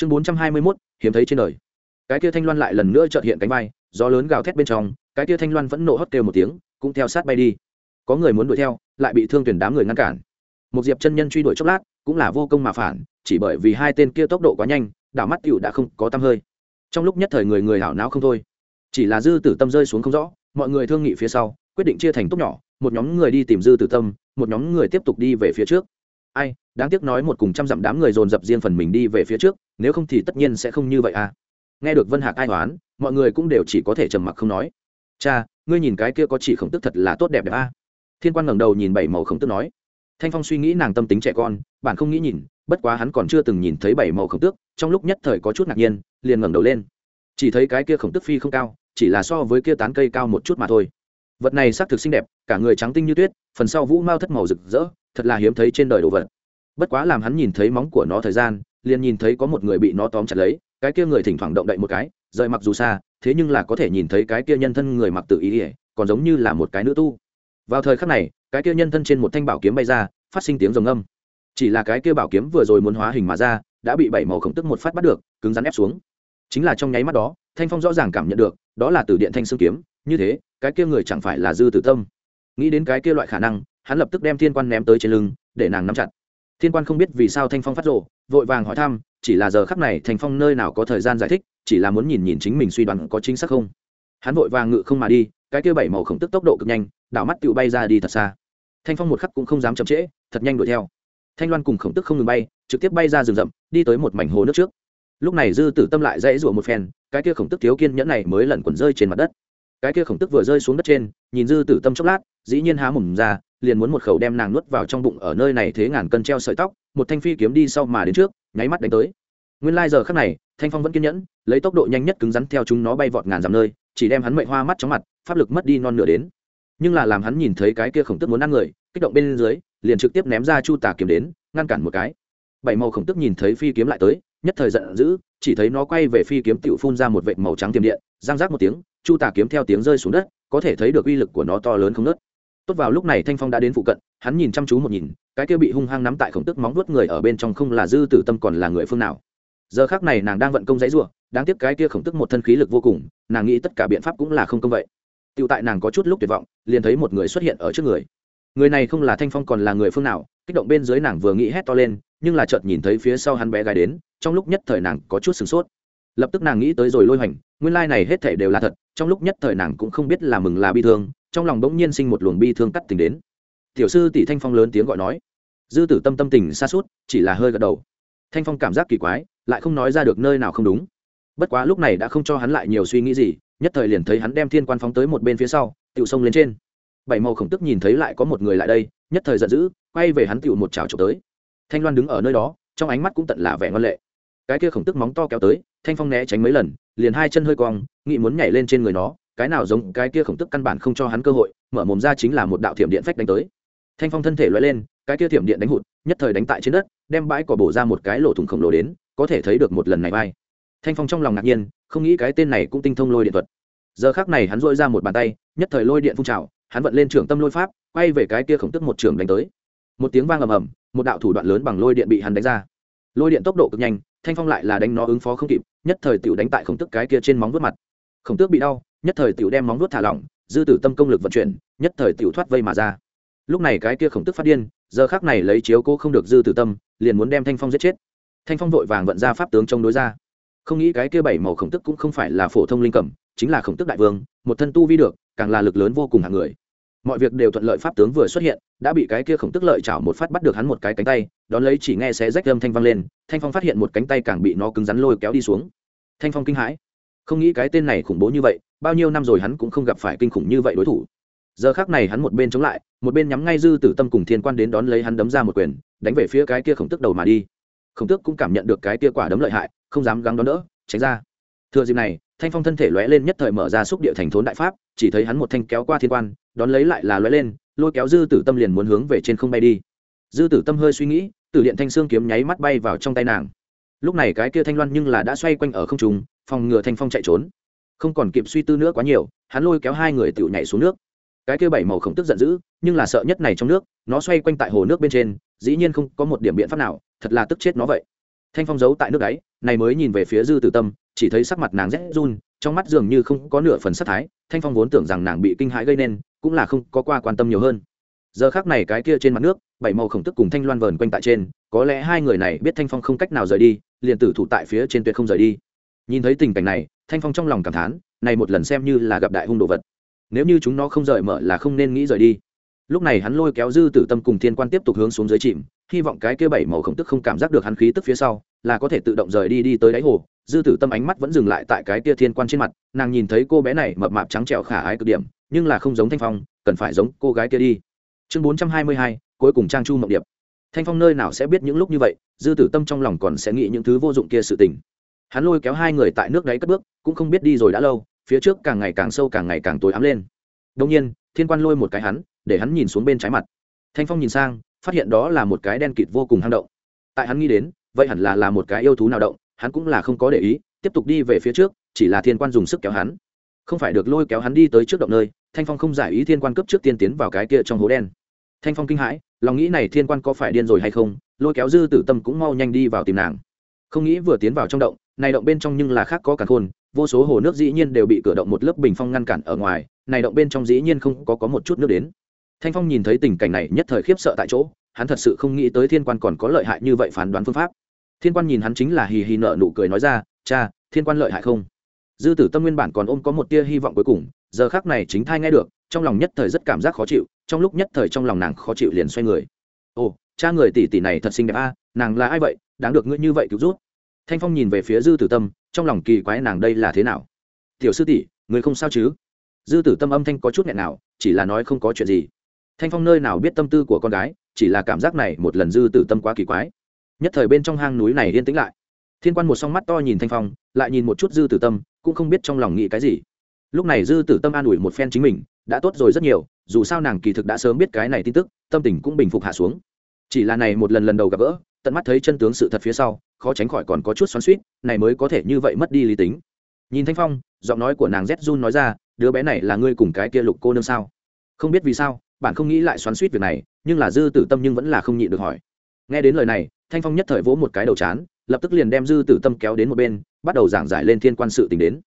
chương bốn trăm hai mươi mốt, hiếm thấy trên đời. Cái kia thanh loan lại lần nữa trợt hiện cánh bay gió lớn gào thét bên trong, cái kia thanh loan vẫn nộ hót kêu một tiếng, cũng theo sát bay đi. Có người muốn đuổi theo, lại bị thương tuyển đám người ngăn cản. Một diệp chân nhân truy đuổi chốc lát, cũng là vô công mà phản, chỉ bởi vì hai tên kia tốc độ quá nhanh, đảo mắt cựu đã không có tăm hơi. Trong lúc nhất thời người người hảo não không thôi. Chỉ là dư tử tâm rơi xuống không rõ, mọi người thương nghị phía sau, quyết định chia thành tốt nhỏ, một nhóm người đi tìm dư tử tâm, một nhóm người tiếp tục đi về phía trước ai, đáng tiếc nói một cùng trăm dặm đám người dồn dập riêng phần mình đi về phía trước, nếu không thì tất nhiên sẽ không như vậy à. Nghe được vân hạc ai toán mọi người cũng đều chỉ có thể trầm mặc không nói. Cha, ngươi nhìn cái kia có chỉ khổng tức thật là tốt đẹp đẹp a à? thiên quan ngẩng đầu nhìn bảy màu khổng tức nói. Thanh phong suy nghĩ nàng tâm tính trẻ con bạn không nghĩ nhìn, bất quá hắn còn chưa từng nhìn thấy bảy màu khổng tước trong lúc nhất thời có chút ngạc nhiên, liền ngẩng đầu lên. Chỉ thấy cái kia khổng tức phi không cao, chỉ là so với kia tán cây cao một chút mà thôi. Vật này xác thực xinh đẹp, cả người trắng tinh như tuyết, phần sau vũ mao thất màu rực rỡ thật là hiếm thấy trên đời đồ vật. Bất quá làm hắn nhìn thấy móng của nó thời gian, liền nhìn thấy có một người bị nó tóm chặt lấy, cái kia người thỉnh thoảng động đậy một cái, rời mặc dù xa, thế nhưng là có thể nhìn thấy cái kia nhân thân người mặc tự ý ỉa còn giống như là một cái nữ tu. Vào thời khắc này, cái kia nhân thân trên một thanh bảo kiếm bay ra, phát sinh tiếng rồng âm. Chỉ là cái kia bảo kiếm vừa rồi muốn hóa hình mà ra, đã bị bảy màu khổng tức một phát bắt được, cứng rắn ép xuống. Chính là trong nháy mắt đó, thanh phong rõ ràng cảm nhận được, đó là từ điện thanh xương kiếm, như thế, cái kia người chẳng phải là dư tử tâm. Nghĩ đến cái kia loại khả năng hắn lập tức đem thiên quan ném tới trên lưng, để nàng nắm chặt. Thiên quan không biết vì sao thanh phong phát rộ vội vàng hỏi thăm, chỉ là giờ khắc này thanh phong nơi nào có thời gian giải thích, chỉ là muốn nhìn nhìn chính mình suy đoán có chính xác không. Hắn vội vàng ngự không mà đi, cái kia bảy màu khổng tức tốc độ cực nhanh, đảo mắt tự bay ra đi thật xa. Thanh phong một khắc cũng không dám chậm trễ, thật nhanh đuổi theo. Thanh loan cùng khổng tức không ngừng bay, trực tiếp bay ra rừng rậm, đi tới một mảnh hồ nước trước. Lúc này dư tử tâm lại dãy rủa một phen, cái kia khổng tức thiếu kiên nhẫn này mới lẩn quẩn rơi trên mặt đất. Cái kia khổng tức vừa rơi xuống đất trên, nhìn dư tử tâm chốc lát, dĩ nhiên há mồm ra liền muốn một khẩu đem nàng nuốt vào trong bụng ở nơi này thế ngàn cân treo sợi tóc, một thanh phi kiếm đi sau mà đến trước, nháy mắt đánh tới. Nguyên lai giờ khắc này, thanh phong vẫn kiên nhẫn, lấy tốc độ nhanh nhất cứng rắn theo chúng nó bay vọt ngàn dặm nơi, chỉ đem hắn mệnh hoa mắt chóng mặt, pháp lực mất đi non nửa đến. Nhưng là làm hắn nhìn thấy cái kia khổng tức muốn ăn người, kích động bên dưới, liền trực tiếp ném ra chu tà kiếm đến, ngăn cản một cái. Bảy màu khổng tức nhìn thấy phi kiếm lại tới, nhất thời giận dữ, chỉ thấy nó quay về phi kiếm tựu phun ra một vệt màu trắng tiềm điện giang rác một tiếng, chu tà kiếm theo tiếng rơi xuống đất, có thể thấy được uy lực của nó to lớn không nớt tốt vào lúc này thanh phong đã đến phụ cận, hắn nhìn chăm chú một nhìn, cái kia bị hung hăng nắm tại khổng tức móng vuốt người ở bên trong không là dư tử tâm còn là người phương nào. Giờ khác này nàng đang vận công dãy ruộng đáng tiếc cái kia khổng tức một thân khí lực vô cùng, nàng nghĩ tất cả biện pháp cũng là không công vậy. Tựu tại nàng có chút lúc tuyệt vọng, liền thấy một người xuất hiện ở trước người. Người này không là thanh phong còn là người phương nào, kích động bên dưới nàng vừa nghĩ hét to lên, nhưng là chợt nhìn thấy phía sau hắn bé gái đến, trong lúc nhất thời nàng có chút sửng sốt. Lập tức nàng nghĩ tới rồi lôi hoành, nguyên lai này hết thể đều là thật, trong lúc nhất thời nàng cũng không biết là mừng là bi thương trong lòng bỗng nhiên sinh một luồng bi thương cắt tình đến. Tiểu sư tỷ thanh phong lớn tiếng gọi nói. Dư tử tâm tâm tình xa suốt, chỉ là hơi gật đầu. Thanh phong cảm giác kỳ quái, lại không nói ra được nơi nào không đúng. Bất quá lúc này đã không cho hắn lại nhiều suy nghĩ gì, nhất thời liền thấy hắn đem thiên quan phóng tới một bên phía sau tựu sông lên trên. Bảy màu khổng tức nhìn thấy lại có một người lại đây, nhất thời giận dữ, quay về hắn tựu một trào trộm tới. Thanh loan đứng ở nơi đó, trong ánh mắt cũng tận là vẻ ngon lệ. Cái kia khổng tức móng to kéo tới, thanh phong né tránh mấy lần, liền hai chân hơi cong nghĩ muốn nhảy lên trên người nó cái nào giống cái kia khổng tức căn bản không cho hắn cơ hội, mở mồm ra chính là một đạo thiểm điện phách đánh tới. Thanh phong thân thể loay lên, cái kia thiểm điện đánh hụt, nhất thời đánh tại trên đất, đem bãi cỏ bổ ra một cái lỗ thủng khổng lồ đến, có thể thấy được một lần này vai. Thanh phong trong lòng ngạc nhiên, không nghĩ cái tên này cũng tinh thông lôi điện thuật. Giờ khác này hắn dội ra một bàn tay, nhất thời lôi điện phun trào, hắn vận lên trưởng tâm lôi pháp, quay về cái kia khổng tức một trường đánh tới. Một tiếng vang ầm ầm, một đạo thủ đoạn lớn bằng lôi điện bị hắn đánh ra. Lôi điện tốc độ cực nhanh, thanh phong lại là đánh nó ứng phó không kịp, nhất thời tiểu đánh tại khổng tức cái kia trên móng vuốt mặt. Khổng tước bị đau nhất thời tiểu đem móng vuốt thả lỏng, dư tử tâm công lực vận chuyển, nhất thời tiểu thoát vây mà ra. Lúc này cái kia khổng tức phát điên, giờ khác này lấy chiếu cô không được dư tử tâm, liền muốn đem thanh phong giết chết. Thanh phong vội vàng vận ra pháp tướng chống đối ra. Không nghĩ cái kia bảy màu khổng tức cũng không phải là phổ thông linh cẩm chính là khổng tức đại vương, một thân tu vi được, càng là lực lớn vô cùng hàng người. Mọi việc đều thuận lợi pháp tướng vừa xuất hiện, đã bị cái kia khổng tức lợi chảo một phát bắt được hắn một cái cánh tay, đón lấy chỉ nghe xé rách âm thanh vang lên, thanh phong phát hiện một cánh tay càng bị nó cứng rắn lôi kéo đi xuống. Thanh phong kinh hãi không nghĩ cái tên này khủng bố như vậy, bao nhiêu năm rồi hắn cũng không gặp phải kinh khủng như vậy đối thủ. Giờ khác này hắn một bên chống lại, một bên nhắm ngay dư tử tâm cùng thiên quan đến đón lấy hắn đấm ra một quyền, đánh về phía cái kia khổng tức đầu mà đi. Khổng tước cũng cảm nhận được cái kia quả đấm lợi hại, không dám gắng đón đỡ, tránh ra. Thừa dịp này, thanh phong thân thể lóe lên nhất thời mở ra xúc địa thành thốn đại pháp, chỉ thấy hắn một thanh kéo qua thiên quan, đón lấy lại là lóe lên, lôi kéo dư tử tâm liền muốn hướng về trên không bay đi. Dư tử tâm hơi suy nghĩ, tử điện thanh xương kiếm nháy mắt bay vào trong tay nàng. Lúc này cái kia thanh loan nhưng là đã xoay quanh ở không trùng phòng ngừa thanh phong chạy trốn. Không còn kịp suy tư nữa quá nhiều, hắn lôi kéo hai người tự nhảy xuống nước. Cái kia bảy màu khổng tức giận dữ, nhưng là sợ nhất này trong nước, nó xoay quanh tại hồ nước bên trên, dĩ nhiên không có một điểm biện pháp nào, thật là tức chết nó vậy. Thanh phong giấu tại nước đáy, này mới nhìn về phía dư tử tâm, chỉ thấy sắc mặt nàng rét run, trong mắt dường như không có nửa phần sắc thái, thanh phong vốn tưởng rằng nàng bị kinh hãi gây nên, cũng là không có qua quan tâm nhiều hơn. Giờ khác này cái kia trên mặt nước, bảy màu khổng tức cùng thanh loan vờn quanh tại trên, có lẽ hai người này biết thanh phong không cách nào rời đi, liền tử thủ tại phía trên tuyệt không rời đi nhìn thấy tình cảnh này, thanh phong trong lòng cảm thán, này một lần xem như là gặp đại hung đồ vật. Nếu như chúng nó không rời mở là không nên nghĩ rời đi. Lúc này hắn lôi kéo dư tử tâm cùng thiên quan tiếp tục hướng xuống dưới chìm, hy vọng cái kia bảy màu khổng tức không cảm giác được hắn khí tức phía sau, là có thể tự động rời đi đi tới đáy hồ. Dư tử tâm ánh mắt vẫn dừng lại tại cái kia thiên quan trên mặt, nàng nhìn thấy cô bé này mập mạp trắng trẻo khả ái cực điểm, nhưng là không giống thanh phong, cần phải giống cô gái kia đi. Chương bốn trăm hai mươi hai, cuối cùng trang chu mộng điệp. Thanh phong nơi nào sẽ biết những lúc như vậy, dư tử tâm trong lòng còn sẽ nghĩ những thứ vô dụng kia sự tình hắn lôi kéo hai người tại nước đáy cất bước, cũng không biết đi rồi đã lâu, phía trước càng ngày càng sâu, càng ngày càng tối ám lên. Đông nhiên, thiên quan lôi một cái hắn, để hắn nhìn xuống bên trái mặt. Thanh phong nhìn sang, phát hiện đó là một cái đen kịt vô cùng hang động. Tại hắn nghĩ đến, vậy hẳn là là một cái yêu thú nào động, hắn cũng là không có để ý, tiếp tục đi về phía trước, chỉ là thiên quan dùng sức kéo hắn. Không phải được lôi kéo hắn đi tới trước động nơi, thanh phong không giải ý thiên quan cấp trước tiên tiến vào cái kia trong hố đen. Thanh phong kinh hãi, lòng nghĩ này thiên quan có phải điên rồi hay không, lôi kéo dư tử tâm cũng mau nhanh đi vào tìm nàng. Không nghĩ vừa tiến vào trong động này động bên trong nhưng là khác có cả khôn, vô số hồ nước dĩ nhiên đều bị cửa động một lớp bình phong ngăn cản ở ngoài, này động bên trong dĩ nhiên không có có một chút nước đến. Thanh phong nhìn thấy tình cảnh này nhất thời khiếp sợ tại chỗ, hắn thật sự không nghĩ tới thiên quan còn có lợi hại như vậy phán đoán phương pháp. Thiên quan nhìn hắn chính là hì hì nợ nụ cười nói ra, cha, thiên quan lợi hại không? Dư tử tâm nguyên bản còn ôm có một tia hy vọng cuối cùng, giờ khác này chính thai nghe được, trong lòng nhất thời rất cảm giác khó chịu, trong lúc nhất thời trong lòng nàng khó chịu liền xoay người. Ồ, cha người tỷ tỷ này thật xinh đẹp a, nàng là ai vậy? Đáng được ngươi như vậy cứu rút thanh phong nhìn về phía dư tử tâm, trong lòng kỳ quái nàng đây là thế nào? Tiểu sư tỷ, người không sao chứ? Dư tử tâm âm thanh có chút nghẹn nào, chỉ là nói không có chuyện gì. Thanh phong nơi nào biết tâm tư của con gái, chỉ là cảm giác này một lần dư tử tâm quá kỳ quái. Nhất thời bên trong hang núi này yên tĩnh lại. Thiên quan một song mắt to nhìn thanh phong, lại nhìn một chút dư tử tâm, cũng không biết trong lòng nghĩ cái gì. Lúc này dư tử tâm an ủi một phen chính mình, đã tốt rồi rất nhiều, dù sao nàng kỳ thực đã sớm biết cái này tin tức, tâm tình cũng bình phục hạ xuống. Chỉ là này một lần lần đầu gặp gỡ tận mắt thấy chân tướng sự thật phía sau, khó tránh khỏi còn có chút xoắn suýt này mới có thể như vậy mất đi lý tính. Nhìn thanh phong, giọng nói của nàng z jun nói ra, đứa bé này là ngươi cùng cái kia lục cô nương sao? Không biết vì sao, bạn không nghĩ lại xoắn suýt việc này, nhưng là dư tử tâm nhưng vẫn là không nhịn được hỏi. Nghe đến lời này, thanh phong nhất thời vỗ một cái đầu chán, lập tức liền đem dư tử tâm kéo đến một bên, bắt đầu giảng giải lên thiên quan sự tình đến.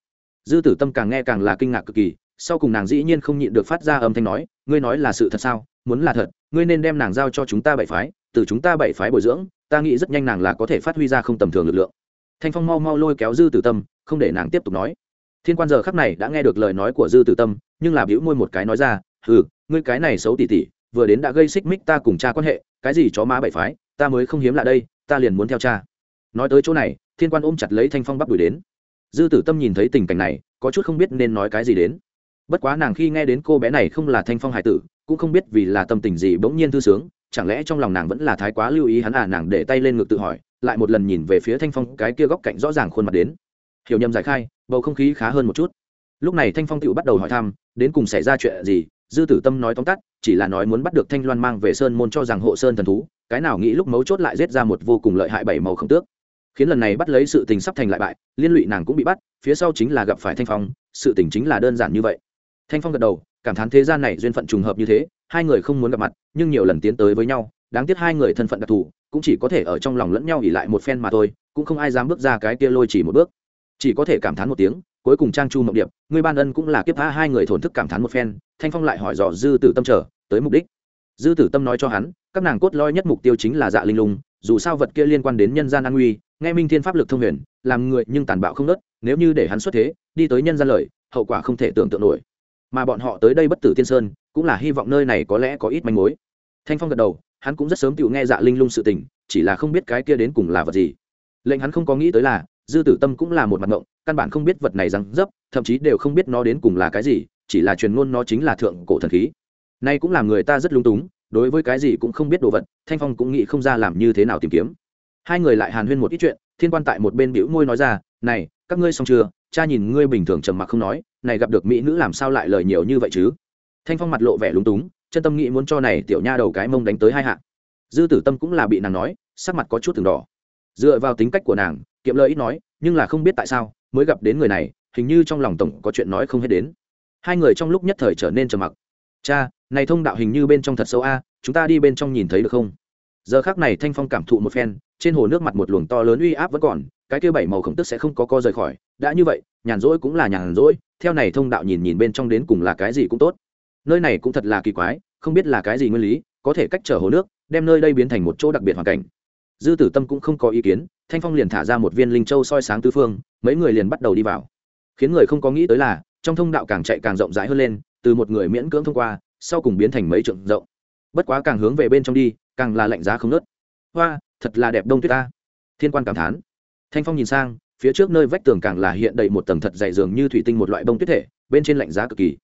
Dư tử tâm càng nghe càng là kinh ngạc cực kỳ, sau cùng nàng dĩ nhiên không nhịn được phát ra âm thanh nói, ngươi nói là sự thật sao? Muốn là thật, ngươi nên đem nàng giao cho chúng ta bảy phái, từ chúng ta bảy phái bồi dưỡng ta nghĩ rất nhanh nàng là có thể phát huy ra không tầm thường lực lượng. Thanh phong mau mau lôi kéo dư tử tâm, không để nàng tiếp tục nói. Thiên quan giờ khắc này đã nghe được lời nói của dư tử tâm, nhưng là bĩu môi một cái nói ra ừ ngươi cái này xấu tỉ tỉ, vừa đến đã gây xích mích ta cùng cha quan hệ, cái gì chó má bậy phái, ta mới không hiếm lại đây, ta liền muốn theo cha. Nói tới chỗ này, thiên quan ôm chặt lấy thanh phong bắt đuổi đến. Dư tử tâm nhìn thấy tình cảnh này, có chút không biết nên nói cái gì đến. Bất quá nàng khi nghe đến cô bé này không là thanh phong hải tử, cũng không biết vì là tâm tình gì bỗng nhiên thư sướng chẳng lẽ trong lòng nàng vẫn là thái quá lưu ý hắn à nàng để tay lên ngực tự hỏi, lại một lần nhìn về phía thanh phong, cái kia góc cạnh rõ ràng khuôn mặt đến. Hiểu nhầm giải khai, bầu không khí khá hơn một chút. Lúc này thanh phong tựu bắt đầu hỏi thăm, đến cùng xảy ra chuyện gì, dư tử tâm nói tóm tắt, chỉ là nói muốn bắt được thanh loan mang về sơn môn cho rằng hộ sơn thần thú, cái nào nghĩ lúc mấu chốt lại giết ra một vô cùng lợi hại bảy màu không tước. Khiến lần này bắt lấy sự tình sắp thành lại bại, liên lụy nàng cũng bị bắt, phía sau chính là gặp phải thanh phong, sự tình chính là đơn giản như vậy thanh phong gật đầu, cảm thán thế gian này duyên phận trùng hợp như thế, hai người không muốn gặp mặt, nhưng nhiều lần tiến tới với nhau, đáng tiếc hai người thân phận đặc thù, cũng chỉ có thể ở trong lòng lẫn nhau ỉ lại một phen mà thôi, cũng không ai dám bước ra cái kia lôi chỉ một bước. Chỉ có thể cảm thán một tiếng, cuối cùng trang chu mộng điệp, người ban ân cũng là kiếp tha hai người thổn thức cảm thán một phen, thanh phong lại hỏi dò dư tử tâm trở tới mục đích. Dư tử tâm nói cho hắn, các nàng cốt lõi nhất mục tiêu chính là dạ linh lung, dù sao vật kia liên quan đến nhân gian an nguy, nghe minh thiên pháp lực thông huyền, làm người nhưng tàn bạo không nớt nếu như để hắn xuất thế, đi tới nhân gian lời, hậu quả không thể tưởng tượng nổi mà bọn họ tới đây bất tử tiên sơn, cũng là hy vọng nơi này có lẽ có ít manh mối. Thanh phong gật đầu, hắn cũng rất sớm tự nghe dạ linh lung sự tình, chỉ là không biết cái kia đến cùng là vật gì. Lệnh hắn không có nghĩ tới là, dư tử tâm cũng là một mặt ngộng, căn bản không biết vật này răng dấp, thậm chí đều không biết nó đến cùng là cái gì, chỉ là truyền ngôn nó chính là thượng cổ thần khí. Nay cũng làm người ta rất lung túng, đối với cái gì cũng không biết đồ vật, thanh phong cũng nghĩ không ra làm như thế nào tìm kiếm. Hai người lại hàn huyên một ít chuyện, thiên quan tại một bên bĩu môi nói ra, này, các ngươi xong chưa? Cha nhìn ngươi bình thường trầm mặc không nói, này gặp được mỹ nữ làm sao lại lời nhiều như vậy chứ? Thanh phong mặt lộ vẻ lúng túng, chân tâm nghĩ muốn cho này tiểu nha đầu cái mông đánh tới hai hạ. Dư tử tâm cũng là bị nàng nói, sắc mặt có chút từng đỏ. Dựa vào tính cách của nàng, kiệm lời ít nói, nhưng là không biết tại sao, mới gặp đến người này, hình như trong lòng tổng có chuyện nói không hết đến. Hai người trong lúc nhất thời trở nên trầm mặc. Cha, này thông đạo hình như bên trong thật sâu a, chúng ta đi bên trong nhìn thấy được không? Giờ khác này thanh phong cảm thụ một phen, trên hồ nước mặt một luồng to lớn uy áp vẫn còn cái kia bảy màu khổng tức sẽ không có co rời khỏi, đã như vậy, nhàn rỗi cũng là nhàn rỗi, theo này thông đạo nhìn nhìn bên trong đến cùng là cái gì cũng tốt. Nơi này cũng thật là kỳ quái, không biết là cái gì nguyên lý, có thể cách trở hồ nước, đem nơi đây biến thành một chỗ đặc biệt hoàn cảnh. Dư tử tâm cũng không có ý kiến, thanh phong liền thả ra một viên linh châu soi sáng tứ phương, mấy người liền bắt đầu đi vào. Khiến người không có nghĩ tới là, trong thông đạo càng chạy càng rộng rãi hơn lên, từ một người miễn cưỡng thông qua, sau cùng biến thành mấy trượng rộng. Bất quá càng hướng về bên trong đi, càng là lạnh giá không nớt hoa, thật là đẹp đông tuyết ta. Thiên quan cảm thán thanh phong nhìn sang, phía trước nơi vách tường càng là hiện đầy một tầng thật dày dường như thủy tinh một loại bông tuyết thể, bên trên lạnh giá cực kỳ.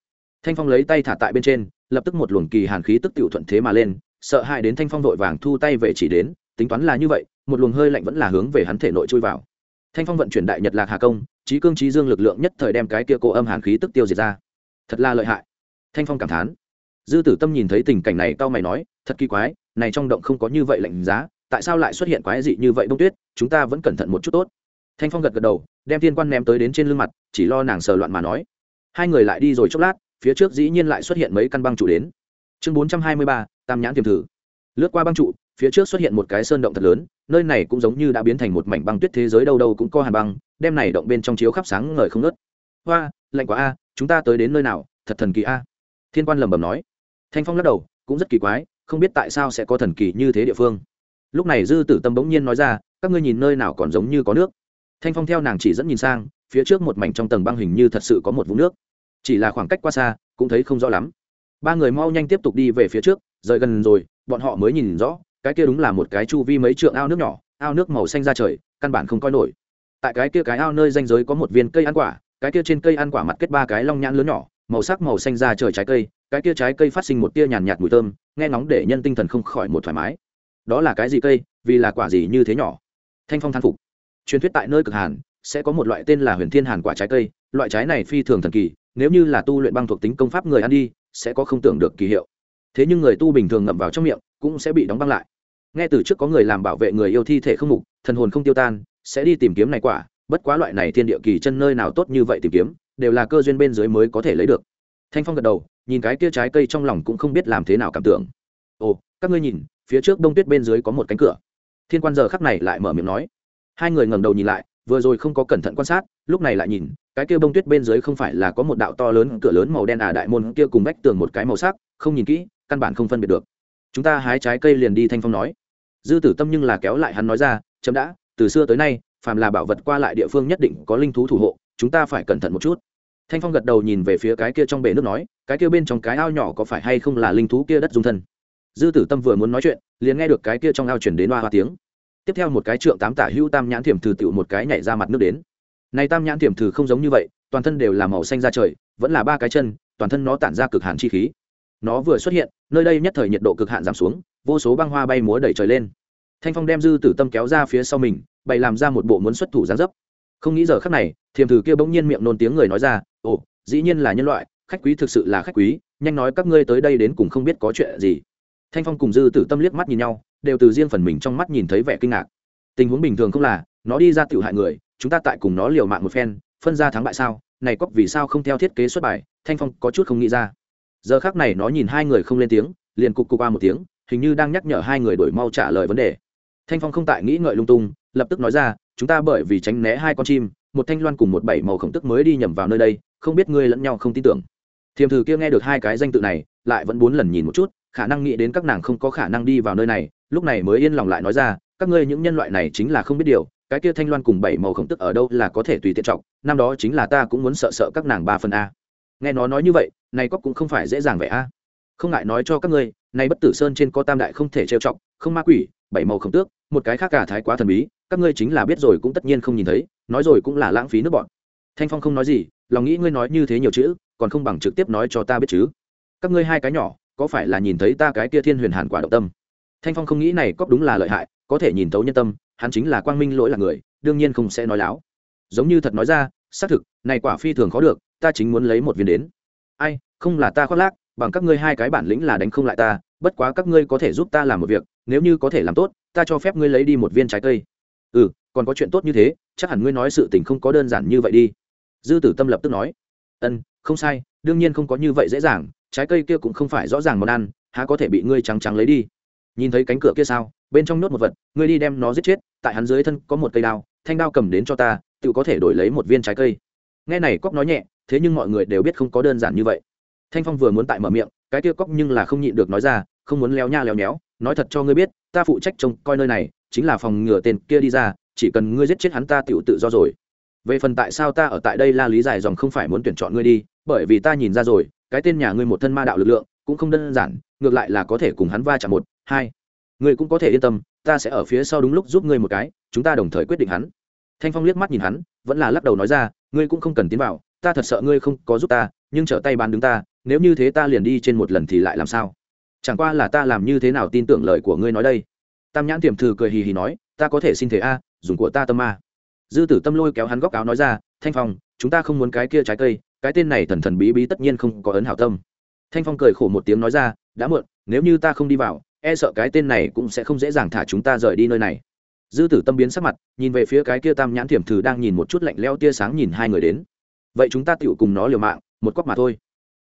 Thanh phong lấy tay thả tại bên trên, lập tức một luồng kỳ hàn khí tức tiểu thuận thế mà lên, sợ hãi đến thanh phong vội vàng thu tay về chỉ đến, tính toán là như vậy, một luồng hơi lạnh vẫn là hướng về hắn thể nội chui vào. Thanh phong vận chuyển đại nhật lạc hà công trí cương trí dương lực lượng nhất thời đem cái kia cô âm hàn khí tức tiêu diệt ra. Thật là lợi hại. Thanh phong cảm thán. Dư tử tâm nhìn thấy tình cảnh này tao mày nói, thật kỳ quái, này trong động không có như vậy lạnh giá tại sao lại xuất hiện quái dị như vậy bông tuyết, chúng ta vẫn cẩn thận một chút tốt. Thanh phong gật gật đầu, đem thiên quan ném tới đến trên lưng mặt, chỉ lo nàng sờ loạn mà nói. Hai người lại đi rồi chốc lát, phía trước dĩ nhiên lại xuất hiện mấy căn băng trụ đến. Chương bốn trăm hai mươi ba, tam nhãn tiềm thử. Lướt qua băng trụ, phía trước xuất hiện một cái sơn động thật lớn, nơi này cũng giống như đã biến thành một mảnh băng tuyết thế giới đâu đâu cũng có hàn băng, đem này động bên trong chiếu khắp sáng ngời không ngớt. Hoa, lạnh quá a, chúng ta tới đến nơi nào, thật thần kỳ a. Thiên quan lẩm bẩm nói. Thanh phong lắc đầu, cũng rất kỳ quái, không biết tại sao sẽ có thần kỳ như thế địa phương lúc này dư tử tâm bỗng nhiên nói ra, các ngươi nhìn nơi nào còn giống như có nước. Thanh phong theo nàng chỉ dẫn nhìn sang, phía trước một mảnh trong tầng băng hình như thật sự có một vũng nước. Chỉ là khoảng cách qua xa, cũng thấy không rõ lắm. Ba người mau nhanh tiếp tục đi về phía trước, rời gần rồi, bọn họ mới nhìn rõ, cái kia đúng là một cái chu vi mấy trượng ao nước nhỏ, ao nước màu xanh ra trời, căn bản không coi nổi. Tại cái kia cái ao nơi danh giới có một viên cây ăn quả, cái kia trên cây ăn quả mặt kết ba cái long nhãn lớn nhỏ, màu sắc màu xanh ra trời trái cây, cái kia trái cây phát sinh một tia nhàn nhạt mùi thơm, nghe ngóng để nhân tinh thần không khỏi một thoải mái đó là cái gì cây, vì là quả gì như thế nhỏ? Thanh phong thán phục. Truyền thuyết tại nơi cực hàn, sẽ có một loại tên là huyền thiên hàn quả trái cây, loại trái này phi thường thần kỳ, nếu như là tu luyện băng thuộc tính công pháp người ăn đi, sẽ có không tưởng được kỳ hiệu. Thế nhưng người tu bình thường ngậm vào trong miệng, cũng sẽ bị đóng băng lại. Nghe từ trước có người làm bảo vệ người yêu thi thể không mục, thần hồn không tiêu tan, sẽ đi tìm kiếm này quả, bất quá loại này thiên địa kỳ chân nơi nào tốt như vậy tìm kiếm, đều là cơ duyên bên dưới mới có thể lấy được. Thanh phong gật đầu, nhìn cái kia trái cây trong lòng cũng không biết làm thế nào cảm tưởng. Ồ, các ngươi nhìn phía trước đông tuyết bên dưới có một cánh cửa. Thiên quan giờ khắc này lại mở miệng nói. Hai người ngẩng đầu nhìn lại, vừa rồi không có cẩn thận quan sát, lúc này lại nhìn, cái kia bông tuyết bên dưới không phải là có một đạo to lớn cửa lớn màu đen à đại môn kia cùng vách tường một cái màu sắc, không nhìn kỹ, căn bản không phân biệt được. Chúng ta hái trái cây liền đi thanh phong nói. Dư tử tâm nhưng là kéo lại hắn nói ra, chấm đã, từ xưa tới nay, phàm là bảo vật qua lại địa phương nhất định có linh thú thủ hộ, chúng ta phải cẩn thận một chút. Thanh phong gật đầu nhìn về phía cái kia trong bể nước nói, cái kia bên trong cái ao nhỏ có phải hay không là linh thú kia đất dung thân? Dư tử tâm vừa muốn nói chuyện, liền nghe được cái kia trong ao chuyển đến hoa hoa tiếng. Tiếp theo một cái trượng tám tả hữu tam nhãn thiểm thử tựu một cái nhảy ra mặt nước đến. Này tam nhãn thiểm thử không giống như vậy, toàn thân đều là màu xanh ra trời, vẫn là ba cái chân, toàn thân nó tản ra cực hạn chi khí. Nó vừa xuất hiện, nơi đây nhất thời nhiệt độ cực hạn giảm xuống, vô số băng hoa bay múa đẩy trời lên. Thanh phong đem dư tử tâm kéo ra phía sau mình, bày làm ra một bộ muốn xuất thủ gián dấp. Không nghĩ giờ khắc này thiềm thử kia bỗng nhiên miệng nôn tiếng người nói ra, ồ, dĩ nhiên là nhân loại, khách quý thực sự là khách quý, nhanh nói các ngươi tới đây đến cùng không biết có chuyện gì thanh phong cùng dư tử tâm liếc mắt nhìn nhau, đều từ riêng phần mình trong mắt nhìn thấy vẻ kinh ngạc. Tình huống bình thường không là, nó đi ra tiểu hại người, chúng ta tại cùng nó liều mạng một phen, phân ra thắng bại sao? Này cóc vì sao không theo thiết kế xuất bài? Thanh phong có chút không nghĩ ra. Giờ khác này nó nhìn hai người không lên tiếng, liền cục cục qua một tiếng, hình như đang nhắc nhở hai người đổi mau trả lời vấn đề. Thanh phong không tại nghĩ ngợi lung tung, lập tức nói ra, chúng ta bởi vì tránh né hai con chim, một thanh loan cùng một bảy màu khổng tức mới đi nhầm vào nơi đây, không biết ngươi lẫn nhau không tin tưởng. Thiềm thử kia nghe được hai cái danh tự này, lại vẫn bốn lần nhìn một chút khả năng nghĩ đến các nàng không có khả năng đi vào nơi này, lúc này mới yên lòng lại nói ra, các ngươi những nhân loại này chính là không biết điều, cái kia thanh loan cùng bảy màu khổng tức ở đâu là có thể tùy tiện trọng năm đó chính là ta cũng muốn sợ sợ các nàng ba phần a. Nghe nó nói như vậy, này cóc cũng không phải dễ dàng vậy a. Không ngại nói cho các ngươi nay bất tử sơn trên có tam đại không thể trêu trọng không ma quỷ, bảy màu khổng tước, một cái khác cả thái quá thần bí, các ngươi chính là biết rồi cũng tất nhiên không nhìn thấy, nói rồi cũng là lãng phí nước bọn. Thanh phong không nói gì, lòng nghĩ ngươi nói như thế nhiều chữ, còn không bằng trực tiếp nói cho ta biết chứ. Các ngươi hai cái nhỏ có phải là nhìn thấy ta cái kia thiên huyền hàn quả động tâm? Thanh phong không nghĩ này cóp đúng là lợi hại, có thể nhìn thấu nhân tâm, hắn chính là quang minh lỗi là người, đương nhiên không sẽ nói láo. Giống như thật nói ra, xác thực, này quả phi thường khó được, ta chính muốn lấy một viên đến. Ai, không là ta khoác lác, bằng các ngươi hai cái bản lĩnh là đánh không lại ta, bất quá các ngươi có thể giúp ta làm một việc, nếu như có thể làm tốt, ta cho phép ngươi lấy đi một viên trái cây. Ừ còn có chuyện tốt như thế, chắc hẳn ngươi nói sự tình không có đơn giản như vậy đi. Dư tử tâm lập tức nói. Ân, không sai, đương nhiên không có như vậy dễ dàng trái cây kia cũng không phải rõ ràng món ăn, há có thể bị ngươi trắng trắng lấy đi. Nhìn thấy cánh cửa kia sao, bên trong nhốt một vật, ngươi đi đem nó giết chết, tại hắn dưới thân có một cây đao, thanh đao cầm đến cho ta, tự có thể đổi lấy một viên trái cây. Nghe này cóc nói nhẹ, thế nhưng mọi người đều biết không có đơn giản như vậy. Thanh phong vừa muốn tại mở miệng, cái kia cóc nhưng là không nhịn được nói ra, không muốn leo nha leo nhéo, nói thật cho ngươi biết, ta phụ trách trông coi nơi này, chính là phòng ngừa tên kia đi ra, chỉ cần ngươi giết chết hắn ta tựu tự do rồi. Về phần tại sao ta ở tại đây la lý dài dòng không phải muốn tuyển chọn ngươi đi, bởi vì ta nhìn ra rồi cái tên nhà ngươi một thân ma đạo lực lượng, cũng không đơn giản, ngược lại là có thể cùng hắn va chạm một, hai. Ngươi cũng có thể yên tâm, ta sẽ ở phía sau đúng lúc giúp ngươi một cái, chúng ta đồng thời quyết định hắn. Thanh phong liếc mắt nhìn hắn, vẫn là lắc đầu nói ra, ngươi cũng không cần tiến vào, ta thật sợ ngươi không có giúp ta, nhưng trở tay bán đứng ta, nếu như thế ta liền đi trên một lần thì lại làm sao? Chẳng qua là ta làm như thế nào tin tưởng lời của ngươi nói đây? Tam nhãn tiềm thừ cười hì hì nói, ta có thể xin thế a, dùng của ta tâm ma. Dư tử tâm lôi kéo hắn góc áo nói ra, thanh phong, chúng ta không muốn cái kia trái cây cái tên này thần thần bí bí tất nhiên không có ấn hảo tâm. Thanh phong cười khổ một tiếng nói ra, đã muộn, nếu như ta không đi vào e sợ cái tên này cũng sẽ không dễ dàng thả chúng ta rời đi nơi này. Dư tử tâm biến sắc mặt, nhìn về phía cái kia tam nhãn thiểm thử đang nhìn một chút lạnh leo tia sáng nhìn hai người đến. Vậy chúng ta tựu cùng nó liều mạng, một quắc mà thôi.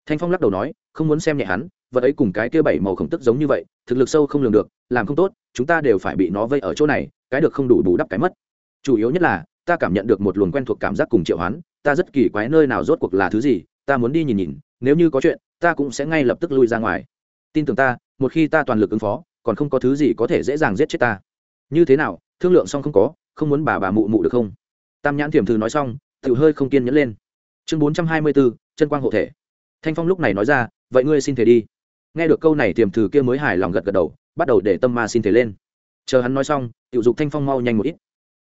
Thanh phong lắc đầu nói, không muốn xem nhẹ hắn, vật ấy cùng cái kia bảy màu khổng tức giống như vậy, thực lực sâu không lường được, làm không tốt, chúng ta đều phải bị nó vây ở chỗ này, cái được không đủ bù đắp cái mất. Chủ yếu nhất là, ta cảm nhận được một luồng quen thuộc cảm giác cùng triệu hoán ta rất kỳ quái nơi nào rốt cuộc là thứ gì, ta muốn đi nhìn nhìn, nếu như có chuyện, ta cũng sẽ ngay lập tức lui ra ngoài. Tin tưởng ta, một khi ta toàn lực ứng phó, còn không có thứ gì có thể dễ dàng giết chết ta. Như thế nào, thương lượng xong không có, không muốn bà bà mụ mụ được không? Tam nhãn thiểm thư nói xong tự hơi không kiên nhẫn lên. Chương bốn trăm hai mươi bốn chân quang hộ thể. Thanh phong lúc này nói ra, vậy ngươi xin thể đi. Nghe được câu này tiềm thử kia mới hài lòng gật gật đầu, bắt đầu để tâm ma xin thể lên. Chờ hắn nói xong, tiểu dục thanh phong mau nhanh một ít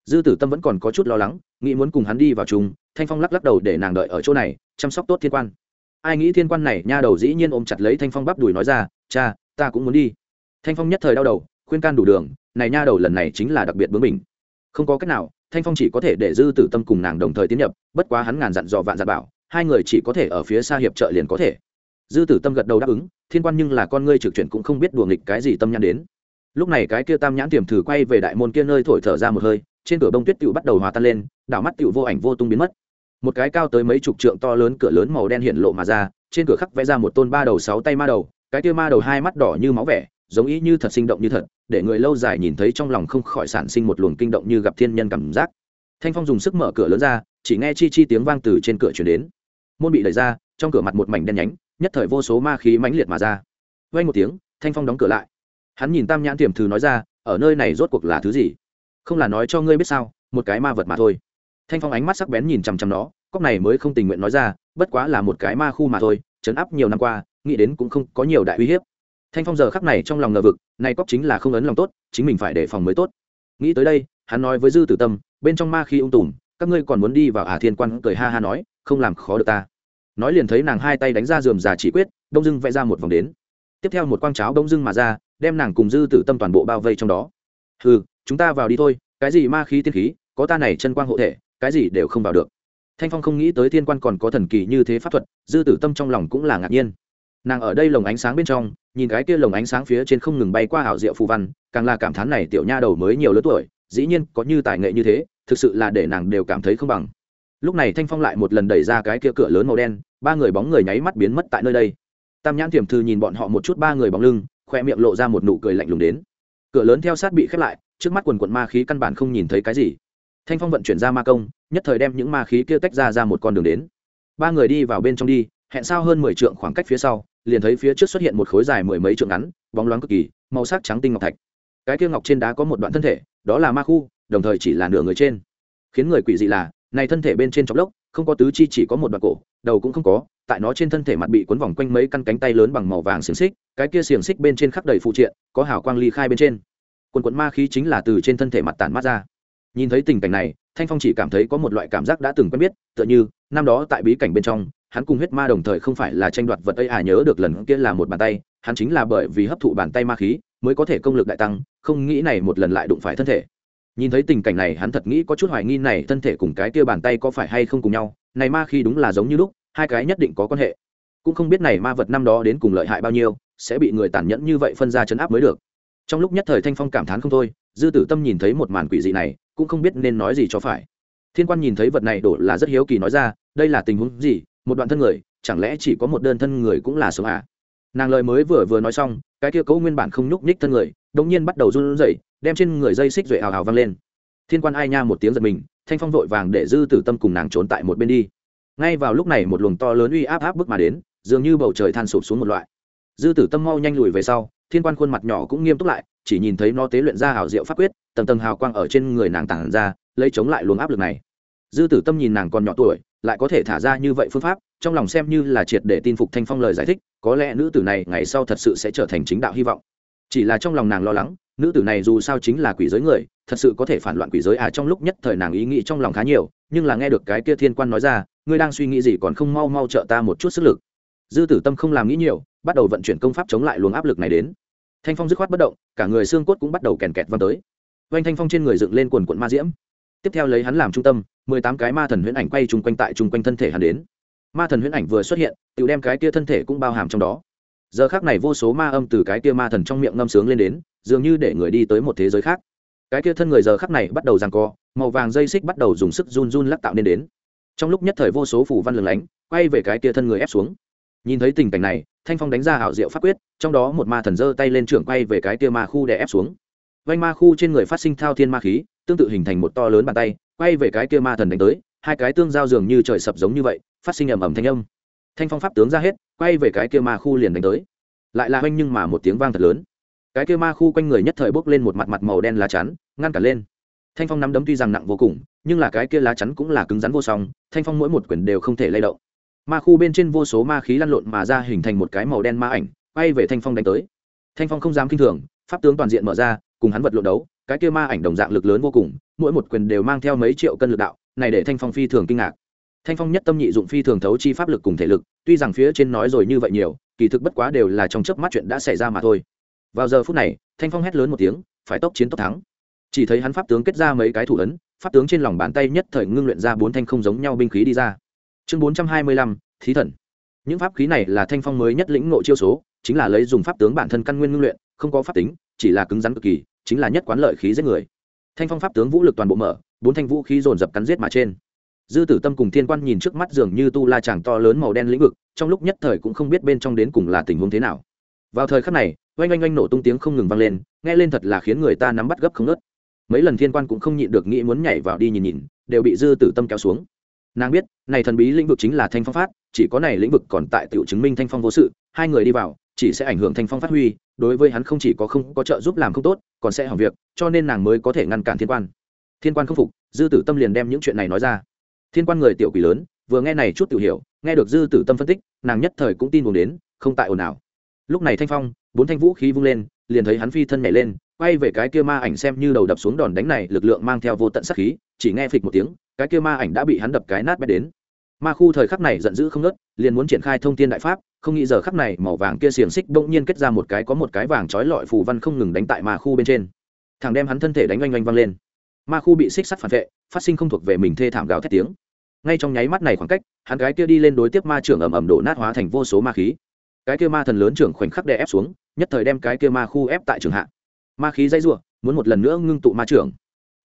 dư tử tâm vẫn còn có chút lo lắng, nghĩ muốn cùng hắn đi vào chung, thanh phong lắc lắc đầu để nàng đợi ở chỗ này, chăm sóc tốt thiên quan. Ai nghĩ thiên quan này, nha đầu dĩ nhiên ôm chặt lấy thanh phong bắp đùi nói ra, cha, ta cũng muốn đi. Thanh phong nhất thời đau đầu, khuyên can đủ đường, này nha đầu lần này chính là đặc biệt bướng mình không có cách nào, thanh phong chỉ có thể để dư tử tâm cùng nàng đồng thời tiến nhập, bất quá hắn ngàn dặn dò vạn dặn bảo, hai người chỉ có thể ở phía xa hiệp trợ liền có thể. Dư tử tâm gật đầu đáp ứng, thiên quan nhưng là con ngươi trực chuyển cũng không biết đùa nghịch cái gì tâm nhãn đến. Lúc này cái kia tam nhãn tiềm thử quay về đại môn kia nơi thổi thở ra một hơi trên cửa bông tuyết tựu bắt đầu hòa tan lên, đảo mắt tựu vô ảnh vô tung biến mất. Một cái cao tới mấy chục trượng to lớn cửa lớn màu đen hiện lộ mà ra, trên cửa khắc vẽ ra một tôn ba đầu sáu tay ma đầu, cái kia ma đầu hai mắt đỏ như máu vẻ, giống ý như thật sinh động như thật, để người lâu dài nhìn thấy trong lòng không khỏi sản sinh một luồng kinh động như gặp thiên nhân cảm giác. Thanh phong dùng sức mở cửa lớn ra, chỉ nghe chi chi tiếng vang từ trên cửa chuyển đến. Môn bị đẩy ra, trong cửa mặt một mảnh đen nhánh, nhất thời vô số ma khí mãnh liệt mà ra. Vay một tiếng, thanh phong đóng cửa lại. Hắn nhìn tam nhãn tiềm thử nói ra, ở nơi này rốt cuộc là thứ gì? Không là nói cho ngươi biết sao, một cái ma vật mà thôi. Thanh phong ánh mắt sắc bén nhìn chằm chằm nó, cóc này mới không tình nguyện nói ra, bất quá là một cái ma khu mà thôi chấn áp nhiều năm qua, nghĩ đến cũng không có nhiều đại uy hiếp. Thanh phong giờ khắc này trong lòng ngờ vực, này cóc chính là không ấn lòng tốt, chính mình phải đề phòng mới tốt. Nghĩ tới đây, hắn nói với dư tử tâm, bên trong ma khi ung tùm, các ngươi còn muốn đi vào ả thiên quan cười ha ha nói, không làm khó được ta. Nói liền thấy nàng hai tay đánh ra dườm già chỉ quyết, đông dưng vẽ ra một vòng đến. Tiếp theo một quang cháo đông dưng mà ra, đem nàng cùng dư tử tâm toàn bộ bao vây trong đó. Ừ chúng ta vào đi thôi, cái gì ma khí tiên khí, có ta này chân quang hộ thể, cái gì đều không vào được. Thanh phong không nghĩ tới thiên quan còn có thần kỳ như thế pháp thuật, dư tử tâm trong lòng cũng là ngạc nhiên. Nàng ở đây lồng ánh sáng bên trong, nhìn cái kia lồng ánh sáng phía trên không ngừng bay qua ảo diệu phù văn, càng là cảm thán này tiểu nha đầu mới nhiều lớn tuổi, dĩ nhiên có như tài nghệ như thế, thực sự là để nàng đều cảm thấy không bằng. Lúc này thanh phong lại một lần đẩy ra cái kia cửa lớn màu đen, ba người bóng người nháy mắt biến mất tại nơi đây. Tam nhãn thiểm thư nhìn bọn họ một chút ba người bóng lưng, khoe miệng lộ ra một nụ cười lạnh lùng đến. Cửa lớn theo sát bị khép lại trước mắt quần quận ma khí căn bản không nhìn thấy cái gì. Thanh phong vận chuyển ra ma công, nhất thời đem những ma khí kia tách ra ra một con đường đến. Ba người đi vào bên trong đi, hẹn sao hơn mười trượng khoảng cách phía sau, liền thấy phía trước xuất hiện một khối dài mười mấy trượng ngắn, bóng loáng cực kỳ, màu sắc trắng tinh ngọc thạch. Cái kia ngọc trên đá có một đoạn thân thể, đó là ma khu, đồng thời chỉ là nửa người trên. Khiến người quỷ dị là, này thân thể bên trên chọc lốc, không có tứ chi, chỉ có một đoạn cổ, đầu cũng không có, tại nó trên thân thể mặt bị cuốn vòng quanh mấy căn cánh tay lớn bằng màu vàng xiềng xích, cái kia xiềng xích bên trên khắc đầy phụ triện, có hào quang ly khai bên trên quần quần ma khí chính là từ trên thân thể mặt tản mát ra. Nhìn thấy tình cảnh này, thanh phong chỉ cảm thấy có một loại cảm giác đã từng quen biết, tựa như, năm đó tại bí cảnh bên trong, hắn cùng huyết ma đồng thời không phải là tranh đoạt vật ấy à nhớ được lần kia là một bàn tay, hắn chính là bởi vì hấp thụ bàn tay ma khí, mới có thể công lực đại tăng, không nghĩ này một lần lại đụng phải thân thể. Nhìn thấy tình cảnh này, hắn thật nghĩ có chút hoài nghi này thân thể cùng cái kia bàn tay có phải hay không cùng nhau, này ma khí đúng là giống như lúc, hai cái nhất định có quan hệ. Cũng không biết này ma vật năm đó đến cùng lợi hại bao nhiêu, sẽ bị người tàn nhẫn như vậy phân ra chấn áp mới được trong lúc nhất thời thanh phong cảm thán không thôi, dư tử tâm nhìn thấy một màn quỷ dị này, cũng không biết nên nói gì cho phải. Thiên quan nhìn thấy vật này đổ là rất hiếu kỳ nói ra, đây là tình huống gì, một đoạn thân người, chẳng lẽ chỉ có một đơn thân người cũng là sống à? Nàng lời mới vừa vừa nói xong, cái kia cấu nguyên bản không nhúc nhích thân người, đột nhiên bắt đầu run rẩy, đem trên người dây xích duệ hào hào văng lên. Thiên quan ai nha một tiếng giật mình, thanh phong vội vàng để dư tử tâm cùng nàng trốn tại một bên đi. Ngay vào lúc này một luồng to lớn uy áp áp bước mà đến, dường như bầu trời than sụp xuống một loại. Dư tử tâm mau nhanh lùi về sau thiên quan khuôn mặt nhỏ cũng nghiêm túc lại, chỉ nhìn thấy nó tế luyện ra hào diệu pháp quyết, tầng tầng hào quang ở trên người nàng tản ra, lấy chống lại luồng áp lực này. Dư tử tâm nhìn nàng còn nhỏ tuổi, lại có thể thả ra như vậy phương pháp, trong lòng xem như là triệt để tin phục thanh phong lời giải thích, có lẽ nữ tử này ngày sau thật sự sẽ trở thành chính đạo hy vọng. Chỉ là trong lòng nàng lo lắng, nữ tử này dù sao chính là quỷ giới người, thật sự có thể phản loạn quỷ giới à trong lúc nhất thời nàng ý nghĩ trong lòng khá nhiều, nhưng là nghe được cái kia thiên quan nói ra, ngươi đang suy nghĩ gì còn không mau mau trợ ta một chút sức lực? Dư tử tâm không làm nghĩ nhiều, bắt đầu vận chuyển công pháp chống lại luồng áp lực này đến thanh phong dứt khoát bất động, cả người xương cốt cũng bắt đầu kèn kẹt văng tới. Oanh thanh phong trên người dựng lên quần quận ma diễm. Tiếp theo lấy hắn làm trung tâm, mười tám cái ma thần huyễn ảnh quay chung quanh tại chung quanh thân thể hắn đến. Ma thần huyễn ảnh vừa xuất hiện, tự đem cái tia thân thể cũng bao hàm trong đó. Giờ khác này vô số ma âm từ cái tia ma thần trong miệng ngâm sướng lên đến, dường như để người đi tới một thế giới khác. Cái tia thân người giờ khắc này bắt đầu ràng co, màu vàng dây xích bắt đầu dùng sức run run lắc tạo nên đến. Trong lúc nhất thời vô số phủ văn lừng lánh, quay về cái tia thân người ép xuống. Nhìn thấy tình cảnh này thanh phong đánh ra ảo diệu pháp quyết, trong đó một ma thần giơ tay lên trưởng quay về cái kia ma khu để ép xuống. Vanh ma khu trên người phát sinh thao thiên ma khí, tương tự hình thành một to lớn bàn tay, quay về cái kia ma thần đánh tới, hai cái tương giao dường như trời sập giống như vậy, phát sinh ầm ầm thanh âm. Thanh phong pháp tướng ra hết, quay về cái kia ma khu liền đánh tới. Lại là hoanh nhưng mà một tiếng vang thật lớn. Cái kia ma khu quanh người nhất thời bốc lên một mặt mặt màu đen lá chắn, ngăn cản lên. Thanh phong nắm đấm tuy rằng nặng vô cùng, nhưng là cái kia lá chắn cũng là cứng rắn vô song, thanh phong mỗi một quyển đều không thể lay động ma khu bên trên vô số ma khí lăn lộn mà ra hình thành một cái màu đen ma ảnh, bay về thanh phong đánh tới. Thanh phong không dám kinh thường, pháp tướng toàn diện mở ra, cùng hắn vật lộn đấu, cái kia ma ảnh đồng dạng lực lớn vô cùng, mỗi một quyền đều mang theo mấy triệu cân lực đạo, này để thanh phong phi thường kinh ngạc. Thanh phong nhất tâm nhị dụng phi thường thấu chi pháp lực cùng thể lực, tuy rằng phía trên nói rồi như vậy nhiều, kỳ thực bất quá đều là trong chớp mắt chuyện đã xảy ra mà thôi. Vào giờ phút này, thanh phong hét lớn một tiếng, phải tốc chiến tốc thắng. Chỉ thấy hắn pháp tướng kết ra mấy cái thủ ấn, pháp tướng trên lòng bàn tay nhất thời ngưng luyện ra bốn thanh không giống nhau binh khí đi ra chương bốn trăm hai mươi lăm, thí thần. Những pháp khí này là thanh phong mới nhất lĩnh ngộ chiêu số, chính là lấy dùng pháp tướng bản thân căn nguyên ngưng luyện, không có pháp tính, chỉ là cứng rắn cực kỳ, chính là nhất quán lợi khí giết người. Thanh phong pháp tướng vũ lực toàn bộ mở, bốn thanh vũ khí dồn dập cắn giết mà trên. Dư tử tâm cùng thiên quan nhìn trước mắt dường như tu la chàng to lớn màu đen lĩnh vực, trong lúc nhất thời cũng không biết bên trong đến cùng là tình huống thế nào. Vào thời khắc này, oanh oanh oanh nổ tung tiếng không ngừng vang lên, nghe lên thật là khiến người ta nắm bắt gấp không ngớt. Mấy lần thiên quan cũng không nhịn được nghĩ muốn nhảy vào đi nhìn nhìn, đều bị dư tử tâm kéo xuống nàng biết, này thần bí lĩnh vực chính là thanh phong phát, chỉ có này lĩnh vực còn tại tiểu chứng minh thanh phong vô sự, hai người đi vào, chỉ sẽ ảnh hưởng thanh phong phát huy, đối với hắn không chỉ có không có trợ giúp làm không tốt, còn sẽ hỏng việc, cho nên nàng mới có thể ngăn cản thiên quan. Thiên quan không phục, dư tử tâm liền đem những chuyện này nói ra. Thiên quan người tiểu quỷ lớn, vừa nghe này chút tiểu hiểu, nghe được dư tử tâm phân tích, nàng nhất thời cũng tin buồn đến, không tại ồn ào. Lúc này thanh phong, bốn thanh vũ khí vung lên, liền thấy hắn phi thân nhảy lên, quay về cái kia ma ảnh xem như đầu đập xuống đòn đánh này, lực lượng mang theo vô tận sát khí, chỉ nghe phịch một tiếng cái kia ma ảnh đã bị hắn đập cái nát bét đến. Ma khu thời khắc này giận dữ không nớt liền muốn triển khai thông tin đại pháp, không nghĩ giờ khắc này màu vàng kia xiềng xích bỗng nhiên kết ra một cái có một cái vàng trói lọi phù văn không ngừng đánh tại ma khu bên trên. Thằng đem hắn thân thể đánh oanh oanh văng lên. Ma khu bị xích sắt phản vệ, phát sinh không thuộc về mình thê thảm gào thét tiếng. Ngay trong nháy mắt này khoảng cách, hắn cái kia đi lên đối tiếp ma trưởng ầm ầm đổ nát hóa thành vô số ma khí. Cái kia ma thần lớn trưởng khoảnh khắc đè ép xuống, nhất thời đem cái kia ma khu ép tại trường hạ. Ma khí dây rủa, muốn một lần nữa ngưng tụ ma trưởng.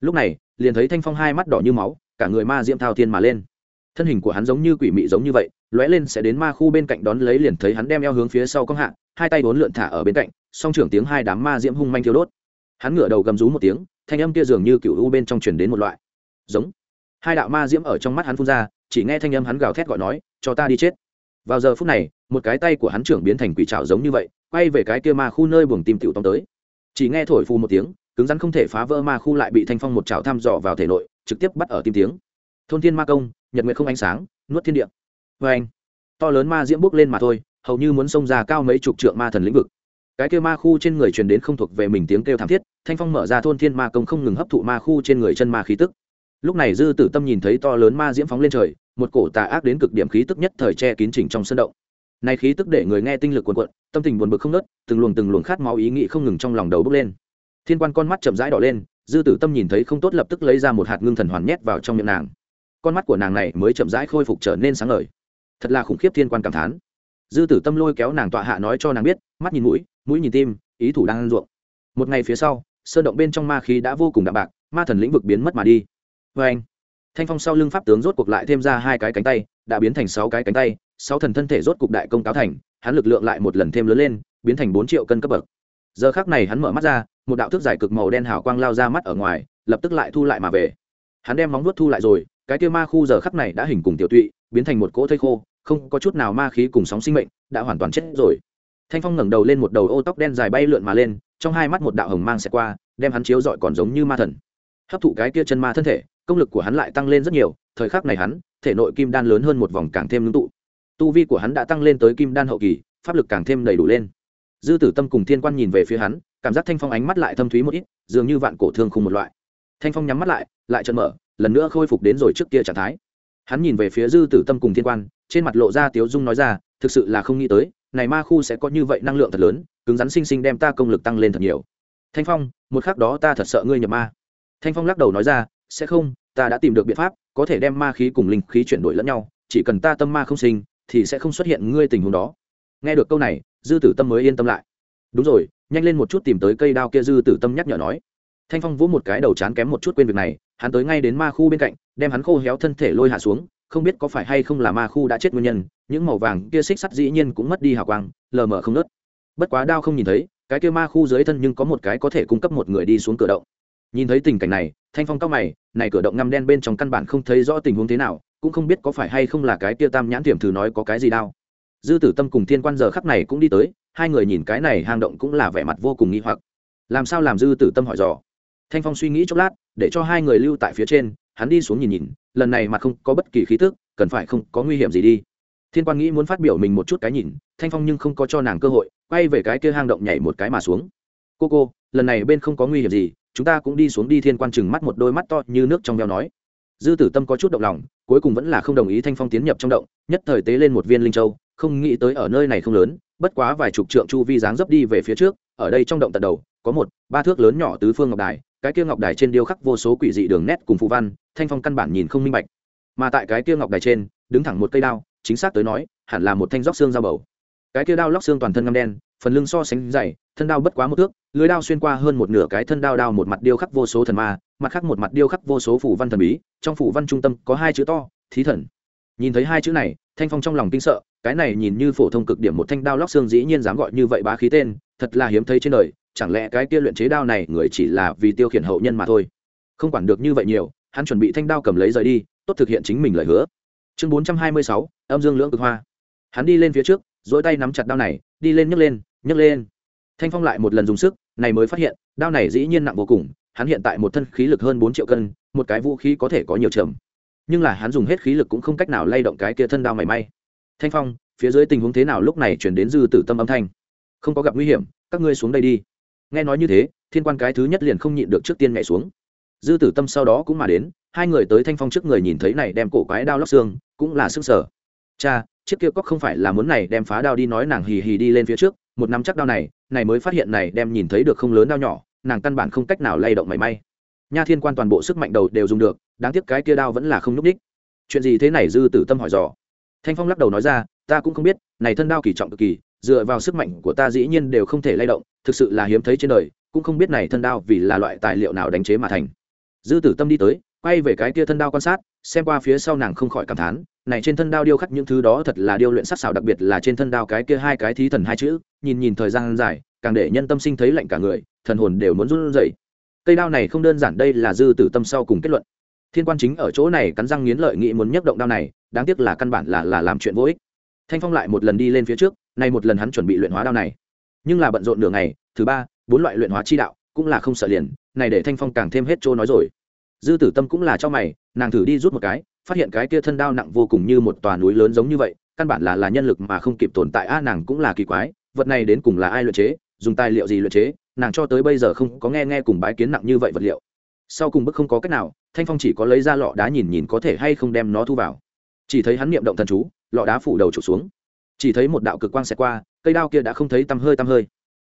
Lúc này, liền thấy thanh phong hai mắt đỏ như máu cả người ma diễm thao thiên mà lên. Thân hình của hắn giống như quỷ mị giống như vậy, lóe lên sẽ đến ma khu bên cạnh đón lấy liền thấy hắn đem eo hướng phía sau cong hạ, hai tay bốn lượn thả ở bên cạnh, song trưởng tiếng hai đám ma diễm hung manh thiêu đốt. Hắn ngửa đầu gầm rú một tiếng, thanh âm kia dường như cựu u bên trong truyền đến một loại. Giống. Hai đạo ma diễm ở trong mắt hắn phun ra, chỉ nghe thanh âm hắn gào thét gọi nói, cho ta đi chết. Vào giờ phút này, một cái tay của hắn trưởng biến thành quỷ trào giống như vậy, quay về cái kia ma khu nơi buồng tim tiểu tông tới. Chỉ nghe thổi phù một tiếng, cứng rắn không thể phá vỡ ma khu lại bị thanh phong một chảo thăm dò vào thể nội trực tiếp bắt ở tim tiếng. Thôn thiên ma công, nhật nguyện không ánh sáng, nuốt thiên địa. Vê anh, to lớn ma diễm bước lên mà thôi, hầu như muốn xông ra cao mấy chục trượng ma thần lĩnh vực. Cái kia ma khu trên người truyền đến không thuộc về mình tiếng kêu thảm thiết, thanh phong mở ra thôn thiên ma công không ngừng hấp thụ ma khu trên người chân ma khí tức. Lúc này dư tử tâm nhìn thấy to lớn ma diễm phóng lên trời, một cổ tà ác đến cực điểm khí tức nhất thời che kín chỉnh trong sân động. Này khí tức để người nghe tinh lực cuồn cuộn, tâm tình buồn bực không nớt từng luồng từng luồng khát máu ý nghĩ không ngừng trong lòng đầu bốc lên. Thiên quan con mắt chậm rãi đỏ lên dư tử tâm nhìn thấy không tốt lập tức lấy ra một hạt ngưng thần hoàn nhét vào trong miệng nàng. Con mắt của nàng này mới chậm rãi khôi phục trở nên sáng ngời. Thật là khủng khiếp thiên quan cảm thán. Dư tử tâm lôi kéo nàng tọa hạ nói cho nàng biết, mắt nhìn mũi mũi nhìn tim, ý thủ đang ăn ruộng. Một ngày phía sau, sơn động bên trong ma khí đã vô cùng đạm bạc, ma thần lĩnh vực biến mất mà đi. Vê anh, thanh phong sau lưng pháp tướng rốt cuộc lại thêm ra hai cái cánh tay, đã biến thành sáu cái cánh tay, sáu thần thân thể rốt cục đại công cáo thành, hắn lực lượng lại một lần thêm lớn lên, biến thành bốn triệu cân cấp bậc. Giờ khác này hắn mở mắt ra một đạo thức dài cực màu đen hào quang lao ra mắt ở ngoài, lập tức lại thu lại mà về. Hắn đem móng nuốt thu lại rồi, cái kia ma khu giờ khắc này đã hình cùng tiểu tụy, biến thành một cỗ thây khô, không có chút nào ma khí cùng sóng sinh mệnh, đã hoàn toàn chết rồi. Thanh phong ngẩng đầu lên một đầu ô tóc đen dài bay lượn mà lên, trong hai mắt một đạo hồng mang xẹt qua, đem hắn chiếu rọi còn giống như ma thần. Hấp thụ cái kia chân ma thân thể, công lực của hắn lại tăng lên rất nhiều, thời khắc này hắn, thể nội kim đan lớn hơn một vòng càng thêm ngưng tụ. Tu vi của hắn đã tăng lên tới kim đan hậu kỳ, pháp lực càng thêm đầy đủ lên. Dư tử tâm cùng thiên quan nhìn về phía hắn cảm giác thanh phong ánh mắt lại thâm thúy một ít, dường như vạn cổ thương khung một loại. Thanh phong nhắm mắt lại lại trận mở, lần nữa khôi phục đến rồi trước kia trạng thái. Hắn nhìn về phía dư tử tâm cùng thiên quan, trên mặt lộ ra tiếu dung nói ra, thực sự là không nghĩ tới, này ma khu sẽ có như vậy năng lượng thật lớn, cứng rắn sinh sinh đem ta công lực tăng lên thật nhiều. Thanh phong, một khắc đó ta thật sợ ngươi nhập ma. Thanh phong lắc đầu nói ra, sẽ không, ta đã tìm được biện pháp, có thể đem ma khí cùng linh khí chuyển đổi lẫn nhau, chỉ cần ta tâm ma không sinh, thì sẽ không xuất hiện ngươi tình huống đó. Nghe được câu này, dư tử tâm mới yên tâm lại. Đúng rồi nhanh lên một chút tìm tới cây đao kia dư tử tâm nhắc nhở nói. Thanh phong vỗ một cái đầu chán kém một chút quên việc này, hắn tới ngay đến ma khu bên cạnh, đem hắn khô héo thân thể lôi hạ xuống, không biết có phải hay không là ma khu đã chết nguyên nhân, những màu vàng kia xích sắt dĩ nhiên cũng mất đi hào quang, lờ mờ không nớt bất quá đao không nhìn thấy, cái kia ma khu dưới thân nhưng có một cái có thể cung cấp một người đi xuống cửa động. Nhìn thấy tình cảnh này, thanh phong cao mày, này cửa động ngăm đen bên trong căn bản không thấy rõ tình huống thế nào, cũng không biết có phải hay không là cái kia tam nhãn tiềm thử nói có cái gì đao. Dư tử tâm cùng thiên quan giờ khắc này cũng đi tới hai người nhìn cái này hang động cũng là vẻ mặt vô cùng nghi hoặc. Làm sao làm dư tử tâm hỏi dò? Thanh phong suy nghĩ chốc lát, để cho hai người lưu tại phía trên, hắn đi xuống nhìn nhìn, lần này mặt không có bất kỳ khí tức, cần phải không có nguy hiểm gì đi. Thiên quan nghĩ muốn phát biểu mình một chút cái nhìn, thanh phong nhưng không có cho nàng cơ hội, quay về cái kia hang động nhảy một cái mà xuống. Cô cô, lần này bên không có nguy hiểm gì, chúng ta cũng đi xuống đi. Thiên quan chừng mắt một đôi mắt to như nước trong veo nói. Dư tử tâm có chút động lòng, cuối cùng vẫn là không đồng ý thanh phong tiến nhập trong động, nhất thời tế lên một viên linh châu, không nghĩ tới ở nơi này không lớn bất quá vài chục trượng chu vi dáng dấp đi về phía trước, ở đây trong động tận đầu, có một, ba thước lớn nhỏ tứ phương ngọc đài, cái kia ngọc đài trên điêu khắc vô số quỷ dị đường nét cùng phù văn, thanh phong căn bản nhìn không minh bạch. Mà tại cái kia ngọc đài trên, đứng thẳng một cây đao, chính xác tới nói, hẳn là một thanh róc xương dao bầu. Cái kia đao lóc xương toàn thân ngâm đen, phần lưng so sánh dày, thân đao bất quá một thước, lưới đao xuyên qua hơn một nửa cái thân đao đao một mặt điêu khắc vô số thần ma, mặt khác một mặt điêu khắc vô số phủ văn thần bí, trong phủ văn trung tâm có hai chữ to, thí thần nhìn thấy hai chữ này, thanh phong trong lòng kinh sợ, cái này nhìn như phổ thông cực điểm một thanh đao lóc xương dĩ nhiên dám gọi như vậy bá khí tên, thật là hiếm thấy trên đời, chẳng lẽ cái kia luyện chế đao này người chỉ là vì tiêu khiển hậu nhân mà thôi? Không quản được như vậy nhiều, hắn chuẩn bị thanh đao cầm lấy rời đi, tốt thực hiện chính mình lời hứa. Chương bốn trăm hai mươi sáu, âm dương lưỡng cực hoa. Hắn đi lên phía trước dỗi tay nắm chặt đao này, đi lên nhấc lên nhấc lên. Thanh phong lại một lần dùng sức, này mới phát hiện, đao này dĩ nhiên nặng vô cùng, hắn hiện tại một thân khí lực hơn bốn triệu cân, một cái vũ khí có thể có nhiều trầm nhưng là hắn dùng hết khí lực cũng không cách nào lay động cái kia thân đao mảy may. Thanh phong, phía dưới tình huống thế nào lúc này chuyển đến dư tử tâm âm thanh? Không có gặp nguy hiểm, các ngươi xuống đây đi. Nghe nói như thế, thiên quan cái thứ nhất liền không nhịn được trước tiên nhảy xuống. Dư tử tâm sau đó cũng mà đến, hai người tới thanh phong trước người nhìn thấy này đem cổ quái đao lóc xương, cũng là sức sở cha, chiếc kia cóc không phải là muốn này đem phá đao đi nói nàng hì hì đi lên phía trước, một năm chắc đao này này mới phát hiện này đem nhìn thấy được không lớn đao nhỏ, nàng căn bản không cách nào lay động mảy may nha thiên quan toàn bộ sức mạnh đầu đều dùng được, đáng tiếc cái kia đao vẫn là không nhúc ních chuyện gì thế này dư tử tâm hỏi dò. Thanh phong lắc đầu nói ra, ta cũng không biết, này thân đao kỳ trọng cực kỳ, dựa vào sức mạnh của ta dĩ nhiên đều không thể lay động, thực sự là hiếm thấy trên đời, cũng không biết này thân đao vì là loại tài liệu nào đánh chế mà thành. Dư tử tâm đi tới, quay về cái kia thân đao quan sát, xem qua phía sau nàng không khỏi cảm thán, này trên thân đao điêu khắc những thứ đó thật là điêu luyện sắc xảo đặc biệt là trên thân đao cái kia hai cái thí thần hai chữ, nhìn nhìn thời gian dài, càng để nhân tâm sinh thấy lạnh cả người, thần hồn đều muốn run rẩy cây đao này không đơn giản đây là dư tử tâm sau cùng kết luận. Thiên quan chính ở chỗ này cắn răng nghiến lợi nghĩ muốn nhấc động đao này, đáng tiếc là căn bản là là làm chuyện vô ích. Thanh phong lại một lần đi lên phía trước, nay một lần hắn chuẩn bị luyện hóa đao này. Nhưng là bận rộn nửa ngày, thứ ba, bốn loại luyện hóa chi đạo, cũng là không sợ liền, này để thanh phong càng thêm hết chỗ nói rồi. Dư tử tâm cũng là cho mày, nàng thử đi rút một cái, phát hiện cái kia thân đao nặng vô cùng như một tòa núi lớn giống như vậy, căn bản là là nhân lực mà không kịp tồn tại, a, nàng cũng là kỳ quái, vật này đến cùng là ai luyện chế, dùng tài liệu gì luyện chế nàng cho tới bây giờ không có nghe nghe cùng bái kiến nặng như vậy vật liệu. Sau cùng bức không có cách nào, thanh phong chỉ có lấy ra lọ đá nhìn nhìn có thể hay không đem nó thu vào. Chỉ thấy hắn niệm động thần chú, lọ đá phủ đầu trục xuống. Chỉ thấy một đạo cực quang xẹt qua, cây đao kia đã không thấy tăm hơi tăm hơi.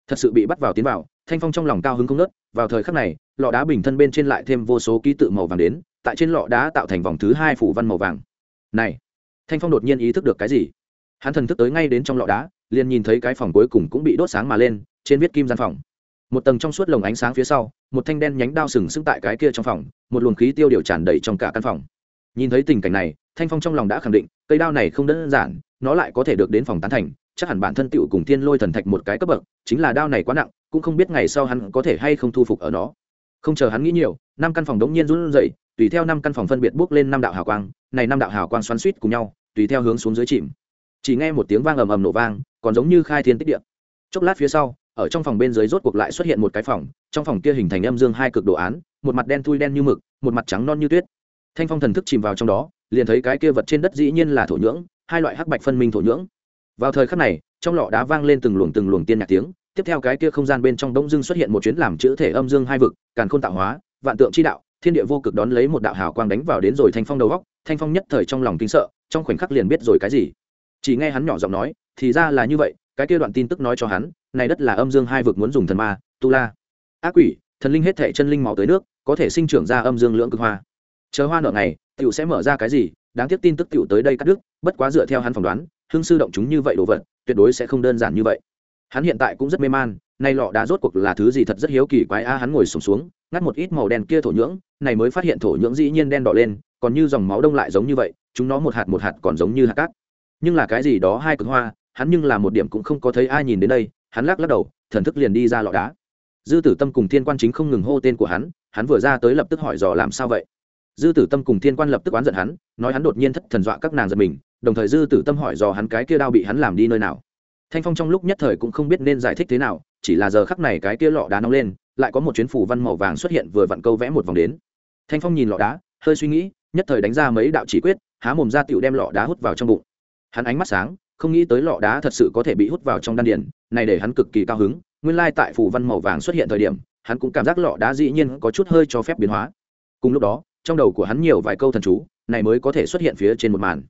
Thật sự bị bắt vào tiến vào, thanh phong trong lòng cao hứng không nớt vào thời khắc này, lọ đá bình thân bên trên lại thêm vô số ký tự màu vàng đến, tại trên lọ đá tạo thành vòng thứ hai phủ văn màu vàng. Này, thanh phong đột nhiên ý thức được cái gì? Hắn thần thức tới ngay đến trong lọ đá, liền nhìn thấy cái phòng cuối cùng cũng bị đốt sáng mà lên, trên viết kim gian phòng một tầng trong suốt lồng ánh sáng phía sau, một thanh đen nhánh đao sừng sững tại cái kia trong phòng, một luồng khí tiêu điều tràn đầy trong cả căn phòng. Nhìn thấy tình cảnh này, thanh phong trong lòng đã khẳng định, cây đao này không đơn giản, nó lại có thể được đến phòng tán thành, chắc hẳn bản thân tựu cùng thiên lôi thần thạch một cái cấp bậc, chính là đao này quá nặng, cũng không biết ngày sau hắn có thể hay không thu phục ở nó. Không chờ hắn nghĩ nhiều, năm căn phòng đống nhiên run dậy tùy theo năm căn phòng phân biệt bước lên năm đạo hào quang, này năm đạo hào quang xoắn suýt cùng nhau, tùy theo hướng xuống dưới chìm. Chỉ nghe một tiếng vang ầm ầm nổ vang, còn giống như khai thiên tích điện chốc lát phía sau ở trong phòng bên dưới rốt cuộc lại xuất hiện một cái phòng, trong phòng kia hình thành âm dương hai cực đồ án, một mặt đen thui đen như mực, một mặt trắng non như tuyết. Thanh phong thần thức chìm vào trong đó, liền thấy cái kia vật trên đất dĩ nhiên là thổ nhưỡng, hai loại hắc bạch phân minh thổ nhưỡng. Vào thời khắc này, trong lọ đá vang lên từng luồng từng luồng tiên nhạc tiếng, tiếp theo cái kia không gian bên trong đông dương xuất hiện một chuyến làm chữ thể âm dương hai vực, càn khôn tạo hóa, vạn tượng chi đạo, thiên địa vô cực đón lấy một đạo hào quang đánh vào đến rồi thanh phong đầu góc, thanh phong nhất thời trong lòng kinh sợ, trong khoảnh khắc liền biết rồi cái gì. Chỉ nghe hắn nhỏ giọng nói, thì ra là như vậy cái kia đoạn tin tức nói cho hắn này đất là âm dương hai vực muốn dùng thần ma tu la. Ác quỷ thần linh hết thệ chân linh máu tới nước có thể sinh trưởng ra âm dương lưỡng cực hoa. Chờ hoa nợ ngày tiểu sẽ mở ra cái gì? Đáng tiếc tin tức tiểu tới đây cắt đứt bất quá dựa theo hắn phỏng đoán hương sư động chúng như vậy đồ vật tuyệt đối sẽ không đơn giản như vậy. Hắn hiện tại cũng rất mê man nay lọ đá rốt cuộc là thứ gì thật rất hiếu kỳ quái a hắn ngồi sùng xuống, xuống ngắt một ít màu đen kia thổ nhưỡng này mới phát hiện thổ nhưỡng dĩ nhiên đen đỏ lên còn như dòng máu đông lại giống như vậy chúng nó một hạt một hạt còn giống như hạt cát. Nhưng là cái gì đó hai cực hoa hắn nhưng là một điểm cũng không có thấy ai nhìn đến đây, hắn lắc lắc đầu, thần thức liền đi ra lọ đá. Dư tử tâm cùng thiên quan chính không ngừng hô tên của hắn hắn vừa ra tới lập tức hỏi dò làm sao vậy. Dư tử tâm cùng thiên quan lập tức oán giận hắn, nói hắn đột nhiên thất thần dọa các nàng giật mình, đồng thời dư tử tâm hỏi dò hắn cái kia đao bị hắn làm đi nơi nào. Thanh phong trong lúc nhất thời cũng không biết nên giải thích thế nào, chỉ là giờ khắc này cái kia lọ đá nóng lên, lại có một chuyến phủ văn màu vàng xuất hiện vừa vặn câu vẽ một vòng đến. Thanh phong nhìn lọ đá, hơi suy nghĩ, nhất thời đánh ra mấy đạo chỉ quyết, há mồm ra tựu đem lọ đá hút vào trong bụng. Hắn ánh mắt sáng không nghĩ tới lọ đá thật sự có thể bị hút vào trong đan điền, này để hắn cực kỳ cao hứng, nguyên lai tại phủ văn màu vàng xuất hiện thời điểm, hắn cũng cảm giác lọ đá dĩ nhiên có chút hơi cho phép biến hóa. Cùng lúc đó, trong đầu của hắn nhiều vài câu thần chú, này mới có thể xuất hiện phía trên một màn.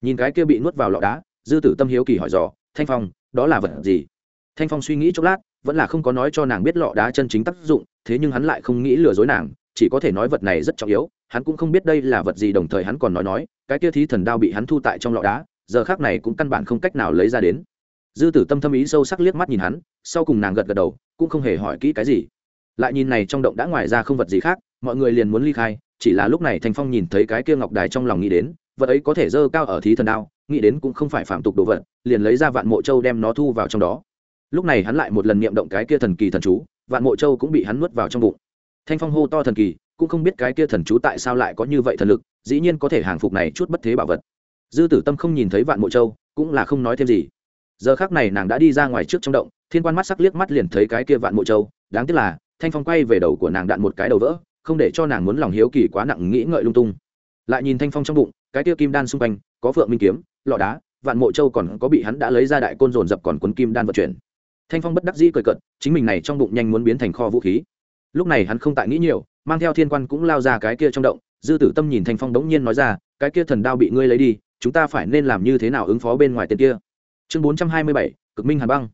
Nhìn cái kia bị nuốt vào lọ đá, dư tử tâm hiếu kỳ hỏi dò, thanh phong, đó là vật gì? Thanh phong suy nghĩ chốc lát, vẫn là không có nói cho nàng biết lọ đá chân chính tác dụng, thế nhưng hắn lại không nghĩ lừa dối nàng, chỉ có thể nói vật này rất trọng yếu, hắn cũng không biết đây là vật gì đồng thời hắn còn nói nói, cái kia thí thần đao bị hắn thu tại trong lọ đá giờ khác này cũng căn bản không cách nào lấy ra đến. Dư tử tâm thâm ý sâu sắc liếc mắt nhìn hắn, sau cùng nàng gật gật đầu, cũng không hề hỏi kỹ cái gì. Lại nhìn này trong động đã ngoài ra không vật gì khác, mọi người liền muốn ly khai, chỉ là lúc này thanh phong nhìn thấy cái kia ngọc đài trong lòng nghĩ đến, vật ấy có thể dơ cao ở thí thần đao, nghĩ đến cũng không phải phạm tục đồ vật, liền lấy ra vạn mộ châu đem nó thu vào trong đó. Lúc này hắn lại một lần niệm động cái kia thần kỳ thần chú, vạn mộ châu cũng bị hắn nuốt vào trong bụng. Thanh phong hô to thần kỳ, cũng không biết cái kia thần chú tại sao lại có như vậy thần lực, dĩ nhiên có thể hàng phục này chút bất thế bảo vật dư tử tâm không nhìn thấy vạn mộ châu, cũng là không nói thêm gì. Giờ khác này nàng đã đi ra ngoài trước trong động, thiên quan mắt sắc liếc mắt liền thấy cái kia vạn mộ châu. Đáng tiếc là, thanh phong quay về đầu của nàng đạn một cái đầu vỡ, không để cho nàng muốn lòng hiếu kỳ quá nặng nghĩ ngợi lung tung. Lại nhìn thanh phong trong bụng, cái kia kim đan xung quanh, có phượng minh kiếm, lọ đá, vạn mộ châu còn có bị hắn đã lấy ra đại côn dồn dập còn cuốn kim đan vận chuyển. Thanh phong bất đắc dĩ cười cận chính mình này trong bụng nhanh muốn biến thành kho vũ khí. Lúc này hắn không tại nghĩ nhiều, mang theo thiên quan cũng lao ra cái kia trong động. Dư tử tâm nhìn thanh phong đống nhiên nói ra, cái kia thần đao bị ngươi lấy đi chúng ta phải nên làm như thế nào ứng phó bên ngoài tên kia? Chương bốn trăm hai mươi bảy, cực minh hàn băng.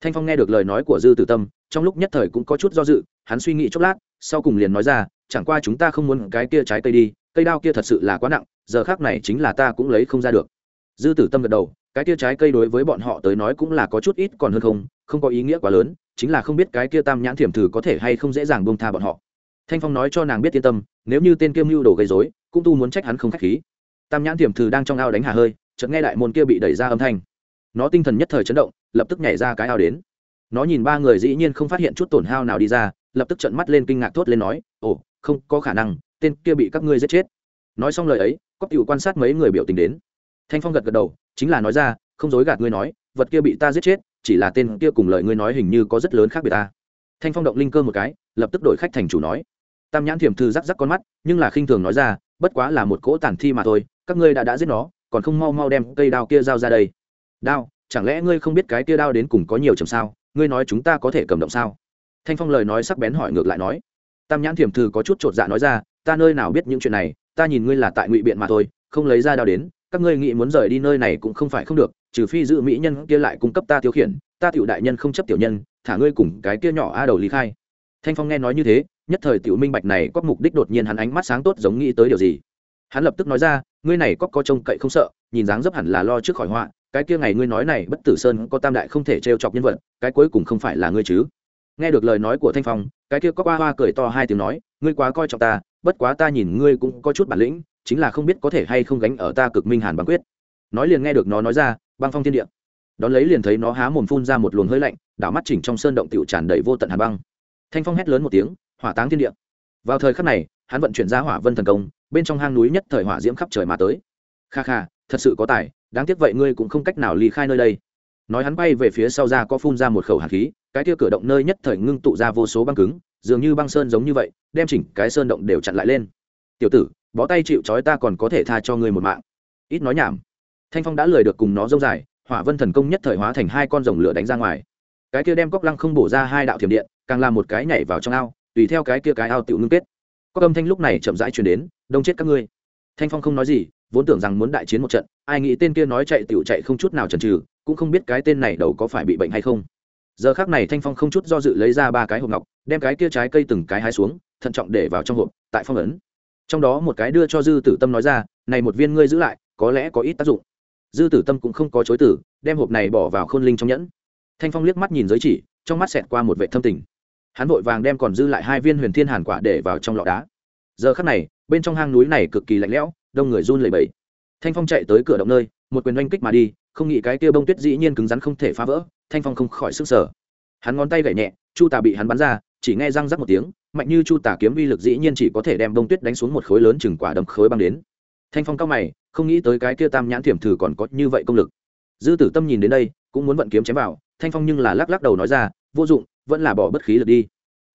Thanh phong nghe được lời nói của dư tử tâm, trong lúc nhất thời cũng có chút do dự, hắn suy nghĩ chốc lát, sau cùng liền nói ra, chẳng qua chúng ta không muốn cái kia trái cây đi, cây đao kia thật sự là quá nặng, giờ khác này chính là ta cũng lấy không ra được. Dư tử tâm gật đầu, cái kia trái cây đối với bọn họ tới nói cũng là có chút ít còn hơn không không có ý nghĩa quá lớn, chính là không biết cái kia tam nhãn thiểm thử có thể hay không dễ dàng bông tha bọn họ. Thanh phong nói cho nàng biết yên tâm, nếu như tên kiêm mưu đồ gây dối cũng tu muốn trách hắn không k h á c h khí tam nhãn thiểm thử đang trong ao đánh hà hơi, chợt nghe đại môn kia bị đẩy ra âm thanh. Nó tinh thần nhất thời chấn động, lập tức nhảy ra cái ao đến. Nó nhìn ba người dĩ nhiên không phát hiện chút tổn hao nào đi ra, lập tức trận mắt lên kinh ngạc thốt lên nói, ồ, không có khả năng, tên kia bị các ngươi giết chết. Nói xong lời ấy cóc cựu quan sát mấy người biểu tình đến. Thanh phong gật gật đầu, chính là nói ra, không dối gạt ngươi nói, vật kia bị ta giết chết, chỉ là tên kia cùng lời ngươi nói hình như có rất lớn khác biệt ta. Thanh phong động linh cơ một cái, lập tức đổi khách thành chủ nói. Tam nhãn thiểm thư rắc rắc con mắt, nhưng là khinh thường nói ra bất quá là một cỗ tàn thi mà thôi, các ngươi đã đã giết nó, còn không mau mau đem cây đao kia giao ra đây. Đao, chẳng lẽ ngươi không biết cái kia đao đến cùng có nhiều chầm sao? Ngươi nói chúng ta có thể cầm động sao? Thanh phong lời nói sắc bén hỏi ngược lại nói. Tam nhãn thiểm thư có chút chột dạ nói ra, ta nơi nào biết những chuyện này, ta nhìn ngươi là tại ngụy biện mà thôi, không lấy ra đao đến, các ngươi nghĩ muốn rời đi nơi này cũng không phải không được, trừ phi giữ mỹ nhân kia lại cung cấp ta tiêu khiển, ta tiểu đại nhân không chấp tiểu nhân, thả ngươi cùng cái kia nhỏ a đầu lý khai. Thanh phong nghe nói như thế nhất thời tiểu minh bạch này có mục đích đột nhiên hắn ánh mắt sáng tốt giống nghĩ tới điều gì. Hắn lập tức nói ra, ngươi này có có trông cậy không sợ, nhìn dáng dấp hẳn là lo trước khỏi họa, cái kia ngày ngươi nói này bất tử sơn có tam đại không thể trêu chọc nhân vật, cái cuối cùng không phải là ngươi chứ. Nghe được lời nói của thanh phong, cái kia có ba hoa cười to hai tiếng nói, ngươi quá coi trọng ta, bất quá ta nhìn ngươi cũng có chút bản lĩnh, chính là không biết có thể hay không gánh ở ta cực minh hàn băng quyết. Nói liền nghe được nó nói ra, băng phong thiên địa. Đón lấy liền thấy nó há mồm phun ra một luồng hơi lạnh, đảo mắt chỉnh trong sơn động tiểu tràn đầy vô tận hàn băng. Thanh phong hét lớn một tiếng hỏa táng thiên địa. Vào thời khắc này, hắn vận chuyển ra hỏa vân thần công, bên trong hang núi nhất thời hỏa diễm khắp trời mà tới. Kha kha, thật sự có tài, đáng tiếc vậy ngươi cũng không cách nào ly khai nơi đây. Nói hắn bay về phía sau ra có phun ra một khẩu hạt khí, cái kia cửa động nơi nhất thời ngưng tụ ra vô số băng cứng, dường như băng sơn giống như vậy, đem chỉnh cái sơn động đều chặn lại lên. Tiểu tử, bó tay chịu trói ta còn có thể tha cho ngươi một mạng. Ít nói nhảm. Thanh phong đã lười được cùng nó dông dài, hỏa vân thần công nhất thời hóa thành hai con rồng lửa đánh ra ngoài. Cái kia đem cóc lăng không bổ ra hai đạo thiểm điện, càng làm một cái nhảy vào trong ao tùy theo cái kia cái ao tiểu ngưng kết. Có âm thanh lúc này chậm rãi chuyển đến, đông chết các ngươi. Thanh phong không nói gì, vốn tưởng rằng muốn đại chiến một trận, ai nghĩ tên kia nói chạy tiểu chạy không chút nào chần chừ, cũng không biết cái tên này đầu có phải bị bệnh hay không. Giờ khác này thanh phong không chút do dự lấy ra ba cái hộp ngọc, đem cái kia trái cây từng cái hái xuống, thận trọng để vào trong hộp, tại phong ấn. Trong đó một cái đưa cho dư tử tâm nói ra, này một viên ngươi giữ lại, có lẽ có ít tác dụng. Dư tử tâm cũng không có chối tử đem hộp này bỏ vào khôn linh trong nhẫn. Thanh phong liếc mắt nhìn giới chỉ, trong mắt xẹt qua một vệ thâm tình hắn vội vàng đem còn dư lại hai viên huyền thiên hàn quả để vào trong lọ đá. Giờ khắc này, bên trong hang núi này cực kỳ lạnh lẽo, đông người run lẩy bẩy. Thanh phong chạy tới cửa động nơi, một quyền oanh kích mà đi, không nghĩ cái kia bông tuyết dĩ nhiên cứng rắn không thể phá vỡ, thanh phong không khỏi sức sở hắn ngón tay gậy nhẹ, chu tà bị hắn bắn ra, chỉ nghe răng rắc một tiếng, mạnh như chu tà kiếm uy lực dĩ nhiên chỉ có thể đem bông tuyết đánh xuống một khối lớn chừng quả đấm khối băng đến. Thanh phong cao mày, không nghĩ tới cái kia tam nhãn thiểm thử còn có như vậy công lực. Dư tử tâm nhìn đến đây, cũng muốn vận kiếm chém vào, thanh phong nhưng là lắc lắc đầu nói ra, vô dụng vẫn là bỏ bất khí lực đi.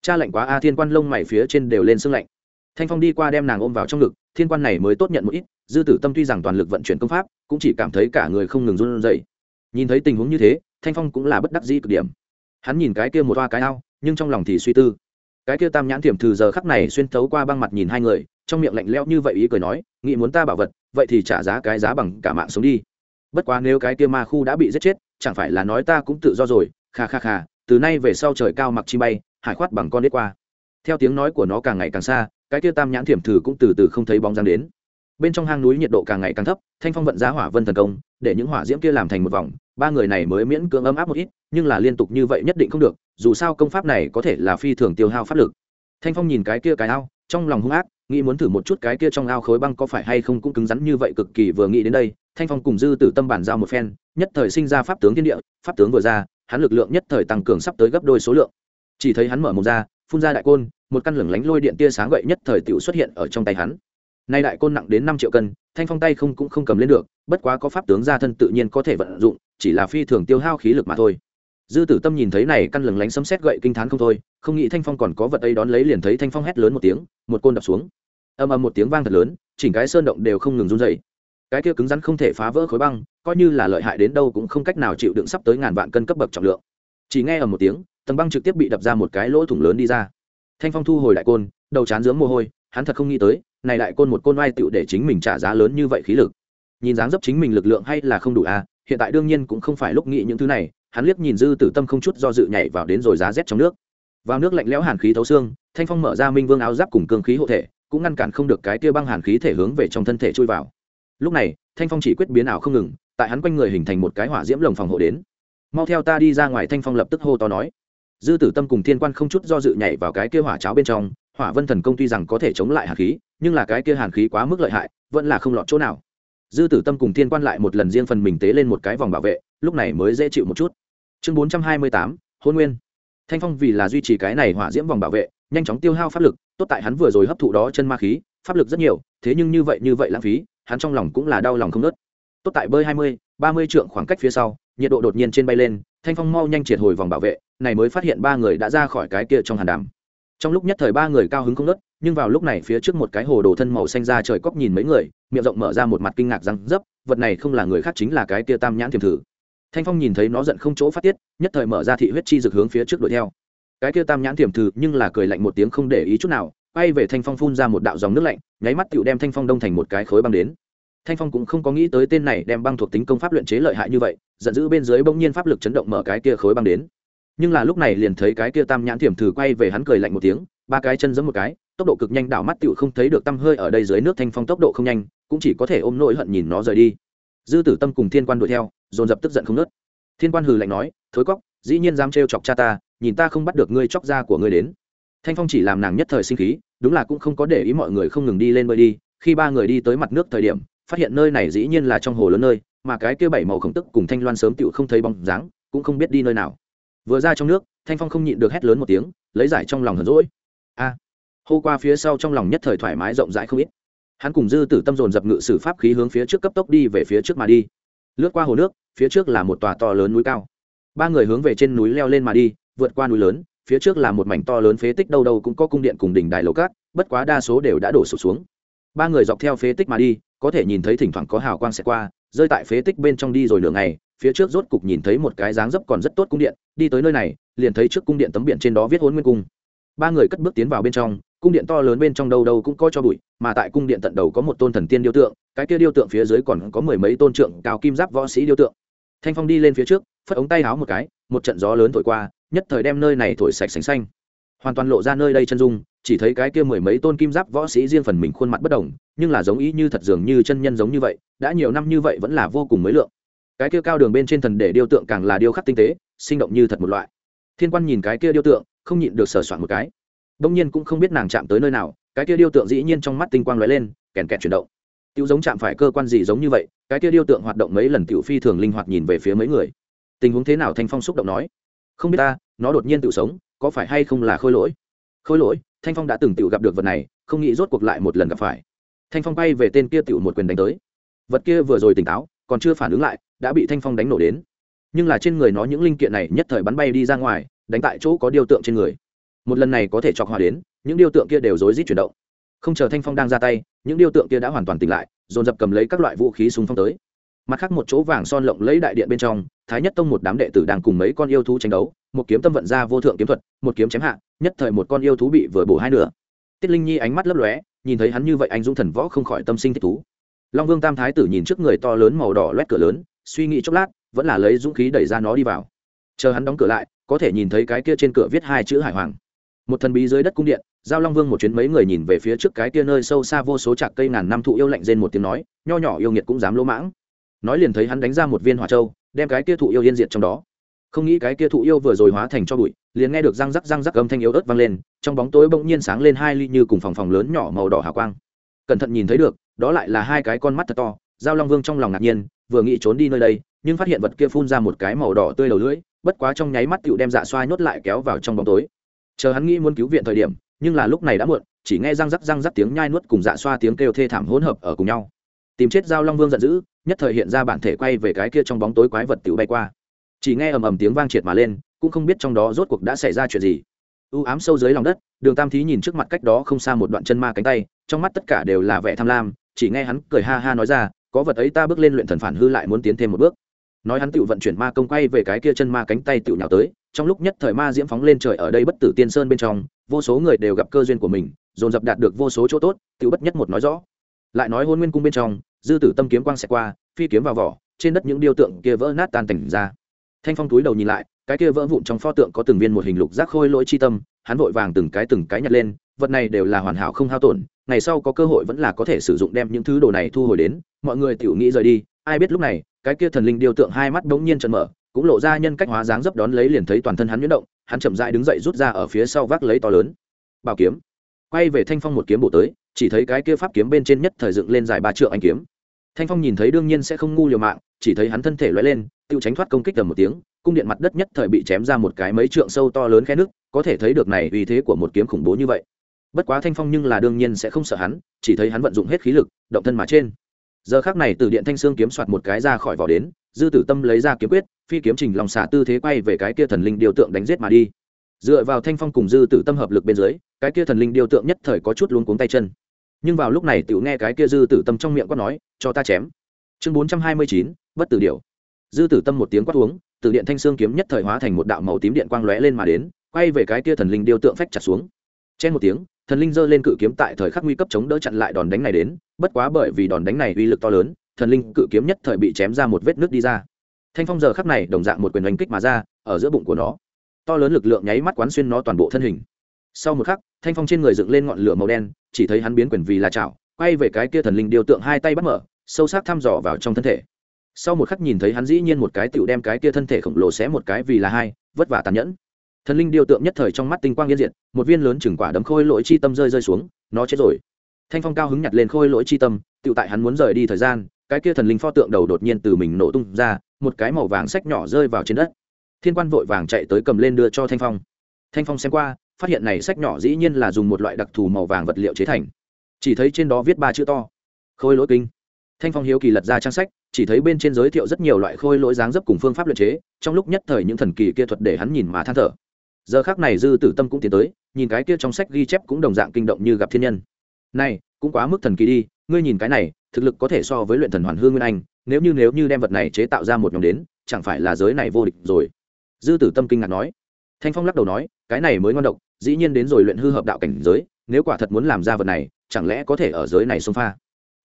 Cha lạnh quá, a thiên quan lông mày phía trên đều lên sưng lạnh. Thanh phong đi qua đem nàng ôm vào trong ngực, thiên quan này mới tốt nhận một ít, dư tử tâm tuy rằng toàn lực vận chuyển công pháp, cũng chỉ cảm thấy cả người không ngừng run rẩy. Nhìn thấy tình huống như thế, thanh phong cũng là bất đắc dĩ cực điểm. Hắn nhìn cái kia một toa cái ao, nhưng trong lòng thì suy tư. Cái kia tam nhãn thiểm thử giờ khắc này xuyên thấu qua băng mặt nhìn hai người, trong miệng lạnh lẽo như vậy ý cười nói, nghĩ muốn ta bảo vật, vậy thì trả giá cái giá bằng cả mạng sống đi. Bất quá nếu cái kia ma khu đã bị giết chết, chẳng phải là nói ta cũng tự do rồi, kha kha kha từ nay về sau trời cao mặc chi bay, hải khoát bằng con đít qua. Theo tiếng nói của nó càng ngày càng xa, cái kia tam nhãn thiểm thử cũng từ từ không thấy bóng dáng đến. Bên trong hang núi nhiệt độ càng ngày càng thấp, thanh phong vận giá hỏa vân thần công, để những hỏa diễm kia làm thành một vòng, ba người này mới miễn cưỡng ấm áp một ít, nhưng là liên tục như vậy nhất định không được, dù sao công pháp này có thể là phi thường tiêu hao pháp lực. Thanh phong nhìn cái kia cái ao, trong lòng hung ác, nghĩ muốn thử một chút cái kia trong ao khối băng có phải hay không cũng cứng rắn như vậy cực kỳ vừa nghĩ đến đây. Thanh phong cùng dư tử tâm bản giao một phen, nhất thời sinh ra pháp tướng thiên địa, pháp tướng vừa ra hắn lực lượng nhất thời tăng cường sắp tới gấp đôi số lượng. Chỉ thấy hắn mở mồm ra, phun ra đại côn, một căn lửng lánh lôi điện tia sáng gậy nhất thời tiểu xuất hiện ở trong tay hắn. Nay đại côn nặng đến năm triệu cân, thanh phong tay không cũng không cầm lên được, bất quá có pháp tướng gia thân tự nhiên có thể vận dụng, chỉ là phi thường tiêu hao khí lực mà thôi. Dư tử tâm nhìn thấy này căn lửng lánh sấm sét gậy kinh thán không thôi, không nghĩ thanh phong còn có vật ấy đón lấy liền thấy thanh phong hét lớn một tiếng, một côn đập xuống. Âm âm một tiếng vang thật lớn, chỉnh cái sơn động đều không ngừng run dậy cái kia cứng rắn không thể phá vỡ khối băng coi như là lợi hại đến đâu cũng không cách nào chịu đựng sắp tới ngàn vạn cân cấp bậc trọng lượng. Chỉ nghe ở một tiếng, tầng băng trực tiếp bị đập ra một cái lỗ thủng lớn đi ra. Thanh phong thu hồi đại côn, đầu chán dướng mồ hôi, hắn thật không nghĩ tới, này đại côn một côn oai tựu để chính mình trả giá lớn như vậy khí lực. Nhìn dáng dấp chính mình lực lượng hay là không đủ à hiện tại đương nhiên cũng không phải lúc nghĩ những thứ này, hắn liếc nhìn dư tử tâm không chút do dự nhảy vào đến rồi giá rét trong nước. Vào nước lạnh lẽo hàn khí thấu xương, thanh phong mở ra minh vương áo giáp cùng cương khí hộ thể, cũng ngăn cản không được cái tia băng hàn khí thể hướng về trong thân thể chui vào. Lúc này, thanh phong chỉ quyết biến ảo không ngừng tại hắn quanh người hình thành một cái hỏa diễm lồng phòng hộ đến. Mau theo ta đi ra ngoài thanh phong lập tức hô to nói. Dư tử tâm cùng thiên quan không chút do dự nhảy vào cái kia hỏa cháo bên trong. Hỏa vân thần công tuy rằng có thể chống lại hàn khí, nhưng là cái kia hàn khí quá mức lợi hại, vẫn là không lọt chỗ nào. Dư tử tâm cùng thiên quan lại một lần riêng phần mình tế lên một cái vòng bảo vệ, lúc này mới dễ chịu một chút. Chương bốn trăm hai mươi tám, hôn nguyên. Thanh phong vì là duy trì cái này hỏa diễm vòng bảo vệ, nhanh chóng tiêu hao pháp lực, tốt tại hắn vừa rồi hấp thụ đó chân ma khí, pháp lực rất nhiều, thế nhưng như vậy như vậy lãng phí, hắn trong lòng cũng là đau lòng không nớt tốt tại bơi hai mươi, ba mươi trượng khoảng cách phía sau, nhiệt độ đột nhiên trên bay lên, thanh phong mau nhanh triệt hồi vòng bảo vệ, này mới phát hiện ba người đã ra khỏi cái kia trong hàn đàm. Trong lúc nhất thời ba người cao hứng không nớt nhưng vào lúc này phía trước một cái hồ đồ thân màu xanh ra trời cóc nhìn mấy người, miệng rộng mở ra một mặt kinh ngạc răng dấp, vật này không là người khác chính là cái kia tam nhãn thiềm thử. Thanh phong nhìn thấy nó giận không chỗ phát tiết, nhất thời mở ra thị huyết chi rực hướng phía trước đuổi theo. Cái kia tam nhãn thiềm thử nhưng là cười lạnh một tiếng không để ý chút nào bay về thanh phong phun ra một đạo dòng nước lạnh, nháy mắt tựu đem thanh phong đông thành một cái khối băng đến thanh phong cũng không có nghĩ tới tên này đem băng thuộc tính công pháp luyện chế lợi hại như vậy, giận dữ bên dưới bỗng nhiên pháp lực chấn động mở cái kia khối băng đến. Nhưng là lúc này liền thấy cái kia tam nhãn thiểm thử quay về hắn cười lạnh một tiếng, ba cái chân giẫm một cái, tốc độ cực nhanh đảo mắt tựu không thấy được tăm hơi ở đây dưới nước thanh phong tốc độ không nhanh, cũng chỉ có thể ôm nỗi hận nhìn nó rời đi. Dư tử tâm cùng thiên quan đuổi theo, dồn dập tức giận không nớt. Thiên quan hừ lạnh nói, thối cóc, dĩ nhiên dám trêu chọc cha ta, nhìn ta không bắt được ngươi chóc ra của ngươi đến. Thanh phong chỉ làm nàng nhất thời sinh khí, đúng là cũng không có để ý mọi người không ngừng đi lên bơi đi, khi ba người đi tới mặt nước thời điểm phát hiện nơi này dĩ nhiên là trong hồ lớn nơi, mà cái kia bảy màu khổng tức cùng thanh loan sớm tựu không thấy bóng dáng, cũng không biết đi nơi nào. Vừa ra trong nước, thanh phong không nhịn được hét lớn một tiếng, lấy giải trong lòng hờn rỗi a! Hô qua phía sau trong lòng nhất thời thoải mái rộng rãi không ít. Hắn cùng dư tử tâm dồn dập ngự sử pháp khí hướng phía trước cấp tốc đi về phía trước mà đi. Lướt qua hồ nước, phía trước là một tòa to lớn núi cao. Ba người hướng về trên núi leo lên mà đi, vượt qua núi lớn, phía trước là một mảnh to lớn phế tích đâu đâu cũng có cung điện cùng đỉnh đài lầu cát, bất quá đa số đều đã đổ sụp xuống. Ba người dọc theo phế tích mà đi có thể nhìn thấy thỉnh thoảng có hào quang sẽ qua, rơi tại phế tích bên trong đi rồi lửa ngày, phía trước rốt cục nhìn thấy một cái dáng dấp còn rất tốt cung điện, đi tới nơi này, liền thấy trước cung điện tấm biển trên đó viết hôn nguyên cung. Ba người cất bước tiến vào bên trong, cung điện to lớn bên trong đâu đâu cũng có cho bụi, mà tại cung điện tận đầu có một tôn thần tiên điêu tượng, cái kia điêu tượng phía dưới còn có mười mấy tôn trượng cao kim giáp võ sĩ điêu tượng. Thanh phong đi lên phía trước, phất ống tay háo một cái, một trận gió lớn thổi qua, nhất thời đem nơi này thổi sạch sành xanh. Hoàn toàn lộ ra nơi đây chân dung chỉ thấy cái kia mười mấy tôn kim giáp võ sĩ riêng phần mình khuôn mặt bất đồng, nhưng là giống ý như thật dường như chân nhân giống như vậy, đã nhiều năm như vậy vẫn là vô cùng mới lượng. Cái kia cao đường bên trên thần để điêu tượng càng là điêu khắc tinh tế, sinh động như thật một loại. Thiên quan nhìn cái kia điêu tượng, không nhịn được sờ soạn một cái. Đông nhiên cũng không biết nàng chạm tới nơi nào, cái kia điêu tượng dĩ nhiên trong mắt tinh quang lóe lên, kèn kẹt chuyển động. Tiêu giống chạm phải cơ quan gì giống như vậy, cái kia điêu tượng hoạt động mấy lần tiểu phi thường linh hoạt nhìn về phía mấy người. Tình huống thế nào thanh phong xúc động nói. Không biết ta, nó đột nhiên tự sống, có phải hay không là khôi lỗi? Khôi lỗi? Thanh phong đã từng tự gặp được vật này, không nghĩ rốt cuộc lại một lần gặp phải. Thanh phong bay về tên kia tự một quyền đánh tới. Vật kia vừa rồi tỉnh táo, còn chưa phản ứng lại, đã bị thanh phong đánh nổ đến. Nhưng là trên người nó những linh kiện này nhất thời bắn bay đi ra ngoài, đánh tại chỗ có điêu tượng trên người. Một lần này có thể chọc hòa đến, những điêu tượng kia đều rối rít chuyển động. Không chờ thanh phong đang ra tay, những điêu tượng kia đã hoàn toàn tỉnh lại, dồn dập cầm lấy các loại vũ khí súng phong tới. Mặt khác một chỗ vàng son lộng lấy đại điện bên trong thái nhất tông một đám đệ tử đang cùng mấy con yêu thú tranh đấu, một kiếm tâm vận ra vô thượng kiếm thuật, một kiếm chém hạ, nhất thời một con yêu thú bị vừa bổ hai nửa. Tiết linh nhi ánh mắt lấp lóe, nhìn thấy hắn như vậy anh dũng thần võ không khỏi tâm sinh thích thú. Long vương tam thái tử nhìn trước người to lớn màu đỏ loét cửa lớn, suy nghĩ chốc lát, vẫn là lấy dũng khí đẩy ra nó đi vào. Chờ hắn đóng cửa lại, có thể nhìn thấy cái kia trên cửa viết hai chữ hải hoàng. Một thần bí dưới đất cung điện, giao long vương một chuyến mấy người nhìn về phía trước cái kia nơi sâu xa vô số trạc cây ngàn năm thụ yêu lạnh rên một tiếng nói, nho nhỏ yêu nghiệt cũng dám lỗ mãng. Nói liền thấy hắn đánh ra một viên hỏa châu đem cái kia thụ yêu yên diệt trong đó. Không nghĩ cái kia thụ yêu vừa rồi hóa thành cho bụi, liền nghe được răng rắc răng rắc âm thanh yếu ớt vang lên, trong bóng tối bỗng nhiên sáng lên hai ly như cùng phòng phòng lớn nhỏ màu đỏ hào quang. Cẩn thận nhìn thấy được, đó lại là hai cái con mắt thật to, giao long vương trong lòng ngạc nhiên, vừa nghĩ trốn đi nơi đây, nhưng phát hiện vật kia phun ra một cái màu đỏ tươi đầu lưỡi, bất quá trong nháy mắt tựu đem dạ xoa nhốt lại kéo vào trong bóng tối. Chờ hắn nghĩ muốn cứu viện thời điểm, nhưng là lúc này đã muộn, chỉ nghe răng rắc răng rắc tiếng nhai nuốt cùng dạ xoa tiếng kêu thê thảm hỗn hợp ở cùng nhau tìm chết giao long vương giận dữ, nhất thời hiện ra bản thể quay về cái kia trong bóng tối quái vật tự bay qua. Chỉ nghe ầm ầm tiếng vang triệt mà lên, cũng không biết trong đó rốt cuộc đã xảy ra chuyện gì. U ám sâu dưới lòng đất, đường tam thí nhìn trước mặt cách đó không xa một đoạn chân ma cánh tay, trong mắt tất cả đều là vẻ tham lam, chỉ nghe hắn cười ha ha nói ra, có vật ấy ta bước lên luyện thần phản hư lại muốn tiến thêm một bước. Nói hắn tự vận chuyển ma công quay về cái kia chân ma cánh tay tự nhào tới, trong lúc nhất thời ma diễm phóng lên trời ở đây bất tử tiên sơn bên trong, vô số người đều gặp cơ duyên của mình, dồn dập đạt được vô số chỗ tốt tự bất nhất một nói rõ lại nói hôn nguyên cung bên trong, dư tử tâm kiếm quang xẹt qua, phi kiếm vào vỏ, trên đất những điêu tượng kia vỡ nát tan tành ra. Thanh phong túi đầu nhìn lại, cái kia vỡ vụn trong pho tượng có từng viên một hình lục giác khôi lỗi chi tâm, hắn vội vàng từng cái từng cái nhặt lên, vật này đều là hoàn hảo không hao tổn, ngày sau có cơ hội vẫn là có thể sử dụng đem những thứ đồ này thu hồi đến, mọi người tiểu nghĩ rời đi, ai biết lúc này, cái kia thần linh điêu tượng hai mắt bỗng nhiên trợn mở, cũng lộ ra nhân cách hóa dáng dấp đón lấy liền thấy toàn thân hắn nhuyễn động, hắn chậm rãi đứng dậy rút ra ở phía sau vác lấy to lớn. Bảo kiếm quay về thanh phong một kiếm bổ tới, chỉ thấy cái kia pháp kiếm bên trên nhất thời dựng lên dài ba trượng anh kiếm. Thanh phong nhìn thấy đương nhiên sẽ không ngu liều mạng, chỉ thấy hắn thân thể loay lên tự tránh thoát công kích tầm một tiếng, cung điện mặt đất nhất thời bị chém ra một cái mấy trượng sâu to lớn khe nước, có thể thấy được này uy thế của một kiếm khủng bố như vậy. Bất quá thanh phong nhưng là đương nhiên sẽ không sợ hắn, chỉ thấy hắn vận dụng hết khí lực, động thân mà trên. Giờ khác này từ điện thanh xương kiếm soạt một cái ra khỏi vỏ đến, dư tử tâm lấy ra kiếm quyết, phi kiếm trình lòng xả tư thế quay về cái kia thần linh điều tượng đánh giết mà đi dựa vào thanh phong cùng dư tử tâm hợp lực bên dưới, cái kia thần linh điều tượng nhất thời có chút luống cuống tay chân. Nhưng vào lúc này tiểu nghe cái kia dư tử tâm trong miệng quát nói, cho ta chém. Chương bốn trăm hai mươi chín, bất tử điệu dư tử tâm một tiếng quát uống, từ điện thanh xương kiếm nhất thời hóa thành một đạo màu tím điện quang lóe lên mà đến, quay về cái kia thần linh điêu tượng phách chặt xuống. Chen một tiếng, thần linh giơ lên cự kiếm tại thời khắc nguy cấp chống đỡ chặn lại đòn đánh này đến, bất quá bởi vì đòn đánh này uy lực to lớn, thần linh cự kiếm nhất thời bị chém ra một vết nước đi ra. Thanh phong giờ khắc này đồng dạng một quyền đánh kích mà ra, ở giữa bụng của nó to lớn lực lượng nháy mắt quán xuyên nó toàn bộ thân hình. Sau một khắc, thanh phong trên người dựng lên ngọn lửa màu đen, chỉ thấy hắn biến quyền vì là chảo, quay về cái kia thần linh điêu tượng hai tay bắt mở, sâu sắc thăm dò vào trong thân thể. Sau một khắc nhìn thấy hắn dĩ nhiên một cái tựu đem cái kia thân thể khổng lồ xé một cái vì là hai, vất vả tàn nhẫn. Thần linh điêu tượng nhất thời trong mắt tinh quang yên diện một viên lớn chừng quả đấm khôi lỗi chi tâm rơi rơi xuống, nó chết rồi. Thanh phong cao hứng nhặt lên khôi lỗi chi tâm, tựu tại hắn muốn rời đi thời gian, cái kia thần linh pho tượng đầu đột nhiên từ mình nổ tung ra, một cái màu vàng sách nhỏ rơi vào trên đất thiên quan vội vàng chạy tới cầm lên đưa cho thanh phong. Thanh phong xem qua, phát hiện này sách nhỏ dĩ nhiên là dùng một loại đặc thù màu vàng vật liệu chế thành. Chỉ thấy trên đó viết ba chữ to, khôi lỗi kinh. Thanh phong hiếu kỳ lật ra trang sách, chỉ thấy bên trên giới thiệu rất nhiều loại khôi lỗi dáng dấp cùng phương pháp luyện chế, trong lúc nhất thời những thần kỳ kia thuật để hắn nhìn mà than thở. Giờ khác này dư tử tâm cũng tiến tới, nhìn cái kia trong sách ghi chép cũng đồng dạng kinh động như gặp thiên nhân. Này, cũng quá mức thần kỳ đi, ngươi nhìn cái này, thực lực có thể so với luyện thần hoàn hương nguyên anh, nếu như nếu như đem vật này chế tạo ra một nhóm đến, chẳng phải là giới này vô địch rồi? Dư tử tâm kinh ngạc nói. Thanh phong lắc đầu nói, cái này mới ngon độc, dĩ nhiên đến rồi luyện hư hợp đạo cảnh giới, nếu quả thật muốn làm ra vật này, chẳng lẽ có thể ở giới này xông pha?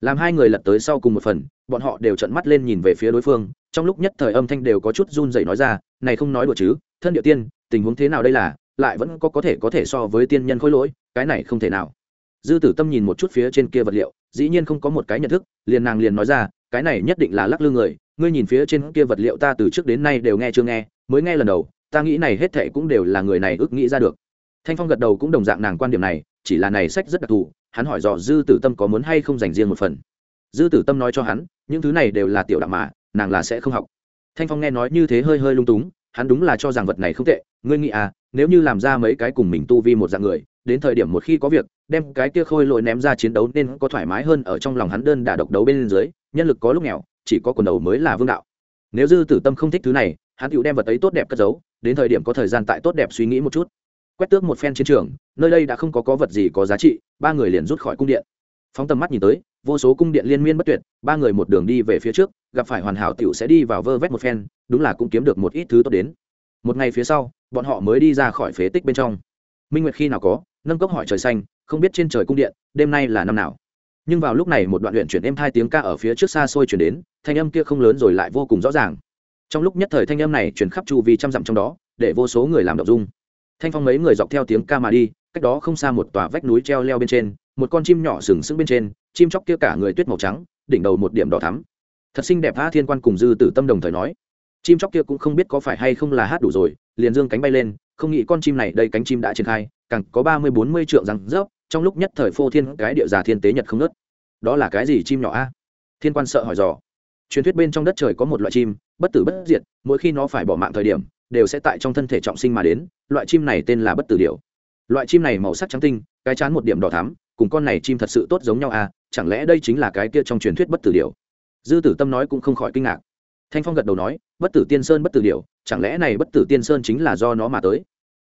Làm hai người lật tới sau cùng một phần, bọn họ đều trận mắt lên nhìn về phía đối phương, trong lúc nhất thời âm thanh đều có chút run dậy nói ra, này không nói đùa chứ, thân địa tiên, tình huống thế nào đây là, lại vẫn có có thể có thể so với tiên nhân khối lỗi, cái này không thể nào. Dư tử tâm nhìn một chút phía trên kia vật liệu, dĩ nhiên không có một cái nhận thức, liền nàng liền nói ra, cái này nhất định là lắc lư người, ngươi nhìn phía trên kia vật liệu ta từ trước đến nay đều nghe chưa nghe mới nghe lần đầu, ta nghĩ này hết thệ cũng đều là người này ước nghĩ ra được. Thanh phong gật đầu cũng đồng dạng nàng quan điểm này, chỉ là này sách rất đặc thù, hắn hỏi dò dư tử tâm có muốn hay không dành riêng một phần. Dư tử tâm nói cho hắn, những thứ này đều là tiểu đạo mà, nàng là sẽ không học. Thanh phong nghe nói như thế hơi hơi lung túng, hắn đúng là cho rằng vật này không tệ, ngươi nghĩ à nếu như làm ra mấy cái cùng mình tu vi một dạng người, đến thời điểm một khi có việc, đem cái kia khôi lội ném ra chiến đấu nên có thoải mái hơn ở trong lòng hắn đơn đả độc đấu bên dưới, nhân lực có lúc nghèo, chỉ có quần đầu mới là vương đạo. Nếu dư tử tâm không thích thứ này hắn tựu đem vật ấy tốt đẹp cất giấu, đến thời điểm có thời gian tại tốt đẹp suy nghĩ một chút. Quét tước một phen chiến trường, nơi đây đã không có có vật gì có giá trị, ba người liền rút khỏi cung điện. Phóng tầm mắt nhìn tới, vô số cung điện liên miên bất tuyệt, ba người một đường đi về phía trước, gặp phải hoàn hảo t i ể u sẽ đi vào vơ vét một phen, đúng là cũng kiếm được một ít thứ tốt đến. Một ngày phía sau, bọn họ mới đi ra khỏi phế tích bên trong. Minh nguyệt khi nào có, nâng cốc hỏi trời xanh, không biết trên trời cung điện, đêm nay là năm nào. Nhưng vào lúc này một đoạn luyện chuyển êm hai tiếng ca ở phía trước xa xôi chuyển đến, thanh âm kia không lớn rồi lại vô cùng rõ ràng trong lúc nhất thời thanh âm này chuyển khắp chu vi trăm dặm trong đó, để vô số người làm đ dung. Thanh phong mấy người dọc theo tiếng ca mà đi, cách đó không xa một tòa vách núi treo leo bên trên, một con chim nhỏ sừng sững bên trên, chim chóc kia cả người tuyết màu trắng, đỉnh đầu một điểm đỏ thắm. Thật xinh đẹp tha thiên quan cùng dư tử tâm đồng thời nói. Chim chóc kia cũng không biết có phải hay không là hát đủ rồi, liền dương cánh bay lên, không nghĩ con chim này đây cánh chim đã triển khai, càng có ba mươi bốn mươi trượng răng rớp, trong lúc nhất thời phô thiên cái địa già thiên tế nhật không nớt đó là cái gì chim nhỏ a thiên quan sợ hỏi dò truyền thuyết bên trong đất trời có một loại chim, bất tử bất diệt, mỗi khi nó phải bỏ mạng thời điểm, đều sẽ tại trong thân thể trọng sinh mà đến, loại chim này tên là bất tử điểu. Loại chim này màu sắc trắng tinh, cái chán một điểm đỏ thắm, cùng con này chim thật sự tốt giống nhau à chẳng lẽ đây chính là cái kia trong truyền thuyết bất tử điểu? Dư tử tâm nói cũng không khỏi kinh ngạc. Thanh phong gật đầu nói, bất tử tiên sơn bất tử điểu, chẳng lẽ này bất tử tiên sơn chính là do nó mà tới?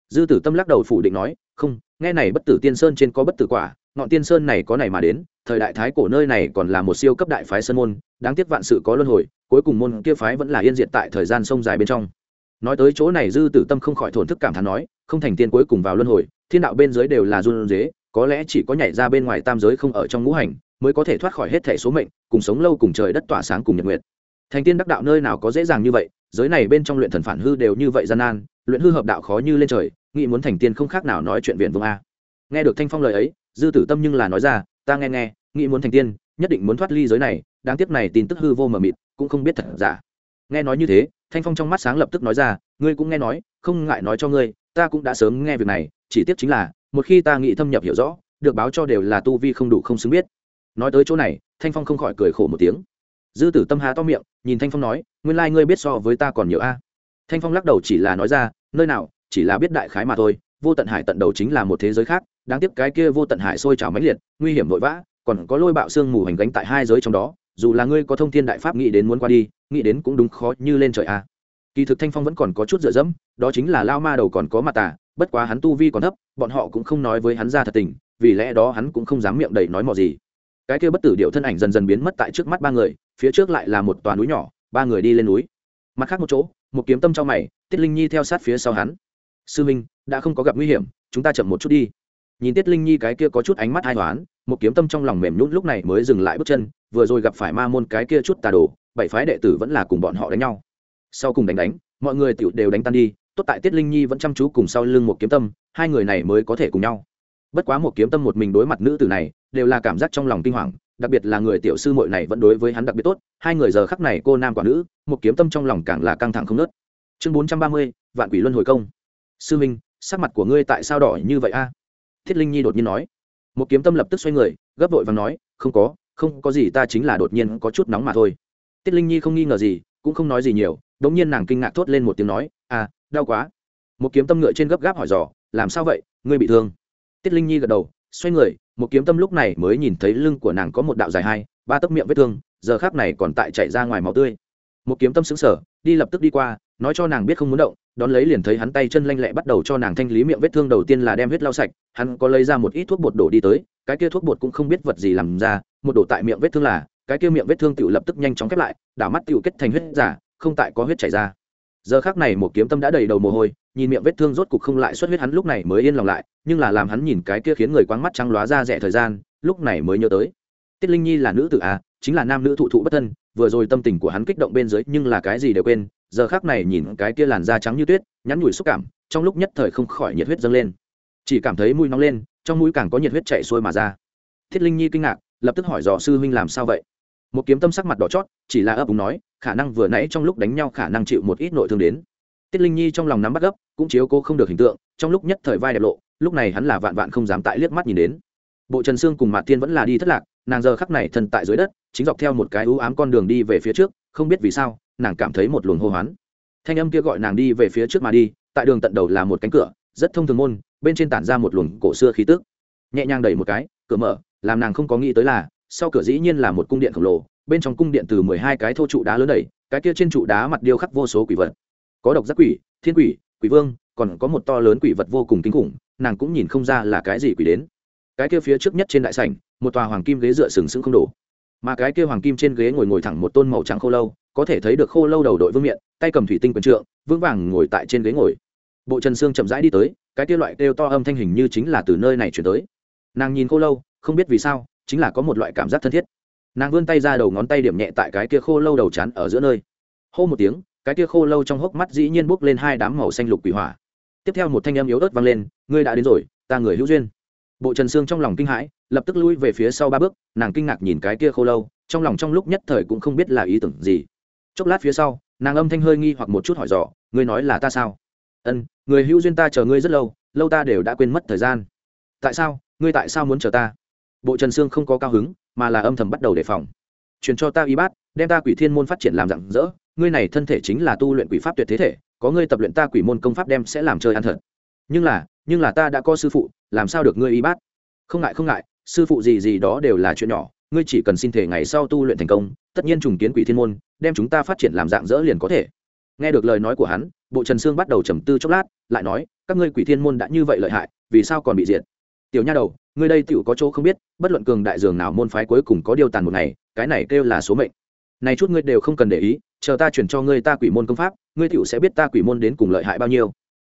Dư tử tâm lắc đầu phủ định nói, không, nghe này bất tử tiên sơn trên có bất tử quả, ngọn tiên sơn này có này mà đến thời đại thái cổ nơi này còn là một siêu cấp đại phái sơn môn, đáng tiếc vạn sự có luân hồi, cuối cùng môn kia phái vẫn là yên diệt tại thời gian sông dài bên trong. Nói tới chỗ này dư tử tâm không khỏi thổn thức cảm thán nói, không thành tiên cuối cùng vào luân hồi, thiên đạo bên dưới đều là run dế có lẽ chỉ có nhảy ra bên ngoài tam giới không ở trong ngũ hành, mới có thể thoát khỏi hết thể số mệnh, cùng sống lâu cùng trời đất tỏa sáng cùng nhật nguyệt. Thành tiên đắc đạo nơi nào có dễ dàng như vậy, giới này bên trong luyện thần phản hư đều như vậy gian nan, luyện hư hợp đạo khó như lên trời, nghĩ muốn thành tiên không khác nào nói chuyện viện vương a. Nghe được thanh phong lời ấy dư tử tâm nhưng là nói ra, ta nghe nghe, nghĩ muốn thành tiên, nhất định muốn thoát ly giới này, đáng tiếc này tin tức hư vô mờ mịt, cũng không biết thật giả. Nghe nói như thế, thanh phong trong mắt sáng lập tức nói ra, ngươi cũng nghe nói, không ngại nói cho ngươi, ta cũng đã sớm nghe việc này, chỉ tiếc chính là, một khi ta nghĩ thâm nhập hiểu rõ, được báo cho đều là tu vi không đủ không xứng biết. Nói tới chỗ này, thanh phong không khỏi cười khổ một tiếng. Dư tử tâm há to miệng, nhìn thanh phong nói, nguyên lai、like、ngươi biết so với ta còn nhiều a. Thanh phong lắc đầu chỉ là nói ra, nơi nào, chỉ là biết đại khái mà thôi, vô tận hải tận đầu chính là một thế giới khác đáng tiếc cái kia vô tận hải sôi trào mãnh liệt, nguy hiểm vội vã, còn có lôi bạo xương mù hành gánh tại hai giới trong đó, dù là ngươi có thông thiên đại pháp nghĩ đến muốn qua đi, nghĩ đến cũng đúng khó như lên trời a kỳ thực thanh phong vẫn còn có chút dựa dẫm, đó chính là lao ma đầu còn có mặt tà, bất quá hắn tu vi còn thấp, bọn họ cũng không nói với hắn ra thật tình, vì lẽ đó hắn cũng không dám miệng đầy nói mò gì. Cái kia bất tử điệu thân ảnh dần dần biến mất tại trước mắt ba người, phía trước lại là một tòa núi nhỏ, ba người đi lên núi. Mặt khác một chỗ, một kiếm tâm trong mày, tiết linh nhi theo sát phía sau hắn. Sư minh, đã không có gặp nguy hiểm, chúng ta chậm một chút đi nhìn tiết linh nhi cái kia có chút ánh mắt hai toán một kiếm tâm trong lòng mềm nhún lúc này mới dừng lại bước chân, vừa rồi gặp phải ma môn cái kia chút tà đồ, bảy phái đệ tử vẫn là cùng bọn họ đánh nhau. Sau cùng đánh đánh, mọi người tiểu đều đánh tan đi, tốt tại tiết linh nhi vẫn chăm chú cùng sau lưng một kiếm tâm, hai người này mới có thể cùng nhau. Bất quá một kiếm tâm một mình đối mặt nữ tử này, đều là cảm giác trong lòng kinh hoàng, đặc biệt là người tiểu sư muội này vẫn đối với hắn đặc biệt tốt, hai người giờ khắc này cô nam quả nữ, một kiếm tâm trong lòng càng là căng thẳng không nớt chương bốn trăm ba mươi, vạn quỷ luân hồi công. Sư minh, sắc mặt của ngươi tại sao đỏ như vậy a? Thiết linh nhi đột nhiên nói. Một kiếm tâm lập tức xoay người, gấp vội và nói, không có không có gì, ta chính là đột nhiên có chút nóng mà thôi. Tiết linh nhi không nghi ngờ gì, cũng không nói gì nhiều đ ỗ n g nhiên nàng kinh ngạc thốt lên một tiếng nói à đau quá. Một kiếm tâm ngựa trên gấp gáp hỏi dò, làm sao vậy? Ngươi bị thương? Tiết linh nhi gật đầu, xoay người, một kiếm tâm lúc này mới nhìn thấy lưng của nàng có một đạo dài hai, ba tấc miệng vết thương, giờ khác này còn tại chạy ra ngoài máu tươi. Một kiếm tâm xứng sở đi lập tức đi qua nói cho nàng biết không muốn động, đón lấy liền thấy hắn tay chân lanh lẹ bắt đầu cho nàng thanh lý miệng vết thương đầu tiên là đem huyết lau sạch, hắn có lấy ra một ít thuốc bột đổ đi tới, cái kia thuốc bột cũng không biết vật gì làm ra, một đổ tại miệng vết thương là, cái kia miệng vết thương tự lập tức nhanh chóng khép lại, đảo mắt tự kết thành huyết giả, không tại có huyết chảy ra. Giờ khác này một kiếm tâm đã đầy đầu mồ hôi, nhìn miệng vết thương rốt cục không lại xuất huyết hắn lúc này mới yên lòng lại, nhưng là làm hắn nhìn cái kia khiến người quáng mắt trắng lóa ra rẻ thời gian, lúc này mới nhớ tới. Tiết linh nhi là nữ tử à chính là nam nữ thụ thụ bất thân, vừa rồi tâm tình của hắn kích động bên dưới, nhưng là cái gì đều quên, giờ khác này nhìn cái kia làn da trắng như tuyết, nhắn nhủi xúc cảm, trong lúc nhất thời không khỏi nhiệt huyết dâng lên. Chỉ cảm thấy mũi nóng lên, trong mũi càng có nhiệt huyết chạy xuôi mà ra. Thiết linh nhi kinh ngạc, lập tức hỏi dò sư huynh làm sao vậy? Một kiếm tâm sắc mặt đỏ chót, chỉ là ấp úng nói, khả năng vừa nãy trong lúc đánh nhau khả năng chịu một ít nội thương đến. Tiết linh nhi trong lòng nắm bắt gấp, cũng chiếu cô không được hình tượng, trong lúc nhất thời vai đẹp lộ, lúc này hắn là vạn vạn không dám tại liếc mắt nhìn đến bộ trần sương cùng mạt tiên vẫn là đi thất lạc, nàng giờ khắc này thân tại dưới đất, chính dọc theo một cái ưu ám con đường đi về phía trước, không biết vì sao, nàng cảm thấy một luồng hô hoán. Thanh âm kia gọi nàng đi về phía trước mà đi, tại đường tận đầu là một cánh cửa, rất thông thường môn, bên trên tản ra một luồng cổ xưa khí tức. Nhẹ nhàng đẩy một cái, cửa mở, làm nàng không có nghĩ tới là, sau cửa dĩ nhiên là một cung điện khổng lồ, bên trong cung điện từ mười hai cái thô trụ đá lớn đẩy, cái kia trên trụ đá mặt điêu khắc vô số quỷ vật. Có độc giác quỷ, thiên quỷ quỷ vương, còn có một to lớn quỷ vật vô cùng kinh khủng, nàng cũng nhìn không ra là cái gì quỷ đến cái kia phía trước nhất trên đại sảnh, một tòa hoàng kim ghế dựa sừng sững không đủ mà cái kia hoàng kim trên ghế ngồi ngồi thẳng một tôn màu trắng khô lâu, có thể thấy được khô lâu đầu đội vương miện, tay cầm thủy tinh quần trượng, vững vàng ngồi tại trên ghế ngồi. Bộ trần sương chậm rãi đi tới, cái kia loại kêu to âm thanh hình như chính là từ nơi này chuyển tới. Nàng nhìn khô lâu, không biết vì sao, chính là có một loại cảm giác thân thiết. Nàng vươn tay ra đầu ngón tay điểm nhẹ tại cái kia khô lâu đầu chán ở giữa nơi. Hô một tiếng, cái kia khô lâu trong hốc mắt dĩ nhiên bốc lên hai đám màu xanh lục quỷ hỏa. Tiếp theo một thanh âm yếu ớt vang lên, ngươi đã đến rồi, ta người hữu duyên bộ trần sương trong lòng kinh hãi, lập tức lui về phía sau ba bước, nàng kinh ngạc nhìn cái kia khô lâu, trong lòng trong lúc nhất thời cũng không biết là ý tưởng gì. Chốc lát phía sau, nàng âm thanh hơi nghi hoặc một chút hỏi dò, ngươi nói là ta sao? Ân, người hữu duyên ta chờ ngươi rất lâu lâu ta đều đã quên mất thời gian. Tại sao? Ngươi tại sao muốn chờ ta? Bộ trần sương không có cao hứng, mà là âm thầm bắt đầu đề phòng. Truyền cho ta y bát, đem ta quỷ thiên môn phát triển làm rạng rỡ, ngươi này thân thể chính là tu luyện quỷ pháp tuyệt thế thể, có ngươi tập luyện ta quỷ môn công pháp đem sẽ làm chơi ăn thật. Nhưng là nhưng là ta đã có sư phụ, làm sao được ngươi y bát? Không ngại không ngại, sư phụ gì gì đó đều là chuyện nhỏ, ngươi chỉ cần xin thể ngày sau tu luyện thành công, tất nhiên trùng kiến quỷ thiên môn, đem chúng ta phát triển làm dạng dỡ liền có thể. Nghe được lời nói của hắn, bộ trần sương bắt đầu trầm tư chốc lát, lại nói, các ngươi quỷ thiên môn đã như vậy lợi hại, vì sao còn bị diệt? Tiểu nha đầu, ngươi đây tựu có chỗ không biết, bất luận cường đại dường nào môn phái cuối cùng có điều tàn một ngày, cái này kêu là số mệnh. Này chút ngươi đều không cần để ý, chờ ta chuyển cho ngươi ta quỷ môn công pháp, ngươi tựu sẽ biết ta quỷ môn đến cùng lợi hại bao nhiêu.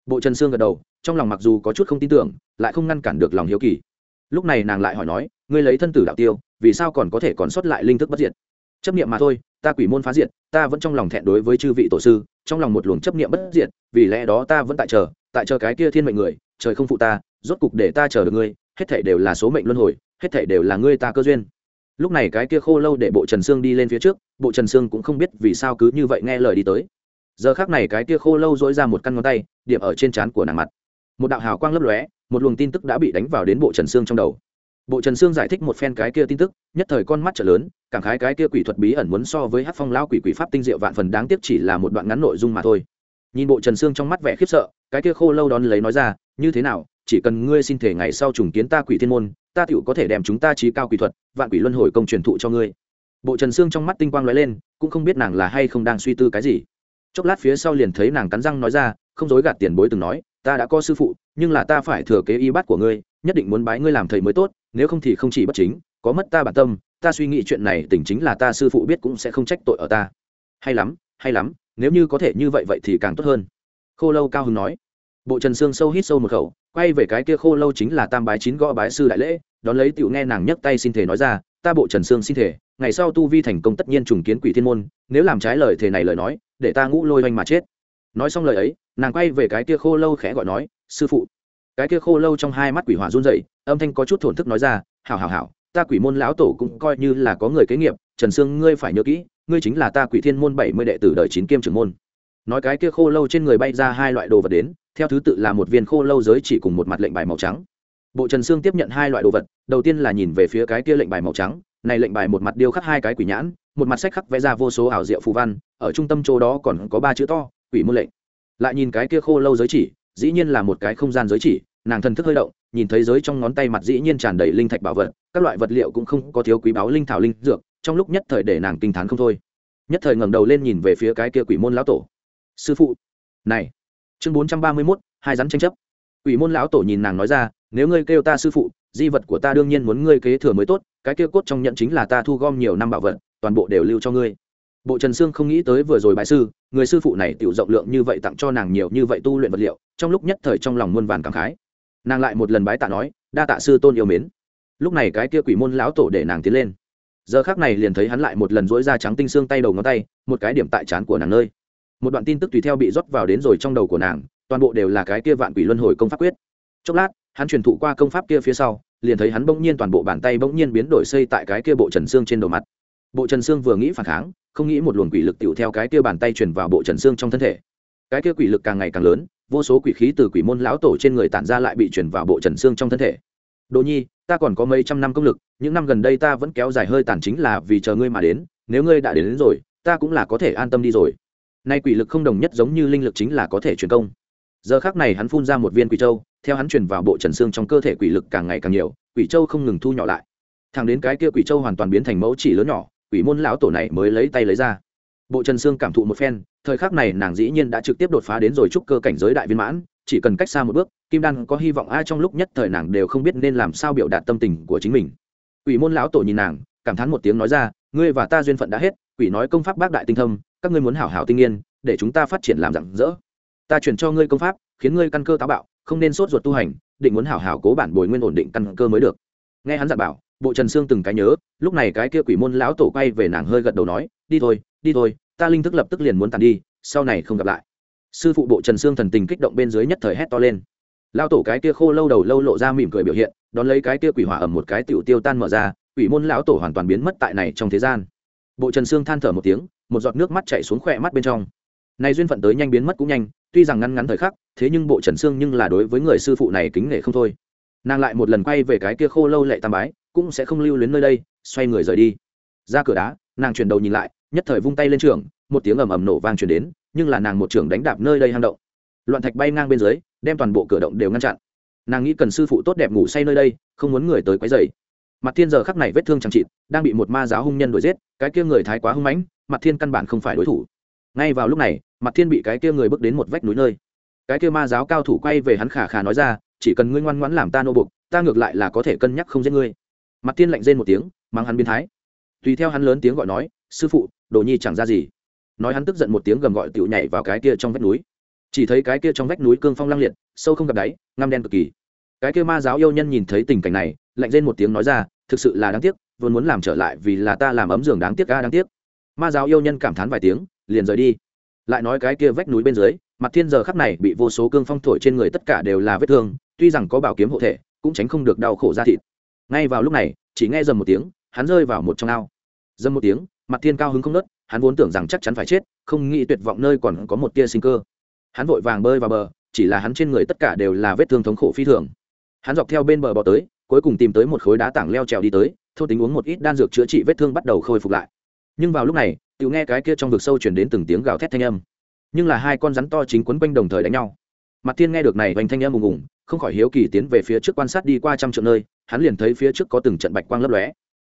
Bộ trần sương gật đầu trong lòng mặc dù có chút không tin tưởng, lại không ngăn cản được lòng hiếu kỳ. Lúc này nàng lại hỏi nói, ngươi lấy thân tử đạo tiêu, vì sao còn có thể còn sót lại linh thức bất diệt? Chấp niệm mà thôi, ta quỷ môn phá diệt, ta vẫn trong lòng thẹn đối với chư vị tổ sư, trong lòng một luồng chấp niệm bất diệt, vì lẽ đó ta vẫn tại chờ tại chờ cái kia thiên mệnh người, trời không phụ ta, rốt cục để ta chờ được ngươi, hết thảy đều là số mệnh luân hồi, hết thảy đều là ngươi ta cơ duyên. Lúc này cái kia khô lâu để bộ trần sương đi lên phía trước, bộ trần sương cũng không biết vì sao cứ như vậy nghe lời đi tới. Giờ khác này cái kia khô lâu dỗi ra một căn ngón tay, điểm ở trên trán của nàng mặt một đạo hào quang lấp lóe, một luồng tin tức đã bị đánh vào đến bộ trần sương trong đầu. Bộ trần sương giải thích một phen cái kia tin tức, nhất thời con mắt trở lớn, cảm khái cái kia quỷ thuật bí ẩn muốn so với hát phong lao quỷ quỷ pháp tinh diệu vạn phần đáng tiếc chỉ là một đoạn ngắn nội dung mà thôi. Nhìn bộ trần sương trong mắt vẻ khiếp sợ, cái kia khô lâu đón lấy nói ra, như thế nào, chỉ cần ngươi xin thể ngày sau trùng kiến ta quỷ thiên môn, ta tựu có thể đem chúng ta trí cao quỷ thuật, vạn quỷ luân hồi công truyền thụ cho ngươi. Bộ trần sương trong mắt tinh quang lóe lên, cũng không biết nàng là hay không đang suy tư cái gì. Chốc lát phía sau liền thấy nàng cắn răng nói ra, không dối gạt tiền bối từng nói ta đã có sư phụ, nhưng là ta phải thừa kế y bát của ngươi, nhất định muốn bái ngươi làm thầy mới tốt, nếu không thì không chỉ bất chính, có mất ta bản tâm, ta suy nghĩ chuyện này tỉnh chính là ta sư phụ biết cũng sẽ không trách tội ở ta. Hay lắm hay lắm, nếu như có thể như vậy vậy thì càng tốt hơn. Khô lâu cao hứng nói. Bộ trần sương sâu hít sâu một khẩu, quay về cái kia khô lâu chính là tam bái chín gõ bái sư đại lễ, đón lấy tựu nghe nàng nhấc tay xin thể nói ra, ta bộ trần sương xin thể ngày sau tu vi thành công tất nhiên trùng kiến quỷ thiên môn, nếu làm trái lời thể này lời nói, để ta ngũ lôi oanh mà chết. Nói xong lời ấy nàng quay về cái kia khô lâu khẽ gọi nói, sư phụ. Cái kia khô lâu trong hai mắt quỷ hỏa run dậy âm thanh có chút thổn thức nói ra, hảo hảo hảo, ta quỷ môn lão tổ cũng coi như là có người kế nghiệp, trần sương, ngươi phải nhớ kỹ, ngươi chính là ta quỷ thiên môn bảy mươi đệ tử đời chín kiêm trưởng môn. Nói cái kia khô lâu trên người bay ra hai loại đồ vật đến, theo thứ tự là một viên khô lâu giới chỉ cùng một mặt lệnh bài màu trắng. Bộ trần sương tiếp nhận hai loại đồ vật, đầu tiên là nhìn về phía cái kia lệnh bài màu trắng, này lệnh bài một mặt điêu khắc hai cái quỷ nhãn, một mặt sách khắc vẽ ra vô số ảo diệu phù văn, ở trung tâm chỗ đó còn có ba chữ to, quỷ môn lệnh lại nhìn cái kia khô lâu giới chỉ, dĩ nhiên là một cái không gian giới chỉ, nàng thần thức hơi động, nhìn thấy giới trong ngón tay mặt dĩ nhiên tràn đầy linh thạch bảo vật, các loại vật liệu cũng không có thiếu quý báu linh thảo linh dược, trong lúc nhất thời để nàng kinh t h á n không thôi. Nhất thời ngẩng đầu lên nhìn về phía cái kia quỷ môn lão tổ. Sư phụ, này, chương bốn trăm ba mươi mốt, hai rắn tranh chấp. Quỷ môn lão tổ nhìn nàng nói ra, nếu ngươi kêu ta sư phụ, di vật của ta đương nhiên muốn ngươi kế thừa mới tốt, cái kia cốt trong nhận chính là ta thu gom nhiều năm bảo vật, toàn bộ đều lưu cho ngươi bộ trần sương không nghĩ tới vừa rồi bại sư, người sư phụ này tự rộng lượng như vậy tặng cho nàng nhiều như vậy tu luyện vật liệu, trong lúc nhất thời trong lòng muôn vàn cảm khái. Nàng lại một lần bái tạ nói, đa tạ sư tôn yêu mến. Lúc này cái kia quỷ môn lão tổ để nàng tiến lên. Giờ khác này liền thấy hắn lại một lần dỗi ra trắng tinh xương tay đầu ngón tay, một cái điểm tại trán của nàng nơi. Một đoạn tin tức tùy theo bị rót vào đến rồi trong đầu của nàng, toàn bộ đều là cái kia vạn quỷ luân hồi công pháp quyết. Chốc lát, hắn truyền thụ qua công pháp kia phía sau, liền thấy hắn bỗng nhiên toàn bộ bàn tay bỗng nhiên biến đổi xây tại cái kia bộ trần xương trên đầu mặt bộ trần xương vừa nghĩ phản kháng không nghĩ một luồng quỷ lực tựu theo cái kia bàn tay truyền vào bộ trần xương trong thân thể. Cái kia quỷ lực càng ngày càng lớn vô số quỷ khí từ quỷ môn lão tổ trên người tản ra lại bị truyền vào bộ trần xương trong thân thể. Đồ nhi ta còn có mấy trăm năm công lực những năm gần đây ta vẫn kéo dài hơi tàn chính là vì chờ ngươi mà đến nếu ngươi đã đến, đến rồi ta cũng là có thể an tâm đi rồi. Nay quỷ lực không đồng nhất giống như linh lực chính là có thể truyền công. Giờ khác này hắn phun ra một viên quỷ châu theo hắn truyền vào bộ trần xương trong cơ thể quỷ lực càng ngày càng nhiều quỷ châu không ngừng thu nhỏ lại. Thẳng đến cái kia quỷ châu hoàn toàn biến thành mẫu chỉ lớn nhỏ quỷ môn lão tổ này mới lấy tay lấy ra. Bộ trần sương cảm thụ một phen, thời khắc này nàng dĩ nhiên đã trực tiếp đột phá đến rồi trúc cơ cảnh giới đại viên mãn, chỉ cần cách xa một bước, kim đan có hy vọng ai trong lúc nhất thời nàng đều không biết nên làm sao biểu đạt tâm tình của chính mình. Quỷ môn lão tổ nhìn nàng, cảm thán một tiếng nói ra, ngươi và ta duyên phận đã hết, quỷ nói công pháp bác đại tinh thâm, các ngươi muốn hảo hảo tinh nghiên, để chúng ta phát triển làm rạng rỡ. Ta chuyển cho ngươi công pháp, khiến ngươi căn cơ táo bạo, không nên sốt ruột tu hành, định muốn hảo hảo cố bản bồi nguyên ổn định căn cơ mới được. Nghe hắn dặn bảo bộ trần sương từng cái nhớ, lúc này cái kia quỷ môn lão tổ quay về nàng hơi gật đầu nói, đi thôi đi thôi, ta linh thức lập tức liền muốn tàn đi, sau này không gặp lại. Sư phụ bộ trần sương thần tình kích động bên dưới nhất thời hét to lên. Lao tổ cái kia khô lâu đầu lâu lộ ra mỉm cười biểu hiện, đón lấy cái kia quỷ hỏa ẩm một cái tiểu tiêu tan mở ra, quỷ môn lão tổ hoàn toàn biến mất tại này trong thế gian. Bộ trần sương than thở một tiếng, một giọt nước mắt chạy xuống khỏe mắt bên trong. Này duyên phận tới nhanh biến mất cũng nhanh, tuy rằng ngăn ngắn thời khắc, thế nhưng bộ trần sương nhưng là đối với người sư phụ này kính nể không thôi. Nàng lại một lần quay về cái kia khô lâu lệ tam bái cũng sẽ không lưu luyến nơi đây, xoay người rời đi. Ra cửa đá, nàng chuyển đầu nhìn lại, nhất thời vung tay lên trường, một tiếng ầm ầm nổ vang truyền đến, nhưng là nàng một trường đánh đạp nơi đây hang động. Loạn thạch bay ngang bên dưới, đem toàn bộ cửa động đều ngăn chặn. Nàng nghĩ cần sư phụ tốt đẹp ngủ say nơi đây, không muốn người tới quấy rầy. Mặt thiên giờ khắc này vết thương chẳng trị đang bị một ma giáo hung nhân đuổi giết, cái kia người thái quá hung mãnh, mặt thiên căn bản không phải đối thủ. Ngay vào lúc này, mặt thiên bị cái kia người bước đến một vách núi nơi. Cái kia ma giáo cao thủ quay về hắn khả khả nói ra, chỉ cần ngươi ngoan ngoãn làm ta nô buộc ta ngược lại là có thể cân nhắc không giết ngươi mặt thiên lạnh rên một tiếng, mang hắn biến thái. Tùy theo hắn lớn tiếng gọi nói, sư phụ, đồ nhi chẳng ra gì. Nói hắn tức giận một tiếng gầm gọi tựu nhảy vào cái kia trong vách núi. Chỉ thấy cái kia trong vách núi cương phong lăng liệt, sâu không gặp đáy, ngăm đen cực kỳ. Cái kia ma giáo yêu nhân nhìn thấy tình cảnh này, lạnh rên một tiếng nói ra, thực sự là đáng tiếc, vốn muốn làm trở lại vì là ta làm ấm giường đáng tiếc ca đáng tiếc. Ma giáo yêu nhân cảm thán vài tiếng, liền rời đi. Lại nói cái kia vách núi bên dưới, mặt thiên giờ khắp này bị vô số cương phong thổi trên người tất cả đều là vết thương, tuy rằng có bảo kiếm hộ thể, cũng tránh không được đau khổ ra thịt ngay vào lúc này, chỉ nghe dầm một tiếng, hắn rơi vào một trong ao. Dầm một tiếng, mặt thiên cao hứng không nớt, hắn vốn tưởng rằng chắc chắn phải chết, không nghĩ tuyệt vọng nơi còn có một tia sinh cơ. Hắn vội vàng bơi vào bờ, chỉ là hắn trên người tất cả đều là vết thương thống khổ phi thường. Hắn dọc theo bên bờ bò tới, cuối cùng tìm tới một khối đá tảng leo trèo đi tới, thô tính uống một ít đan dược chữa trị vết thương bắt đầu khôi phục lại. Nhưng vào lúc này tự nghe cái kia trong vực sâu chuyển đến từng tiếng gào thét thanh âm. Nhưng là hai con rắn to chính quấn quanh đồng thời đánh nhau. Mặt thiên nghe được này hoành thanh âm ùng ùng, không khỏi hiếu kỳ tiến về phía trước quan sát đi qua trăm triệu nơi hắn liền thấy phía trước có từng trận bạch quang lấp lóe.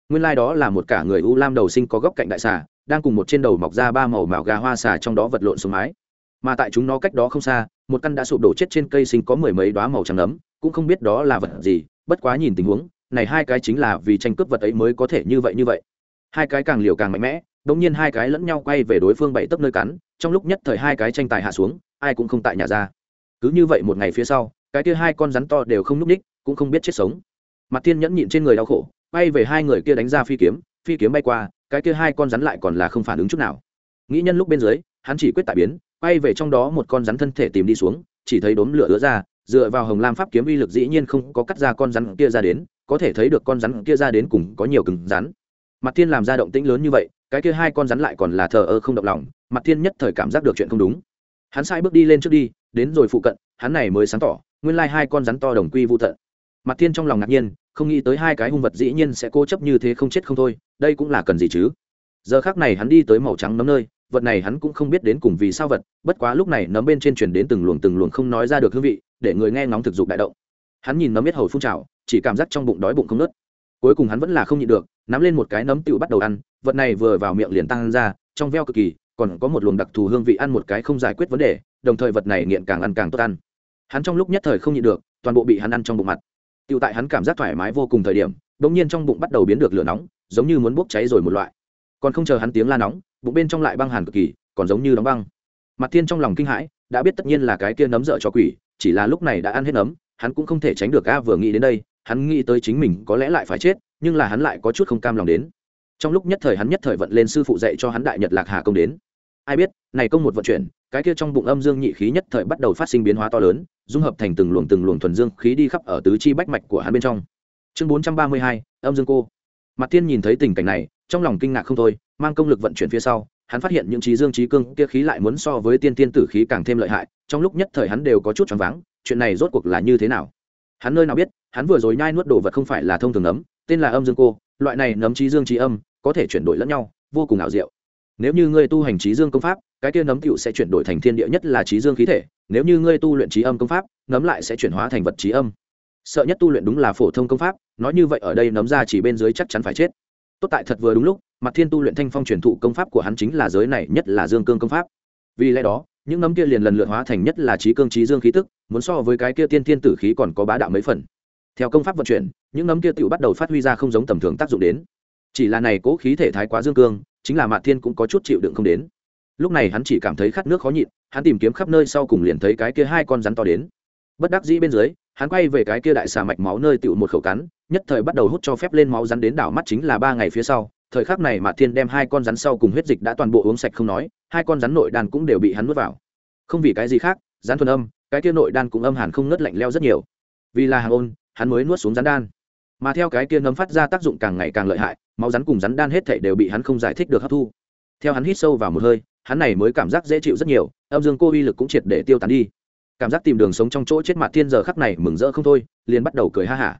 Nguyên lai đó là một cả người u lam đầu sinh có góc cạnh đại xà, đang cùng một trên đầu mọc ra ba màu màu gà hoa xà trong đó vật lộn xuống mái. Mà tại chúng nó cách đó không xa, một căn đã sụp đổ chết trên cây sinh có mười mấy đoá màu trắng ấm, cũng không biết đó là vật gì, bất quá nhìn tình huống, này hai cái chính là vì tranh cướp vật ấy mới có thể như vậy như vậy. Hai cái càng liều càng mạnh mẽ đ ỗ n g nhiên hai cái lẫn nhau quay về đối phương bảy tấc nơi cắn, trong lúc nhất thời hai cái tranh tài hạ xuống, ai cũng không tại nhà ra. Cứ như vậy một ngày phía sau, cái kia hai con rắn to đều không n ú c ních, cũng không biết chết sống mặt thiên nhẫn nhịn trên người đau khổ bay về hai người kia đánh ra phi kiếm phi kiếm bay qua, cái kia hai con rắn lại còn là không phản ứng chút nào. Nghĩ nhân lúc bên dưới, hắn chỉ quyết tại biến bay về trong đó một con rắn thân thể tìm đi xuống, chỉ thấy đốm lửa ứa ra, dựa vào hồng lam pháp kiếm uy lực dĩ nhiên không có cắt ra con rắn kia ra đến, có thể thấy được con rắn kia ra đến cùng có nhiều cứng rắn. Mặt thiên làm ra động tĩnh lớn như vậy, cái kia hai con rắn lại còn là thờ ơ không động lòng, mặt thiên nhất thời cảm giác được chuyện không đúng. Hắn sai bước đi lên trước đi, đến rồi phụ cận, hắn này mới sáng tỏ, nguyên lai hai con rắn to đồng quy vô tận mặt thiên trong lòng ngạc nhiên, không nghĩ tới hai cái hung vật dĩ nhiên sẽ cố chấp như thế không chết không thôi, đây cũng là cần gì chứ? Giờ khác này hắn đi tới màu trắng nấm nơi, vật này hắn cũng không biết đến cùng vì sao vật, bất quá lúc này nấm bên trên chuyển đến từng luồng từng luồng không nói ra được hương vị, để người nghe ngóng thực dụng đại động. Hắn nhìn nấm biết hầu phun trào, chỉ cảm giác trong bụng đói bụng không nớt cuối cùng hắn vẫn là không nhịn được, nắm lên một cái nấm tựu bắt đầu ăn, vật này vừa vào miệng liền tăng ra, trong veo cực kỳ, còn có một luồng đặc thù hương vị ăn một cái không giải quyết vấn đề, đồng thời vật này nghiện càng ăn càng tốt ăn. Hắn trong lúc nhất thời không nhịn được, toàn bộ bị hắn ăn trong bụng mặt. Tiểu tại hắn cảm giác thoải mái vô cùng thời điểm đột nhiên trong bụng bắt đầu biến được lửa nóng, giống như muốn bốc cháy rồi một loại. Còn không chờ hắn tiếng la nóng, bụng bên trong lại băng hàn cực kỳ, còn giống như đóng băng. Mặt thiên trong lòng kinh hãi, đã biết tất nhiên là cái kia nấm dợ cho quỷ, chỉ là lúc này đã ăn hết nấm, hắn cũng không thể tránh được a vừa nghĩ đến đây, hắn nghĩ tới chính mình có lẽ lại phải chết, nhưng là hắn lại có chút không cam lòng đến. Trong lúc nhất thời hắn nhất thời vận lên sư phụ dạy cho hắn đại nhật lạc hà công đến. Ai biết, này công một vận chuyển cái kia trong bụng âm dương nhị khí nhất thời bắt đầu phát sinh biến hóa to lớn, dung hợp thành từng luồng từng luồng thuần dương khí đi khắp ở tứ chi bách mạch của hắn bên trong. Chương bốn trăm ba mươi hai, âm dương cô. Mặt tiên nhìn thấy tình cảnh này, trong lòng kinh ngạc không thôi, mang công lực vận chuyển phía sau, hắn phát hiện những trí dương trí cương kia khí lại muốn so với tiên tiên tử khí càng thêm lợi hại, trong lúc nhất thời hắn đều có chút choáng váng, chuyện này rốt cuộc là như thế nào? Hắn nơi nào biết, hắn vừa rồi nhai nuốt đồ vật không phải là thông thường nấm, tên là âm dương cô, loại này nấm trí dương trí âm, có thể chuyển đổi lẫn nhau, vô cùng ảo diệu. Nếu như ngươi tu hành trí dương công pháp cái kia nấm tựu sẽ chuyển đổi thành thiên địa nhất là trí dương khí thể, nếu như ngươi tu luyện trí âm công pháp, nấm lại sẽ chuyển hóa thành vật trí âm. Sợ nhất tu luyện đúng là phổ thông công pháp, nói như vậy ở đây nấm ra chỉ bên dưới chắc chắn phải chết. Tốt tại thật vừa đúng lúc mặt thiên tu luyện thanh phong truyền thụ công pháp của hắn chính là giới này nhất là dương cương công pháp. Vì lẽ đó, những nấm kia liền lần lượt hóa thành nhất là trí cương trí dương khí tức, muốn so với cái kia tiên thiên tử khí còn có bá đạo mấy phần. Theo công pháp vận chuyển, những nấm kia tự bắt đầu phát huy ra không giống tầm thường tác dụng đến. Chỉ là này cố khí thể thái quá dương cương, chính là mạn thiên cũng có chút chịu đựng không đến lúc này hắn chỉ cảm thấy khát nước khó nhịn, hắn tìm kiếm khắp nơi sau cùng liền thấy cái kia hai con rắn to đến. Bất đắc dĩ bên dưới, hắn quay về cái kia đại xà mạch máu nơi tựu một khẩu cắn, nhất thời bắt đầu hút cho phép lên máu rắn đến đảo mắt chính là ba ngày phía sau, thời khắc này mạt thiên đem hai con rắn sau cùng huyết dịch đã toàn bộ uống sạch không nói, hai con rắn nội đan cũng đều bị hắn nuốt vào. Không vì cái gì khác, rắn thuần âm, cái kia nội đan cũng âm hàn không ngớt lạnh leo rất nhiều. Vì là hàng ôn, hắn mới nuốt xuống rắn đan. Mà theo cái kia nấm phát ra tác dụng càng ngày càng lợi hại, máu rắn cùng rắn đan hết thảy đều bị hắn không giải thích được hấp thu. Theo hắn hít sâu vào một hơi hắn này mới cảm giác dễ chịu rất nhiều, âm dương cô uy lực cũng triệt để tiêu tán đi. Cảm giác tìm đường sống trong chỗ chết mặt thiên giờ khắc này mừng rỡ không thôi, liền bắt đầu cười ha hả.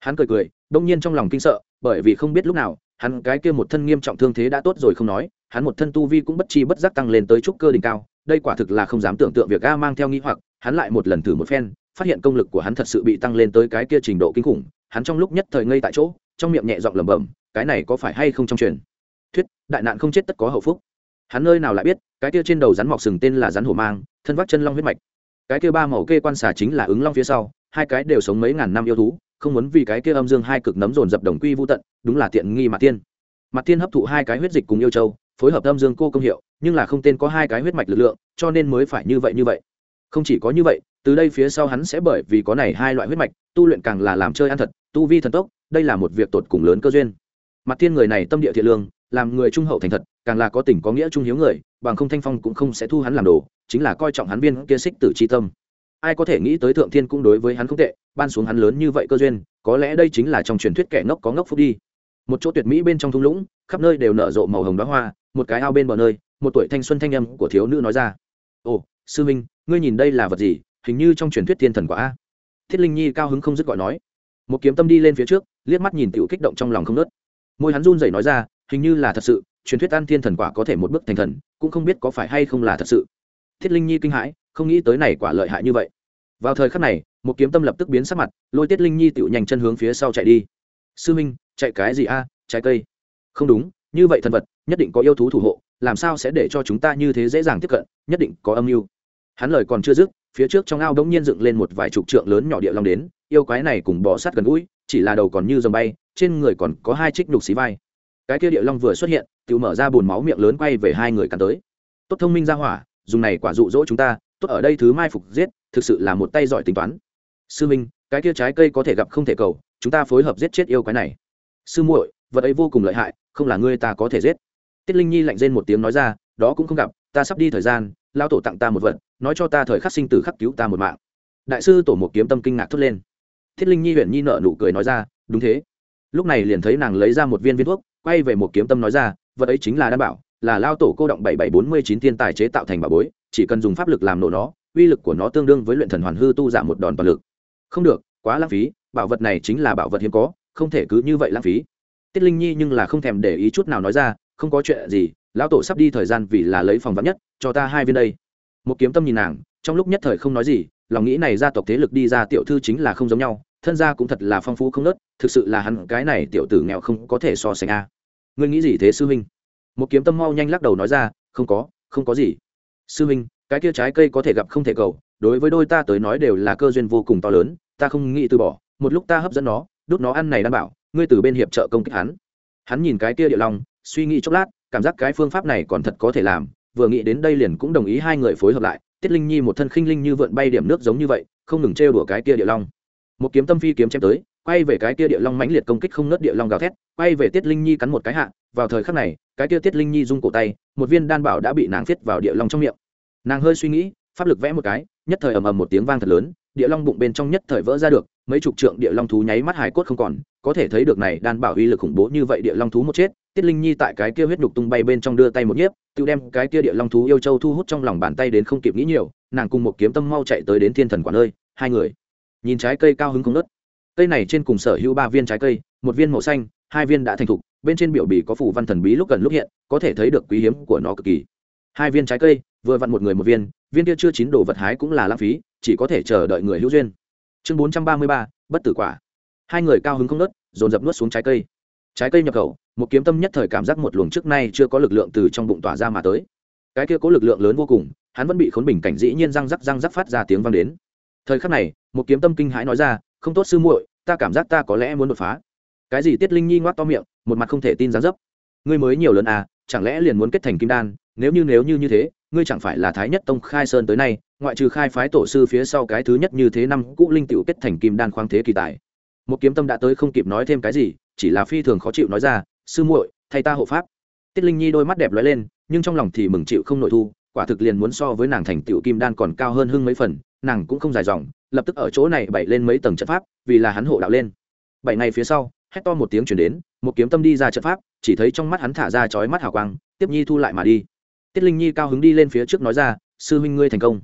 Hắn cười cười, đông nhiên trong lòng kinh sợ, bởi vì không biết lúc nào, hắn cái kia một thân nghiêm trọng thương thế đã tốt rồi không nói, hắn một thân tu vi cũng bất chi bất giác tăng lên tới trúc cơ đỉnh cao, đây quả thực là không dám tưởng tượng việc a mang theo nghĩ hoặc, hắn lại một lần thử một phen, phát hiện công lực của hắn thật sự bị tăng lên tới cái kia trình độ kinh khủng, hắn trong lúc nhất thời ngây tại chỗ, trong miệng nhẹ giọng lẩm bẩm, cái này có phải hay không trong truyền? Thuyết, đại nạn không chết tất có hậu phúc hắn nơi nào lại biết, cái kia trên đầu rắn mọc sừng tên là rắn hổ mang, thân vác chân long huyết mạch. Cái kia ba màu kê quan xà chính là ứng long phía sau, hai cái đều sống mấy ngàn năm yêu thú, không muốn vì cái kia âm dương hai cực nấm dồn dập đồng quy vô tận, đúng là tiện nghi mặt tiên mặt tiên hấp thụ hai cái huyết dịch cùng yêu châu, phối hợp âm dương cô công hiệu, nhưng là không tên có hai cái huyết mạch lực lượng, cho nên mới phải như vậy như vậy. Không chỉ có như vậy, từ đây phía sau hắn sẽ bởi vì có này hai loại huyết mạch, tu luyện càng là làm chơi ăn thật, tu vi thần tốc, đây là một việc tột cùng lớn cơ duyên mặt thiên người này tâm địa thiện lương, làm người trung hậu thành thật, càng là có tình có nghĩa trung hiếu người, bằng không thanh phong cũng không sẽ thu hắn làm đồ, chính là coi trọng hắn viên kia xích tử c h i tâm. Ai có thể nghĩ tới thượng thiên cũng đối với hắn không tệ, ban xuống hắn lớn như vậy cơ duyên, có lẽ đây chính là trong truyền thuyết kẻ ngốc có ngốc phúc đi. Một chỗ tuyệt mỹ bên trong thung lũng, khắp nơi đều nở rộ màu hồng đóa hoa, một cái ao bên bờ nơi, một tuổi thanh xuân thanh âm của thiếu nữ nói ra. Ồ, sư minh ngươi nhìn đây là vật gì? Hình như trong truyền thuyết thiên thần quả a. Thiết linh nhi cao hứng không dứt gọi nói. Một kiếm tâm đi lên phía trước, liếc mắt nhìn tiểu kích động trong lòng không nớt môi hắn run rẩy nói ra, hình như là thật sự, truyền thuyết ăn thiên thần quả có thể một bước thành thần, cũng không biết có phải hay không là thật sự. Thiết linh nhi kinh hãi, không nghĩ tới này quả lợi hại như vậy. Vào thời khắc này, một kiếm tâm lập tức biến sắc mặt, lôi tiết linh nhi tiểu nhanh chân hướng phía sau chạy đi. Sư minh, chạy cái gì a? Trái cây. Không đúng, như vậy thần vật, nhất định có yêu thú thủ hộ, làm sao sẽ để cho chúng ta như thế dễ dàng tiếp cận, nhất định có âm mưu. Hắn lời còn chưa dứt, phía trước trong ao đ ỗ n g nhiên dựng lên một vài chục trượng lớn nhỏ địa long đến, yêu quái này cùng bò sát gần gũi chỉ là đầu còn như dòng bay, trên người còn có hai trích đục xí vai. Cái kia địa long vừa xuất hiện tự mở ra bồn máu miệng lớn quay về hai người cắn tới. Tốt thông minh ra hỏa, dùng này quả dụ dỗ chúng ta, tốt ở đây thứ mai phục giết, thực sự là một tay giỏi tính toán. Sư minh, cái kia trái cây có thể gặp không thể cầu, chúng ta phối hợp giết chết yêu quái này. Sư muội, vật ấy vô cùng lợi hại, không là ngươi ta có thể giết. Tiết linh nhi lạnh rên một tiếng nói ra, đó cũng không gặp, ta sắp đi thời gian lao tổ tặng ta một vật, nói cho ta thời khắc sinh tử khắc cứu ta một mạng. Đại sư tổ một kiếm tâm kinh ngạc thốt lên thiết linh nhi huyện nhi nợ nụ cười nói ra, đúng thế. Lúc này liền thấy nàng lấy ra một viên viên thuốc, quay về một kiếm tâm nói ra, vật ấy chính là đảm bảo, là lao tổ cô động bảy bảy bốn mươi chín thiên tài chế tạo thành bảo bối, chỉ cần dùng pháp lực làm nổ nó, uy lực của nó tương đương với luyện thần hoàn hư tu giảm một đòn toàn lực. Không được, quá lãng phí, bảo vật này chính là bảo vật hiếm có, không thể cứ như vậy lãng phí. Tiết linh nhi nhưng là không thèm để ý chút nào nói ra, không có chuyện gì, lão tổ sắp đi thời gian vì là lấy phòng vắn nhất, cho ta hai viên đây. Một kiếm tâm nhìn nàng, trong lúc nhất thời không nói gì lòng nghĩ này gia tộc thế lực đi ra tiểu thư chính là không giống nhau, thân gia cũng thật là phong phú không nớt, thực sự là hắn cái này tiểu tử nghèo không có thể so sánh a. Ngươi nghĩ gì thế, sư huynh? Một kiếm tâm mau nhanh lắc đầu nói ra, không có không có gì. Sư huynh, cái kia trái cây có thể gặp không thể cầu, đối với đôi ta tới nói đều là cơ duyên vô cùng to lớn, ta không nghĩ từ bỏ, một lúc ta hấp dẫn nó, đút nó ăn này đảm bảo, ngươi từ bên hiệp trợ công kích hắn. Hắn nhìn cái kia địa long suy nghĩ chốc lát, cảm giác cái phương pháp này còn thật có thể làm, vừa nghĩ đến đây liền cũng đồng ý hai người phối hợp lại tiết linh nhi một thân khinh linh như vượn bay điểm nước giống như vậy, không ngừng trêu đùa cái kia địa long. Một kiếm tâm phi kiếm chém tới, quay về cái kia địa long mãnh liệt công kích không nớt địa long gào thét, quay về tiết linh nhi cắn một cái hạ, vào thời khắc này, cái kia tiết linh nhi rung cổ tay, một viên đan bảo đã bị nàng thiết vào địa long trong miệng. Nàng hơi suy nghĩ, pháp lực vẽ một cái, nhất thời ầm ầm một tiếng vang thật lớn, địa long bụng bên trong nhất thời vỡ ra được, mấy chục trượng địa long thú nháy mắt hài cốt không còn, có thể thấy được này đan bảo uy lực khủng bố như vậy địa long thú một chết tiết linh nhi tại cái kia huyết nhục tung bay bên trong đưa tay một nhiếp, tự đem cái kia địa long thú yêu châu thu hút trong lòng bàn tay đến không kịp nghĩ nhiều, nàng cùng một kiếm tâm mau chạy tới đến thiên thần quản ơi hai người nhìn trái cây cao hứng không nớt cây này trên cùng sở hữu ba viên trái cây, một viên màu xanh, hai viên đã thành thục, bên trên biểu bì có phủ văn thần bí lúc gần lúc hiện, có thể thấy được quý hiếm của nó cực kỳ. Hai viên trái cây, vừa vặn một người một viên viên kia chưa chín đồ vật hái cũng là lãng phí, chỉ có thể chờ đợi người hữu duyên. Chương bốn trăm ba mươi ba, bất tử quả. Hai người cao hứng không nớt dồn dập nuốt xuống trái cây trái cây nhập khẩu, một kiếm tâm nhất thời cảm giác một luồng trước nay chưa có lực lượng từ trong bụng tỏa ra mà tới. Cái kia có lực lượng lớn vô cùng, hắn vẫn bị khốn bình cảnh dĩ nhiên răng rắc răng rắc phát ra tiếng vang đến. Thời khắc này, một kiếm tâm kinh hãi nói ra, không tốt sư muội, ta cảm giác ta có lẽ muốn đột phá. Cái gì tiết linh nhi ngoác to miệng, một mặt không thể tin dáng dấp. Ngươi mới nhiều lớn à chẳng lẽ liền muốn kết thành kim đan, nếu như nếu như như thế, ngươi chẳng phải là thái nhất tông khai sơn tới nay, ngoại trừ khai phái tổ sư phía sau cái thứ nhất như thế năm, cũ linh tựu kết thành kim đan khoáng thế kỳ tài. Một kiếm tâm đã tới không kịp nói thêm cái gì chỉ là phi thường khó chịu nói ra, sư muội, thay ta hộ pháp. Tiết linh nhi đôi mắt đẹp lóe lên, nhưng trong lòng thì mừng chịu không nội thu, quả thực liền muốn so với nàng thành tựu kim đan còn cao hơn hưng mấy phần, nàng cũng không dài dòng, lập tức ở chỗ này bày lên mấy tầng trận pháp, vì là hắn hộ đạo lên. Bảy ngày phía sau, hét to một tiếng chuyển đến, một kiếm tâm đi ra trận pháp, chỉ thấy trong mắt hắn thả ra chói mắt hào quang, tiếp nhi thu lại mà đi. Tiết linh nhi cao hứng đi lên phía trước nói ra, sư huynh ngươi thành công.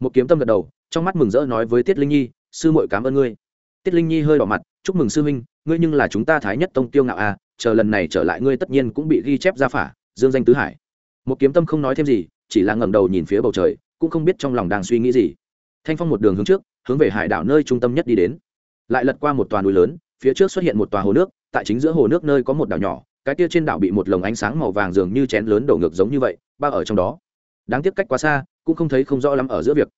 Một kiếm tâm gật đầu, trong mắt mừng rỡ nói với tiết linh nhi, sư muội cảm ơn ngươi. Tiết linh nhi hơi đỏ mặt, chúc mừng sư huynh ngươi nhưng là chúng ta thái nhất tông tiêu ngạo à chờ lần này trở lại ngươi tất nhiên cũng bị ghi chép ra phả, dương danh tứ hải. Một kiếm tâm không nói thêm gì, chỉ là ngẩng đầu nhìn phía bầu trời, cũng không biết trong lòng đang suy nghĩ gì. Thanh phong một đường hướng trước, hướng về hải đảo nơi trung tâm nhất đi đến. Lại lật qua một tòa núi lớn, phía trước xuất hiện một tòa hồ nước, tại chính giữa hồ nước nơi có một đảo nhỏ, cái kia trên đảo bị một lồng ánh sáng màu vàng dường như chén lớn đổ ngược giống như vậy, bao ở trong đó. Đáng tiếc cách quá xa, cũng không thấy không rõ lắm ở giữa việc.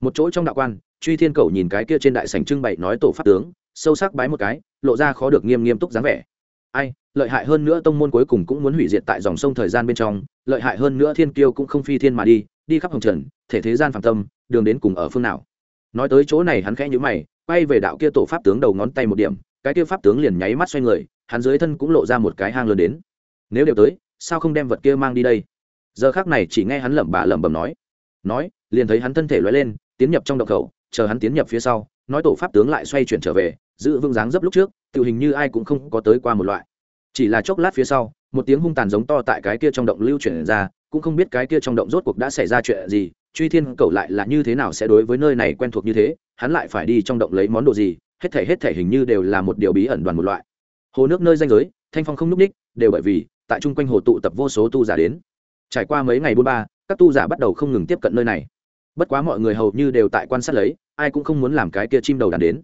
Một chỗ trong đạo quan, truy thiên cầu nhìn cái kia trên đại sảnh trưng bày nói tổ pháp tướng sâu sắc bái một cái, lộ ra khó được nghiêm nghiêm túc dáng vẻ. Ai, lợi hại hơn nữa tông môn cuối cùng cũng muốn hủy diệt tại dòng sông thời gian bên trong, lợi hại hơn nữa thiên kiêu cũng không phi thiên mà đi đi khắp hồng trần, thể thế gian phạm tâm, đường đến cùng ở phương nào. Nói tới chỗ này hắn khẽ nhữ mày, quay về đạo kia tổ pháp tướng đầu ngón tay một điểm, cái kia pháp tướng liền nháy mắt xoay người, hắn dưới thân cũng lộ ra một cái hang lớn đến. Nếu đều tới, sao không đem vật kia mang đi đây? Giờ khác này chỉ nghe hắn lẩm bà lẩm bẩm nói. Nói, liền thấy hắn thân thể loay lên, tiến nhập trong động khẩu, chờ hắn tiến nhập phía sau nói tổ pháp tướng lại xoay chuyển trở về, giữ vững dáng dấp lúc trước tự hình như ai cũng không có tới qua một loại. Chỉ là chốc lát phía sau, một tiếng hung tàn giống to tại cái kia trong động lưu chuyển ra, cũng không biết cái kia trong động rốt cuộc đã xảy ra chuyện gì, truy thiên cầu lại là như thế nào sẽ đối với nơi này quen thuộc như thế, hắn lại phải đi trong động lấy món đồ gì, hết thể hết thể hình như đều là một điều bí ẩn đoàn một loại. Hồ nước nơi danh giới, thanh phong không n ú c ních đều bởi vì, tại chung quanh hồ tụ tập vô số tu giả đến. Trải qua mấy ngày buôn ba, các tu giả bắt đầu không ngừng tiếp cận nơi này. Bất quá mọi người hầu như đều tại quan sát lấy ai cũng không muốn làm cái kia chim đầu đàn đến.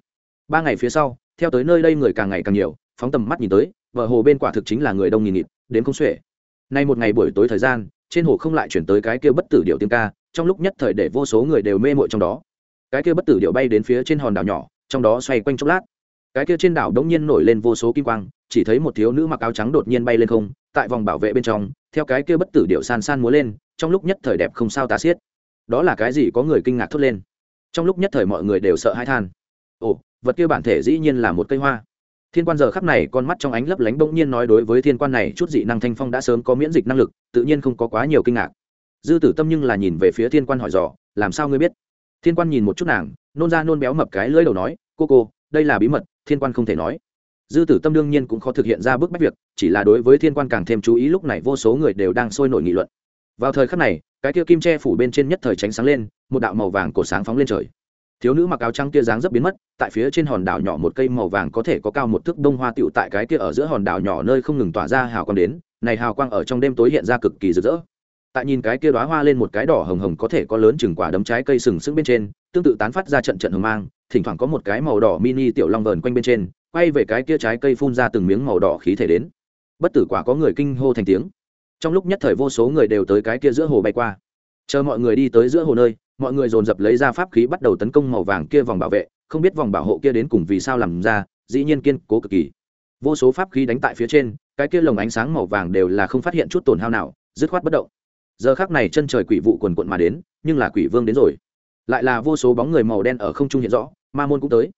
Ba ngày phía sau, theo tới nơi đây người càng ngày càng nhiều, phóng tầm mắt nhìn tới vợ hồ bên quả thực chính là người đông nghìn nghịt, đến không xuể. Nay một ngày buổi tối thời gian, trên hồ không lại chuyển tới cái kia bất tử điệu tiếng ca, trong lúc nhất thời để vô số người đều mê mội trong đó. Cái kia bất tử điệu bay đến phía trên hòn đảo nhỏ, trong đó xoay quanh chốc lát. Cái kia trên đảo đống nhiên nổi lên vô số kim quang, chỉ thấy một thiếu nữ mặc áo trắng đột nhiên bay lên không, tại vòng bảo vệ bên trong, theo cái kia bất tử điệu san san múa lên, trong lúc nhất thời đẹp không sao tà xiết. Đó là cái gì có người kinh ngạc thốt lên? Trong lúc nhất thời mọi người đều sợ hãi than. Ồ, vật kia bản thể dĩ nhiên là một cây hoa. Thiên quan giờ khắc này con mắt trong ánh lấp lánh bỗng nhiên nói đối với thiên quan này, chút dị năng thanh phong đã sớm có miễn dịch năng lực, tự nhiên không có quá nhiều kinh ngạc. Dư tử tâm nhưng là nhìn về phía thiên quan hỏi dò, làm sao ngươi biết? Thiên quan nhìn một chút nàng, nôn ra nôn béo mập cái lưỡi đầu nói, cô cô, đây là bí mật, thiên quan không thể nói. Dư tử tâm đương nhiên cũng khó thực hiện ra bước bách việc, chỉ là đối với thiên quan càng thêm chú ý, lúc này vô số người đều đang sôi nổi nghị luận vào thời khắc này, cái kia kim che phủ bên trên nhất thời tránh sáng lên, một đạo màu vàng cổ sáng phóng lên trời. Thiếu nữ mặc áo trắng kia dáng rất biến mất, tại phía trên hòn đảo nhỏ một cây màu vàng có thể có cao một thước đông hoa tựu tại cái kia ở giữa hòn đảo nhỏ nơi không ngừng tỏa ra hào quang đến, này hào quang ở trong đêm tối hiện ra cực kỳ rực rỡ. Tại nhìn cái kia đóa hoa lên một cái đỏ hồng hồng có thể có lớn chừng quả đấm trái cây sừng sững bên trên, tương tự tán phát ra trận trận hồng mang, thỉnh thoảng có một cái màu đỏ mini tiểu long vờn quanh bên trên, quay về cái kia trái cây phun ra từng miếng màu đỏ khí thể đến. Bất tử quả có người kinh hô thành tiếng trong lúc nhất thời vô số người đều tới cái kia giữa hồ bay qua. Chờ mọi người đi tới giữa hồ nơi, mọi người dồn dập lấy ra pháp khí bắt đầu tấn công màu vàng kia vòng bảo vệ, không biết vòng bảo hộ kia đến cùng vì sao làm ra, dĩ nhiên kiên cố cực kỳ. Vô số pháp khí đánh tại phía trên, cái kia lồng ánh sáng màu vàng đều là không phát hiện chút tổn hao nào, dứt khoát bất động. Giờ khác này chân trời quỷ vụ quần quận mà đến, nhưng là quỷ vương đến rồi. Lại là vô số bóng người màu đen ở không trung hiện rõ, ma môn cũng tới.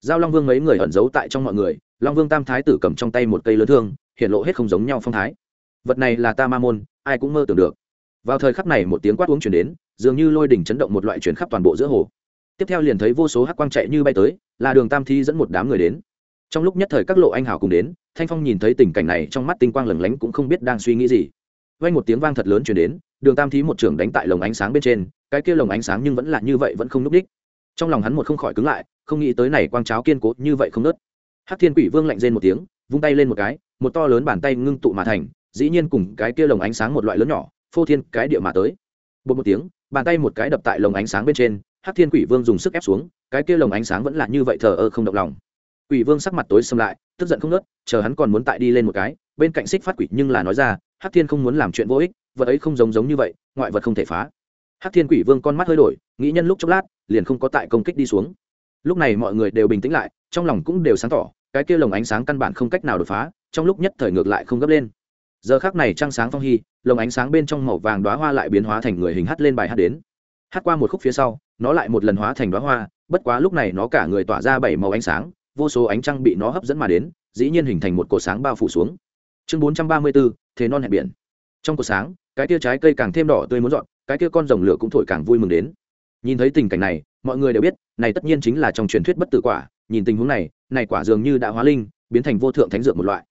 Giao long vương mấy người ẩn giấu tại trong mọi người, long vương tam thái tử cầm trong tay một cây lớn thương, hiện lộ hết không giống nhau phong thái vật này là ta ma môn, ai cũng mơ tưởng được. Vào thời khắc này một tiếng quát uống chuyển đến, dường như lôi đỉnh chấn động một loại chuyển khắp toàn bộ giữa hồ. Tiếp theo liền thấy vô số hắc quang chạy như bay tới, là đường tam thi dẫn một đám người đến. Trong lúc nhất thời các lộ anh hào cùng đến, thanh phong nhìn thấy tình cảnh này trong mắt tinh quang lẩn lánh cũng không biết đang suy nghĩ gì. Vang một tiếng vang thật lớn chuyển đến, đường tam thí một trưởng đánh tại lồng ánh sáng bên trên, cái kia lồng ánh sáng nhưng vẫn là như vậy vẫn không núp đích. Trong lòng hắn một không khỏi cứng lại, không nghĩ tới này quang cháo kiên cố như vậy không nớt hắc thiên quỷ vương lạnh rên một tiếng, vung tay lên một cái, một to lớn bàn tay ngưng tụ mà thành dĩ nhiên cùng cái kia lồng ánh sáng một loại lớn nhỏ, phô thiên cái địa mà tới. Bột một tiếng, bàn tay một cái đập tại lồng ánh sáng bên trên, hắc thiên quỷ vương dùng sức ép xuống, cái kia lồng ánh sáng vẫn là như vậy thờ ơ không động lòng. Quỷ vương sắc mặt tối xâm lại, tức giận không nớt chờ hắn còn muốn tại đi lên một cái, bên cạnh xích phát quỷ nhưng là nói ra, hắc thiên không muốn làm chuyện vô ích, vật ấy không giống giống như vậy, ngoại vật không thể phá. Hắc thiên quỷ vương con mắt hơi đổi, nghĩ nhân lúc chốc lát, liền không có tại công kích đi xuống. Lúc này mọi người đều bình tĩnh lại, trong lòng cũng đều sáng tỏ, cái kia lồng ánh sáng căn bản không cách nào đột phá, trong lúc nhất thời ngược lại không gấp lên giờ khác này trăng sáng phong hy, lồng ánh sáng bên trong màu vàng đoá hoa lại biến hóa thành người hình hát lên bài hát đến. Hát qua một khúc phía sau, nó lại một lần hóa thành đoá hoa, bất quá lúc này nó cả người tỏa ra bảy màu ánh sáng, vô số ánh trăng bị nó hấp dẫn mà đến, dĩ nhiên hình thành một cột sáng bao phủ xuống. Chương bốn trăm ba mươi bốn, thế non hẹp biển. Trong cột sáng, cái tia trái cây càng thêm đỏ tươi muốn dọn, cái tia con rồng lửa cũng thổi càng vui mừng đến. Nhìn thấy tình cảnh này, mọi người đều biết, này tất nhiên chính là trong truyền thuyết bất tử quả, nhìn tình huống này này quả dường như đã hóa linh, biến thành vô thượng thánh dược một loại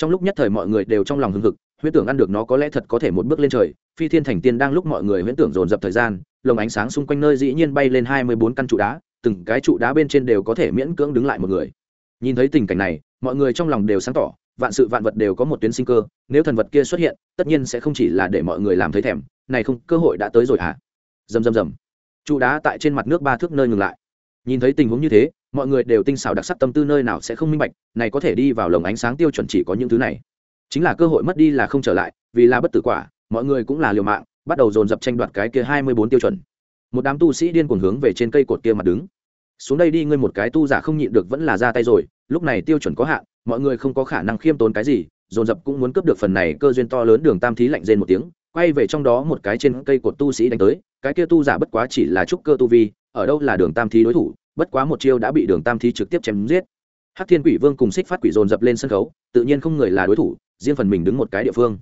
trong lúc nhất thời mọi người đều trong lòng hưng hực, huyễn tưởng ăn được nó có lẽ thật có thể một bước lên trời, phi thiên thành tiên đang lúc mọi người huyễn tưởng dồn dập thời gian, lồng ánh sáng xung quanh nơi dĩ nhiên bay lên hai mươi bốn căn trụ đá, từng cái trụ đá bên trên đều có thể miễn cưỡng đứng lại một người. Nhìn thấy tình cảnh này, mọi người trong lòng đều sáng tỏ, vạn sự vạn vật đều có một tuyến sinh cơ, nếu thần vật kia xuất hiện, tất nhiên sẽ không chỉ là để mọi người làm thấy thèm, này không, cơ hội đã tới rồi hả? À? rầm rầm rầm. Trụ đá tại trên mặt nước ba thước nơi ngừng lại. Nhìn thấy tình huống như thế mọi người đều tinh xảo đặc sắc tâm tư nơi nào sẽ không minh bạch, này có thể đi vào lồng ánh sáng tiêu chuẩn chỉ có những thứ này. Chính là cơ hội mất đi là không trở lại, vì là bất tử quả, mọi người cũng là liều mạng, bắt đầu dồn dập tranh đoạt cái kia hai mươi bốn tiêu chuẩn. Một đám tu sĩ điên cuồng hướng về trên cây cột kia mặt đứng. Xuống đây đi ngươi một cái tu giả không nhịn được vẫn là ra tay rồi, lúc này tiêu chuẩn có hạn, mọi người không có khả năng khiêm tốn cái gì, dồn dập cũng muốn cướp được phần này cơ duyên to lớn đường tam thí lạnh rên một tiếng, quay về trong đó một cái trên cây cột tu sĩ đánh tới, cái kia tu giả bất quá chỉ là trúc cơ tu vi, ở đâu là đường tam thí đối thủ bất quá một chiêu đã bị đường tam thi trực tiếp chém giết. Hắc thiên quỷ vương cùng xích phát quỷ dồn dập lên sân khấu, tự nhiên không người là đối thủ, riêng phần mình đứng một cái địa phương.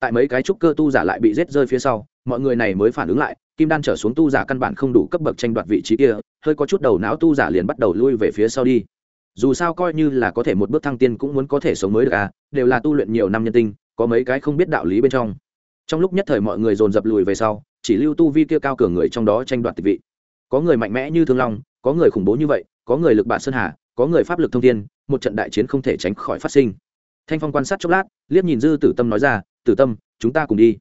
Tại mấy cái trúc cơ tu giả lại bị rết rơi phía sau, mọi người này mới phản ứng lại, kim đan trở xuống tu giả căn bản không đủ cấp bậc tranh đoạt vị trí kia, hơi có chút đầu não tu giả liền bắt đầu lui về phía sau đi. Dù sao coi như là có thể một bước thăng tiên cũng muốn có thể sống mới được à đều là tu luyện nhiều năm nhân tinh, có mấy cái không biết đạo lý bên trong. Trong lúc nhất thời mọi người dồn dập lùi về sau, chỉ lưu tu vi kia cao cường người trong đó tranh đoạt tịch vị. Có người mạnh mẽ như thương long có người khủng bố như vậy, có người lực bản sơn hà, có người pháp lực thông thiên, một trận đại chiến không thể tránh khỏi phát sinh. Thanh phong quan sát chốc lát, liếc nhìn dư tử tâm nói ra, tử tâm, chúng ta cùng đi.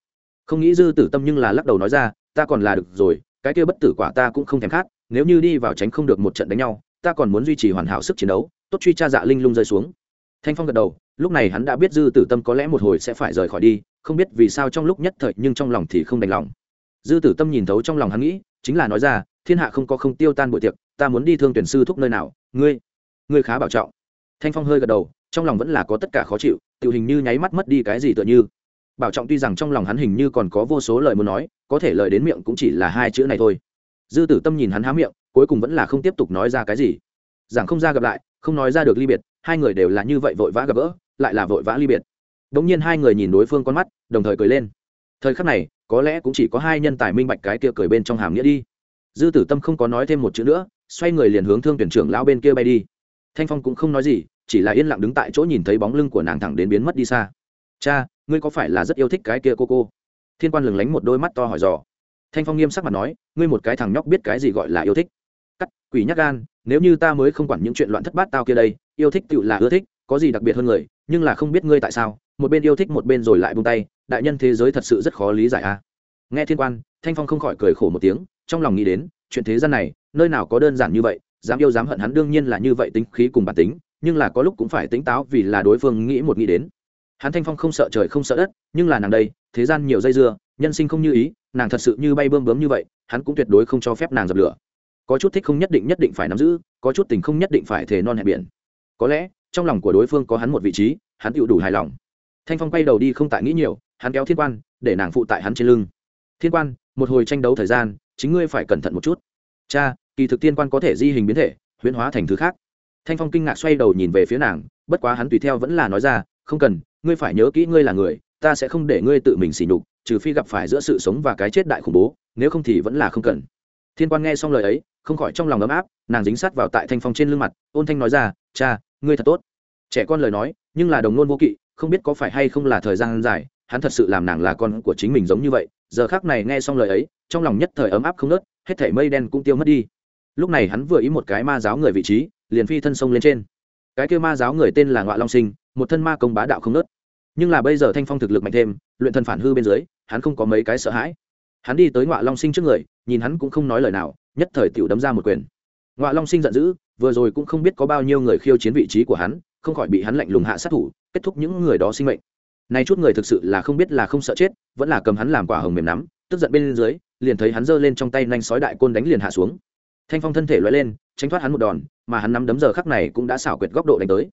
Không nghĩ dư tử tâm nhưng là lắc đầu nói ra, ta còn là được rồi, cái kia bất tử quả ta cũng không thèm khát, nếu như đi vào tránh không được một trận đánh nhau, ta còn muốn duy trì hoàn hảo sức chiến đấu, tốt truy tra dạ linh lung rơi xuống. Thanh phong gật đầu, lúc này hắn đã biết dư tử tâm có lẽ một hồi sẽ phải rời khỏi đi, không biết vì sao trong lúc nhất thời nhưng trong lòng thì không đành lòng. Dư tử tâm nhìn thấu trong lòng hắn nghĩ, chính là nói ra, thiên hạ không có không tiêu tan buổi tiệc ta muốn đi thương tuyển sư thúc nơi nào? Ngươi ngươi khá bảo trọng. Thanh phong hơi gật đầu, trong lòng vẫn là có tất cả khó chịu tự hình như nháy mắt mất đi cái gì tựa như. Bảo trọng tuy rằng trong lòng hắn hình như còn có vô số lời muốn nói, có thể lời đến miệng cũng chỉ là hai chữ này thôi. Dư tử tâm nhìn hắn há miệng, cuối cùng vẫn là không tiếp tục nói ra cái gì. Giảng không ra gặp lại, không nói ra được ly biệt, hai người đều là như vậy vội vã gặp gỡ, lại là vội vã ly biệt. Đ ỗ n g nhiên hai người nhìn đối phương con mắt, đồng thời cười lên. Thời khắc này, có lẽ cũng chỉ có hai nhân tài minh bạch cái kia cười bên trong hàm nghĩa đi. Dư tử tâm không có nói thêm một chữ nữa xoay người liền hướng thương tuyển trưởng lão bên kia bay đi. Thanh phong cũng không nói gì, chỉ là yên lặng đứng tại chỗ nhìn thấy bóng lưng của nàng thẳng đến biến mất đi xa. Cha, ngươi có phải là rất yêu thích cái kia cô cô? Thiên quan lừng lánh một đôi mắt to hỏi dò. Thanh phong nghiêm sắc mặt nói, ngươi một cái thằng nhóc biết cái gì gọi là yêu thích? Cắt, quỷ nhắc gan, nếu như ta mới không quản những chuyện loạn thất bát tao kia đây, yêu thích tựu là ưa thích, có gì đặc biệt hơn người, nhưng là không biết ngươi tại sao, một bên yêu thích một bên rồi lại buông tay, đại nhân thế giới thật sự rất khó lý giải a. Nghe thiên quan, thanh phong không khỏi cười khổ một tiếng, trong lòng nghĩ đến chuyện thế gian này, nơi nào có đơn giản như vậy, dám yêu dám hận hắn đương nhiên là như vậy tính khí cùng bản tính, nhưng là có lúc cũng phải tính táo vì là đối phương nghĩ một nghĩ đến. Hắn thanh phong không sợ trời không sợ đất, nhưng là nàng đây, thế gian nhiều dây dưa, nhân sinh không như ý, nàng thật sự như bay bơm bướm như vậy, hắn cũng tuyệt đối không cho phép nàng dập lửa. Có chút thích không nhất định nhất định phải nắm giữ, có chút tình không nhất định phải thề non hẹn biển. Có lẽ, trong lòng của đối phương có hắn một vị trí, hắn tựu đủ hài lòng. Thanh phong quay đầu đi không tại nghĩ nhiều, hắn kéo thiên quan, để nàng phụ tại hắn trên lưng. Thiên quan, một hồi tranh đấu thời gian chính ngươi phải cẩn thận một chút. Cha, kỳ thực thiên quan có thể di hình biến thể, huyễn hóa thành thứ khác. Thanh phong kinh ngạc xoay đầu nhìn về phía nàng, bất quá hắn tùy theo vẫn là nói ra, không cần, ngươi phải nhớ kỹ ngươi là người, ta sẽ không để ngươi tự mình xỉ nhục, trừ phi gặp phải giữa sự sống và cái chết đại khủng bố, nếu không thì vẫn là không cần. Thiên quan nghe xong lời ấy, không khỏi trong lòng ấm áp, nàng dính sát vào tại thanh phong trên lưng mặt, ôn thanh nói ra, cha, ngươi thật tốt. Trẻ con lời nói, nhưng là đồng nôn vô kỵ, không biết có phải hay không là thời gian dài, hắn thật sự làm nàng là con của chính mình giống như vậy, giờ khác này nghe xong lời ấy trong lòng nhất thời ấm áp không nớt, hết thảy mây đen cũng tiêu mất đi. Lúc này hắn vừa ý một cái ma giáo người vị trí, liền phi thân sông lên trên. Cái kêu ma giáo người tên là ngọa long sinh, một thân ma công bá đạo không nớt. Nhưng là bây giờ thanh phong thực lực mạnh thêm, luyện thần phản hư bên dưới, hắn không có mấy cái sợ hãi. Hắn đi tới ngọa long sinh trước người, nhìn hắn cũng không nói lời nào, nhất thời tiểu đấm ra một quyền. Ngọa long sinh giận dữ, vừa rồi cũng không biết có bao nhiêu người khiêu chiến vị trí của hắn, không khỏi bị hắn lạnh lùng hạ sát thủ, kết thúc những người đó sinh mệnh. Nay chút người thực sự là không biết là không sợ chết, vẫn là cầm hắn làm quả hồng mềm nắm tức giận bên dưới, liền thấy hắn giơ lên trong tay nanh sói đại côn đánh liền hạ xuống. Thanh phong thân thể loại lên, tránh thoát hắn một đòn, mà hắn nắm đấm giờ khắc này cũng đã xảo quyệt góc độ đánh tới.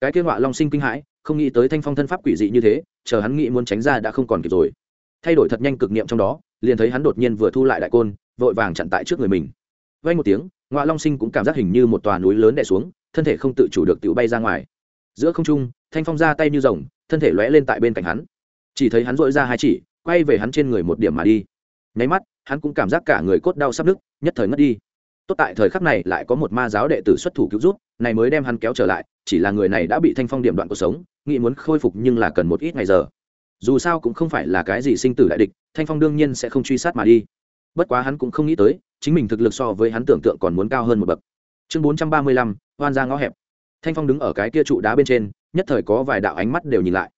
Cái kia họa long sinh kinh hãi, không nghĩ tới thanh phong thân pháp quỷ dị như thế, chờ hắn nghĩ muốn tránh ra đã không còn kịp rồi. Thay đổi thật nhanh cực niệm trong đó, liền thấy hắn đột nhiên vừa thu lại đại côn, vội vàng chặn tại trước người mình. Vay một tiếng ngoại long sinh cũng cảm giác hình như một tòa núi lớn đè xuống, thân thể không tự chủ được tự bay ra ngoài. Giữa không trung, thanh phong ra tay như rồng, thân thể lóe lên tại bên cạnh hắn. Chỉ thấy hắn dội ra hai chỉ quay về hắn trên người một điểm mà đi. Nháy mắt, hắn cũng cảm giác cả người cốt đau sắp nứt nhất thời ngất đi. Tốt tại thời khắc này lại có một ma giáo đệ tử xuất thủ cứu rút này mới đem hắn kéo trở lại, chỉ là người này đã bị thanh phong điểm đoạn cuộc sống, nghĩ muốn khôi phục nhưng là cần một ít ngày giờ. Dù sao cũng không phải là cái gì sinh tử đại địch, thanh phong đương nhiên sẽ không truy sát mà đi. Bất quá hắn cũng không nghĩ tới, chính mình thực lực so với hắn tưởng tượng còn muốn cao hơn một bậc. Chương bốn trăm ba mươi lăm oan ra ngõ hẹp. Thanh phong đứng ở cái kia trụ đá bên trên, nhất thời có vài đạo ánh mắt đều nhìn lại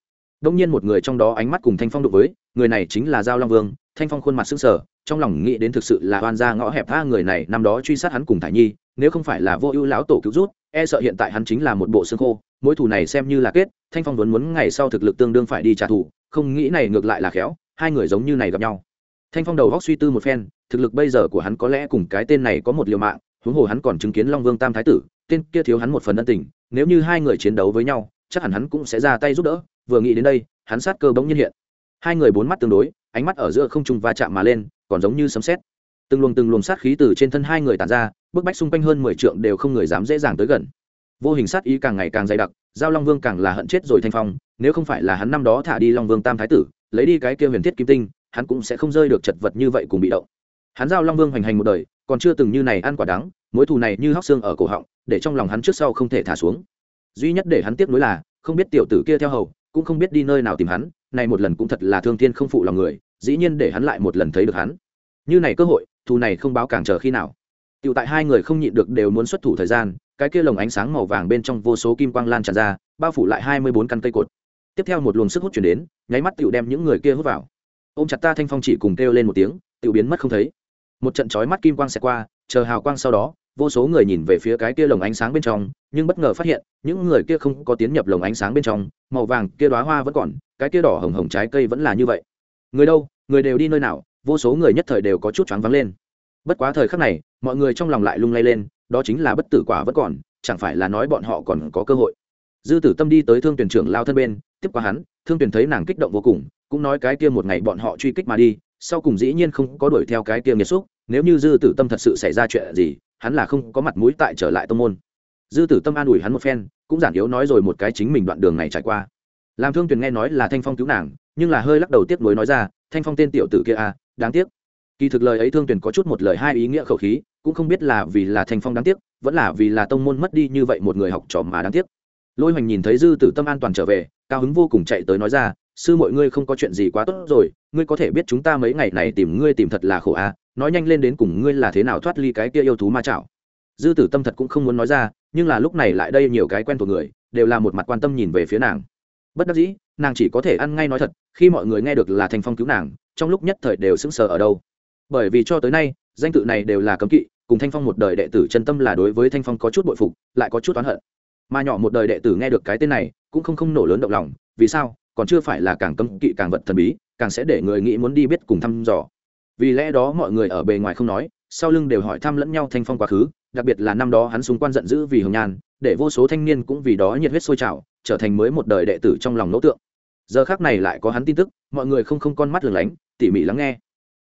đông nhiên một người trong đó ánh mắt cùng thanh phong đụng với, người này chính là giao long vương. Thanh phong khuôn mặt s ư n g sở trong lòng nghĩ đến thực sự là oan ra ngõ hẹp tha người này, năm đó truy sát hắn cùng thải nhi, nếu không phải là vô ưu lão tổ cứu rút e sợ hiện tại hắn chính là một bộ xương khô. Mỗi thủ này xem như là kết, thanh phong vốn muốn ngày sau thực lực tương đương phải đi trả thù, không nghĩ này ngược lại là khéo, hai người giống như này gặp nhau. Thanh phong đầu góc suy tư một phen, thực lực bây giờ của hắn có lẽ cùng cái tên này có một liều mạng, huống hồ hắn còn chứng kiến long vương tam thái tử, tên kia thiếu hắn một phần ân tình, nếu như hai người chiến đấu với nhau, chắc hẳn hắn cũng sẽ ra tay giúp đỡ vừa nghĩ đến đây, hắn sát cơ bỗng nhiên hiện. Hai người bốn mắt tương đối, ánh mắt ở giữa không trung va chạm mà lên, còn giống như sấm sét. Từng luồng từng luồng sát khí từ trên thân hai người tàn ra, bức bách xung quanh hơn mười trượng đều không người dám dễ dàng tới gần. Vô hình sát ý càng ngày càng dày đặc, giao long vương càng là hận chết rồi thanh phong, nếu không phải là hắn năm đó thả đi long vương tam thái tử, lấy đi cái kia huyền thiết kim tinh, hắn cũng sẽ không rơi được chật vật như vậy cùng bị động. Hắn giao long vương hoành hành một đời, còn chưa từng như này ăn quả đắng, mối thù này như hóc xương ở cổ họng, để trong lòng hắn trước sau không thể thả xuống. Duy nhất để hắn tiếc nuối là, không biết tiểu tử kia theo hầu cũng không biết đi nơi nào tìm hắn này một lần cũng thật là thương thiên không phụ lòng người dĩ nhiên để hắn lại một lần thấy được hắn như này cơ hội thù này không báo càng chờ khi nào tựu tại hai người không nhịn được đều muốn xuất thủ thời gian, cái kia lồng ánh sáng màu vàng bên trong vô số kim quang lan tràn ra, bao phủ lại hai mươi bốn căn cây cột. Tiếp theo một luồng sức hút chuyển đến, nháy mắt tựu đem những người kia hút vào. Ôm chặt ta Thanh Phong chỉ cùng kêu lên một tiếng, tựu biến mất không thấy. Một trận chói mắt kim quang sẽ qua, chờ hào quang sau đó, vô số người nhìn về phía cái kia lồng ánh sáng bên trong, nhưng bất ngờ phát hiện, những người kia không có tiến nhập lồng ánh sáng bên trong, màu vàng kia đoá hoa vẫn còn, cái kia đỏ hồng hồng trái cây vẫn là như vậy. Người đâu, người đều đi nơi nào, vô số người nhất thời đều có chút choáng vắng lên. Bất quá thời khắc này, mọi người trong lòng lại lung lay lên, đó chính là bất tử quả vẫn còn, chẳng phải là nói bọn họ còn có cơ hội. Dư tử tâm đi tới thương tuyển trưởng lao thân bên, tiếp qua hắn, thương tuyển thấy nàng kích động vô cùng, cũng nói cái kia một ngày bọn họ truy kích mà đi, sau cùng dĩ nhiên không có đuổi theo cái kia nghiệt xúc, nếu như dư tử tâm thật sự xảy ra chuyện gì hắn là không có mặt mũi tại trở lại tông môn. Dư tử tâm an ủi hắn một phen, cũng giản yếu nói rồi một cái chính mình đoạn đường này trải qua. Làm thương tuyền nghe nói là thanh phong cứu nàng, nhưng là hơi lắc đầu tiếc nuối nói ra, thanh phong tên tiểu tử kia à đáng tiếc. Kỳ thực lời ấy thương tuyền có chút một lời hai ý nghĩa khẩu khí, cũng không biết là vì là thanh phong đáng tiếc, vẫn là vì là tông môn mất đi như vậy một người học trò mà đáng tiếc. Lôi hoành nhìn thấy dư tử tâm an toàn trở về, cao hứng vô cùng chạy tới nói ra, sư mọi ngươi không có chuyện gì quá tốt rồi ngươi có thể biết chúng ta mấy ngày này tìm ngươi tìm thật là khổ à nói nhanh lên đến cùng ngươi là thế nào thoát ly cái kia yêu thú ma chảo. Dư tử tâm thật cũng không muốn nói ra, nhưng là lúc này lại đây nhiều cái quen thuộc người, đều là một mặt quan tâm nhìn về phía nàng. Bất đắc dĩ, nàng chỉ có thể ăn ngay nói thật, khi mọi người nghe được là thanh phong cứu nàng, trong lúc nhất thời đều sững sờ ở đâu. Bởi vì cho tới nay, danh tự này đều là cấm kỵ, cùng thanh phong một đời đệ tử chân tâm là đối với thanh phong có chút bội phục, lại có chút oán hận. Mà nhỏ một đời đệ tử nghe được cái tên này, cũng không không nổ lớn động lòng, vì sao? Còn chưa phải là càng cấm kỵ càng vật thần bí, càng sẽ để người nghĩ muốn đi biết cùng thăm dò. Vì lẽ đó mọi người ở bề ngoài không nói, sau lưng đều hỏi thăm lẫn nhau thanh phong quá khứ, đặc biệt là năm đó hắn xung quan giận dữ vì hồng nhan, để vô số thanh niên cũng vì đó nhiệt huyết sôi trào, trở thành mới một đời đệ tử trong lòng nỗ tượng. Giờ khác này lại có hắn tin tức, mọi người không không con mắt lửng lánh, tỉ mỉ lắng nghe.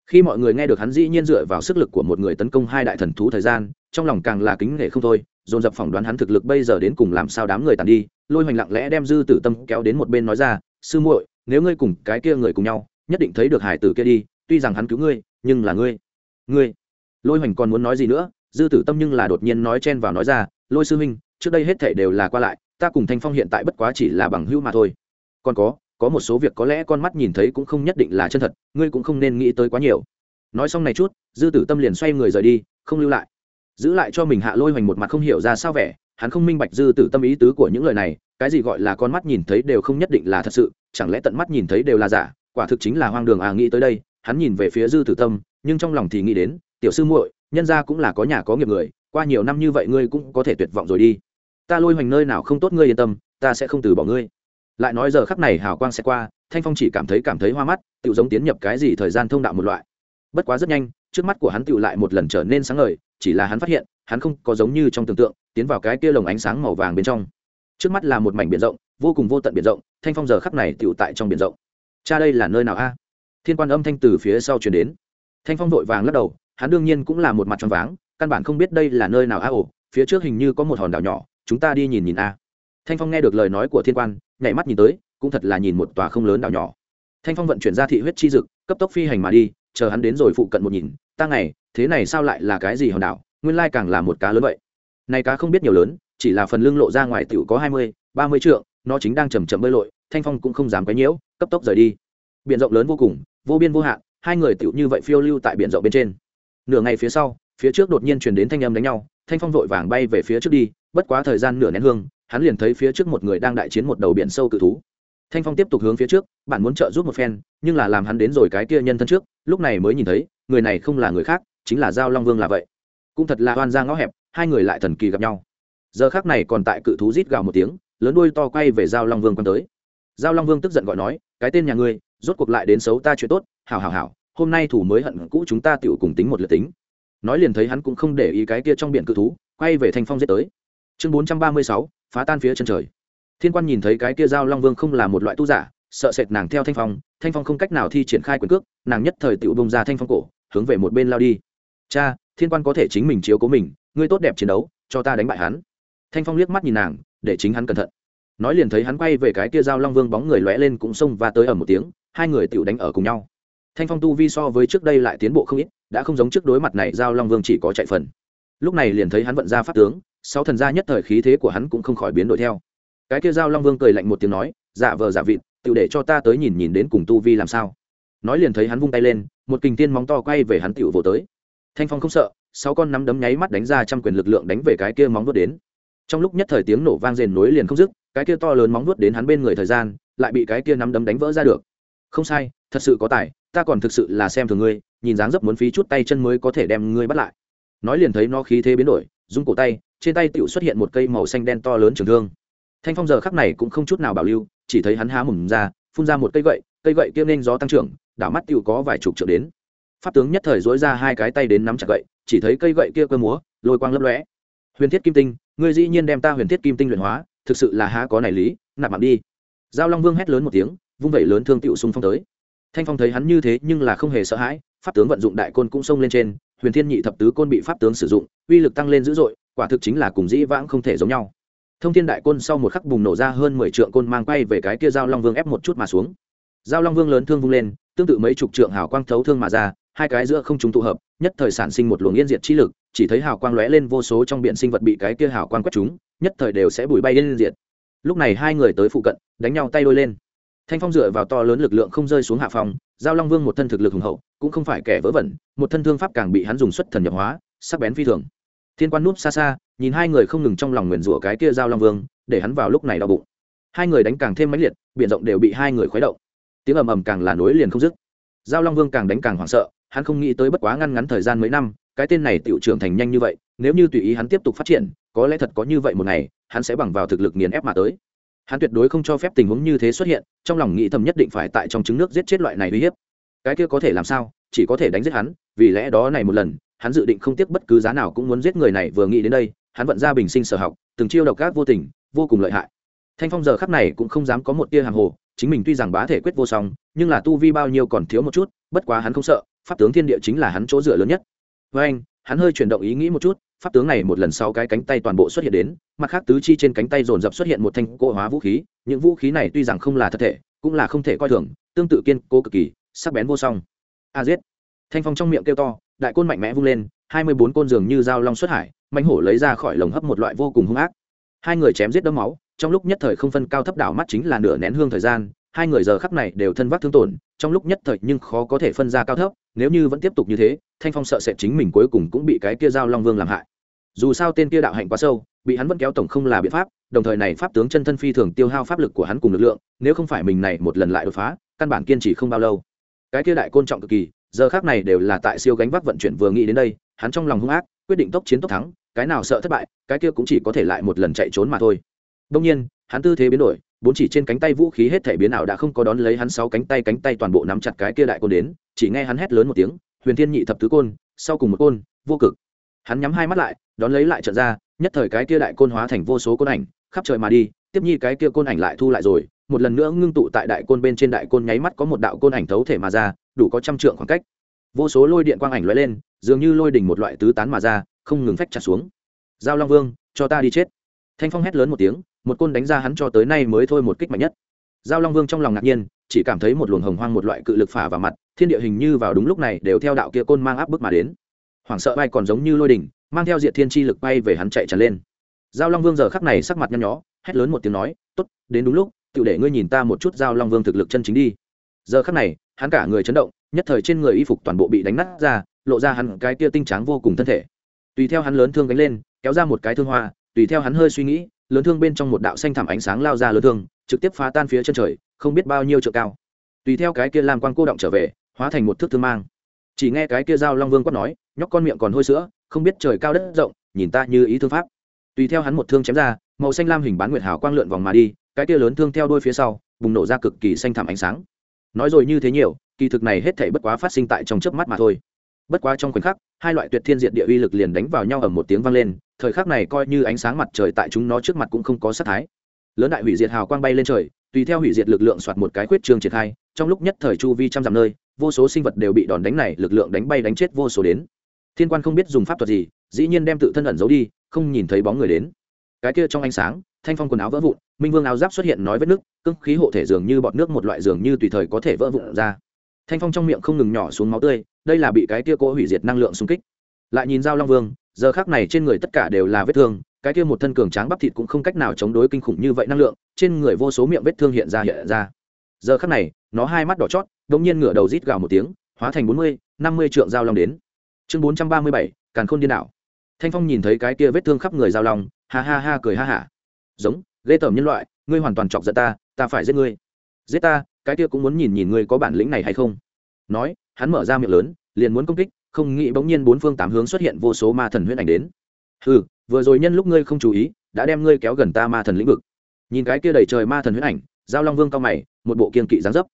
Khi mọi người nghe được hắn dĩ nhiên dựa vào sức lực của một người tấn công hai đại thần thú thời gian, trong lòng càng là kính nể không thôi, dồn dập phỏng đoán hắn thực lực bây giờ đến cùng làm sao đám người tàn đi, lôi hoành lặng lẽ đem dư tử tâm kéo đến một bên nói ra sư muội, nếu ngươi cùng cái kia người cùng nhau, nhất định thấy được hải tử kia đi, tuy rằng hắn cứu ngươi, nhưng là ngươi ngươi. Lôi hoành còn muốn nói gì nữa, dư tử tâm nhưng là đột nhiên nói chen vào nói ra, lôi sư huynh, trước đây hết thể đều là qua lại, ta cùng thanh phong hiện tại bất quá chỉ là bằng hữu mà thôi. Còn có có một số việc có lẽ con mắt nhìn thấy cũng không nhất định là chân thật, ngươi cũng không nên nghĩ tới quá nhiều. Nói xong này chút, dư tử tâm liền xoay người rời đi, không lưu lại. Giữ lại cho mình hạ lôi hoành một mặt không hiểu ra sao vẻ hắn không minh bạch dư tử tâm ý tứ của những lời này, cái gì gọi là con mắt nhìn thấy đều không nhất định là thật sự, chẳng lẽ tận mắt nhìn thấy đều là giả, quả thực chính là hoang đường à nghĩ tới đây, hắn nhìn về phía dư tử tâm, nhưng trong lòng thì nghĩ đến, tiểu sư muội, nhân gia cũng là có nhà có nghiệp người, qua nhiều năm như vậy ngươi cũng có thể tuyệt vọng rồi đi. Ta lôi hoành nơi nào không tốt ngươi yên tâm, ta sẽ không từ bỏ ngươi. Lại nói giờ khắc này hào quang sẽ qua, thanh phong chỉ cảm thấy cảm thấy hoa mắt tự giống tiến nhập cái gì thời gian thông đạo một loại. Bất quá rất nhanh, trước mắt của hắn tự lại một lần trở nên sáng ngời chỉ là hắn phát hiện, hắn không có giống như trong tưởng tượng, tiến vào cái kia lồng ánh sáng màu vàng bên trong. Trước mắt là một mảnh biển rộng, vô cùng vô tận biển rộng, thanh phong giờ khắc này tựu tại trong biển rộng. Cha đây là nơi nào a? Thiên quan âm thanh từ phía sau chuyển đến. Thanh phong vội vàng lắc đầu, hắn đương nhiên cũng là một mặt tròn váng, căn bản không biết đây là nơi nào a ồ, phía trước hình như có một hòn đảo nhỏ, chúng ta đi nhìn nhìn a. Thanh phong nghe được lời nói của thiên quan, nhảy mắt nhìn tới, cũng thật là nhìn một tòa không lớn đảo nhỏ. Thanh phong vận chuyển ra thị huyết chi dực, cấp tốc phi hành mà đi, chờ hắn đến rồi phụ cận một nhìn, ta ngày thế này sao lại là cái gì hòn đảo? Nguyên lai càng là một cá lớn vậy. Này cá không biết nhiều lớn, chỉ là phần lưng lộ ra ngoài tiểu có hai mươi, ba mươi trượng, nó chính đang chầm chậm bơi lội, thanh phong cũng không dám quấy nhiễu, cấp tốc rời đi. Biển rộng lớn vô cùng, vô biên vô hạn, hai người tiểu như vậy phiêu lưu tại biển rộng bên trên. Nửa ngày phía sau, phía trước đột nhiên truyền đến thanh âm đánh nhau, thanh phong vội vàng bay về phía trước đi, bất quá thời gian nửa nén hương, hắn liền thấy phía trước một người đang đại chiến một đầu biển sâu cự thú. Thanh phong tiếp tục hướng phía trước, bạn muốn trợ giúp một phen, nhưng là làm hắn đến rồi cái kia nhân thân trước, lúc này mới nhìn thấy, người này không là người khác chính là giao long vương là vậy. Cũng thật là oan ra ngõ hẹp, hai người lại thần kỳ gặp nhau. Giờ khác này còn tại cự thú rít gào một tiếng, lớn đuôi to quay về giao long vương quan tới. Giao long vương tức giận gọi nói, cái tên nhà ngươi, rốt cuộc lại đến xấu ta chuyện tốt, hảo hảo hảo, hôm nay thủ mới hận cũ chúng ta tựu cùng tính một lượt tính. Nói liền thấy hắn cũng không để ý cái kia trong biển cự thú, quay về thanh phong giết tới. Chương bốn trăm ba mươi sáu, phá tan phía chân trời. Thiên quan nhìn thấy cái kia giao long vương không là một loại tu giả, sợ sệt nàng theo thanh phong thanh phong không cách nào thi triển khai quyền cước, nàng nhất thời tựu bông ra thanh phong cổ, hướng về một bên lao đi cha, thiên quan có thể chính mình chiếu cố mình, ngươi tốt đẹp chiến đấu, cho ta đánh bại hắn. Thanh phong liếc mắt nhìn nàng, để chính hắn cẩn thận. Nói liền thấy hắn quay về cái kia giao long vương bóng người lóe lên cũng xông và tới ở một tiếng, hai người tựu đánh ở cùng nhau. Thanh phong tu vi so với trước đây lại tiến bộ không ít, đã không giống trước đối mặt này giao long vương chỉ có chạy phần. Lúc này liền thấy hắn vận ra pháp tướng, sáu thần gia nhất thời khí thế của hắn cũng không khỏi biến đổi theo. Cái kia giao long vương cười lạnh một tiếng nói giả vờ giả vịt tựu để cho ta tới nhìn nhìn đến cùng tu vi làm sao. Nói liền thấy hắn vung tay lên, một kình tiên móng to quay về hắn tựu vỗ tới thanh phong không sợ, sáu con nắm đấm nháy mắt đánh ra trăm quyền lực lượng đánh về cái kia móng vuốt đến. Trong lúc nhất thời tiếng nổ vang rền nối liền không dứt, cái kia to lớn móng vuốt đến hắn bên người thời gian, lại bị cái kia nắm đấm đánh vỡ ra được. Không sai, thật sự có tài, ta còn thực sự là xem thường ngươi, nhìn dáng dấp muốn phí chút tay chân mới có thể đem ngươi bắt lại. Nói liền thấy nó khí thế biến đổi, rung cổ tay, trên tay tựu xuất hiện một cây màu xanh đen to lớn trường thương. Thanh phong giờ khắc này cũng không chút nào bảo lưu, chỉ thấy hắn há mồm ra, phun ra một cây gậy cây gậy kia nên gió tăng trưởng, đảo mắt tựu có vài chục trượng đến pháp tướng nhất thời dỗi ra hai cái tay đến nắm chặt gậy, chỉ thấy cây gậy kia cơ múa, lôi quang lấp lóe. Huyền thiết kim tinh, ngươi dĩ nhiên đem ta huyền thiết kim tinh luyện hóa, thực sự là há có này lý, nạp mạng đi. Giao long vương hét lớn một tiếng, vung vẩy lớn thương tiệu xung phong tới. Thanh phong thấy hắn như thế nhưng là không hề sợ hãi, pháp tướng vận dụng đại côn cũng xông lên trên, huyền thiên nhị thập tứ côn bị pháp tướng sử dụng, uy lực tăng lên dữ dội, quả thực chính là cùng dĩ vãng không thể giống nhau. Thông thiên đại côn sau một khắc bùng nổ ra hơn mười trượng côn mang quay về cái kia giao long vương ép một chút mà xuống. Giao long vương lớn thương vung lên, tương tự mấy chục trượng hào quang thấu thương mà ra hai cái giữa không chúng tụ hợp, nhất thời sản sinh một luồng yên diệt chi lực, chỉ thấy hào quang lóe lên vô số trong biển sinh vật bị cái kia hào quang quét chúng, nhất thời đều sẽ bụi bay lên diệt. Lúc này hai người tới phụ cận, đánh nhau tay đôi lên. Thanh phong dựa vào to lớn lực lượng không rơi xuống hạ phòng, giao long vương một thân thực lực hùng hậu, cũng không phải kẻ vớ vẩn, một thân thương pháp càng bị hắn dùng xuất thần nhập hóa, sắc bén phi thường. Thiên quan núp xa xa, nhìn hai người không ngừng trong lòng nguyền rủa cái kia giao long vương, để hắn vào lúc này đau bụng. Hai người đánh càng thêm mãnh liệt b i ể n rộng đều bị hai người khuấy động. Tiếng ầm ầm càng là nối liền không dứt. Giao long vương càng đánh càng hoảng sợ hắn không nghĩ tới bất quá ngăn ngắn thời gian mấy năm, cái tên này tiểu trưởng thành nhanh như vậy, nếu như tùy ý hắn tiếp tục phát triển, có lẽ thật có như vậy một ngày, hắn sẽ bằng vào thực lực nghiền ép mà tới. Hắn tuyệt đối không cho phép tình huống như thế xuất hiện, trong lòng nghĩ thầm nhất định phải tại trong trứng nước giết chết loại này uy hiếp. Cái kia có thể làm sao, chỉ có thể đánh giết hắn, vì lẽ đó này một lần, hắn dự định không tiếc bất cứ giá nào cũng muốn giết người này vừa nghĩ đến đây, hắn vận ra bình sinh sở học, từng chiêu độc ác vô tình, vô cùng lợi hại. Thanh phong giờ khắc này cũng không dám có một tia hàng hồ, chính mình tuy rằng bá thể quyết vô song, nhưng là tu vi bao nhiêu còn thiếu một chút, bất quá hắn không sợ pháp tướng thiên địa chính là hắn chỗ dựa lớn nhất. Với anh, hắn hơi chuyển động ý nghĩ một chút, pháp tướng này một lần sau cái cánh tay toàn bộ xuất hiện đến, mặt khác tứ chi trên cánh tay dồn dập xuất hiện một thanh cỗ hóa vũ khí, những vũ khí này tuy rằng không là thật thể, cũng là không thể coi thường, tương tự kiên cố cực kỳ, sắc bén vô song. A giết. Thanh phong trong miệng kêu to, đại côn mạnh mẽ vung lên, hai mươi bốn côn dường như dao long xuất hải, mãnh hổ lấy ra khỏi lồng hấp một loại vô cùng hung ác. Hai người chém giết đẫm máu, trong lúc nhất thời không phân cao thấp đảo mắt chính là nửa nén hương thời gian, hai người giờ khắc này đều thân vác thương tổn, trong lúc nhất thời nhưng khó có thể phân ra cao thấp nếu như vẫn tiếp tục như thế, thanh phong sợ sẽ chính mình cuối cùng cũng bị cái kia giao long vương làm hại. Dù sao tên kia đạo hạnh quá sâu, bị hắn vẫn kéo tổng không là biện pháp, đồng thời này pháp tướng chân thân phi thường tiêu hao pháp lực của hắn cùng lực lượng, nếu không phải mình này một lần lại đột phá, căn bản kiên trì không bao lâu. Cái kia đại côn trọng cực kỳ, giờ khác này đều là tại siêu gánh vác vận chuyển vừa nghĩ đến đây, hắn trong lòng hung ác, quyết định tốc chiến tốc thắng, cái nào sợ thất bại, cái kia cũng chỉ có thể lại một lần chạy trốn mà thôi. Đông nhiên, hắn tư thế biến đổi bốn chỉ trên cánh tay vũ khí hết thể biến ảo đã không có đón lấy hắn sáu cánh tay cánh tay toàn bộ nắm chặt cái kia đại côn đến, chỉ nghe hắn hét lớn một tiếng, huyền thiên nhị thập tứ côn, sau cùng một côn, vô cực. Hắn nhắm hai mắt lại, đón lấy lại trận ra, nhất thời cái kia đại côn hóa thành vô số côn ảnh, khắp trời mà đi, tiếp nhi cái kia côn ảnh lại thu lại rồi, một lần nữa ngưng tụ tại đại côn bên trên đại côn nháy mắt có một đạo côn ảnh thấu thể mà ra, đủ có trăm trượng khoảng cách. Vô số lôi điện quang ảnh lóe lên, dường như lôi đỉnh một loại tứ tán mà ra, không ngừng phách chặt xuống. Giao long vương, cho ta đi chết. Thanh phong hét lớn một tiếng một côn đánh ra hắn cho tới nay mới thôi một kích mạnh nhất. Giao long vương trong lòng ngạc nhiên, chỉ cảm thấy một luồng hồng hoang một loại cự lực phả vào mặt, thiên địa hình như vào đúng lúc này đều theo đạo kia côn mang áp bức mà đến. Hoảng sợ bay còn giống như lôi đỉnh, mang theo diệt thiên chi lực bay về hắn chạy tràn lên. Giao long vương giờ khắc này sắc mặt nhăn nhó, hét lớn một tiếng nói, tốt, đến đúng lúc tự để ngươi nhìn ta một chút giao long vương thực lực chân chính đi. Giờ khắc này, hắn cả người chấn động, nhất thời trên người y phục toàn bộ bị đánh nát ra, lộ ra hắn cái kia tinh tráng vô cùng thân thể. Tùy theo hắn lớn thương gánh lên, kéo ra một cái thương hoa, tùy theo hắn hơi suy nghĩ lớn thương bên trong một đạo xanh thảm ánh sáng lao ra lớn thương, trực tiếp phá tan phía chân trời, không biết bao nhiêu trượng cao. Tùy theo cái kia làm quang cô động trở về, hóa thành một thước thương mang. Chỉ nghe cái kia giao long vương quát nói, nhóc con miệng còn hôi sữa, không biết trời cao đất rộng, nhìn ta như ý thương pháp. Tùy theo hắn một thương chém ra, màu xanh lam hình bán nguyệt hào quang lượn vòng mà đi, cái kia lớn thương theo đuôi phía sau, bùng nổ ra cực kỳ xanh thảm ánh sáng. Nói rồi như thế nhiều, kỳ thực này hết thảy bất quá phát sinh tại trong chớp mắt mà thôi bất quá trong khoảnh khắc, hai loại tuyệt thiên diệt địa uy lực liền đánh vào nhau ở một tiếng vang lên, thời khắc này coi như ánh sáng mặt trời tại chúng nó trước mặt cũng không có sát thái. Lớn đại hủy diệt hào quang bay lên trời, tùy theo hủy diệt lực lượng soạt một cái khuyết trường triển khai trong lúc nhất thời chu vi trăm dặm nơi, vô số sinh vật đều bị đòn đánh này lực lượng đánh bay đánh chết vô số đến. Thiên quan không biết dùng pháp thuật gì, dĩ nhiên đem tự thân ẩn giấu đi, không nhìn thấy bóng người đến. Cái kia trong ánh sáng, thanh phong quần áo vỡ vụn, minh vương áo giáp xuất hiện nói vết nước cưng khí hộ thể dường như bọt nước một loại dường như tùy thời có thể vỡ vụn ra. Thanh phong trong miệng không ngừng nhỏ xuống máu tươi đây là bị cái kia cố hủy diệt năng lượng xung kích. Lại nhìn giao long vương, giờ khác này trên người tất cả đều là vết thương, cái kia một thân cường tráng bắp thịt cũng không cách nào chống đối kinh khủng như vậy năng lượng, trên người vô số miệng vết thương hiện ra hiện ra. Giờ khác này, nó hai mắt đỏ chót đ ỗ n g nhiên ngửa đầu rít gào một tiếng, hóa thành bốn mươi, năm mươi trượng giao long đến. Chương bốn trăm ba mươi bảy, càn khôn điên đảo. Thanh phong nhìn thấy cái kia vết thương khắp người giao long, ha ha ha cười ha hả. Giống, ghê tởm nhân loại, ngươi hoàn toàn chọc giận ta ta phải giết ngươi. Giết ta, cái kia cũng muốn nhìn nhìn ngươi có bản lĩnh này hay không. Nói hắn mở ra miệng lớn, liền muốn công kích, không nghĩ bỗng nhiên bốn phương tám hướng xuất hiện vô số ma thần huyễn ảnh đến. Ừ vừa rồi nhân lúc ngươi không chú ý, đã đem ngươi kéo gần ta ma thần lĩnh vực. Nhìn cái kia đầy trời ma thần huyễn ảnh, giao long vương cao mày, một bộ kiên kỵ dáng dấp.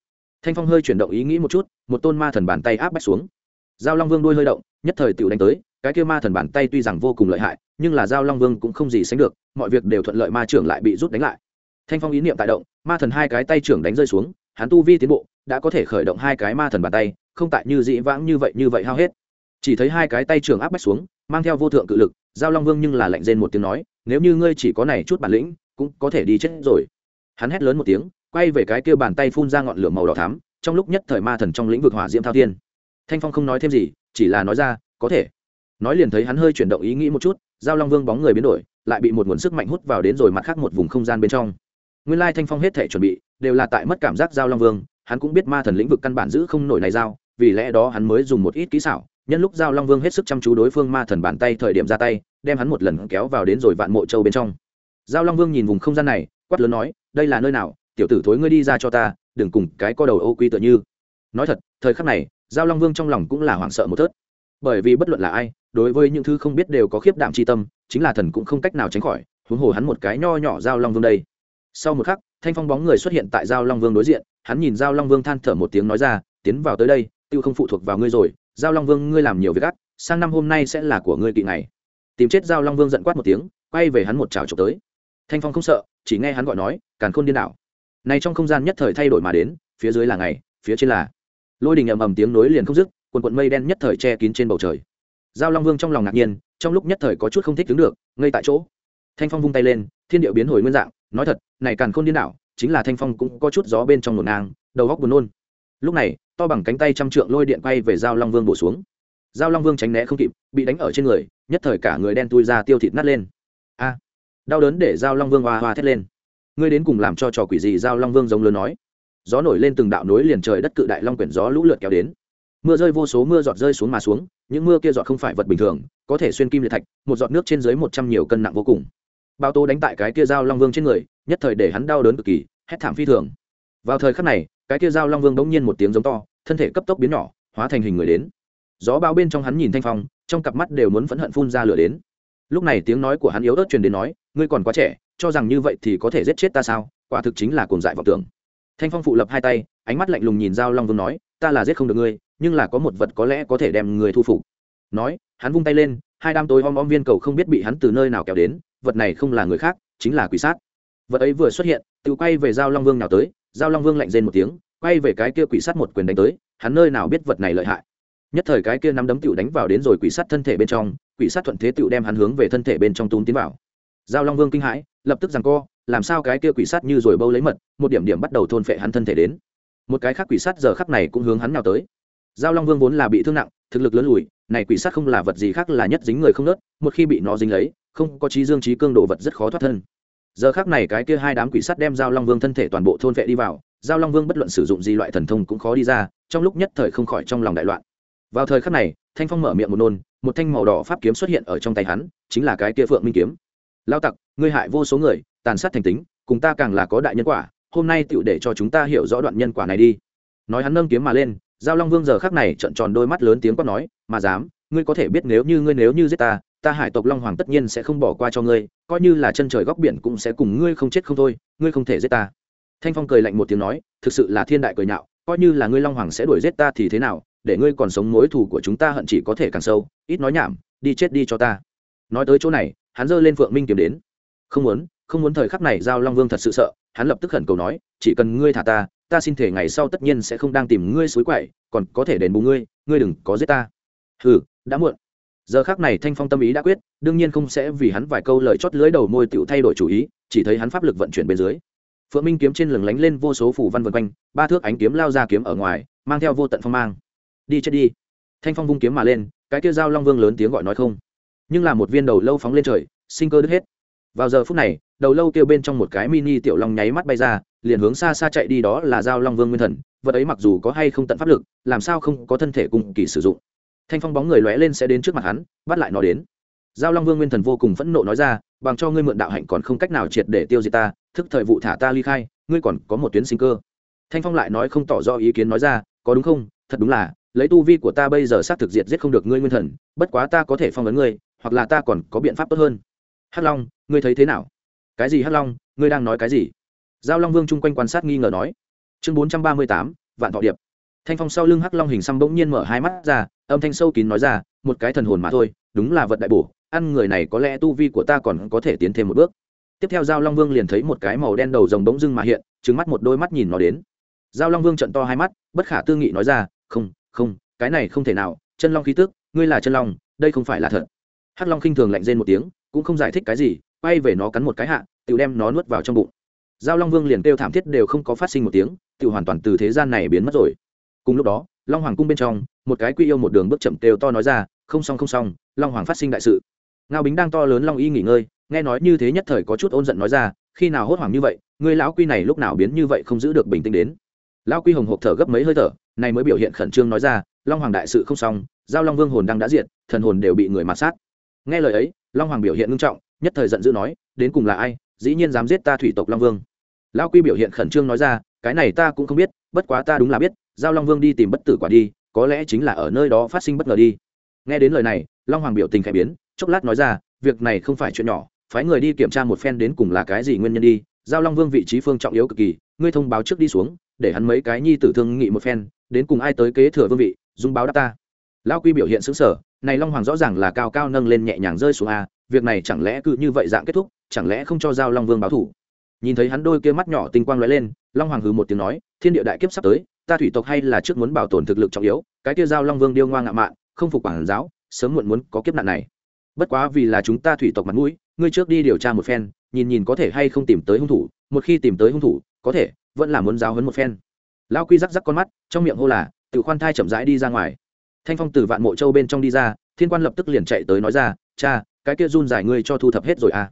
Thanh phong hơi chuyển động ý nghĩ một chút, một tôn ma thần bàn tay áp bách xuống. Giao long vương đuôi hơi động, nhất thời tựu đánh tới, cái kia ma thần bàn tay tuy rằng vô cùng lợi hại, nhưng là giao long vương cũng không gì sánh được, mọi việc đều thuận lợi ma trưởng lại bị rút đánh lại. Thanh phong ý niệm tại động, ma thần hai cái tay trưởng đánh rơi xuống, hắn tu vi tiến bộ, đã có thể khởi động hai cái ma thần bàn tay không tại như dĩ vãng như vậy như vậy hao hết. Chỉ thấy hai cái tay trưởng áp bách xuống, mang theo vô thượng cự lực, giao long vương nhưng là lạnh rên một tiếng nói, nếu như ngươi chỉ có này chút bản lĩnh, cũng có thể đi chết rồi. Hắn hét lớn một tiếng, quay về cái kia bàn tay phun ra ngọn lửa màu đỏ thắm, trong lúc nhất thời ma thần trong lĩnh vực hỏa diễm thao thiên. Thanh phong không nói thêm gì, chỉ là nói ra, có thể. Nói liền thấy hắn hơi chuyển động ý nghĩ một chút, giao long vương bóng người biến đổi, lại bị một nguồn sức mạnh hút vào đến rồi mặt khác một vùng không gian bên trong. Nguyên lai thanh phong hết thể chuẩn bị, đều là tại mất cảm giác giao long vương, hắn cũng biết ma thần lĩnh vực căn bản giữ không nổi này giao vì lẽ đó hắn mới dùng một ít kỹ xảo, nhân lúc giao long vương hết sức chăm chú đối phương ma thần bàn tay thời điểm ra tay, đem hắn một lần kéo vào đến rồi vạn mộ châu bên trong. Giao long vương nhìn vùng không gian này, quát lớn nói, đây là nơi nào? Tiểu tử thối ngươi đi ra cho ta, đừng cùng cái co đầu ô quy tựa như. Nói thật, thời khắc này, giao long vương trong lòng cũng là hoảng sợ một thớt. Bởi vì bất luận là ai, đối với những thứ không biết đều có khiếp đảm c tâm, chính là thần cũng không cách nào tránh khỏi, huống hồ hắn một cái nho nhỏ giao long vương đây. Sau một khắc, thanh phong bóng người xuất hiện tại giao long vương đối diện, hắn nhìn giao long vương than thở một tiếng nói ra, tiến vào tới đây tiêu không phụ thuộc vào ngươi rồi, giao long vương, ngươi làm nhiều việc gắt sang năm hôm nay sẽ là của ngươi kỵ ngày. Tìm chết giao long vương giận quát một tiếng, quay về hắn một trào trộm tới. Thanh phong không sợ, chỉ nghe hắn gọi nói, càn khôn điên đảo. Này trong không gian nhất thời thay đổi mà đến, phía dưới là ngày, phía trên là. Lôi đình ầm ầm tiếng nối liền không dứt, quần quận mây đen nhất thời che kín trên bầu trời. Giao long vương trong lòng ngạc nhiên, trong lúc nhất thời có chút không thích đứng được ngay tại chỗ. Thanh phong vung tay lên, thiên điệu biến hồi nguyên dạng, nói thật, này càn khôn điên đảo, chính là thanh phong cũng có chút gió bên trong ngổn ngang, đầu góc buồn nôn. Lúc này to bằng cánh tay trăm trượng lôi điện quay về giao long vương bổ xuống. Giao long vương tránh né không kịp, bị đánh ở trên người, nhất thời cả người đen tui ra tiêu thịt nát lên. A, đau đớn để giao long vương hoa hoa thét lên. Ngươi đến cùng làm cho trò quỷ gì? Giao long vương giống lớn nói. Gió nổi lên từng đạo nối liền trời đất cự đại long quyển gió lũ lượt kéo đến. Mưa rơi vô số, mưa giọt rơi xuống mà xuống, những mưa kia giọt không phải vật bình thường, có thể xuyên kim liệt thạch, một giọt nước trên dưới một trăm nhiều cân nặng vô cùng. Bao tô đánh tại cái kia dao long vương trên người, nhất thời để hắn đau đớn cực kỳ, hét thảm phi thường. Vào thời khắc này cái kia dao long vương bỗng nhiên một tiếng giống to, thân thể cấp tốc biến nhỏ, hóa thành hình người đến. Gió bao bên trong hắn nhìn thanh phong, trong cặp mắt đều muốn phẫn hận phun ra lửa đến. Lúc này tiếng nói của hắn yếu ớt truyền đến nói, ngươi còn quá trẻ, cho rằng như vậy thì có thể giết chết ta sao? Quả thực chính là cồn dại vọng tưởng. Thanh phong phụ lập hai tay, ánh mắt lạnh lùng nhìn giao long vương nói, ta là giết không được ngươi, nhưng là có một vật có lẽ có thể đem người thu phục. Nói, hắn vung tay lên, hai đám tối om om viên cầu không biết bị hắn từ nơi nào kéo đến, vật này không là người khác, chính là quỷ sát. Vật ấy vừa xuất hiện, tự quay về giao long vương nào tới giao long vương lạnh rên một tiếng, quay về cái kia quỷ sắt một quyền đánh tới, hắn nơi nào biết vật này lợi hại. Nhất thời cái kia nắm đấm tựu đánh vào đến rồi quỷ sắt thân thể bên trong, quỷ sắt thuận thế tựu đem hắn hướng về thân thể bên trong túm tiến vào. Giao long vương kinh hãi, lập tức rằng co, làm sao cái kia quỷ sắt như rồi bâu lấy mật, một điểm điểm bắt đầu thôn phệ hắn thân thể đến. Một cái khác quỷ sắt giờ khắc này cũng hướng hắn nào tới. Giao long vương vốn là bị thương nặng, thực lực lớn lùi, này quỷ sắt không là vật gì khác là nhất dính người không nớt, một khi bị nó dính lấy, không có trí dương trí cương đồ vật rất khó thoát thân giờ khác này cái kia hai đám quỷ sắt đem giao long vương thân thể toàn bộ thôn vệ đi vào, giao long vương bất luận sử dụng gì loại thần thông cũng khó đi ra, trong lúc nhất thời không khỏi trong lòng đại loạn. Vào thời khắc này, thanh phong mở miệng một nôn, một thanh màu đỏ pháp kiếm xuất hiện ở trong tay hắn, chính là cái kia phượng minh kiếm. Lao tặc, ngươi hại vô số người, tàn sát thành tính, cùng ta càng là có đại nhân quả, hôm nay tựu để cho chúng ta hiểu rõ đoạn nhân quả này đi. Nói hắn nâng kiếm mà lên, giao long vương giờ khắc này trợn tròn đôi mắt lớn tiếng quát nói, mà dám, ngươi có thể biết nếu như ngươi nếu như giết ta ta hải tộc long hoàng tất nhiên sẽ không bỏ qua cho ngươi coi như là chân trời góc biển cũng sẽ cùng ngươi không chết không thôi, ngươi không thể giết ta. Thanh phong cười lạnh một tiếng nói, thực sự là thiên đại cười nhạo, coi như là ngươi long hoàng sẽ đuổi giết ta thì thế nào, để ngươi còn sống mối thù của chúng ta hận chỉ có thể càng sâu, ít nói nhảm, đi chết đi cho ta. Nói tới chỗ này, hắn giơ lên phượng minh kiếm đến. Không muốn không muốn thời khắc này giao long vương thật sự sợ, hắn lập tức khẩn cầu nói, chỉ cần ngươi thả ta ta xin thể ngày sau tất nhiên sẽ không đang tìm ngươi suối quậy, còn có thể đền bù ngươi ngươi đừng có giết ta. Hừ, đã muộn giờ khác này thanh phong tâm ý đã quyết, đương nhiên không sẽ vì hắn vài câu lời chót lưới đầu môi tựu thay đổi chủ ý, chỉ thấy hắn pháp lực vận chuyển bên dưới. Phượng minh kiếm trên lừng lánh lên vô số phủ văn vân quanh, ba thước ánh kiếm lao ra kiếm ở ngoài, mang theo vô tận phong mang. Đi chết đi. Thanh phong vung kiếm mà lên, cái kia dao long vương lớn tiếng gọi nói không. Nhưng là một viên đầu lâu phóng lên trời, sinh cơ đứt hết. Vào giờ phút này, đầu lâu kêu bên trong một cái mini tiểu long nháy mắt bay ra, liền hướng xa xa chạy đi đó là dao long vương nguyên thần, vật ấy mặc dù có hay không tận pháp lực, làm sao không có thân thể cùng kỳ sử dụng thanh phong bóng người lóe lên sẽ đến trước mặt hắn, bắt lại nó đến. Giao long vương nguyên thần vô cùng phẫn nộ nói ra, bằng cho ngươi mượn đạo hạnh còn không cách nào triệt để tiêu diệt ta, thức thời vụ thả ta ly khai, ngươi còn có một tuyến sinh cơ. Thanh phong lại nói không tỏ rõ ý kiến nói ra, có đúng không? Thật đúng là, lấy tu vi của ta bây giờ xác thực diệt giết không được ngươi nguyên thần, bất quá ta có thể phong ấn ngươi, hoặc là ta còn có biện pháp tốt hơn. Hắc long, ngươi thấy thế nào? Cái gì hắc long? Ngươi đang nói cái gì? Giao long vương chung quanh quan sát nghi ngờ nói. Chương bốn trăm ba mươi tám, vạn thọ điệp thanh phong sau lưng hắc long hình xăm bỗng nhiên mở hai mắt ra, âm thanh sâu kín nói ra, một cái thần hồn mà thôi, đúng là vật đại bổ, ăn người này có lẽ tu vi của ta còn có thể tiến thêm một bước. Tiếp theo giao long vương liền thấy một cái màu đen đầu rồng bỗng dưng mà hiện trứng mắt một đôi mắt nhìn nó đến. Giao long vương trận to hai mắt, bất khả tư nghị nói ra, không không, cái này không thể nào, chân long khí tức, ngươi là chân long, đây không phải là thật. Hắc long khinh thường lạnh rên một tiếng, cũng không giải thích cái gì, quay về nó cắn một cái hạ tự đem nó nuốt vào trong bụng. Giao long vương liền kêu thảm thiết đều không có phát sinh một tiếng tự hoàn toàn từ thế gian này biến mất rồi cùng lúc đó, long hoàng cung bên trong, một cái quy yêu một đường bước chậm kêu to nói ra, không xong không xong, long hoàng phát sinh đại sự. Ngao bính đang to lớn long y nghỉ ngơi, nghe nói như thế nhất thời có chút ôn giận nói ra, khi nào hốt hoảng như vậy người lão quy này lúc nào biến như vậy không giữ được bình tĩnh đến? Lão quy hồng hộp thở gấp mấy hơi thở, này mới biểu hiện khẩn trương nói ra, long hoàng đại sự không xong, giao long vương hồn đang đã diện thần hồn đều bị người mặt sát. Nghe lời ấy, long hoàng biểu hiện ngưng trọng, nhất thời giận dữ nói, đến cùng là ai, dĩ nhiên dám giết ta thủy tộc long vương. Lão quy biểu hiện khẩn trương nói ra, cái này ta cũng không biết, bất quá ta đúng là biết giao long vương đi tìm bất tử quả đi, có lẽ chính là ở nơi đó phát sinh bất ngờ đi. Nghe đến lời này, long hoàng biểu tình khẽ biến, chốc lát nói ra, việc này không phải chuyện nhỏ, phái người đi kiểm tra một phen đến cùng là cái gì nguyên nhân đi. Giao long vương vị trí phương trọng yếu cực kỳ, ngươi thông báo trước đi xuống, để hắn mấy cái nhi tử thương nghị một phen, đến cùng ai tới kế thừa vương vị, dung báo đáp ta. Lão quy biểu hiện xứng sở này long hoàng rõ ràng là cao cao nâng lên nhẹ nhàng rơi xuống a, việc này chẳng lẽ cứ như vậy dạng kết thúc, chẳng lẽ không cho giao long vương báo thủ? Nhìn thấy hắn đôi kia mắt nhỏ tinh quang lóe lên, long hoàng hừ một tiếng nói, thiên địa đại kiếp sắp tới ta thủy tộc hay là trước muốn bảo tồn thực lực trọng yếu, cái kia giao long vương điêu ngoa ngạo mạn, không phục quản giáo, sớm muộn muốn có kiếp nạn này. Bất quá vì là chúng ta thủy tộc mặt mũi, ngươi trước đi điều tra một phen, nhìn nhìn có thể hay không tìm tới hung thủ, một khi tìm tới hung thủ, có thể, vẫn là muốn giáo hấn một phen. Lao quy rắc rắc con mắt, trong miệng hô là tự khoan thai chậm rãi đi ra ngoài. Thanh phong từ vạn mộ châu bên trong đi ra, thiên quan lập tức liền chạy tới nói ra, cha, cái kia run giải ngươi cho thu thập hết rồi à?